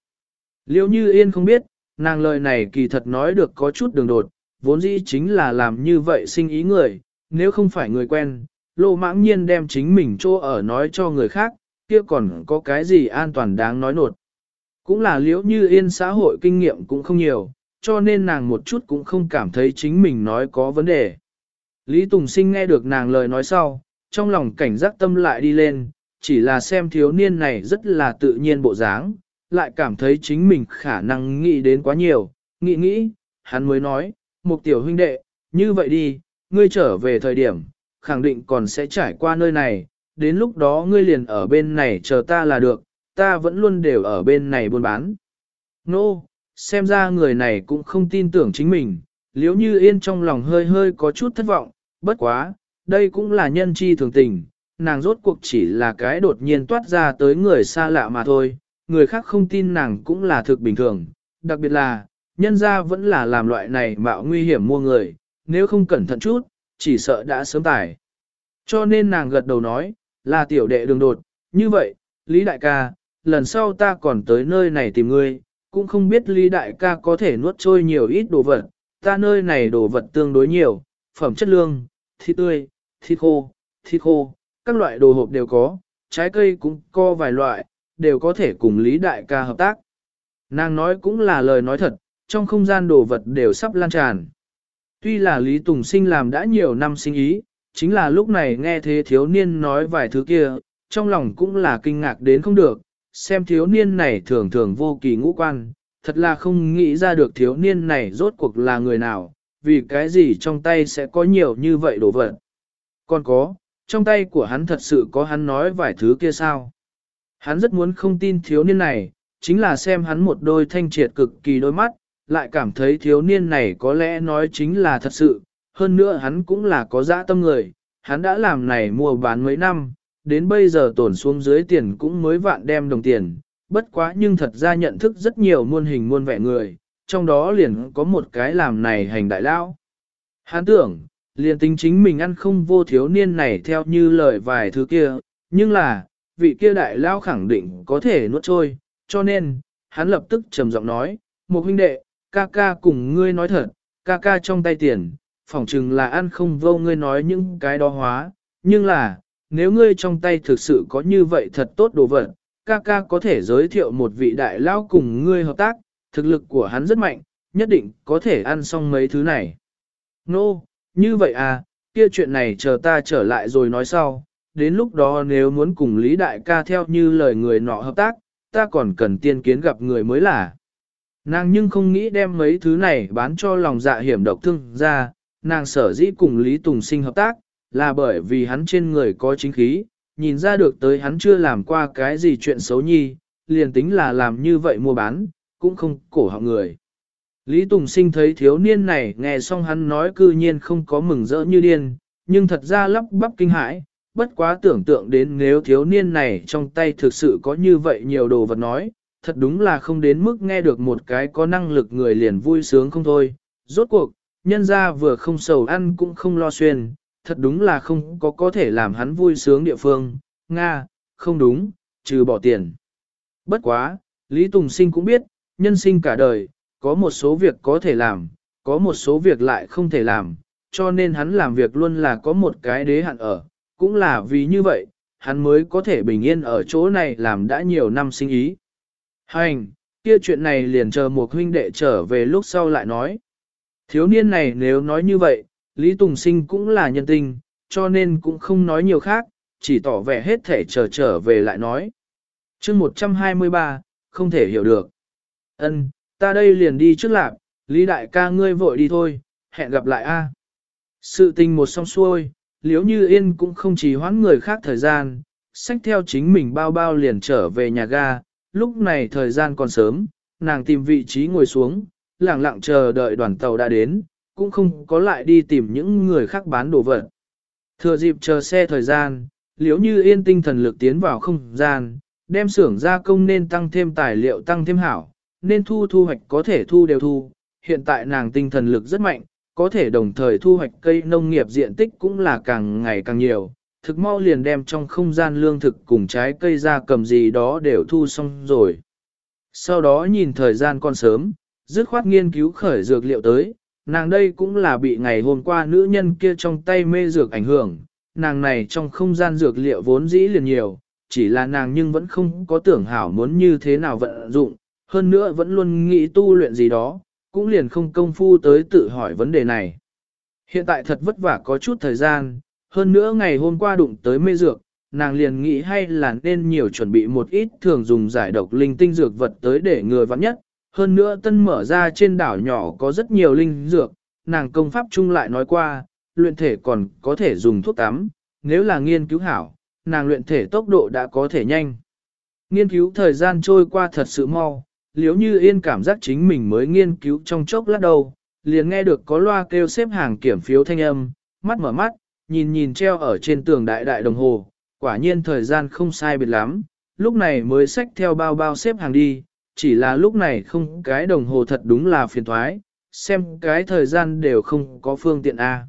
Liêu như yên không biết, nàng lời này kỳ thật nói được có chút đường đột, vốn dĩ chính là làm như vậy sinh ý người, nếu không phải người quen, lô mãng nhiên đem chính mình chỗ ở nói cho người khác, kia còn có cái gì an toàn đáng nói nột. Cũng là liễu như yên xã hội kinh nghiệm cũng không nhiều, cho nên nàng một chút cũng không cảm thấy chính mình nói có vấn đề. Lý Tùng Sinh nghe được nàng lời nói sau, trong lòng cảnh giác tâm lại đi lên, chỉ là xem thiếu niên này rất là tự nhiên bộ dáng, lại cảm thấy chính mình khả năng nghĩ đến quá nhiều, nghĩ nghĩ, hắn mới nói, một tiểu huynh đệ, như vậy đi, ngươi trở về thời điểm, khẳng định còn sẽ trải qua nơi này, đến lúc đó ngươi liền ở bên này chờ ta là được, ta vẫn luôn đều ở bên này buôn bán. Nô, no, xem ra người này cũng không tin tưởng chính mình, liếu như yên trong lòng hơi hơi có chút thất vọng, bất quá, đây cũng là nhân chi thường tình, nàng rốt cuộc chỉ là cái đột nhiên toát ra tới người xa lạ mà thôi, người khác không tin nàng cũng là thực bình thường, đặc biệt là, nhân gia vẫn là làm loại này mạo nguy hiểm mua người, nếu không cẩn thận chút, chỉ sợ đã sớm tải. Cho nên nàng gật đầu nói, là tiểu đệ đường đột, như vậy, Lý Đại ca, lần sau ta còn tới nơi này tìm ngươi, cũng không biết Lý Đại ca có thể nuốt trôi nhiều ít đồ vật, ta nơi này đồ vật tương đối nhiều, phẩm chất lương, thịt tươi, thịt khô, thịt khô, các loại đồ hộp đều có, trái cây cũng có vài loại, đều có thể cùng Lý Đại ca hợp tác. Nàng nói cũng là lời nói thật, trong không gian đồ vật đều sắp lan tràn. Tuy là Lý Tùng Sinh làm đã nhiều năm sinh ý, chính là lúc này nghe thế thiếu niên nói vài thứ kia, trong lòng cũng là kinh ngạc đến không được, xem thiếu niên này thường thường vô kỳ ngũ quan, thật là không nghĩ ra được thiếu niên này rốt cuộc là người nào, vì cái gì trong tay sẽ có nhiều như vậy đồ vật. Còn có, trong tay của hắn thật sự có hắn nói vài thứ kia sao? Hắn rất muốn không tin thiếu niên này, chính là xem hắn một đôi thanh triệt cực kỳ đôi mắt, lại cảm thấy thiếu niên này có lẽ nói chính là thật sự, hơn nữa hắn cũng là có dã tâm người, hắn đã làm này mua bán mấy năm, đến bây giờ tổn xuống dưới tiền cũng mới vạn đem đồng tiền, bất quá nhưng thật ra nhận thức rất nhiều muôn hình muôn vẻ người, trong đó liền có một cái làm này hành đại lao. Hán tưởng, liền tính chính mình ăn không vô thiếu niên này theo như lời vài thứ kia, nhưng là, vị kia đại lao khẳng định có thể nuốt trôi, cho nên, hắn lập tức trầm giọng nói, một huynh đệ, ca ca cùng ngươi nói thật, ca ca trong tay tiền, phỏng chừng là ăn không vô ngươi nói những cái đó hóa, nhưng là, nếu ngươi trong tay thực sự có như vậy thật tốt đồ vật, ca ca có thể giới thiệu một vị đại lao cùng ngươi hợp tác, thực lực của hắn rất mạnh, nhất định có thể ăn xong mấy thứ này. Nô, no, như vậy à, kia chuyện này chờ ta trở lại rồi nói sau, đến lúc đó nếu muốn cùng Lý Đại ca theo như lời người nọ hợp tác, ta còn cần tiên kiến gặp người mới là. Nàng nhưng không nghĩ đem mấy thứ này bán cho lòng dạ hiểm độc thương ra, nàng sở dĩ cùng Lý Tùng Sinh hợp tác, là bởi vì hắn trên người có chính khí, nhìn ra được tới hắn chưa làm qua cái gì chuyện xấu nhi, liền tính là làm như vậy mua bán, cũng không cổ họng người. Lý Tùng Sinh thấy thiếu niên này nghe xong hắn nói cư nhiên không có mừng rỡ như điên, nhưng thật ra lắp bắp kinh hãi, bất quá tưởng tượng đến nếu thiếu niên này trong tay thực sự có như vậy nhiều đồ vật nói, thật đúng là không đến mức nghe được một cái có năng lực người liền vui sướng không thôi. Rốt cuộc, nhân ra vừa không sầu ăn cũng không lo xuyên, thật đúng là không có có thể làm hắn vui sướng địa phương, Nga, không đúng, trừ bỏ tiền. Bất quá, Lý Tùng Sinh cũng biết, nhân sinh cả đời, có một số việc có thể làm, có một số việc lại không thể làm, cho nên hắn làm việc luôn là có một cái đế hạn ở, cũng là vì như vậy, hắn mới có thể bình yên ở chỗ này làm đã nhiều năm sinh ý. Hành, kia chuyện này liền chờ một huynh đệ trở về lúc sau lại nói. Thiếu niên này nếu nói như vậy, Lý Tùng Sinh cũng là nhân tình, cho nên cũng không nói nhiều khác, chỉ tỏ vẻ hết thể chờ trở về lại nói. chương 123, không thể hiểu được. ân ta đây liền đi trước lạc, Lý Đại ca ngươi vội đi thôi, hẹn gặp lại a Sự tình một xong xuôi, liếu như yên cũng không chỉ hoãn người khác thời gian, sách theo chính mình bao bao liền trở về nhà ga, lúc này thời gian còn sớm, nàng tìm vị trí ngồi xuống, lặng lặng chờ đợi đoàn tàu đã đến, cũng không có lại đi tìm những người khác bán đồ vật. Thừa dịp chờ xe thời gian, liếu như yên tinh thần lực tiến vào không gian, đem xưởng gia công nên tăng thêm tài liệu tăng thêm hảo, nên thu thu hoạch có thể thu đều thu. Hiện tại nàng tinh thần lực rất mạnh, có thể đồng thời thu hoạch cây nông nghiệp diện tích cũng là càng ngày càng nhiều. Thực mau liền đem trong không gian lương thực cùng trái cây ra cầm gì đó đều thu xong rồi. Sau đó nhìn thời gian còn sớm, dứt khoát nghiên cứu khởi dược liệu tới, nàng đây cũng là bị ngày hôm qua nữ nhân kia trong tay mê dược ảnh hưởng, nàng này trong không gian dược liệu vốn dĩ liền nhiều, chỉ là nàng nhưng vẫn không có tưởng hảo muốn như thế nào vận dụng, hơn nữa vẫn luôn nghĩ tu luyện gì đó, cũng liền không công phu tới tự hỏi vấn đề này. Hiện tại thật vất vả có chút thời gian, hơn nữa ngày hôm qua đụng tới mê dược, nàng liền nghĩ hay là nên nhiều chuẩn bị một ít thường dùng giải độc linh tinh dược vật tới để người vắng nhất. Hơn nữa tân mở ra trên đảo nhỏ có rất nhiều linh dược, nàng công pháp chung lại nói qua, luyện thể còn có thể dùng thuốc tắm, nếu là nghiên cứu hảo, nàng luyện thể tốc độ đã có thể nhanh. Nghiên cứu thời gian trôi qua thật sự mau, liếu như yên cảm giác chính mình mới nghiên cứu trong chốc lát đầu, liền nghe được có loa kêu xếp hàng kiểm phiếu thanh âm, mắt mở mắt, nhìn nhìn treo ở trên tường đại đại đồng hồ, quả nhiên thời gian không sai biệt lắm, lúc này mới xách theo bao bao xếp hàng đi, chỉ là lúc này không cái đồng hồ thật đúng là phiền thoái, xem cái thời gian đều không có phương tiện A.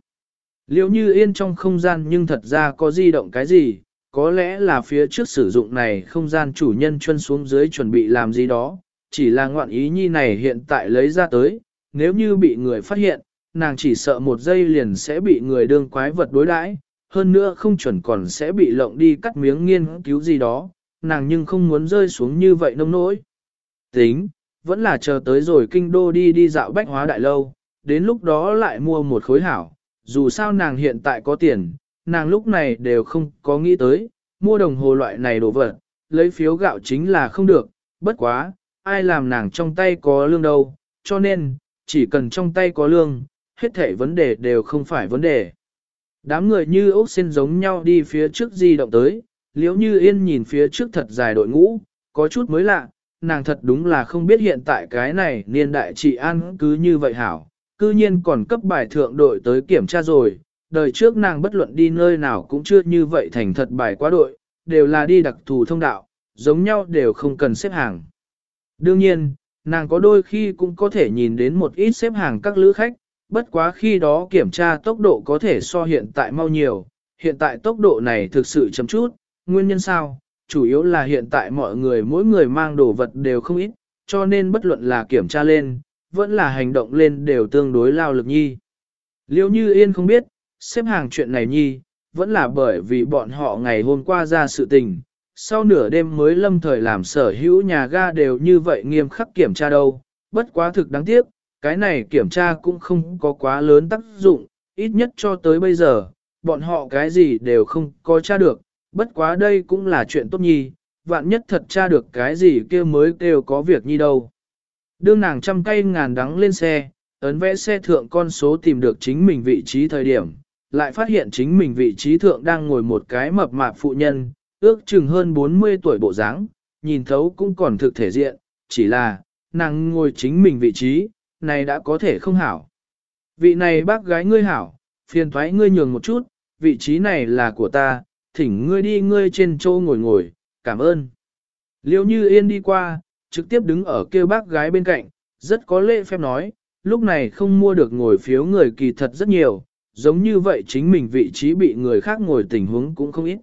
Liệu như yên trong không gian nhưng thật ra có di động cái gì, có lẽ là phía trước sử dụng này không gian chủ nhân chân xuống dưới chuẩn bị làm gì đó, chỉ là ngoạn ý nhi này hiện tại lấy ra tới, nếu như bị người phát hiện, nàng chỉ sợ một giây liền sẽ bị người đương quái vật đối đãi, hơn nữa không chuẩn còn sẽ bị lộng đi cắt miếng nghiên cứu gì đó, nàng nhưng không muốn rơi xuống như vậy nông nỗi. Tính, vẫn là chờ tới rồi kinh đô đi đi dạo bách hóa đại lâu, đến lúc đó lại mua một khối hảo, dù sao nàng hiện tại có tiền, nàng lúc này đều không có nghĩ tới, mua đồng hồ loại này đồ vật, lấy phiếu gạo chính là không được, bất quá, ai làm nàng trong tay có lương đâu, cho nên, chỉ cần trong tay có lương, hết thể vấn đề đều không phải vấn đề. Đám người như ốc sen giống nhau đi phía trước di động tới, liếu như yên nhìn phía trước thật dài đội ngũ, có chút mới lạ, nàng thật đúng là không biết hiện tại cái này niên đại trị an cứ như vậy hảo, cư nhiên còn cấp bài thượng đội tới kiểm tra rồi, đời trước nàng bất luận đi nơi nào cũng chưa như vậy thành thật bài quá đội, đều là đi đặc thù thông đạo, giống nhau đều không cần xếp hàng. Đương nhiên, nàng có đôi khi cũng có thể nhìn đến một ít xếp hàng các lữ khách, bất quá khi đó kiểm tra tốc độ có thể so hiện tại mau nhiều, hiện tại tốc độ này thực sự chậm chút, nguyên nhân sao? Chủ yếu là hiện tại mọi người mỗi người mang đồ vật đều không ít, cho nên bất luận là kiểm tra lên, vẫn là hành động lên đều tương đối lao lực nhi. Liêu như yên không biết, xếp hàng chuyện này nhi, vẫn là bởi vì bọn họ ngày hôm qua ra sự tình, sau nửa đêm mới lâm thời làm sở hữu nhà ga đều như vậy nghiêm khắc kiểm tra đâu, bất quá thực đáng tiếc, cái này kiểm tra cũng không có quá lớn tác dụng, ít nhất cho tới bây giờ, bọn họ cái gì đều không có tra được, bất quá đây cũng là chuyện tốt nhi, vạn nhất thật tra được cái gì kia mới kêu có việc nhi đâu. Đương nàng trăm cây ngàn đắng lên xe, ấn vẽ xe thượng con số tìm được chính mình vị trí thời điểm, lại phát hiện chính mình vị trí thượng đang ngồi một cái mập mạp phụ nhân, ước chừng hơn 40 tuổi bộ dáng, nhìn thấu cũng còn thực thể diện, chỉ là, nàng ngồi chính mình vị trí, này đã có thể không hảo. Vị này bác gái ngươi hảo, phiền thoái ngươi nhường một chút, vị trí này là của ta, thỉnh ngươi đi ngươi trên châu ngồi ngồi, cảm ơn. Liêu như yên đi qua, trực tiếp đứng ở kêu bác gái bên cạnh, rất có lễ phép nói, lúc này không mua được ngồi phiếu người kỳ thật rất nhiều, giống như vậy chính mình vị trí bị người khác ngồi tình huống cũng không ít.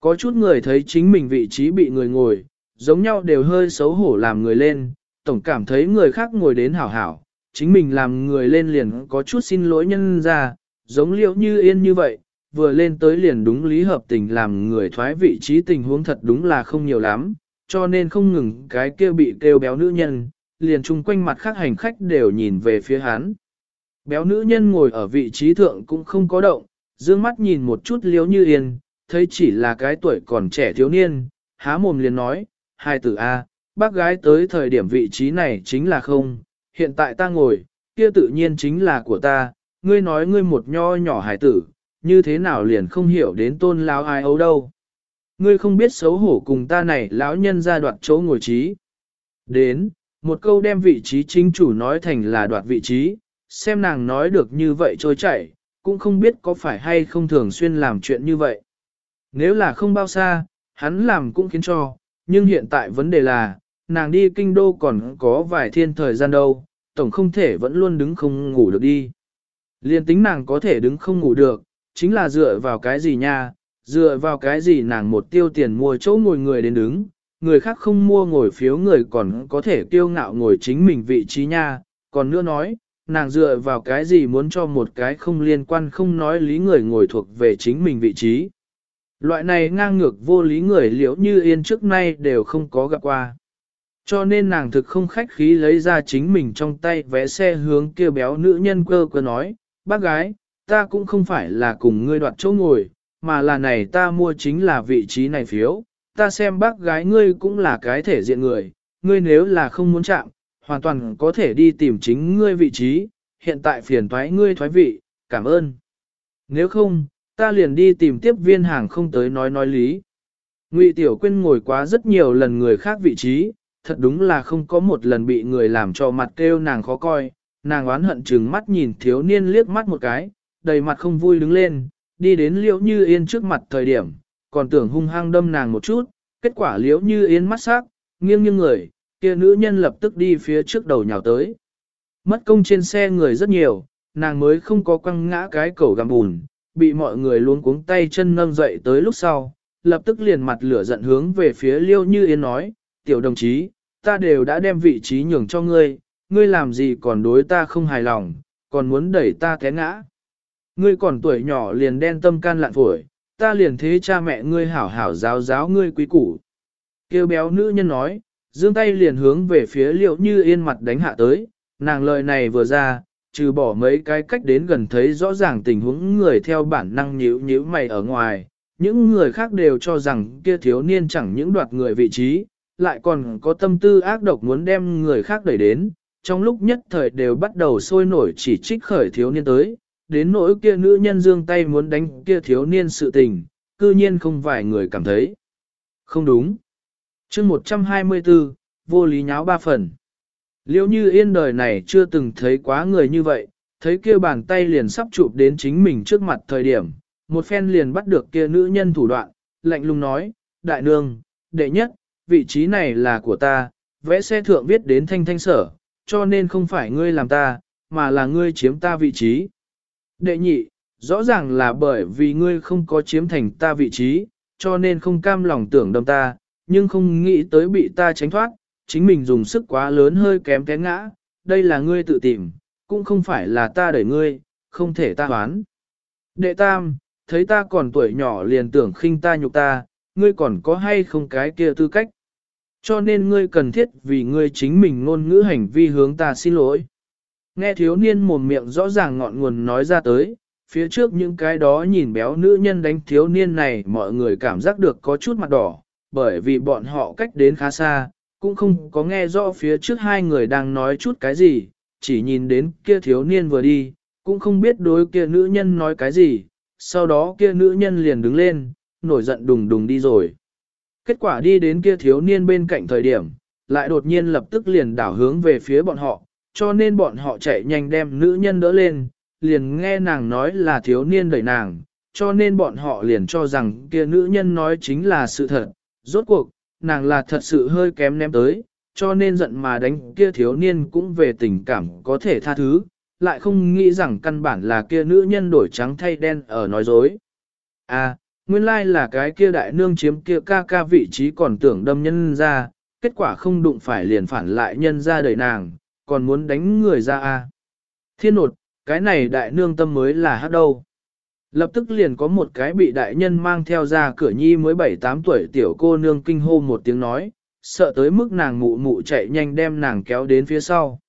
Có chút người thấy chính mình vị trí bị người ngồi, giống nhau đều hơi xấu hổ làm người lên, tổng cảm thấy người khác ngồi đến hảo hảo, chính mình làm người lên liền có chút xin lỗi nhân ra, giống liệu như yên như vậy, vừa lên tới liền đúng lý hợp tình làm người thoái vị trí tình huống thật đúng là không nhiều lắm, cho nên không ngừng cái kia bị kêu béo nữ nhân, liền chung quanh mặt khác hành khách đều nhìn về phía hắn. Béo nữ nhân ngồi ở vị trí thượng cũng không có động, dương mắt nhìn một chút liếu như yên, thấy chỉ là cái tuổi còn trẻ thiếu niên, há mồm liền nói, hai tử A, bác gái tới thời điểm vị trí này chính là không, hiện tại ta ngồi, kia tự nhiên chính là của ta, ngươi nói ngươi một nho nhỏ hải tử, như thế nào liền không hiểu đến tôn lão ai ấu đâu. Ngươi không biết xấu hổ cùng ta này lão nhân ra đoạt chỗ ngồi trí. Đến, một câu đem vị trí chính chủ nói thành là đoạt vị trí, xem nàng nói được như vậy trôi chảy, cũng không biết có phải hay không thường xuyên làm chuyện như vậy. Nếu là không bao xa, hắn làm cũng khiến cho, nhưng hiện tại vấn đề là, nàng đi kinh đô còn có vài thiên thời gian đâu, tổng không thể vẫn luôn đứng không ngủ được đi. Liên tính nàng có thể đứng không ngủ được, chính là dựa vào cái gì nha, dựa vào cái gì nàng một tiêu tiền mua chỗ ngồi người đến đứng, người khác không mua ngồi phiếu người còn có thể kiêu ngạo ngồi chính mình vị trí nha, còn nữa nói, nàng dựa vào cái gì muốn cho một cái không liên quan không nói lý người ngồi thuộc về chính mình vị trí. Loại này ngang ngược vô lý người liễu như yên trước nay đều không có gặp qua. Cho nên nàng thực không khách khí lấy ra chính mình trong tay vé xe hướng kia béo nữ nhân quơ quơ nói, bác gái, ta cũng không phải là cùng ngươi đoạt chỗ ngồi, mà là này ta mua chính là vị trí này phiếu, ta xem bác gái ngươi cũng là cái thể diện người, ngươi nếu là không muốn chạm, hoàn toàn có thể đi tìm chính ngươi vị trí, hiện tại phiền thoái ngươi thoái vị, cảm ơn. Nếu không, ta liền đi tìm tiếp viên hàng không tới nói nói lý. Ngụy Tiểu Quyên ngồi quá rất nhiều lần người khác vị trí, thật đúng là không có một lần bị người làm cho mặt kêu nàng khó coi, nàng oán hận chừng mắt nhìn thiếu niên liếc mắt một cái, đầy mặt không vui đứng lên, đi đến liễu như yên trước mặt thời điểm, còn tưởng hung hăng đâm nàng một chút, kết quả liễu như yên mắt sắc, nghiêng nghiêng người, kia nữ nhân lập tức đi phía trước đầu nhào tới. Mất công trên xe người rất nhiều, nàng mới không có quăng ngã cái cầu găm bùn, bị mọi người luôn cuống tay chân nâng dậy tới lúc sau, lập tức liền mặt lửa giận hướng về phía liêu như yên nói, tiểu đồng chí, ta đều đã đem vị trí nhường cho ngươi, ngươi làm gì còn đối ta không hài lòng, còn muốn đẩy ta té ngã. Ngươi còn tuổi nhỏ liền đen tâm can lạn phổi, ta liền thế cha mẹ ngươi hảo hảo giáo giáo ngươi quý củ. Kêu béo nữ nhân nói, dương tay liền hướng về phía liệu như yên mặt đánh hạ tới, nàng lời này vừa ra, trừ bỏ mấy cái cách đến gần thấy rõ ràng tình huống người theo bản năng nhíu nhíu mày ở ngoài, những người khác đều cho rằng kia thiếu niên chẳng những đoạt người vị trí, lại còn có tâm tư ác độc muốn đem người khác đẩy đến, trong lúc nhất thời đều bắt đầu sôi nổi chỉ trích khởi thiếu niên tới, đến nỗi kia nữ nhân dương tay muốn đánh kia thiếu niên sự tình, cư nhiên không vài người cảm thấy. Không đúng. chương 124, vô lý nháo ba phần. Liêu như yên đời này chưa từng thấy quá người như vậy, thấy kia bàn tay liền sắp chụp đến chính mình trước mặt thời điểm, một phen liền bắt được kia nữ nhân thủ đoạn, lạnh lùng nói, đại nương, đệ nhất, vị trí này là của ta, vẽ xe thượng viết đến thanh thanh sở, cho nên không phải ngươi làm ta, mà là ngươi chiếm ta vị trí. Đệ nhị, rõ ràng là bởi vì ngươi không có chiếm thành ta vị trí, cho nên không cam lòng tưởng đâm ta, nhưng không nghĩ tới bị ta tránh thoát, chính mình dùng sức quá lớn hơi kém té ngã, đây là ngươi tự tìm, cũng không phải là ta đẩy ngươi, không thể ta hoán. Đệ tam, thấy ta còn tuổi nhỏ liền tưởng khinh ta nhục ta, ngươi còn có hay không cái kia tư cách. Cho nên ngươi cần thiết vì ngươi chính mình ngôn ngữ hành vi hướng ta xin lỗi. Nghe thiếu niên mồm miệng rõ ràng ngọn nguồn nói ra tới, phía trước những cái đó nhìn béo nữ nhân đánh thiếu niên này mọi người cảm giác được có chút mặt đỏ, bởi vì bọn họ cách đến khá xa, cũng không có nghe rõ phía trước hai người đang nói chút cái gì, chỉ nhìn đến kia thiếu niên vừa đi, cũng không biết đối kia nữ nhân nói cái gì, sau đó kia nữ nhân liền đứng lên, nổi giận đùng đùng đi rồi. Kết quả đi đến kia thiếu niên bên cạnh thời điểm, lại đột nhiên lập tức liền đảo hướng về phía bọn họ, cho nên bọn họ chạy nhanh đem nữ nhân đỡ lên, liền nghe nàng nói là thiếu niên đẩy nàng, cho nên bọn họ liền cho rằng kia nữ nhân nói chính là sự thật. Rốt cuộc, nàng là thật sự hơi kém ném tới, cho nên giận mà đánh kia thiếu niên cũng về tình cảm có thể tha thứ, lại không nghĩ rằng căn bản là kia nữ nhân đổi trắng thay đen ở nói dối. À, nguyên lai là cái kia đại nương chiếm kia ca ca vị trí còn tưởng đâm nhân ra, kết quả không đụng phải liền phản lại nhân ra đời nàng, còn muốn đánh người ra à. Thiên nột, cái này đại nương tâm mới là hát đâu. Lập tức liền có một cái bị đại nhân mang theo ra cửa nhi mới 7-8 tuổi tiểu cô nương kinh hô một tiếng nói, sợ tới mức nàng mụ mụ chạy nhanh đem nàng kéo đến phía sau.